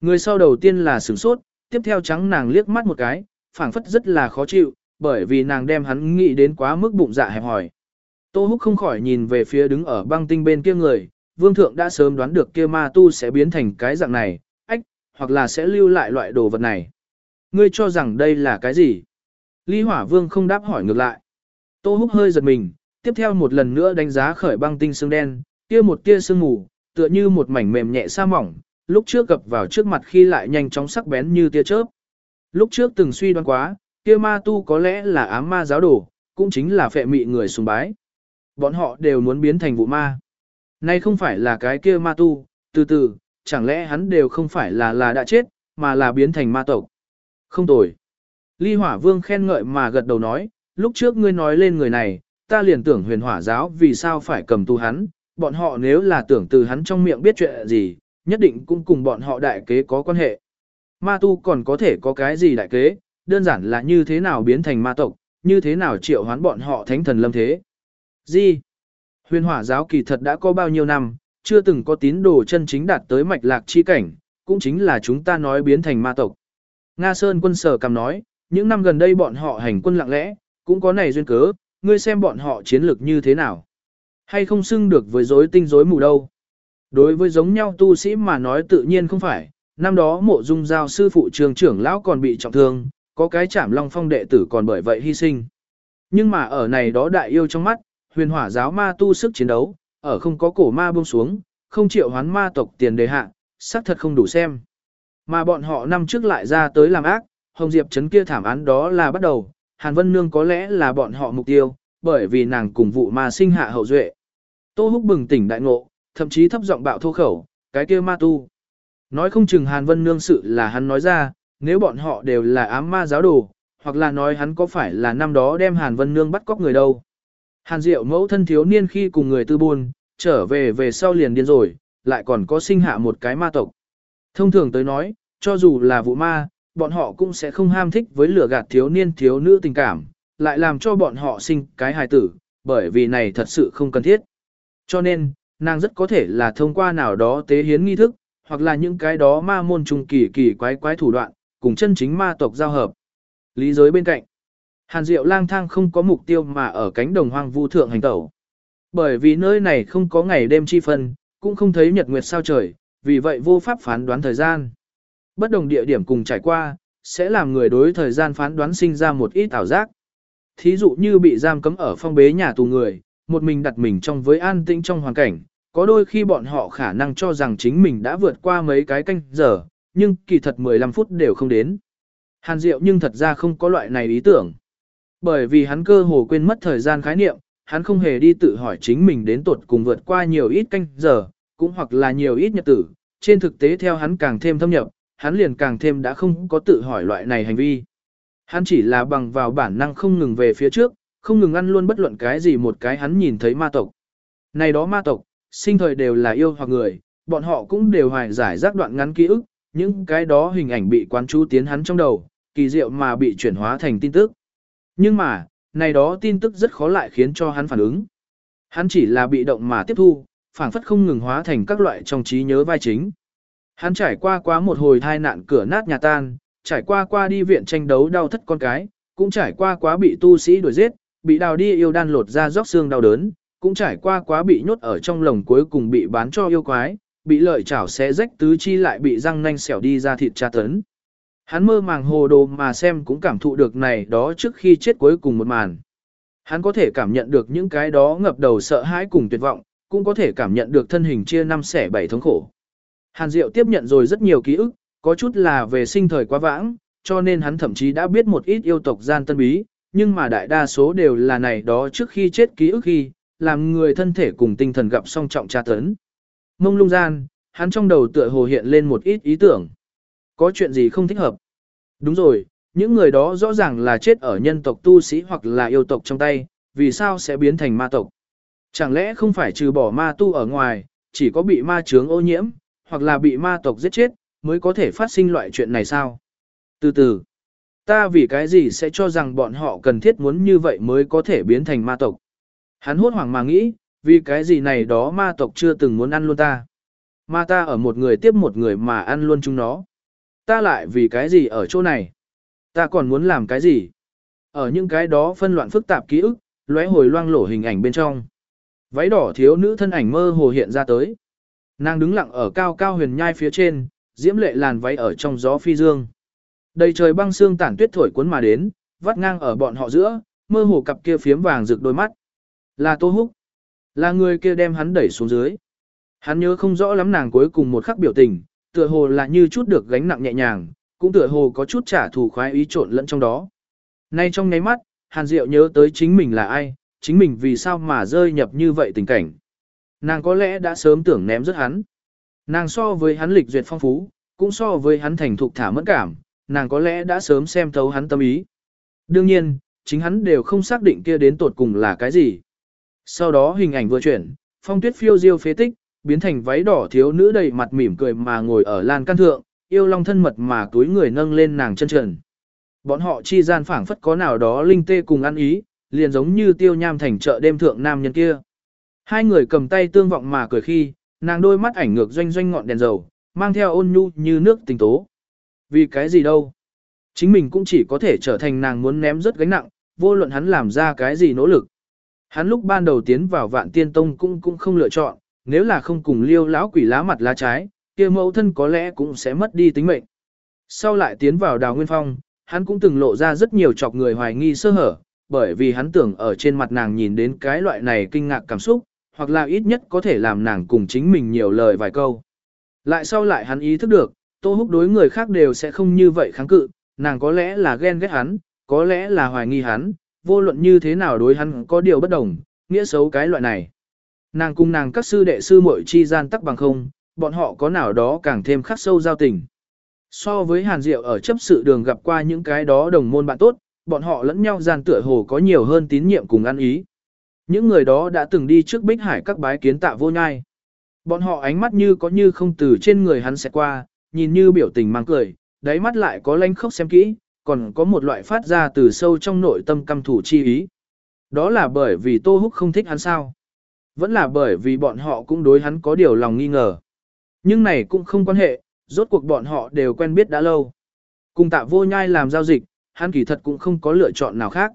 Người sau đầu tiên là sửng sốt, tiếp theo trắng nàng liếc mắt một cái, phảng phất rất là khó chịu, bởi vì nàng đem hắn nghĩ đến quá mức bụng dạ hẹp hòi. Tô Húc không khỏi nhìn về phía đứng ở băng tinh bên kia người, vương thượng đã sớm đoán được kia ma tu sẽ biến thành cái dạng này, ách, hoặc là sẽ lưu lại loại đồ vật này. Ngươi cho rằng đây là cái gì? Ly hỏa vương không đáp hỏi ngược lại. Tô Húc hơi giật mình, tiếp theo một lần nữa đánh giá khởi băng tinh xương đen, kia một tia sương mù, tựa như một mảnh mềm nhẹ sa mỏng, lúc trước gặp vào trước mặt khi lại nhanh chóng sắc bén như tia chớp. Lúc trước từng suy đoán quá, kia ma tu có lẽ là ám ma giáo đồ, cũng chính là phệ mị người sùng bái. Bọn họ đều muốn biến thành vụ ma. Nay không phải là cái kia ma tu, từ từ, chẳng lẽ hắn đều không phải là là đã chết, mà là biến thành ma tộc. Không tồi. Ly hỏa vương khen ngợi mà gật đầu nói, lúc trước ngươi nói lên người này, ta liền tưởng huyền hỏa giáo vì sao phải cầm tu hắn, bọn họ nếu là tưởng từ hắn trong miệng biết chuyện gì, nhất định cũng cùng bọn họ đại kế có quan hệ. Ma tu còn có thể có cái gì đại kế, đơn giản là như thế nào biến thành ma tộc, như thế nào triệu hoán bọn họ thánh thần lâm thế. Gì? Huyền hỏa giáo kỳ thật đã có bao nhiêu năm, chưa từng có tín đồ chân chính đạt tới mạch lạc chi cảnh, cũng chính là chúng ta nói biến thành ma tộc. Nga Sơn quân sở cầm nói, những năm gần đây bọn họ hành quân lặng lẽ, cũng có này duyên cớ, ngươi xem bọn họ chiến lược như thế nào. Hay không xưng được với rối tinh rối mù đâu. Đối với giống nhau tu sĩ mà nói tự nhiên không phải, năm đó mộ dung giao sư phụ trường trưởng lão còn bị trọng thương, có cái chảm long phong đệ tử còn bởi vậy hy sinh. Nhưng mà ở này đó đại yêu trong mắt, huyền hỏa giáo ma tu sức chiến đấu, ở không có cổ ma buông xuống, không chịu hoán ma tộc tiền đề hạ, xác thật không đủ xem. Mà bọn họ năm trước lại ra tới làm ác, Hồng Diệp chấn kia thảm án đó là bắt đầu, Hàn Vân Nương có lẽ là bọn họ mục tiêu, bởi vì nàng cùng vụ ma sinh hạ hậu duệ. Tô Húc bừng tỉnh đại ngộ, thậm chí thấp giọng bạo thô khẩu, cái kia ma tu. Nói không chừng Hàn Vân Nương sự là hắn nói ra, nếu bọn họ đều là ám ma giáo đồ, hoặc là nói hắn có phải là năm đó đem Hàn Vân Nương bắt cóc người đâu. Hàn Diệu mẫu thân thiếu niên khi cùng người tư buôn, trở về về sau liền điên rồi, lại còn có sinh hạ một cái ma tộc. Thông thường tới nói, cho dù là vụ ma, bọn họ cũng sẽ không ham thích với lửa gạt thiếu niên thiếu nữ tình cảm, lại làm cho bọn họ sinh cái hài tử, bởi vì này thật sự không cần thiết. Cho nên, nàng rất có thể là thông qua nào đó tế hiến nghi thức, hoặc là những cái đó ma môn trùng kỳ kỳ quái quái thủ đoạn, cùng chân chính ma tộc giao hợp. Lý giới bên cạnh. Hàn Diệu lang thang không có mục tiêu mà ở cánh đồng hoang vu thượng hành tẩu. Bởi vì nơi này không có ngày đêm chi phân, cũng không thấy nhật nguyệt sao trời, vì vậy vô pháp phán đoán thời gian. Bất đồng địa điểm cùng trải qua, sẽ làm người đối thời gian phán đoán sinh ra một ít ảo giác. Thí dụ như bị giam cấm ở phong bế nhà tù người, một mình đặt mình trong với an tĩnh trong hoàn cảnh, có đôi khi bọn họ khả năng cho rằng chính mình đã vượt qua mấy cái canh giờ, nhưng kỳ thật 15 phút đều không đến. Hàn Diệu nhưng thật ra không có loại này ý tưởng. Bởi vì hắn cơ hồ quên mất thời gian khái niệm, hắn không hề đi tự hỏi chính mình đến tuột cùng vượt qua nhiều ít canh giờ, cũng hoặc là nhiều ít nhật tử. Trên thực tế theo hắn càng thêm thâm nhập, hắn liền càng thêm đã không có tự hỏi loại này hành vi. Hắn chỉ là bằng vào bản năng không ngừng về phía trước, không ngừng ăn luôn bất luận cái gì một cái hắn nhìn thấy ma tộc. Này đó ma tộc, sinh thời đều là yêu hoặc người, bọn họ cũng đều hoài giải rác đoạn ngắn ký ức, những cái đó hình ảnh bị quán chú tiến hắn trong đầu, kỳ diệu mà bị chuyển hóa thành tin tức. Nhưng mà, này đó tin tức rất khó lại khiến cho hắn phản ứng. Hắn chỉ là bị động mà tiếp thu, phản phất không ngừng hóa thành các loại trong trí nhớ vai chính. Hắn trải qua quá một hồi thai nạn cửa nát nhà tan, trải qua qua đi viện tranh đấu đau thất con cái, cũng trải qua quá bị tu sĩ đuổi giết, bị đào đi yêu đan lột ra róc xương đau đớn, cũng trải qua quá bị nhốt ở trong lồng cuối cùng bị bán cho yêu quái, bị lợi chảo xé rách tứ chi lại bị răng nanh xẻo đi ra thịt tra tấn. Hắn mơ màng hồ đồ mà xem cũng cảm thụ được này đó trước khi chết cuối cùng một màn. Hắn có thể cảm nhận được những cái đó ngập đầu sợ hãi cùng tuyệt vọng, cũng có thể cảm nhận được thân hình chia năm xẻ bảy thống khổ. Hàn Diệu tiếp nhận rồi rất nhiều ký ức, có chút là về sinh thời quá vãng, cho nên hắn thậm chí đã biết một ít yêu tộc gian tân bí, nhưng mà đại đa số đều là này đó trước khi chết ký ức khi, làm người thân thể cùng tinh thần gặp song trọng tra tấn. Mông lung gian, hắn trong đầu tựa hồ hiện lên một ít ý tưởng. Có chuyện gì không thích hợp? Đúng rồi, những người đó rõ ràng là chết ở nhân tộc tu sĩ hoặc là yêu tộc trong tay, vì sao sẽ biến thành ma tộc? Chẳng lẽ không phải trừ bỏ ma tu ở ngoài, chỉ có bị ma chướng ô nhiễm, hoặc là bị ma tộc giết chết, mới có thể phát sinh loại chuyện này sao? Từ từ, ta vì cái gì sẽ cho rằng bọn họ cần thiết muốn như vậy mới có thể biến thành ma tộc? Hắn hốt hoảng mà nghĩ, vì cái gì này đó ma tộc chưa từng muốn ăn luôn ta. Ma ta ở một người tiếp một người mà ăn luôn chúng nó. Ta lại vì cái gì ở chỗ này? Ta còn muốn làm cái gì? Ở những cái đó phân loạn phức tạp ký ức, lóe hồi loang lổ hình ảnh bên trong. Váy đỏ thiếu nữ thân ảnh mơ hồ hiện ra tới. Nàng đứng lặng ở cao cao huyền nhai phía trên, diễm lệ làn váy ở trong gió phi dương. Đầy trời băng xương tản tuyết thổi cuốn mà đến, vắt ngang ở bọn họ giữa, mơ hồ cặp kia phiếm vàng rực đôi mắt. Là Tô Húc. Là người kia đem hắn đẩy xuống dưới. Hắn nhớ không rõ lắm nàng cuối cùng một khắc biểu tình, tựa hồ là như chút được gánh nặng nhẹ nhàng, cũng tựa hồ có chút trả thù khoái ý trộn lẫn trong đó. Nay trong nháy mắt, Hàn Diệu nhớ tới chính mình là ai, chính mình vì sao mà rơi nhập như vậy tình cảnh. Nàng có lẽ đã sớm tưởng ném rất hắn. Nàng so với hắn lịch duyệt phong phú, cũng so với hắn thành thục thả mẫn cảm, nàng có lẽ đã sớm xem thấu hắn tâm ý. Đương nhiên, chính hắn đều không xác định kia đến tột cùng là cái gì. Sau đó hình ảnh vừa chuyển, phong tuyết phiêu diêu phế tích, biến thành váy đỏ thiếu nữ đầy mặt mỉm cười mà ngồi ở lan căn thượng, yêu long thân mật mà túi người nâng lên nàng chân trần. Bọn họ chi gian phảng phất có nào đó linh tê cùng ăn ý, liền giống như tiêu nham thành chợ đêm thượng nam nhân kia. Hai người cầm tay tương vọng mà cười khi, nàng đôi mắt ảnh ngược doanh doanh ngọn đèn dầu, mang theo ôn nhu như nước tình tố. Vì cái gì đâu? Chính mình cũng chỉ có thể trở thành nàng muốn ném rất gánh nặng, vô luận hắn làm ra cái gì nỗ lực. Hắn lúc ban đầu tiến vào vạn tiên tông cũng cũng không lựa chọn, nếu là không cùng liêu lão quỷ lá mặt lá trái, kia mẫu thân có lẽ cũng sẽ mất đi tính mệnh. Sau lại tiến vào đào nguyên phong, hắn cũng từng lộ ra rất nhiều chọc người hoài nghi sơ hở, bởi vì hắn tưởng ở trên mặt nàng nhìn đến cái loại này kinh ngạc cảm xúc, hoặc là ít nhất có thể làm nàng cùng chính mình nhiều lời vài câu. Lại sau lại hắn ý thức được, Tô Húc đối người khác đều sẽ không như vậy kháng cự, nàng có lẽ là ghen ghét hắn, có lẽ là hoài nghi hắn, vô luận như thế nào đối hắn có điều bất đồng, nghĩa xấu cái loại này. Nàng cùng nàng các sư đệ sư muội chi gian tắc bằng không, bọn họ có nào đó càng thêm khắc sâu giao tình. So với Hàn Diệu ở chấp sự đường gặp qua những cái đó đồng môn bạn tốt, bọn họ lẫn nhau gian tựa hồ có nhiều hơn tín nhiệm cùng ăn ý. Những người đó đã từng đi trước bích hải các bái kiến tạ vô nhai. Bọn họ ánh mắt như có như không từ trên người hắn sẽ qua, nhìn như biểu tình mang cười, đáy mắt lại có lanh khốc xem kỹ, còn có một loại phát ra từ sâu trong nội tâm căm thủ chi ý. Đó là bởi vì Tô Húc không thích hắn sao. Vẫn là bởi vì bọn họ cũng đối hắn có điều lòng nghi ngờ. Nhưng này cũng không quan hệ, rốt cuộc bọn họ đều quen biết đã lâu. Cùng tạ vô nhai làm giao dịch, hắn kỳ thật cũng không có lựa chọn nào khác.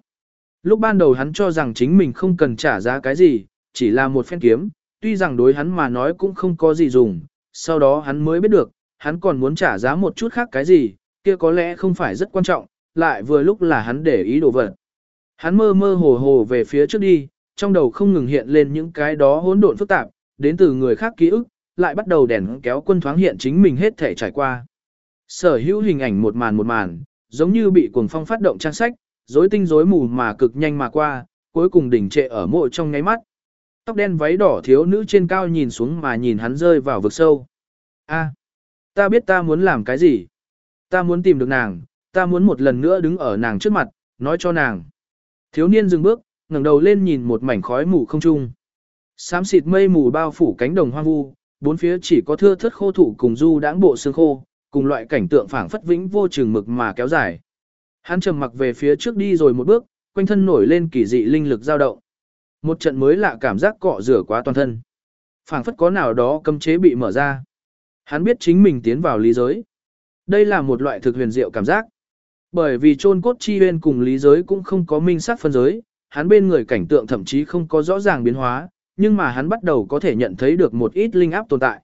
Lúc ban đầu hắn cho rằng chính mình không cần trả giá cái gì, chỉ là một phen kiếm, tuy rằng đối hắn mà nói cũng không có gì dùng, sau đó hắn mới biết được, hắn còn muốn trả giá một chút khác cái gì, kia có lẽ không phải rất quan trọng, lại vừa lúc là hắn để ý đồ vật. Hắn mơ mơ hồ hồ về phía trước đi, trong đầu không ngừng hiện lên những cái đó hỗn độn phức tạp, đến từ người khác ký ức, lại bắt đầu đèn kéo quân thoáng hiện chính mình hết thể trải qua. Sở hữu hình ảnh một màn một màn, giống như bị cuồng phong phát động trang sách, rối tinh rối mù mà cực nhanh mà qua, cuối cùng đỉnh trệ ở mộ trong ngáy mắt. Tóc đen váy đỏ thiếu nữ trên cao nhìn xuống mà nhìn hắn rơi vào vực sâu. A, ta biết ta muốn làm cái gì. Ta muốn tìm được nàng, ta muốn một lần nữa đứng ở nàng trước mặt, nói cho nàng. Thiếu niên dừng bước, ngẩng đầu lên nhìn một mảnh khói mù không trung. Xám xịt mây mù bao phủ cánh đồng hoang vu, bốn phía chỉ có thưa thất khô thụ cùng du đãng bộ xương khô, cùng loại cảnh tượng phảng phất vĩnh vô trường mực mà kéo dài. Hắn trầm mặc về phía trước đi rồi một bước, quanh thân nổi lên kỳ dị linh lực dao động. Một trận mới lạ cảm giác cọ rửa quá toàn thân. phảng phất có nào đó cấm chế bị mở ra. Hắn biết chính mình tiến vào lý giới. Đây là một loại thực huyền diệu cảm giác. Bởi vì chôn cốt chi huyên cùng lý giới cũng không có minh xác phân giới, hắn bên người cảnh tượng thậm chí không có rõ ràng biến hóa, nhưng mà hắn bắt đầu có thể nhận thấy được một ít linh áp tồn tại.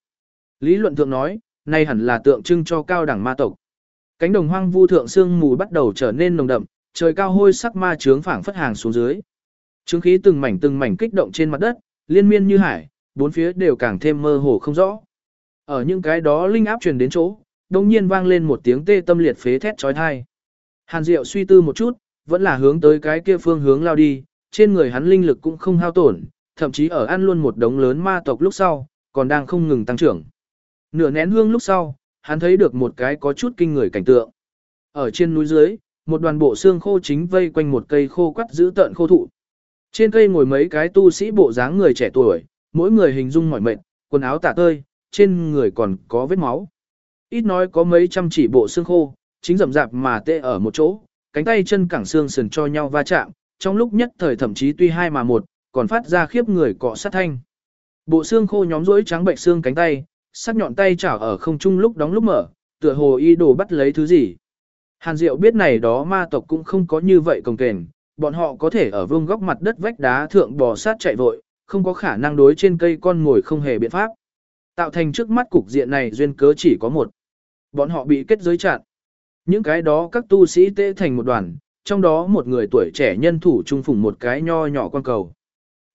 Lý luận thượng nói, này hẳn là tượng trưng cho cao đẳng ma tộc. Cánh đồng hoang vu thượng sương mù bắt đầu trở nên nồng đậm, trời cao hôi sắc ma trướng phảng phất hàng xuống dưới. Trướng khí từng mảnh từng mảnh kích động trên mặt đất, liên miên như hải, bốn phía đều càng thêm mơ hồ không rõ. Ở những cái đó linh áp truyền đến chỗ, đồng nhiên vang lên một tiếng tê tâm liệt phế thét trói thai. Hàn Diệu suy tư một chút, vẫn là hướng tới cái kia phương hướng lao đi, trên người hắn linh lực cũng không hao tổn, thậm chí ở ăn luôn một đống lớn ma tộc lúc sau, còn đang không ngừng tăng trưởng. Nửa nén hương lúc sau, hắn thấy được một cái có chút kinh người cảnh tượng. Ở trên núi dưới, một đoàn bộ xương khô chính vây quanh một cây khô quắt giữ tận khô thụ. Trên cây ngồi mấy cái tu sĩ bộ dáng người trẻ tuổi, mỗi người hình dung mỏi mệt, quần áo tả tơi, trên người còn có vết máu. Ít nói có mấy trăm chỉ bộ xương khô, chính rậm rạp mà tê ở một chỗ, cánh tay chân cẳng xương sườn cho nhau va chạm, trong lúc nhất thời thậm chí tuy hai mà một, còn phát ra khiếp người cọ sát thanh. Bộ xương khô nhóm rỗi trắng bệnh xương cánh tay, sắc nhọn tay chảo ở không trung lúc đóng lúc mở, tựa hồ y đồ bắt lấy thứ gì. Hàn Diệu biết này đó ma tộc cũng không có như vậy công kềnh, bọn họ có thể ở vương góc mặt đất vách đá thượng bò sát chạy vội, không có khả năng đối trên cây con ngồi không hề biện pháp. Tạo thành trước mắt cục diện này duyên cớ chỉ có một. Bọn họ bị kết giới chặn. Những cái đó các tu sĩ tê thành một đoàn, trong đó một người tuổi trẻ nhân thủ trung phủng một cái nho nhỏ quan cầu.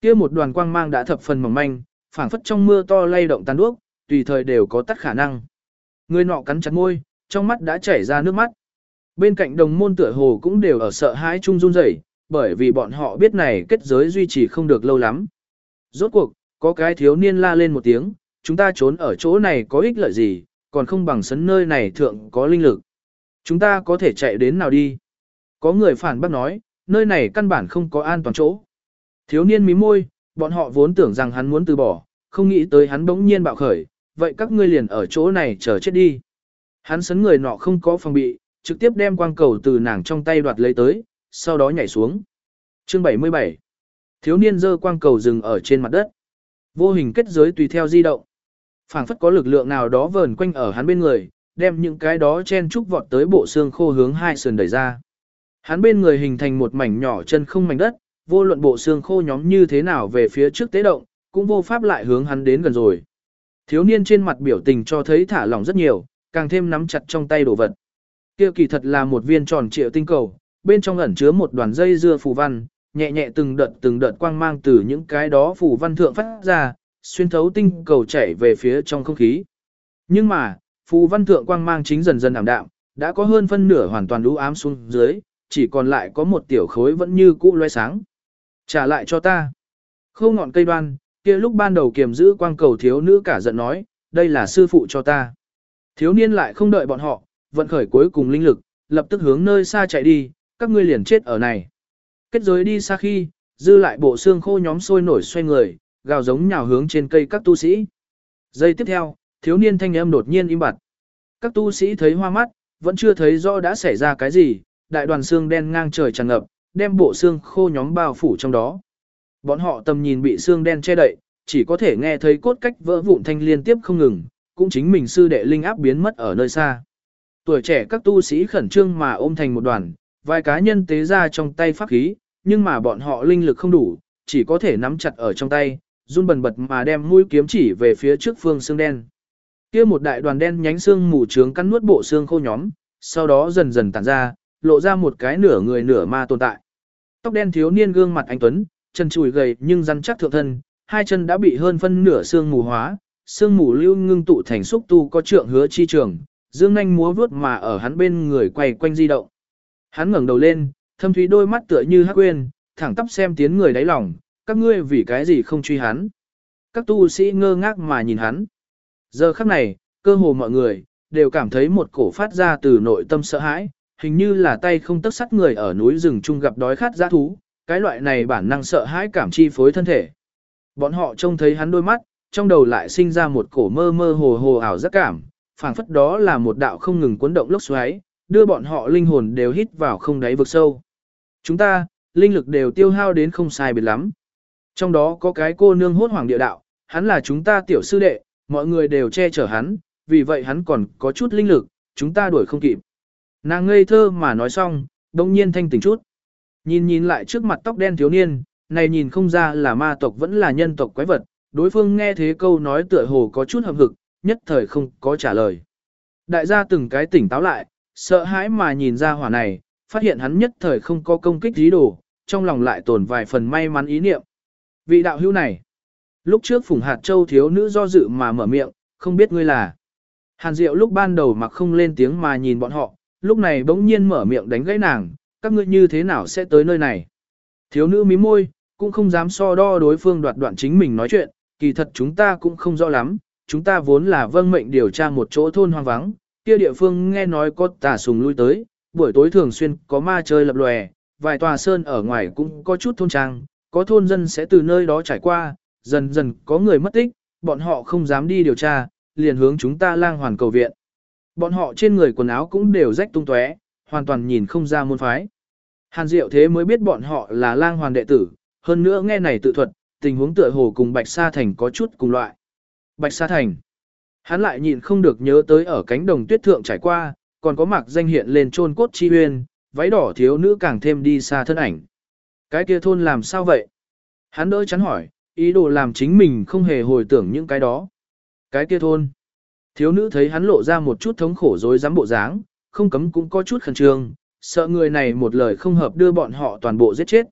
kia một đoàn quang mang đã thập phần mỏng manh, phảng phất trong mưa to lay động tàn đuốc, tùy thời đều có tắt khả năng. Người nọ cắn chặt môi, trong mắt đã chảy ra nước mắt. Bên cạnh đồng môn tựa hồ cũng đều ở sợ hãi chung run rẩy, bởi vì bọn họ biết này kết giới duy trì không được lâu lắm. Rốt cuộc, có cái thiếu niên la lên một tiếng, chúng ta trốn ở chỗ này có ích lợi gì, còn không bằng sấn nơi này thượng có linh lực. Chúng ta có thể chạy đến nào đi? Có người phản bác nói, nơi này căn bản không có an toàn chỗ. Thiếu niên mí môi, bọn họ vốn tưởng rằng hắn muốn từ bỏ, không nghĩ tới hắn bỗng nhiên bạo khởi, vậy các ngươi liền ở chỗ này chờ chết đi. Hắn sấn người nọ không có phòng bị, trực tiếp đem quang cầu từ nàng trong tay đoạt lấy tới, sau đó nhảy xuống. Chương 77 Thiếu niên dơ quang cầu dừng ở trên mặt đất. Vô hình kết giới tùy theo di động. phảng phất có lực lượng nào đó vờn quanh ở hắn bên người, đem những cái đó chen trúc vọt tới bộ xương khô hướng hai sườn đẩy ra. Hắn bên người hình thành một mảnh nhỏ chân không mảnh đất, vô luận bộ xương khô nhóm như thế nào về phía trước tế động, cũng vô pháp lại hướng hắn đến gần rồi. Thiếu niên trên mặt biểu tình cho thấy thả lỏng rất nhiều, càng thêm nắm chặt trong tay đồ vật. Kia kỳ thật là một viên tròn triệu tinh cầu, bên trong ẩn chứa một đoàn dây dưa phù văn, nhẹ nhẹ từng đợt từng đợt quang mang từ những cái đó phù văn thượng phát ra, xuyên thấu tinh cầu chảy về phía trong không khí. Nhưng mà, phù văn thượng quang mang chính dần dần ảm đạm, đã có hơn phân nửa hoàn toàn lũ ám xuống dưới, chỉ còn lại có một tiểu khối vẫn như cũ loe sáng. Trả lại cho ta. Khâu ngọn cây đoan, kia lúc ban đầu kiềm giữ quang cầu thiếu nữ cả giận nói, đây là sư phụ cho ta. Thiếu niên lại không đợi bọn họ, vận khởi cuối cùng linh lực, lập tức hướng nơi xa chạy đi, các ngươi liền chết ở này. Kết giới đi xa khi, dư lại bộ xương khô nhóm sôi nổi xoay người, gào giống nhào hướng trên cây các tu sĩ. Giây tiếp theo, thiếu niên thanh âm đột nhiên im bặt. Các tu sĩ thấy hoa mắt, vẫn chưa thấy rõ đã xảy ra cái gì, đại đoàn xương đen ngang trời tràn ngập, đem bộ xương khô nhóm bao phủ trong đó. Bọn họ tầm nhìn bị xương đen che đậy, chỉ có thể nghe thấy cốt cách vỡ vụn thanh liên tiếp không ngừng, cũng chính mình sư đệ linh áp biến mất ở nơi xa. Tuổi trẻ các tu sĩ khẩn trương mà ôm thành một đoàn, vài cá nhân tế ra trong tay pháp khí, nhưng mà bọn họ linh lực không đủ, chỉ có thể nắm chặt ở trong tay, run bần bật mà đem mũi kiếm chỉ về phía trước phương xương đen. Kia một đại đoàn đen nhánh xương mù trướng cắn nuốt bộ xương khô nhóm, sau đó dần dần tản ra, lộ ra một cái nửa người nửa ma tồn tại. Tóc đen thiếu niên gương mặt anh tuấn, chân chùi gầy nhưng rắn chắc thượng thân, hai chân đã bị hơn phân nửa xương mù hóa, xương mù lưu ngưng tụ thành xúc tu có trượng hứa chi trường, dương nhanh múa vuốt mà ở hắn bên người quay quanh di động. Hắn ngẩng đầu lên, thâm thúy đôi mắt tựa như hắc quên, thẳng tắp xem tiến người đáy lòng, các ngươi vì cái gì không truy hắn. Các tu sĩ ngơ ngác mà nhìn hắn. Giờ khắc này, cơ hồ mọi người, đều cảm thấy một cổ phát ra từ nội tâm sợ hãi, hình như là tay không tất sắt người ở núi rừng chung gặp đói khát giã thú, cái loại này bản năng sợ hãi cảm chi phối thân thể. Bọn họ trông thấy hắn đôi mắt, trong đầu lại sinh ra một cổ mơ mơ hồ hồ ảo giác cảm, phảng phất đó là một đạo không ngừng cuốn động lốc xoáy, đưa bọn họ linh hồn đều hít vào không đáy vực sâu. Chúng ta, linh lực đều tiêu hao đến không sai biệt lắm. Trong đó có cái cô nương hốt hoàng địa đạo, hắn là chúng ta tiểu sư đệ, mọi người đều che chở hắn, vì vậy hắn còn có chút linh lực, chúng ta đuổi không kịp. Nàng ngây thơ mà nói xong, đông nhiên thanh tỉnh chút. Nhìn nhìn lại trước mặt tóc đen thiếu niên, này nhìn không ra là ma tộc vẫn là nhân tộc quái vật, đối phương nghe thế câu nói tựa hồ có chút hợp hực, nhất thời không có trả lời. Đại gia từng cái tỉnh táo lại, sợ hãi mà nhìn ra hỏa này, phát hiện hắn nhất thời không có công kích dí đồ, trong lòng lại tồn vài phần may mắn ý niệm. Vị đạo hữu này, lúc trước Phùng Hạt Châu thiếu nữ do dự mà mở miệng, không biết ngươi là. Hàn Diệu lúc ban đầu mặc không lên tiếng mà nhìn bọn họ, lúc này bỗng nhiên mở miệng đánh gãy nàng, các ngươi như thế nào sẽ tới nơi này. Thiếu nữ mím môi, cũng không dám so đo đối phương đoạt đoạn chính mình nói chuyện, kỳ thật chúng ta cũng không rõ lắm, chúng ta vốn là vâng mệnh điều tra một chỗ thôn hoang vắng, kia địa phương nghe nói có tà sùng lui tới, buổi tối thường xuyên có ma chơi lập lòe, vài tòa sơn ở ngoài cũng có chút thôn trang, có thôn dân sẽ từ nơi đó trải qua, dần dần có người mất tích, bọn họ không dám đi điều tra, liền hướng chúng ta lang hoàn cầu viện. Bọn họ trên người quần áo cũng đều rách tung tóe, hoàn toàn nhìn không ra môn phái. Hàn Diệu thế mới biết bọn họ là lang hoàn đệ tử, hơn nữa nghe này tự thuật, tình huống tựa hồ cùng Bạch Sa Thành có chút cùng loại. Bạch Sa Thành. Hắn lại nhịn không được nhớ tới ở cánh đồng tuyết thượng trải qua, còn có mặc danh hiện lên trôn cốt chi huyên, váy đỏ thiếu nữ càng thêm đi xa thân ảnh. Cái kia thôn làm sao vậy? Hắn đỡ chắn hỏi, ý đồ làm chính mình không hề hồi tưởng những cái đó. Cái kia thôn. Thiếu nữ thấy hắn lộ ra một chút thống khổ dối dám bộ dáng, không cấm cũng có chút khẩn trương, sợ người này một lời không hợp đưa bọn họ toàn bộ giết chết.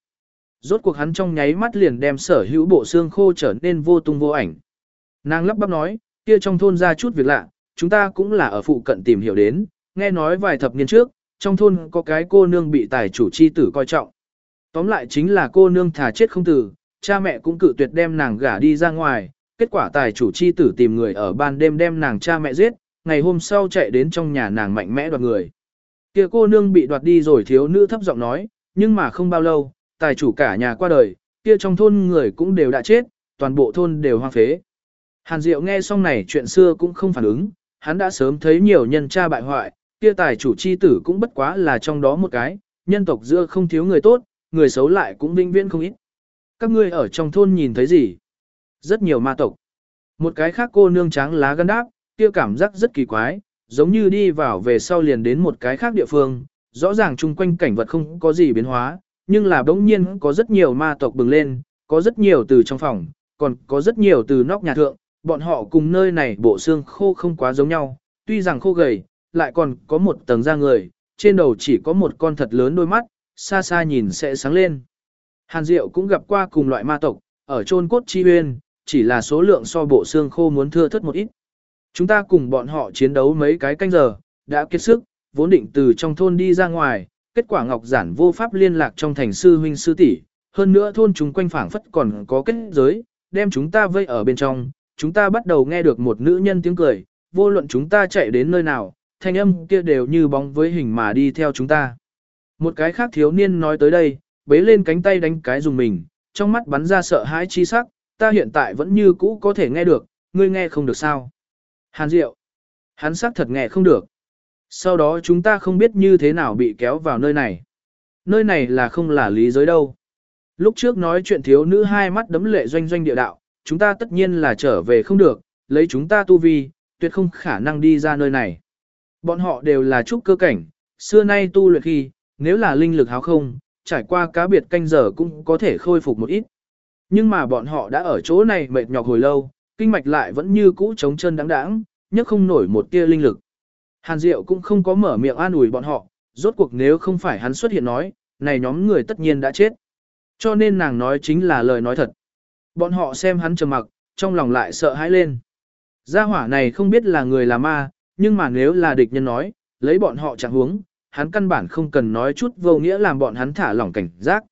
Rốt cuộc hắn trong nháy mắt liền đem sở hữu bộ xương khô trở nên vô tung vô ảnh. Nàng lắp bắp nói, kia trong thôn ra chút việc lạ, chúng ta cũng là ở phụ cận tìm hiểu đến, nghe nói vài thập niên trước, trong thôn có cái cô nương bị tài chủ chi tử coi trọng. Tóm lại chính là cô nương thà chết không tử, cha mẹ cũng cự tuyệt đem nàng gả đi ra ngoài, kết quả tài chủ chi tử tìm người ở ban đêm đem nàng cha mẹ giết, ngày hôm sau chạy đến trong nhà nàng mạnh mẽ đoạt người. Kia cô nương bị đoạt đi rồi thiếu nữ thấp giọng nói, nhưng mà không bao lâu, tài chủ cả nhà qua đời, kia trong thôn người cũng đều đã chết, toàn bộ thôn đều hoang phế. Hàn Diệu nghe xong này chuyện xưa cũng không phản ứng, hắn đã sớm thấy nhiều nhân cha bại hoại, kia tài chủ chi tử cũng bất quá là trong đó một cái, nhân tộc giữa không thiếu người tốt, người xấu lại cũng vinh viễn không ít. Các ngươi ở trong thôn nhìn thấy gì? Rất nhiều ma tộc. Một cái khác cô nương trắng lá gân đáp, kia cảm giác rất kỳ quái, giống như đi vào về sau liền đến một cái khác địa phương, rõ ràng chung quanh cảnh vật không có gì biến hóa, nhưng là bỗng nhiên có rất nhiều ma tộc bừng lên, có rất nhiều từ trong phòng, còn có rất nhiều từ nóc nhà thượng, bọn họ cùng nơi này bộ xương khô không quá giống nhau, tuy rằng khô gầy, lại còn có một tầng da người, trên đầu chỉ có một con thật lớn đôi mắt, xa xa nhìn sẽ sáng lên. Hàn Diệu cũng gặp qua cùng loại ma tộc, ở chôn cốt chi huyên, chỉ là số lượng so bộ xương khô muốn thưa thất một ít. Chúng ta cùng bọn họ chiến đấu mấy cái canh giờ, đã kết sức, vốn định từ trong thôn đi ra ngoài, kết quả Ngọc Giản vô pháp liên lạc trong thành sư huynh sư tỷ, hơn nữa thôn chúng quanh phảng phất còn có kết giới, đem chúng ta vây ở bên trong, chúng ta bắt đầu nghe được một nữ nhân tiếng cười, vô luận chúng ta chạy đến nơi nào, thanh âm kia đều như bóng với hình mà đi theo chúng ta. Một cái khác thiếu niên nói tới đây, bế lên cánh tay đánh cái dùng mình, trong mắt bắn ra sợ hãi chi sắc, ta hiện tại vẫn như cũ có thể nghe được, ngươi nghe không được sao. Hàn Diệu, hắn sắc thật nghe không được. Sau đó chúng ta không biết như thế nào bị kéo vào nơi này. Nơi này là không là lý giới đâu. Lúc trước nói chuyện thiếu nữ hai mắt đấm lệ doanh doanh địa đạo, chúng ta tất nhiên là trở về không được, lấy chúng ta tu vi, tuyệt không khả năng đi ra nơi này. Bọn họ đều là trúc cơ cảnh, xưa nay tu luyện khi, nếu là linh lực háo không, trải qua cá biệt canh giờ cũng có thể khôi phục một ít. Nhưng mà bọn họ đã ở chỗ này mệt nhọc hồi lâu, kinh mạch lại vẫn như cũ trống chân đáng đáng, nhất không nổi một tia linh lực. Hàn Diệu cũng không có mở miệng an ủi bọn họ, rốt cuộc nếu không phải hắn xuất hiện nói, này nhóm người tất nhiên đã chết. Cho nên nàng nói chính là lời nói thật. Bọn họ xem hắn trầm mặc, trong lòng lại sợ hãi lên. Gia hỏa này không biết là người là ma, nhưng mà nếu là địch nhân nói, lấy bọn họ chẳng huống, hắn căn bản không cần nói chút vô nghĩa làm bọn hắn thả lỏng cảnh giác.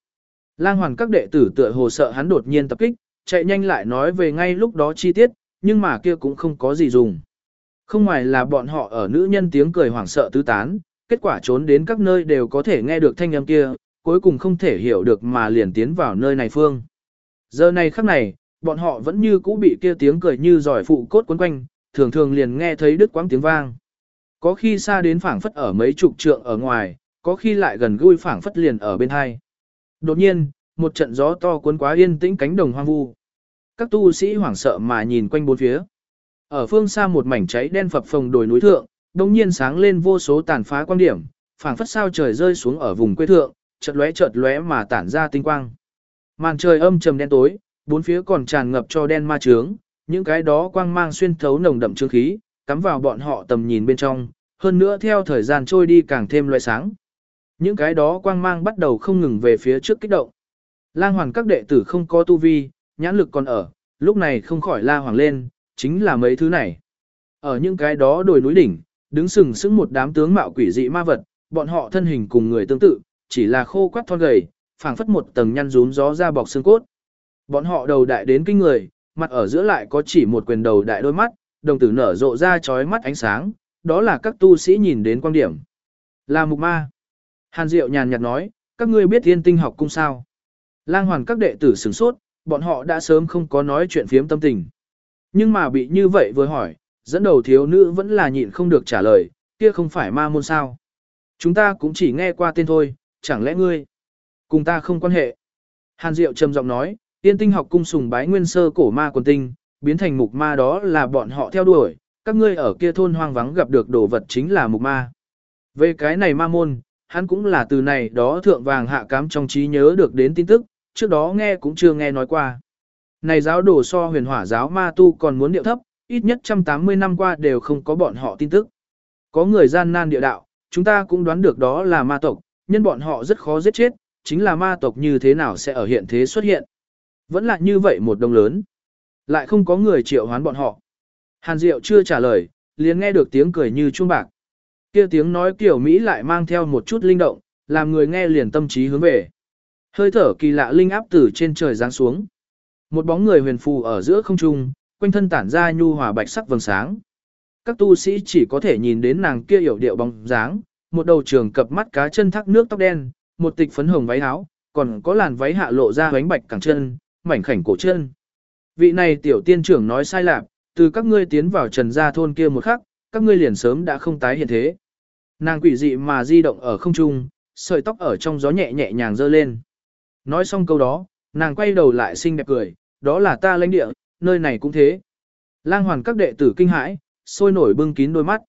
Lang hoàn các đệ tử tựa hồ sợ hắn đột nhiên tập kích, chạy nhanh lại nói về ngay lúc đó chi tiết, nhưng mà kia cũng không có gì dùng. Không ngoài là bọn họ ở nữ nhân tiếng cười hoảng sợ tứ tán, kết quả trốn đến các nơi đều có thể nghe được thanh âm kia, cuối cùng không thể hiểu được mà liền tiến vào nơi này phương. Giờ này khắc này, bọn họ vẫn như cũ bị kia tiếng cười như giỏi phụ cốt quấn quanh, thường thường liền nghe thấy đứt quãng tiếng vang. Có khi xa đến phảng phất ở mấy chục trượng ở ngoài, có khi lại gần gũi phảng phất liền ở bên hai. Đột nhiên, một trận gió to cuốn quá yên tĩnh cánh đồng hoang vu. Các tu sĩ hoảng sợ mà nhìn quanh bốn phía. Ở phương xa một mảnh cháy đen phập phồng đồi núi thượng, đột nhiên sáng lên vô số tàn phá quan điểm, phảng phất sao trời rơi xuống ở vùng quê thượng, chợt lóe chợt lóe mà tản ra tinh quang. Màn trời âm trầm đen tối, bốn phía còn tràn ngập cho đen ma trướng, những cái đó quang mang xuyên thấu nồng đậm trương khí, cắm vào bọn họ tầm nhìn bên trong, hơn nữa theo thời gian trôi đi càng thêm loại sáng. Những cái đó quang mang bắt đầu không ngừng về phía trước kích động. Lang hoàng các đệ tử không có tu vi, nhãn lực còn ở, lúc này không khỏi la hoàng lên, chính là mấy thứ này. Ở những cái đó đồi núi đỉnh, đứng sừng sững một đám tướng mạo quỷ dị ma vật, bọn họ thân hình cùng người tương tự, chỉ là khô quắt thon gầy, phảng phất một tầng nhăn rún gió ra bọc xương cốt. Bọn họ đầu đại đến kinh người, mặt ở giữa lại có chỉ một quyền đầu đại đôi mắt, đồng tử nở rộ ra chói mắt ánh sáng, đó là các tu sĩ nhìn đến quan điểm. Là mục ma. Hàn Diệu nhàn nhạt nói, các ngươi biết thiên tinh học cung sao. Lang hoàn các đệ tử sửng sốt, bọn họ đã sớm không có nói chuyện phiếm tâm tình. Nhưng mà bị như vậy vừa hỏi, dẫn đầu thiếu nữ vẫn là nhịn không được trả lời, kia không phải ma môn sao. Chúng ta cũng chỉ nghe qua tên thôi, chẳng lẽ ngươi cùng ta không quan hệ. Hàn Diệu trầm giọng nói, tiên tinh học cung sùng bái nguyên sơ cổ ma quần tinh, biến thành mục ma đó là bọn họ theo đuổi, các ngươi ở kia thôn hoang vắng gặp được đồ vật chính là mục ma. Về cái này ma môn, hắn cũng là từ này đó thượng vàng hạ cám trong trí nhớ được đến tin tức, trước đó nghe cũng chưa nghe nói qua. Này giáo đồ so huyền hỏa giáo ma tu còn muốn điệu thấp, ít nhất 180 năm qua đều không có bọn họ tin tức. Có người gian nan địa đạo, chúng ta cũng đoán được đó là ma tộc, nhân bọn họ rất khó giết chết, chính là ma tộc như thế nào sẽ ở hiện thế xuất hiện. Vẫn là như vậy một đồng lớn. Lại không có người triệu hoán bọn họ. Hàn Diệu chưa trả lời, liền nghe được tiếng cười như chuông bạc. Kia tiếng nói kiểu Mỹ lại mang theo một chút linh động, làm người nghe liền tâm trí hướng về. Hơi thở kỳ lạ linh áp từ trên trời giáng xuống. Một bóng người huyền phù ở giữa không trung, quanh thân tản ra nhu hòa bạch sắc vầng sáng. Các tu sĩ chỉ có thể nhìn đến nàng kia hiểu điệu bóng dáng, một đầu trường cập mắt cá chân thác nước tóc đen, một tịch phấn hồng váy áo, còn có làn váy hạ lộ ra bánh bạch cẳng chân, mảnh khảnh cổ chân. Vị này tiểu tiên trưởng nói sai lạc, từ các ngươi tiến vào trần gia thôn kia một khắc, các ngươi liền sớm đã không tái hiện thế. Nàng quỷ dị mà di động ở không trung, sợi tóc ở trong gió nhẹ nhẹ nhàng dơ lên. Nói xong câu đó, nàng quay đầu lại xinh đẹp cười, đó là ta lãnh địa, nơi này cũng thế. Lang hoàn các đệ tử kinh hãi, sôi nổi bưng kín đôi mắt.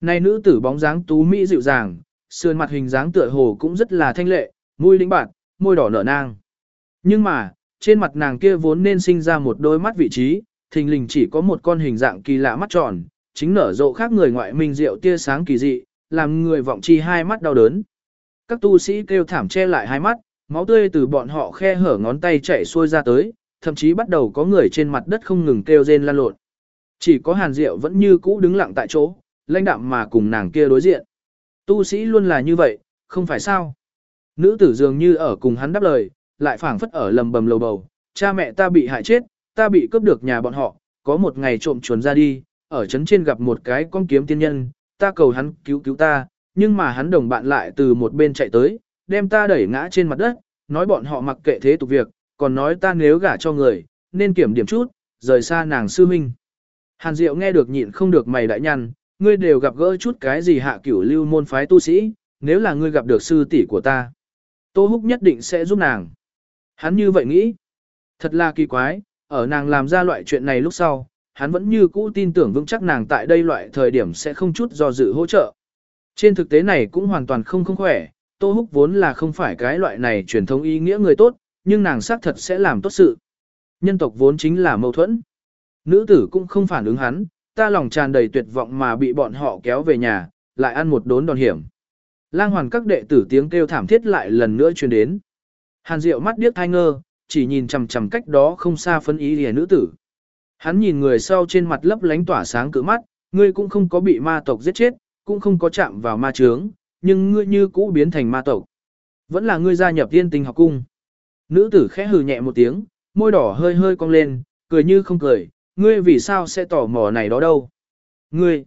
Này nữ tử bóng dáng tú mỹ dịu dàng, sườn mặt hình dáng tựa hồ cũng rất là thanh lệ, mũi lĩnh bạc, môi đỏ nở nang. Nhưng mà, trên mặt nàng kia vốn nên sinh ra một đôi mắt vị trí, thình lình chỉ có một con hình dạng kỳ lạ mắt tròn, chính nở rộ khác người ngoại minh diệu tia sáng kỳ dị, làm người vọng chi hai mắt đau đớn. Các tu sĩ kêu thảm che lại hai mắt, máu tươi từ bọn họ khe hở ngón tay chảy xuôi ra tới, thậm chí bắt đầu có người trên mặt đất không ngừng kêu rên lan lộn. Chỉ có Hàn Diệu vẫn như cũ đứng lặng tại chỗ, lãnh đạm mà cùng nàng kia đối diện. Tu sĩ luôn là như vậy, không phải sao? Nữ tử dường như ở cùng hắn đáp lời, lại phảng phất ở lầm bầm lầu bầu, cha mẹ ta bị hại chết, ta bị cướp được nhà bọn họ, có một ngày trộm chuồn ra đi, ở trấn trên gặp một cái con kiếm tiên nhân, ta cầu hắn cứu cứu ta, nhưng mà hắn đồng bạn lại từ một bên chạy tới, đem ta đẩy ngã trên mặt đất, nói bọn họ mặc kệ thế tục việc, còn nói ta nếu gả cho người, nên kiểm điểm chút, rời xa nàng sư minh. Hàn Diệu nghe được nhịn không được mày đại nhăn, ngươi đều gặp gỡ chút cái gì hạ cửu lưu môn phái tu sĩ, nếu là ngươi gặp được sư tỷ của ta. Tô Húc nhất định sẽ giúp nàng. Hắn như vậy nghĩ. Thật là kỳ quái, ở nàng làm ra loại chuyện này lúc sau, hắn vẫn như cũ tin tưởng vững chắc nàng tại đây loại thời điểm sẽ không chút do dự hỗ trợ. Trên thực tế này cũng hoàn toàn không không khỏe, Tô Húc vốn là không phải cái loại này truyền thống ý nghĩa người tốt, nhưng nàng xác thật sẽ làm tốt sự. Nhân tộc vốn chính là mâu thuẫn. Nữ tử cũng không phản ứng hắn, ta lòng tràn đầy tuyệt vọng mà bị bọn họ kéo về nhà, lại ăn một đốn đòn hiểm. Lang hoàn các đệ tử tiếng kêu thảm thiết lại lần nữa truyền đến. Hàn Diệu mắt điếc thai ngơ, chỉ nhìn chằm chằm cách đó không xa phân ý lìa nữ tử. Hắn nhìn người sau trên mặt lấp lánh tỏa sáng cự mắt, ngươi cũng không có bị ma tộc giết chết, cũng không có chạm vào ma trướng, nhưng ngươi như cũ biến thành ma tộc. Vẫn là ngươi gia nhập tiên tình học cung. Nữ tử khẽ hừ nhẹ một tiếng, môi đỏ hơi hơi cong lên, cười như không cười, ngươi vì sao sẽ tỏ mò này đó đâu. Ngươi,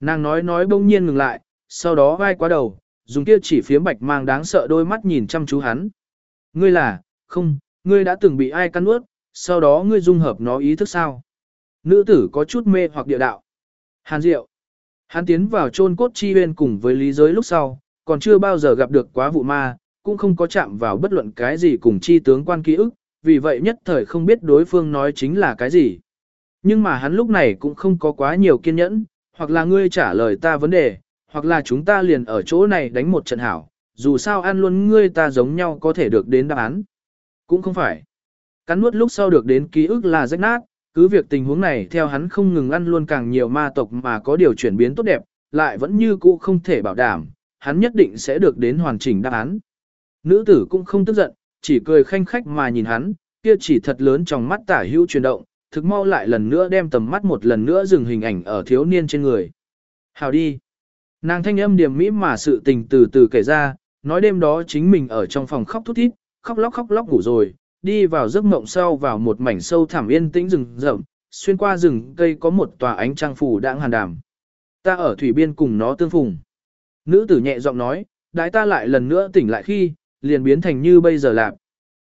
nàng nói nói bỗng nhiên ngừng lại, sau đó vai qua đầu, dùng kia chỉ phía bạch mang đáng sợ đôi mắt nhìn chăm chú hắn. Ngươi là, không, ngươi đã từng bị ai cắn nuốt, sau đó ngươi dung hợp nó ý thức sao. Nữ tử có chút mê hoặc địa đạo. Hàn Diệu. Hắn tiến vào chôn cốt chi huyên cùng với lý giới lúc sau, còn chưa bao giờ gặp được quá vụ ma, cũng không có chạm vào bất luận cái gì cùng chi tướng quan ký ức, vì vậy nhất thời không biết đối phương nói chính là cái gì. Nhưng mà hắn lúc này cũng không có quá nhiều kiên nhẫn, hoặc là ngươi trả lời ta vấn đề, hoặc là chúng ta liền ở chỗ này đánh một trận hảo, dù sao ăn luôn ngươi ta giống nhau có thể được đến đáp án. Cũng không phải. Cắn nuốt lúc sau được đến ký ức là rách nát, cứ việc tình huống này theo hắn không ngừng ăn luôn càng nhiều ma tộc mà có điều chuyển biến tốt đẹp, lại vẫn như cũ không thể bảo đảm, hắn nhất định sẽ được đến hoàn chỉnh đáp án. Nữ tử cũng không tức giận, chỉ cười khanh khách mà nhìn hắn, kia chỉ thật lớn trong mắt tả hữu chuyển động, thực mau lại lần nữa đem tầm mắt một lần nữa dừng hình ảnh ở thiếu niên trên người. Hào đi. Nàng thanh âm điềm mỹ mà sự tình từ từ kể ra, nói đêm đó chính mình ở trong phòng khóc thút thít, khóc lóc khóc lóc ngủ rồi, đi vào giấc mộng sau vào một mảnh sâu thẳm yên tĩnh rừng rậm, xuyên qua rừng cây có một tòa ánh trăng phủ đãng hàn đàm. Ta ở thủy biên cùng nó tương phùng. Nữ tử nhẹ giọng nói, đái ta lại lần nữa tỉnh lại khi, liền biến thành như bây giờ lạc.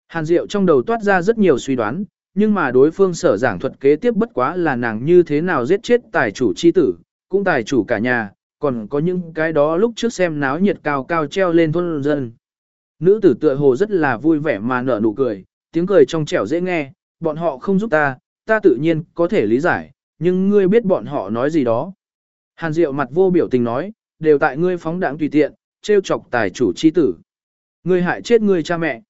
Hàn Diệu trong đầu toát ra rất nhiều suy đoán, nhưng mà đối phương sở giảng thuật kế tiếp bất quá là nàng như thế nào giết chết tài chủ chi tử, cũng tài chủ cả nhà, còn có những cái đó lúc trước xem náo nhiệt cao cao treo lên thôn dân. Nữ tử tựa hồ rất là vui vẻ mà nở nụ cười, tiếng cười trong trẻo dễ nghe, bọn họ không giúp ta, ta tự nhiên có thể lý giải, nhưng ngươi biết bọn họ nói gì đó. Hàn Diệu mặt vô biểu tình nói, đều tại ngươi phóng đảng tùy tiện, trêu chọc tài chủ chi tử. Ngươi hại chết ngươi cha mẹ.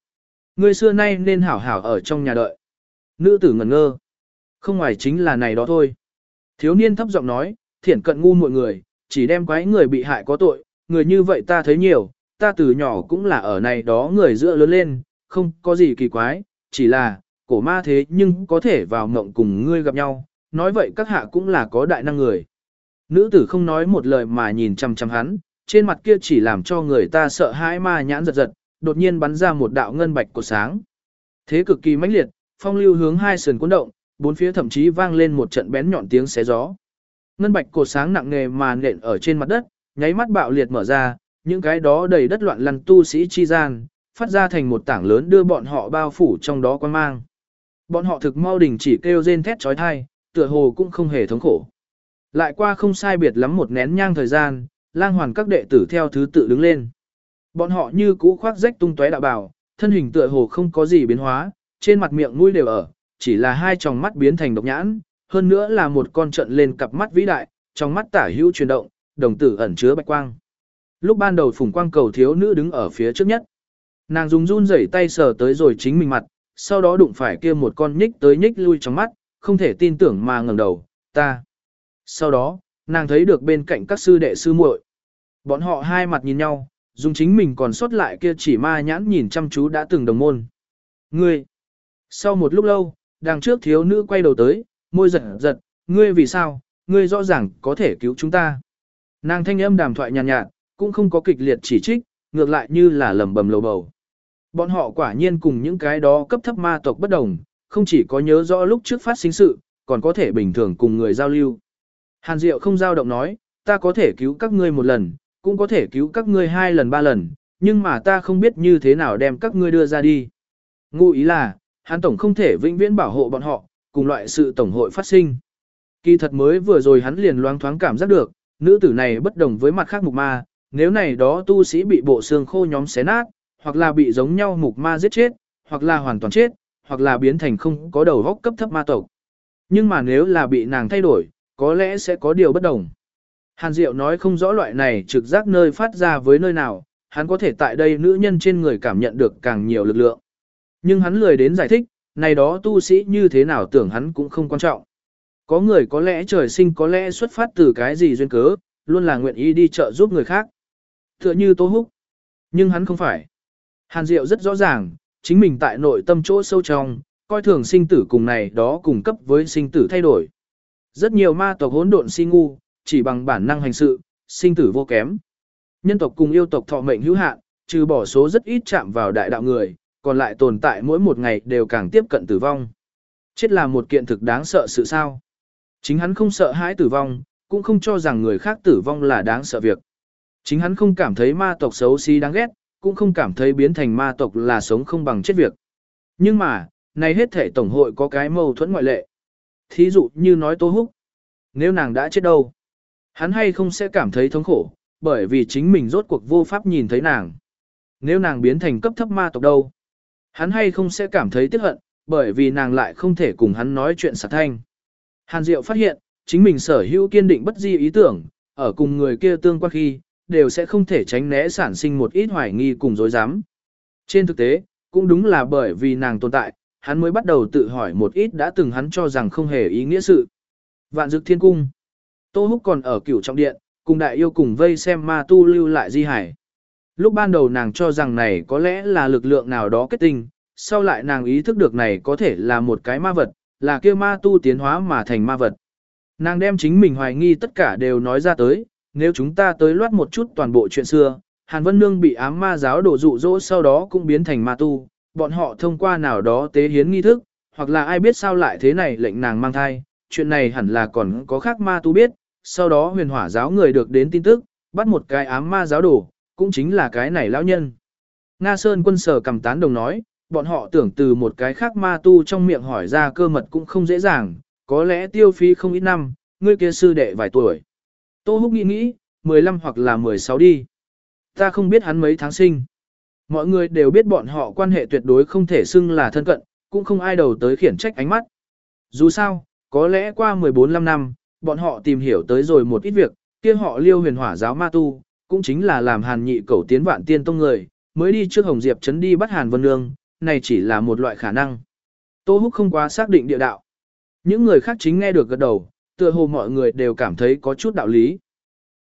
Ngươi xưa nay nên hảo hảo ở trong nhà đợi. Nữ tử ngẩn ngơ. Không ngoài chính là này đó thôi. Thiếu niên thấp giọng nói, thiển cận ngu mọi người, chỉ đem quái người bị hại có tội, người như vậy ta thấy nhiều, ta từ nhỏ cũng là ở này đó người giữa lớn lên, không có gì kỳ quái, chỉ là, cổ ma thế nhưng có thể vào mộng cùng ngươi gặp nhau, nói vậy các hạ cũng là có đại năng người. Nữ tử không nói một lời mà nhìn chăm chăm hắn, trên mặt kia chỉ làm cho người ta sợ hãi ma nhãn giật giật, đột nhiên bắn ra một đạo ngân bạch của sáng. Thế cực kỳ mãnh liệt, phong lưu hướng hai sườn cuốn động, bốn phía thậm chí vang lên một trận bén nhọn tiếng xé gió. Ngân bạch cột sáng nặng nề mà nện ở trên mặt đất, nháy mắt bạo liệt mở ra, những cái đó đầy đất loạn lăn tu sĩ chi gian, phát ra thành một tảng lớn đưa bọn họ bao phủ trong đó quan mang. Bọn họ thực mau đình chỉ kêu rên thét trói thai, tựa hồ cũng không hề thống khổ. Lại qua không sai biệt lắm một nén nhang thời gian, lang hoàn các đệ tử theo thứ tự đứng lên. Bọn họ như cũ khoác rách tung tóe đạo bào, thân hình tựa hồ không có gì biến hóa, trên mặt miệng mũi đều ở, chỉ là hai tròng mắt biến thành độc nhãn, hơn nữa là một con trận lên cặp mắt vĩ đại, trong mắt tả hữu chuyển động, đồng tử ẩn chứa bạch quang. Lúc ban đầu phùng quang cầu thiếu nữ đứng ở phía trước nhất. Nàng dùng run rẩy tay sờ tới rồi chính mình mặt, sau đó đụng phải kia một con nhích tới nhích lui trong mắt, không thể tin tưởng mà ngẩng đầu, ta. Sau đó, nàng thấy được bên cạnh các sư đệ sư muội. Bọn họ hai mặt nhìn nhau, dùng chính mình còn sót lại kia chỉ ma nhãn nhìn chăm chú đã từng đồng môn. Ngươi! Sau một lúc lâu, đằng trước thiếu nữ quay đầu tới, môi giật giật, ngươi vì sao, ngươi rõ ràng có thể cứu chúng ta. Nàng thanh âm đàm thoại nhàn nhạt, nhạt, cũng không có kịch liệt chỉ trích, ngược lại như là lầm bầm lầu bầu. Bọn họ quả nhiên cùng những cái đó cấp thấp ma tộc bất đồng, không chỉ có nhớ rõ lúc trước phát sinh sự, còn có thể bình thường cùng người giao lưu. Hàn Diệu không giao động nói, ta có thể cứu các ngươi một lần, cũng có thể cứu các ngươi hai lần ba lần, nhưng mà ta không biết như thế nào đem các ngươi đưa ra đi. Ngụ ý là, Hàn Tổng không thể vĩnh viễn bảo hộ bọn họ, cùng loại sự tổng hội phát sinh. Kỳ thật mới vừa rồi hắn liền loáng thoáng cảm giác được, nữ tử này bất đồng với mặt khác mục ma, nếu này đó tu sĩ bị bộ xương khô nhóm xé nát, hoặc là bị giống nhau mục ma giết chết, hoặc là hoàn toàn chết, hoặc là biến thành không có đầu góc cấp thấp ma tộc. Nhưng mà nếu là bị nàng thay đổi, có lẽ sẽ có điều bất đồng. Hàn Diệu nói không rõ loại này trực giác nơi phát ra với nơi nào, hắn có thể tại đây nữ nhân trên người cảm nhận được càng nhiều lực lượng. Nhưng hắn lười đến giải thích, này đó tu sĩ như thế nào tưởng hắn cũng không quan trọng. Có người có lẽ trời sinh có lẽ xuất phát từ cái gì duyên cớ, luôn là nguyện ý đi chợ giúp người khác. Tựa như Tô Húc. Nhưng hắn không phải. Hàn Diệu rất rõ ràng, chính mình tại nội tâm chỗ sâu trong, coi thường sinh tử cùng này đó cùng cấp với sinh tử thay đổi. Rất nhiều ma tộc hỗn độn si ngu, chỉ bằng bản năng hành sự, sinh tử vô kém. Nhân tộc cùng yêu tộc thọ mệnh hữu hạn, trừ bỏ số rất ít chạm vào đại đạo người, còn lại tồn tại mỗi một ngày đều càng tiếp cận tử vong. Chết là một kiện thực đáng sợ sự sao. Chính hắn không sợ hãi tử vong, cũng không cho rằng người khác tử vong là đáng sợ việc. Chính hắn không cảm thấy ma tộc xấu xí đáng ghét, cũng không cảm thấy biến thành ma tộc là sống không bằng chết việc. Nhưng mà, này hết thể tổng hội có cái mâu thuẫn ngoại lệ. Thí dụ như nói Tô Húc. Nếu nàng đã chết đâu? Hắn hay không sẽ cảm thấy thống khổ, bởi vì chính mình rốt cuộc vô pháp nhìn thấy nàng. Nếu nàng biến thành cấp thấp ma tộc đâu? Hắn hay không sẽ cảm thấy tiếc hận, bởi vì nàng lại không thể cùng hắn nói chuyện sạc thanh. Hàn Diệu phát hiện, chính mình sở hữu kiên định bất di ý tưởng, ở cùng người kia tương quan khi, đều sẽ không thể tránh né sản sinh một ít hoài nghi cùng dối dám. Trên thực tế, cũng đúng là bởi vì nàng tồn tại, hắn mới bắt đầu tự hỏi một ít đã từng hắn cho rằng không hề ý nghĩa sự. Vạn dực thiên cung. Tô Húc còn ở cửu trọng điện, cùng đại yêu cùng vây xem ma tu lưu lại di hải. Lúc ban đầu nàng cho rằng này có lẽ là lực lượng nào đó kết tinh, sau lại nàng ý thức được này có thể là một cái ma vật, là kia ma tu tiến hóa mà thành ma vật. Nàng đem chính mình hoài nghi tất cả đều nói ra tới, nếu chúng ta tới loát một chút toàn bộ chuyện xưa, Hàn Vân Nương bị ám ma giáo đổ dụ dỗ sau đó cũng biến thành ma tu, bọn họ thông qua nào đó tế hiến nghi thức, hoặc là ai biết sao lại thế này lệnh nàng mang thai, chuyện này hẳn là còn có khác ma tu biết, sau đó huyền hỏa giáo người được đến tin tức, bắt một cái ám ma giáo đổ, cũng chính là cái này lão nhân. Nga Sơn quân sở cầm tán đồng nói, bọn họ tưởng từ một cái khác ma tu trong miệng hỏi ra cơ mật cũng không dễ dàng, có lẽ tiêu phí không ít năm, ngươi kia sư đệ vài tuổi. Tô Húc nghĩ nghĩ, 15 hoặc là 16 đi. Ta không biết hắn mấy tháng sinh. Mọi người đều biết bọn họ quan hệ tuyệt đối không thể xưng là thân cận, cũng không ai đầu tới khiển trách ánh mắt. Dù sao, có lẽ qua 14-15 năm, bọn họ tìm hiểu tới rồi một ít việc, kia họ liêu huyền hỏa giáo ma tu, cũng chính là làm hàn nhị cầu tiến vạn tiên tông người, mới đi trước Hồng Diệp chấn đi bắt hàn vân nương, này chỉ là một loại khả năng. Tô Húc không quá xác định địa đạo. Những người khác chính nghe được gật đầu, tựa hồ mọi người đều cảm thấy có chút đạo lý.